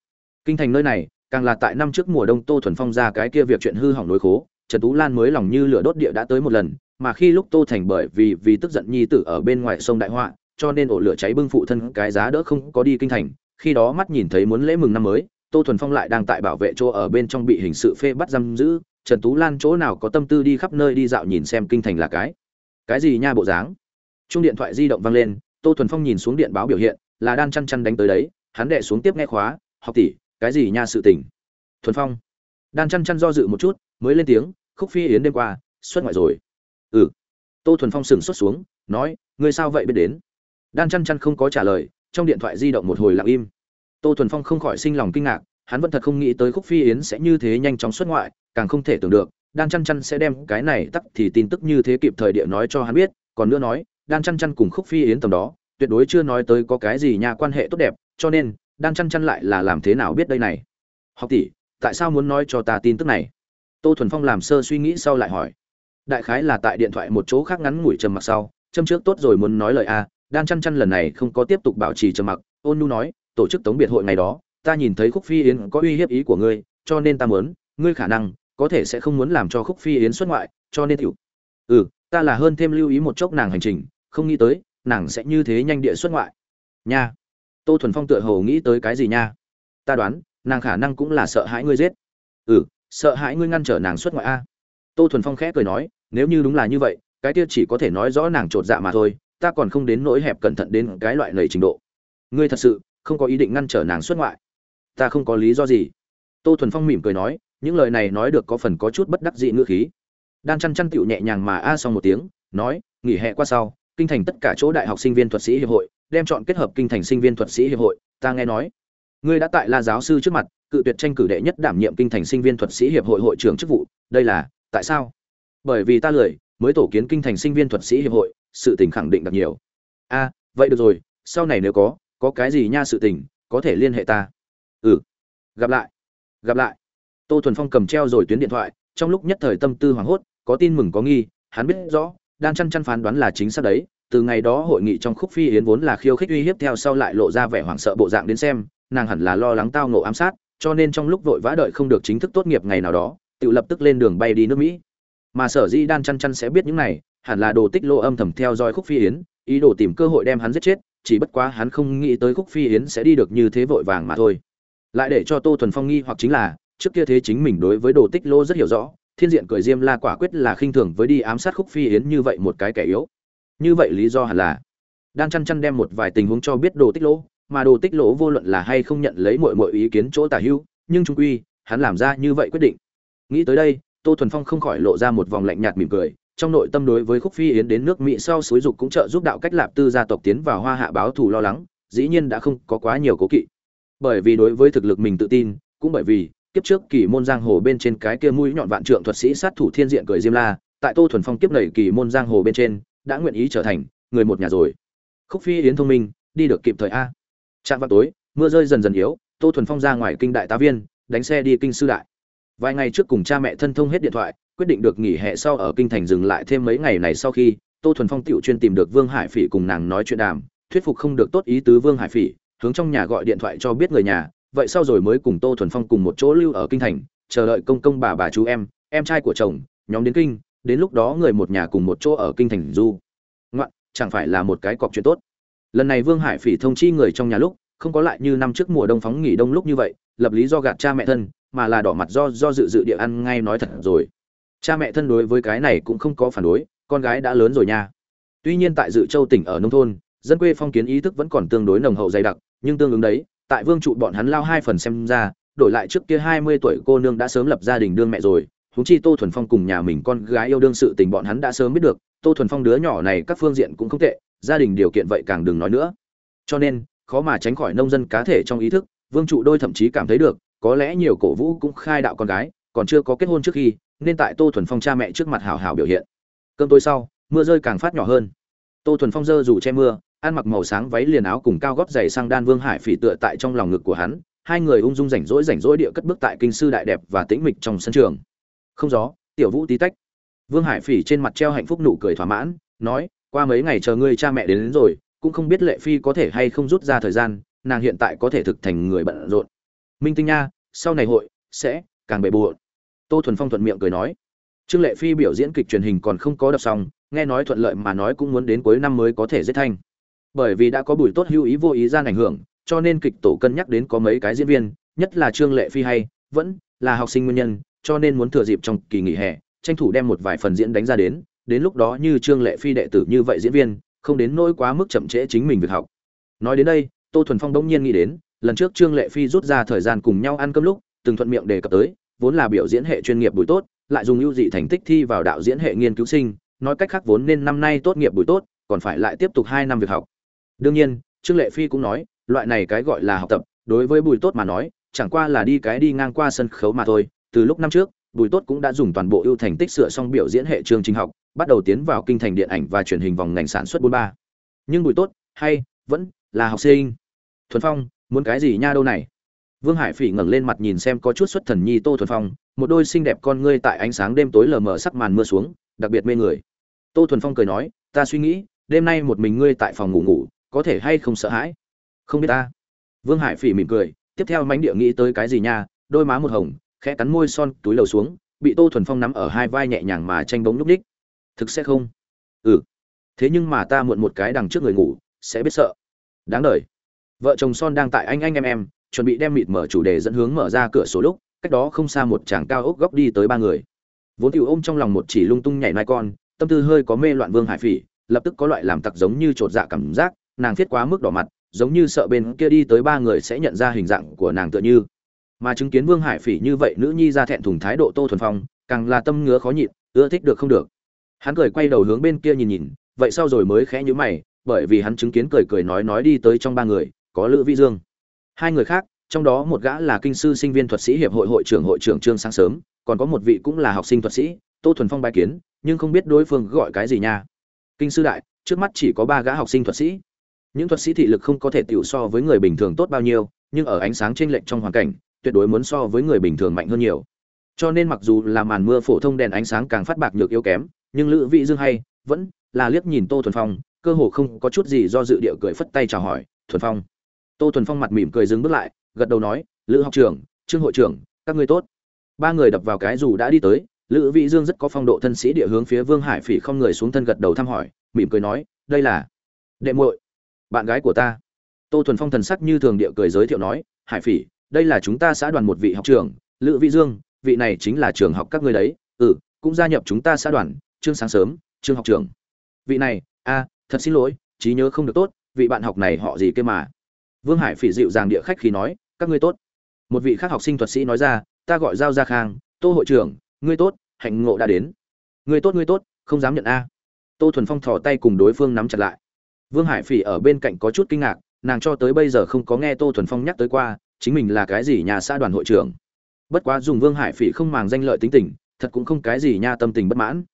Kinh thành nơi này càng là tại năm trước mùa đông tô thuần phong ra cái kia việc chuyện hư hỏng nối khố, trần tú lan mới lòng như lửa đốt địa đã tới một lần, mà khi lúc tô thành bởi vì vì tức giận nhi tử ở bên ngoài sông đại họa, cho nên ổ lửa cháy bưng phụ thân cái giá đỡ không có đi kinh thành, khi đó mắt nhìn thấy muốn lễ mừng năm mới, tô thuần phong lại đang tại bảo vệ chỗ ở bên trong bị hình sự phê bắt giam giữ, trần tú lan chỗ nào có tâm tư đi khắp nơi đi dạo nhìn xem kinh thành là cái. Cái gì nha bộ dáng? Chung điện thoại di động vang lên, tô thuần phong nhìn xuống điện báo biểu hiện, là đan chăn chăn đánh tới đấy, hắn đệ xuống tiếp nghe khóa, học tỷ cái gì nha sự tình? Thuần phong. Đan chăn chăn do dự một chút, mới lên tiếng, khúc phi yến đêm qua, xuất ngoại rồi. Ừ. Tô thuần phong sừng xuất xuống, nói, ngươi sao vậy biết đến? Đan chăn chăn không có trả lời, trong điện thoại di động một hồi lặng im. Tô thuần phong không khỏi sinh lòng kinh ngạc, hắn vẫn thật không nghĩ tới khúc phi yến sẽ như thế nhanh chóng xuất ngoại, càng không thể tưởng được, đan chăn chăn sẽ đem cái này tắt thì tin tức như thế kịp thời địa nói cho hắn biết, còn nữa nói, đan chăn chăn cùng khúc phi yến tầm đó, tuyệt đối chưa nói tới có cái gì nha quan hệ tốt đẹp, cho nên đan chăn chăn lại là làm thế nào biết đây này? Học tỷ, tại sao muốn nói cho ta tin tức này? Tô thuần phong làm sơ suy nghĩ sau lại hỏi. Đại khái là tại điện thoại một chỗ khác ngắn ngủi trầm mặc sau, châm trước tốt rồi muốn nói lời a đan chăn chăn lần này không có tiếp tục bảo trì trầm mặc, ôn nu nói, tổ chức tống biệt hội ngày đó, ta nhìn thấy khúc phi yến có uy hiếp ý của ngươi, cho nên ta muốn, ngươi khả năng, có thể sẽ không muốn làm cho khúc phi yến xuất ngoại, cho nên tiểu. Ừ ta là hơn thêm lưu ý một chốc nàng hành trình, không nghĩ tới, nàng sẽ như thế nhanh địa xuất ngoại. Nha tô thuần phong tựa hồ nghĩ tới cái gì nha? Ta đoán, nàng khả năng cũng là sợ hãi ngươi giết. Ừ sợ hãi ngươi ngăn trở nàng xuất ngoại a. Tô thuần phong khẽ cười nói, nếu như đúng là như vậy, cái kia chỉ có thể nói rõ nàng chột dạ mà thôi, ta còn không đến nỗi hẹp cẩn thận đến cái loại lầy trình độ. Ngươi thật sự không có ý định ngăn trở nàng xuất ngoại. Ta không có lý do gì. Tô thuần phong mỉm cười nói, những lời này nói được có phần có chút bất đắc dị ngữ khí. Đan chăn chăn tựu nhẹ nhàng mà a xong một tiếng, nói, nghỉ hè qua sau, kinh thành tất cả chỗ đại học sinh viên thuật sĩ hiệp hội đem chọn kết hợp kinh thành sinh viên thuật sĩ hiệp hội, ta nghe nói. Ngươi đã tại la giáo sư trước mặt, cự tuyệt tranh cử đệ nhất đảm nhiệm kinh thành sinh viên thuật sĩ hiệp hội hội trưởng chức vụ, đây là, tại sao? Bởi vì ta lười, mới tổ kiến kinh thành sinh viên thuật sĩ hiệp hội, sự tình khẳng định đặc nhiều. A, vậy được rồi, sau này nếu có có cái gì nha sự tình, có thể liên hệ ta. Ừ. Gặp lại. Gặp lại. Tô thuần phong cầm treo rồi tuyến điện thoại, trong lúc nhất thời tâm tư hoảng hốt, có tin mừng có nghi, hắn biết rõ, đang chăn chăn phán đoán là chính xác đấy từ ngày đó hội nghị trong khúc phi yến vốn là khiêu khích uy hiếp theo sau lại lộ ra vẻ hoảng sợ bộ dạng đến xem, nàng hẳn là lo lắng tao ngộ ám sát, cho nên trong lúc vội vã đợi không được chính thức tốt nghiệp ngày nào đó, tự lập tức lên đường bay đi nước mỹ. Mà sở di đan chăn chăn sẽ biết những này, hẳn là đồ tích lô âm thầm theo dõi khúc phi yến, ý đồ tìm cơ hội đem hắn giết chết, chỉ bất quá hắn không nghĩ tới khúc phi yến sẽ đi được như thế vội vàng mà thôi. Lại để cho tô thuần phong nghi hoặc chính là, trước kia thế chính mình đối với đồ tích lô rất hiểu rõ, thiên diện cười diêm la quả quyết là khinh thường với đi ám sát khúc phi yến như vậy một cái kẻ yếu như vậy lý do hẳn là đang chăn chăn đem một vài tình huống cho biết đồ tích lỗ, mà đồ tích lỗ vô luận là hay không nhận lấy mọi mọi ý kiến chỗ tả hữu, nhưng trung quy, hắn làm ra như vậy quyết định. Nghĩ tới đây, tô thuần phong không khỏi lộ ra một vòng lạnh nhạt mỉm cười, trong nội tâm đối với khúc phi yến đến nước mỹ sau xúi dục cũng trợ giúp đạo cách lạp tư gia tộc tiến vào hoa hạ báo thù lo lắng, dĩ nhiên đã không có quá nhiều cố kỵ. Bởi vì đối với thực lực mình tự tin, cũng bởi vì kiếp trước kỳ môn giang hồ bên trên cái kia mũi nhọn vạn trượng thuật sĩ sát thủ thiên diện cười diêm la, tại tô thuần phong kiếp nảy kỳ môn giang hồ bên trên đã nguyện ý trở thành người một nhà rồi. Khúc phi yến thông minh, đi được kịp thời a. Trạm vào tối, mưa rơi dần dần yếu, tô thuần phong ra ngoài kinh đại tá viên, đánh xe đi kinh sư đại. Vài ngày trước cùng cha mẹ thân thông hết điện thoại, quyết định được nghỉ hè sau ở kinh thành dừng lại thêm mấy ngày này sau khi, tô thuần phong tựu chuyên tìm được vương hải phỉ cùng nàng nói chuyện đàm, thuyết phục không được tốt ý tứ vương hải phỉ, hướng trong nhà gọi điện thoại cho biết người nhà, vậy sau rồi mới cùng tô thuần phong cùng một chỗ lưu ở kinh thành, chờ đợi công công bà bà chú em em trai của chồng, nhóm đến kinh đến lúc đó người một nhà cùng một chỗ ở kinh thành du. Ngoạn, chẳng phải là một cái cọc chuyện tốt. Lần này vương hải phỉ thông chi người trong nhà lúc, không có lại như năm trước mùa đông phóng nghỉ đông lúc như vậy, lập lý do gạt cha mẹ thân, mà là đỏ mặt do do dự dự địa ăn ngay nói thật rồi. Cha mẹ thân đối với cái này cũng không có phản đối, con gái đã lớn rồi nha. Tuy nhiên tại dự châu tỉnh ở nông thôn, dân quê phong kiến ý thức vẫn còn tương đối nồng hậu dày đặc, nhưng tương ứng đấy, tại vương trụ bọn hắn lao hai phần xem ra, đổi lại trước kia hai mươi tuổi cô nương đã sớm lập gia đình đương mẹ rồi huống chi tô thuần phong cùng nhà mình con gái yêu đương sự tình bọn hắn đã sớm biết được, tô thuần phong đứa nhỏ này các phương diện cũng không tệ, gia đình điều kiện vậy càng đừng nói nữa. Cho nên, khó mà tránh khỏi nông dân cá thể trong ý thức, vương trụ đôi thậm chí cảm thấy được, có lẽ nhiều cổ vũ cũng khai đạo con gái, còn chưa có kết hôn trước khi, nên tại tô thuần phong cha mẹ trước mặt hảo hảo biểu hiện. Cơm tối sau, mưa rơi càng phát nhỏ hơn. Tô thuần phong dơ dù che mưa, ăn mặc màu sáng váy liền áo cùng cao gót giày sang đan vương hải phỉ tựa tại trong lòng ngực của hắn, hai người ung dung rảnh rỗi rảnh rỗi địa cất bước tại kinh sư đại đẹp và tĩnh mịch trong sân trường không gió tiểu vũ tí tách. Vương hải phỉ trên mặt treo hạnh phúc nụ cười thỏa mãn nói qua mấy ngày chờ ngươi cha mẹ đến, đến rồi cũng không biết lệ phi có thể hay không rút ra thời gian nàng hiện tại có thể thực thành người bận rộn. Minh tinh nha sau này hội sẽ càng bề bộn. Tô thuần phong thuận miệng cười nói. Trương lệ phi biểu diễn kịch truyền hình còn không có đọc xong nghe nói thuận lợi mà nói cũng muốn đến cuối năm mới có thể giết thanh. Bởi vì đã có buổi tốt hữu ý vô ý gian ảnh hưởng cho nên kịch tổ cân nhắc đến có mấy cái diễn viên nhất là trương lệ phi hay vẫn là học sinh nguyên nhân cho nên muốn thừa dịp trong kỳ nghỉ hè, tranh thủ đem một vài phần diễn đánh ra đến đến lúc đó như trương lệ phi đệ tử như vậy diễn viên, không đến nỗi quá mức chậm trễ chính mình việc học. Nói đến đây, tô thuần phong bỗng nhiên nghĩ đến, lần trước trương lệ phi rút ra thời gian cùng nhau ăn cơm lúc, từng thuận miệng đề cập tới, vốn là biểu diễn hệ chuyên nghiệp buổi tốt, lại dùng ưu dị thành tích thi vào đạo diễn hệ nghiên cứu sinh, nói cách khác vốn nên năm nay tốt nghiệp buổi tốt, còn phải lại tiếp tục hai năm việc học. Đương nhiên, trương lệ phi cũng nói, loại này cái gọi là học tập, đối với bùi tốt mà nói, chẳng qua là đi cái đi ngang qua sân khấu mà thôi từ lúc năm trước, bùi tốt cũng đã dùng toàn bộ ưu thành tích sửa xong biểu diễn hệ trường trình học, bắt đầu tiến vào kinh thành điện ảnh và truyền hình vòng ngành sản xuất bốn ba. Nhưng bùi tốt, hay, vẫn là học sinh. Thuần phong, muốn cái gì nha đâu này? Vương hải phỉ ngẩng lên mặt nhìn xem có chút xuất thần nhi tô thuần phong, một đôi xinh đẹp con ngươi tại ánh sáng đêm tối lờ mờ sắc màn mưa xuống, đặc biệt mê người. Tô thuần phong cười nói, ta suy nghĩ, đêm nay một mình ngươi tại phòng ngủ ngủ, có thể hay không sợ hãi? Không biết ta. Vương hải phỉ mỉm cười, tiếp theo mánh địa nghĩ tới cái gì nha, đôi má một hồng khẽ cắn môi son túi lầu xuống, bị tô thuần phong nắm ở hai vai nhẹ nhàng mà tranh bóng núp ních thực sẽ không? Ừ. Thế nhưng mà ta muộn một cái đằng trước người ngủ, sẽ biết sợ. Đáng đời. Vợ chồng son đang tại anh anh em em, chuẩn bị đem mịt mở chủ đề dẫn hướng mở ra cửa sổ lúc, cách đó không xa một chàng cao ốc góc đi tới ba người. Vốn tiểu ôm trong lòng một chỉ lung tung nhảy mai con, tâm tư hơi có mê loạn vương hải phỉ, lập tức có loại làm tặc giống như trột dạ cảm giác, nàng thiết quá mức đỏ mặt, giống như sợ bên kia đi tới ba người sẽ nhận ra hình dạng của nàng tựa như mà chứng kiến vương hải phỉ như vậy nữ nhi ra thẹn thùng thái độ tô thuần phong, càng là tâm ngứa khó nhịn, ưa thích được không được. Hắn cười quay đầu hướng bên kia nhìn nhìn, vậy sau rồi mới khẽ nhíu mày, bởi vì hắn chứng kiến cười cười nói nói đi tới trong ba người, có lữ vĩ dương. Hai người khác, trong đó một gã là kinh sư sinh viên thuật sĩ hiệp hội hội trưởng hội trưởng trương sáng sớm, còn có một vị cũng là học sinh thuật sĩ, tô thuần phong bài kiến, nhưng không biết đối phương gọi cái gì nha. Kinh sư đại, trước mắt chỉ có ba gã học sinh thuật sĩ. Những thuật sĩ thị lực không có thể tiểu so với người bình thường tốt bao nhiêu, nhưng ở ánh sáng trên lệnh trong hoàn cảnh tuyệt đối muốn so với người bình thường mạnh hơn nhiều. Cho nên mặc dù là màn mưa phổ thông đèn ánh sáng càng phát bạc nhược yếu kém, nhưng lữ vị dương hay, vẫn là liếc nhìn tô thuần phong, cơ hồ không có chút gì do dự địa cười phất tay chào hỏi, thuần phong. Tô thuần phong mặt mỉm cười dừng bước lại, gật đầu nói, lữ học trưởng, trương hội trưởng, các ngươi tốt. Ba người đập vào cái dù đã đi tới, lữ vị dương rất có phong độ thân sĩ địa hướng phía vương hải phỉ không người xuống thân gật đầu thăm hỏi, mỉm cười nói, đây là đệ muội, bạn gái của ta. Tô thuần phong thần sắc như thường địa cười giới thiệu nói, hải phỉ đây là chúng ta xã đoàn một vị học trưởng, lữ vĩ dương, vị này chính là trường học các ngươi đấy. Ừ cũng gia nhập chúng ta xã đoàn, trương sáng sớm, trương học trưởng. Vị này, a, thật xin lỗi, trí nhớ không được tốt, vị bạn học này họ gì kia mà. Vương hải phỉ dịu dàng địa khách khi nói, các ngươi tốt. Một vị khác học sinh thuật sĩ nói ra, ta gọi giao gia khang, tô hội trưởng, ngươi tốt, hạnh ngộ đã đến. Ngươi tốt ngươi tốt, không dám nhận a. Tô thuần phong thò tay cùng đối phương nắm chặt lại. Vương hải phỉ ở bên cạnh có chút kinh ngạc, nàng cho tới bây giờ không có nghe tô thuần phong nhắc tới qua chính mình là cái gì nhà xã đoàn hội trưởng. Bất quá dùng vương hải phỉ không màng danh lợi tính tình, thật cũng không cái gì nha tâm tình bất mãn.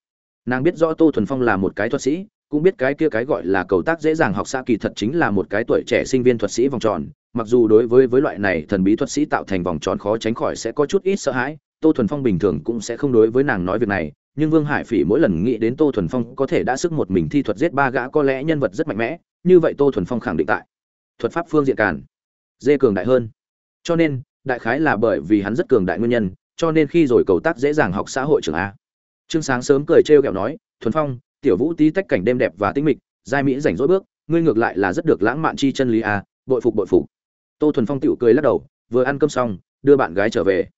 Nàng biết rõ tô thuần phong là một cái thuật sĩ, cũng biết cái kia cái gọi là cầu tác dễ dàng học xã kỳ thật chính là một cái tuổi trẻ sinh viên thuật sĩ vòng tròn, mặc dù đối với với loại này thần bí thuật sĩ tạo thành vòng tròn khó tránh khỏi sẽ có chút ít sợ hãi, tô thuần phong bình thường cũng sẽ không đối với nàng nói việc này, nhưng vương hải phỉ mỗi lần nghĩ đến tô thuần phong có thể đã sức một mình thi thuật giết ba gã có lẽ nhân vật rất mạnh mẽ, như vậy tô thuần phong khẳng định tại thuật pháp phương diện càn dê cường đại hơn cho nên, đại khái là bởi vì hắn rất cường đại nguyên nhân, cho nên khi rồi cầu tác dễ dàng học xã hội trường a. Trương sáng sớm cười trêu ghẹo nói, thuần phong, tiểu vũ tí tách cảnh đêm đẹp và tinh mịch, giai mỹ rảnh rỗi bước, ngươi ngược lại là rất được lãng mạn chi chân lý a, bội phục bội phục. Tô thuần phong tiểu cười lắc đầu, vừa ăn cơm xong, đưa bạn gái trở về.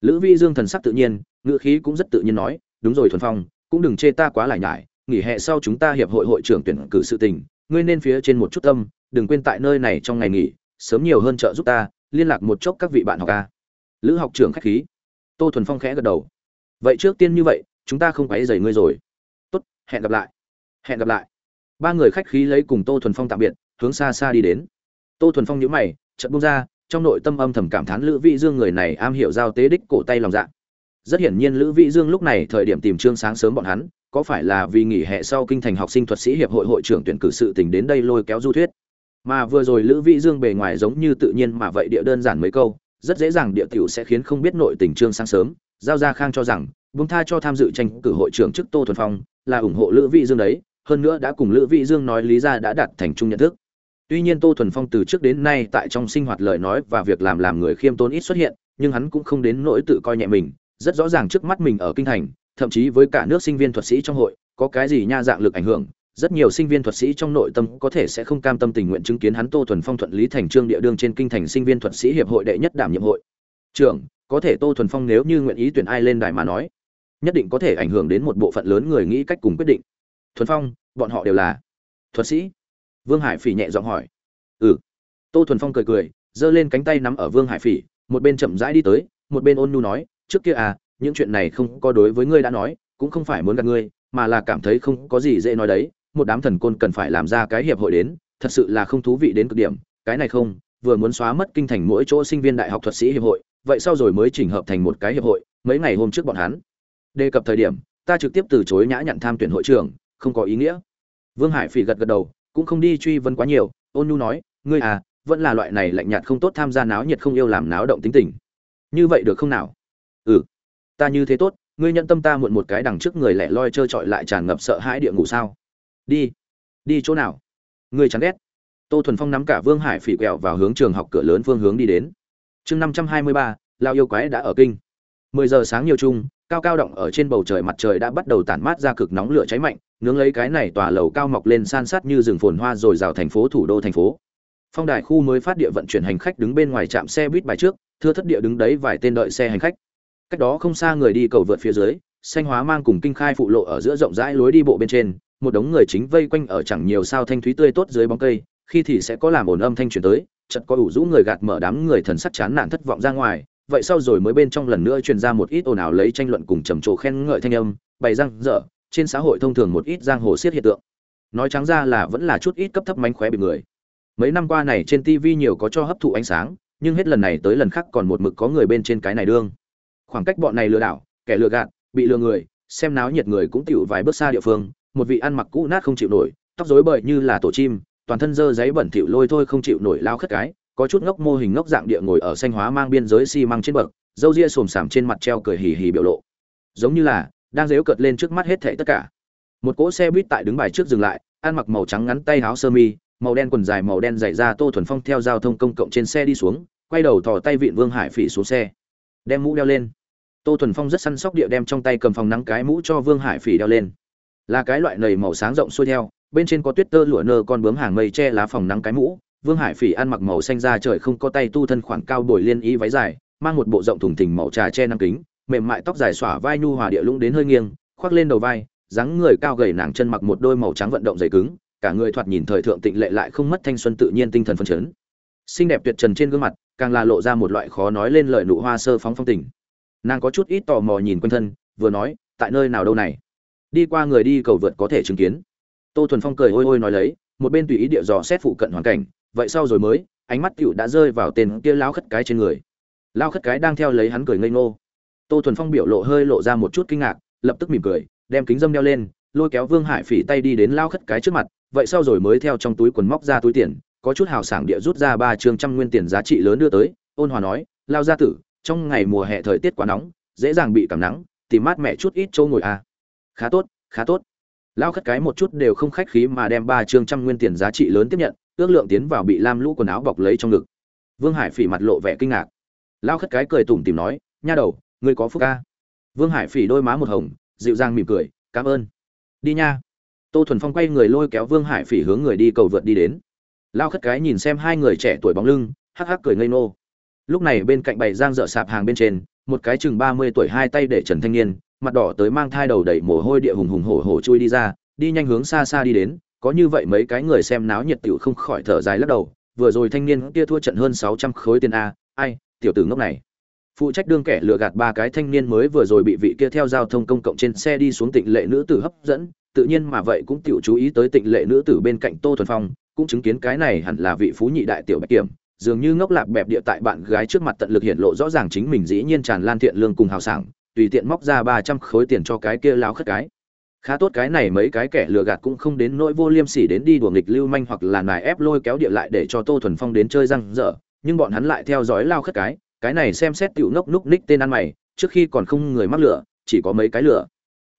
Lữ vi dương thần sắc tự nhiên, ngữ khí cũng rất tự nhiên nói, đúng rồi thuần phong, cũng đừng chê ta quá lại nhải, nghỉ hè sau chúng ta hiệp hội hội trưởng tuyển cử sự tình, ngươi nên phía trên một chút tâm, đừng quên tại nơi này trong ngày nghỉ, sớm nhiều hơn trợ giúp ta liên lạc một chốc các vị bạn học ca. Lữ học trưởng khách khí. Tô thuần phong khẽ gật đầu. Vậy trước tiên như vậy, chúng ta không quấy rầy ngươi rồi. Tốt, hẹn gặp lại. Hẹn gặp lại. Ba người khách khí lấy cùng tô thuần phong tạm biệt, hướng xa xa đi đến. Tô thuần phong nhíu mày, chợt buông ra, trong nội tâm âm thầm cảm thán lữ vị dương người này am hiểu giao tế đích cổ tay lòng dạ. Rất hiển nhiên lữ vị dương lúc này thời điểm tìm trương sáng sớm bọn hắn, có phải là vì nghỉ hè sau kinh thành học sinh thuật sĩ hiệp hội hội trưởng tuyển cử sự tình đến đây lôi kéo du thuyết mà vừa rồi lữ Vĩ dương bề ngoài giống như tự nhiên mà vậy địa đơn giản mấy câu, rất dễ dàng địa tiểu sẽ khiến không biết nội tình trương sáng sớm. Giao ra khang cho rằng vương tha cho tham dự tranh cử hội trưởng chức tô thuần phong, là ủng hộ lữ Vĩ dương đấy, hơn nữa đã cùng lữ Vĩ dương nói lý ra đã đạt thành chung nhận thức. Tuy nhiên tô thuần phong từ trước đến nay tại trong sinh hoạt lời nói và việc làm làm người khiêm tốn ít xuất hiện, nhưng hắn cũng không đến nỗi tự coi nhẹ mình, rất rõ ràng trước mắt mình ở kinh thành, thậm chí với cả nước sinh viên thuật sĩ trong hội, có cái gì nha dạng lực ảnh hưởng rất nhiều sinh viên thuật sĩ trong nội tâm có thể sẽ không cam tâm tình nguyện chứng kiến hắn Tô Thuần Phong thuận lý thành trương địa đương trên kinh thành sinh viên thuật sĩ hiệp hội đệ nhất đảm nhiệm hội. Trưởng, có thể Tô Thuần Phong nếu như nguyện ý tuyển ai lên đài mà nói, nhất định có thể ảnh hưởng đến một bộ phận lớn người nghĩ cách cùng quyết định. Thuần Phong, bọn họ đều là thuật sĩ. Vương Hải Phỉ nhẹ giọng hỏi. Ừ. Tô Thuần Phong cười cười, giơ lên cánh tay nắm ở Vương Hải Phỉ, một bên chậm rãi đi tới, một bên ôn nhu nói, trước kia à, những chuyện này không có đối với ngươi đã nói, cũng không phải muốn gạt ngươi, mà là cảm thấy không có gì dễ nói đấy, một đám thần côn cần phải làm ra cái hiệp hội đến, thật sự là không thú vị đến cực điểm, cái này không, vừa muốn xóa mất kinh thành mỗi chỗ sinh viên đại học thuật sĩ hiệp hội, vậy sau rồi mới chỉnh hợp thành một cái hiệp hội, mấy ngày hôm trước bọn hắn. Đề cập thời điểm, ta trực tiếp từ chối nhã nhận tham tuyển hội trưởng, không có ý nghĩa. Vương hải phỉ gật gật đầu, cũng không đi truy vấn quá nhiều, ôn nhu nói, ngươi à vẫn là loại này lạnh nhạt không tốt tham gia náo nhiệt không yêu làm náo động tính tình. Như vậy được không nào? Ừ. Ta như thế tốt, ngươi nhận tâm ta muộn một cái đằng trước người lẻ loi trơ trọi lại tràn ngập sợ hãi địa ngủ sao? Đi. Đi chỗ nào? Người chán ghét. Tô thuần phong nắm cả vương hải phỉ quẹo vào hướng trường học cửa lớn phương hướng đi đến. Chương năm trăm hai mươi ba, lao yêu quái đã ở kinh. mười giờ sáng nhiều chung, cao cao động ở trên bầu trời mặt trời đã bắt đầu tản mát ra cực nóng lửa cháy mạnh, nướng lấy cái này tòa lầu cao mọc lên san sát như rừng phồn hoa rồi rào thành phố thủ đô thành phố. Phong đài khu mới phát địa vận chuyển hành khách đứng bên ngoài trạm xe buýt bài trước, thưa thất địa đứng đấy vài tên đợi xe hành khách. Cách đó không xa người đi cầu vượt phía dưới, xanh hóa mang cùng kinh khai phụ lộ ở giữa rộng rãi lối đi bộ bên trên một đống người chính vây quanh ở chẳng nhiều sao thanh thúy tươi tốt dưới bóng cây, khi thì sẽ có làm ồn âm thanh truyền tới, chợt có ủ rũ người gạt mở đám người thần sắc chán nản thất vọng ra ngoài. Vậy sau rồi mới bên trong lần nữa truyền ra một ít ồn ào lấy tranh luận cùng trầm trồ khen ngợi thanh âm, bày răng dở trên xã hội thông thường một ít giang hồ siết hiện tượng. Nói trắng ra là vẫn là chút ít cấp thấp mánh khóe bị người. Mấy năm qua này trên tv nhiều có cho hấp thụ ánh sáng, nhưng hết lần này tới lần khác còn một mực có người bên trên cái này đương. Khoảng cách bọn này lừa đảo, kẻ lừa gạt, bị lừa người, xem náo nhiệt người cũng tiểu vài bước xa địa phương một vị ăn mặc cũ nát không chịu nổi, tóc rối bời như là tổ chim, toàn thân dơ giấy bẩn thỉu lôi thôi không chịu nổi lao khất cái, có chút ngốc mô hình ngốc dạng địa ngồi ở xanh hóa mang biên giới xi măng trên bậc dâu ria xồm xàm trên mặt treo cười hì hì biểu lộ. Giống như là đang dếu cợt lên trước mắt hết thảy tất cả. Một cỗ xe buýt tại đứng bài trước dừng lại, ăn mặc màu trắng ngắn tay áo sơ mi, màu đen quần dài màu đen dày ra tô thuần phong theo giao thông công cộng trên xe đi xuống, quay đầu thò tay vịn vương hải phỉ xuống xe. Đem mũ đeo lên. Tô thuần phong rất săn sóc địa đem trong tay cầm phòng nắng cái mũ cho vương hải phỉ đeo lên là cái loại nầy màu sáng rộng xuôi theo, bên trên có tuyết tơ lụa nơ con bướm hàng mây che lá phòng nắng cái mũ, vương hải phỉ ăn mặc màu xanh da trời không có tay tu thân khoảng cao bồi liên y váy dài, mang một bộ rộng thùng thình màu trà che nắng kính, mềm mại tóc dài xỏa vai nhu hòa địa lũng đến hơi nghiêng, khoác lên đầu vai, dáng người cao gầy nàng chân mặc một đôi màu trắng vận động dày cứng, cả người thoạt nhìn thời thượng tịnh lệ lại không mất thanh xuân tự nhiên tinh thần phấn chấn. Xinh đẹp tuyệt trần trên gương mặt, càng là lộ ra một loại khó nói lên lời nụ hoa sơ phóng phong tình. Nàng có chút ít tò mò nhìn quanh thân, vừa nói, tại nơi nào đâu này? Đi qua người đi cầu vượt có thể chứng kiến. Tô thuần phong cười ôi ôi nói lấy, một bên tùy ý địa dò xét phụ cận hoàn cảnh, vậy sau rồi mới, ánh mắt cựu đã rơi vào tên kia lao khất cái trên người. Lao khất cái đang theo lấy hắn cười ngây ngô. Tô thuần phong biểu lộ hơi lộ ra một chút kinh ngạc, lập tức mỉm cười, đem kính dâm đeo lên, lôi kéo vương hải phỉ tay đi đến lao khất cái trước mặt, vậy sau rồi mới theo trong túi quần móc ra túi tiền, có chút hào sảng địa rút ra ba chương trăm nguyên tiền giá trị lớn đưa tới, ôn hòa nói lao gia tử, trong ngày mùa hè thời tiết quá nóng, dễ dàng bị cảm nắng, tìm mát mẹ chút ít chỗ ngồi à khá tốt khá tốt. Lao khất cái một chút đều không khách khí mà đem ba chương trăm nguyên tiền giá trị lớn tiếp nhận, ước lượng tiến vào bị lam lũ quần áo bọc lấy trong ngực. Vương hải phỉ mặt lộ vẻ kinh ngạc. Lao khất cái cười tủm tìm nói, nha đầu, ngươi có phúc ca? Vương hải phỉ đôi má một hồng, dịu dàng mỉm cười, cảm ơn. Đi nha. Tô thuần phong quay người lôi kéo vương hải phỉ hướng người đi cầu vượt đi đến. Lao khất cái nhìn xem hai người trẻ tuổi bóng lưng, hắc hắc cười ngây nô lúc này bên cạnh bày giang dở sạp hàng bên trên, một cái chừng ba mươi tuổi hai tay để trần thanh niên mặt đỏ tới mang thai đầu đầy mồ hôi địa hùng hùng hổ hổ chui đi ra, đi nhanh hướng xa xa đi đến, có như vậy mấy cái người xem náo nhiệt tiểu không khỏi thở dài lắc đầu, vừa rồi thanh niên kia thua trận hơn sáu trăm khối tiền a, ai, tiểu tử ngốc này. Phụ trách đương kẻ lừa gạt ba cái thanh niên mới vừa rồi bị vị kia theo giao thông công cộng trên xe đi xuống tịnh lệ nữ tử hấp dẫn, tự nhiên mà vậy cũng tiểu chú ý tới tịnh lệ nữ tử bên cạnh tô thuần phong, cũng chứng kiến cái này hẳn là vị phú nhị đại tiểu bạch kiểm, dường như ngốc lạc bẹp địa tại bạn gái trước mặt tận lực hiện lộ rõ ràng chính mình dĩ nhiên tràn lan thiện lương cùng hào sảng tùy tiện móc ra ba trăm khối tiền cho cái kia lao khất cái. Khá tốt cái này mấy cái kẻ lừa gạt cũng không đến nỗi vô liêm sỉ đến đi đùa nghịch lưu manh hoặc là nài ép lôi kéo địa lại để cho tô thuần phong đến chơi răng dở nhưng bọn hắn lại theo dõi lao khất cái cái này xem xét tiểu ngốc núc ních tên ăn mày, trước khi còn không người mắc lửa, chỉ có mấy cái lửa.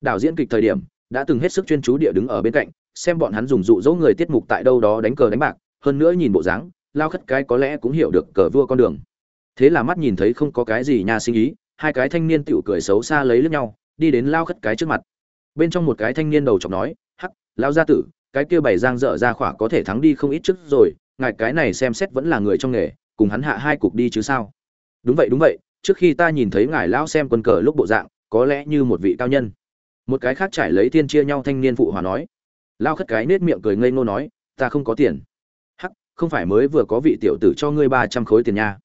Đạo diễn kịch thời điểm, đã từng hết sức chuyên chú địa đứng ở bên cạnh, xem bọn hắn dùng dụ dỗ người tiết mục tại đâu đó đánh cờ đánh bạc, hơn nữa nhìn bộ dáng lao khất cái có lẽ cũng hiểu được cờ vua con đường. Thế là mắt nhìn thấy không có cái gì nha sinh ý hai cái thanh niên tiểu cười xấu xa lấy lướt nhau, đi đến lao khất cái trước mặt. Bên trong một cái thanh niên đầu chọc nói, hắc lao gia tử, cái kia bày giang dở ra khỏa có thể thắng đi không ít trước rồi, ngài cái này xem xét vẫn là người trong nghề, cùng hắn hạ hai cục đi chứ sao? Đúng vậy đúng vậy, trước khi ta nhìn thấy ngài lão xem quân cờ lúc bộ dạng, có lẽ như một vị cao nhân. Một cái khác trải lấy tiên chia nhau thanh niên phụ hòa nói. Lao khất cái nết miệng cười ngây ngô nói, ta không có tiền. Hắc, không phải mới vừa có vị tiểu tử cho ngươi ba trăm khối tiền nha.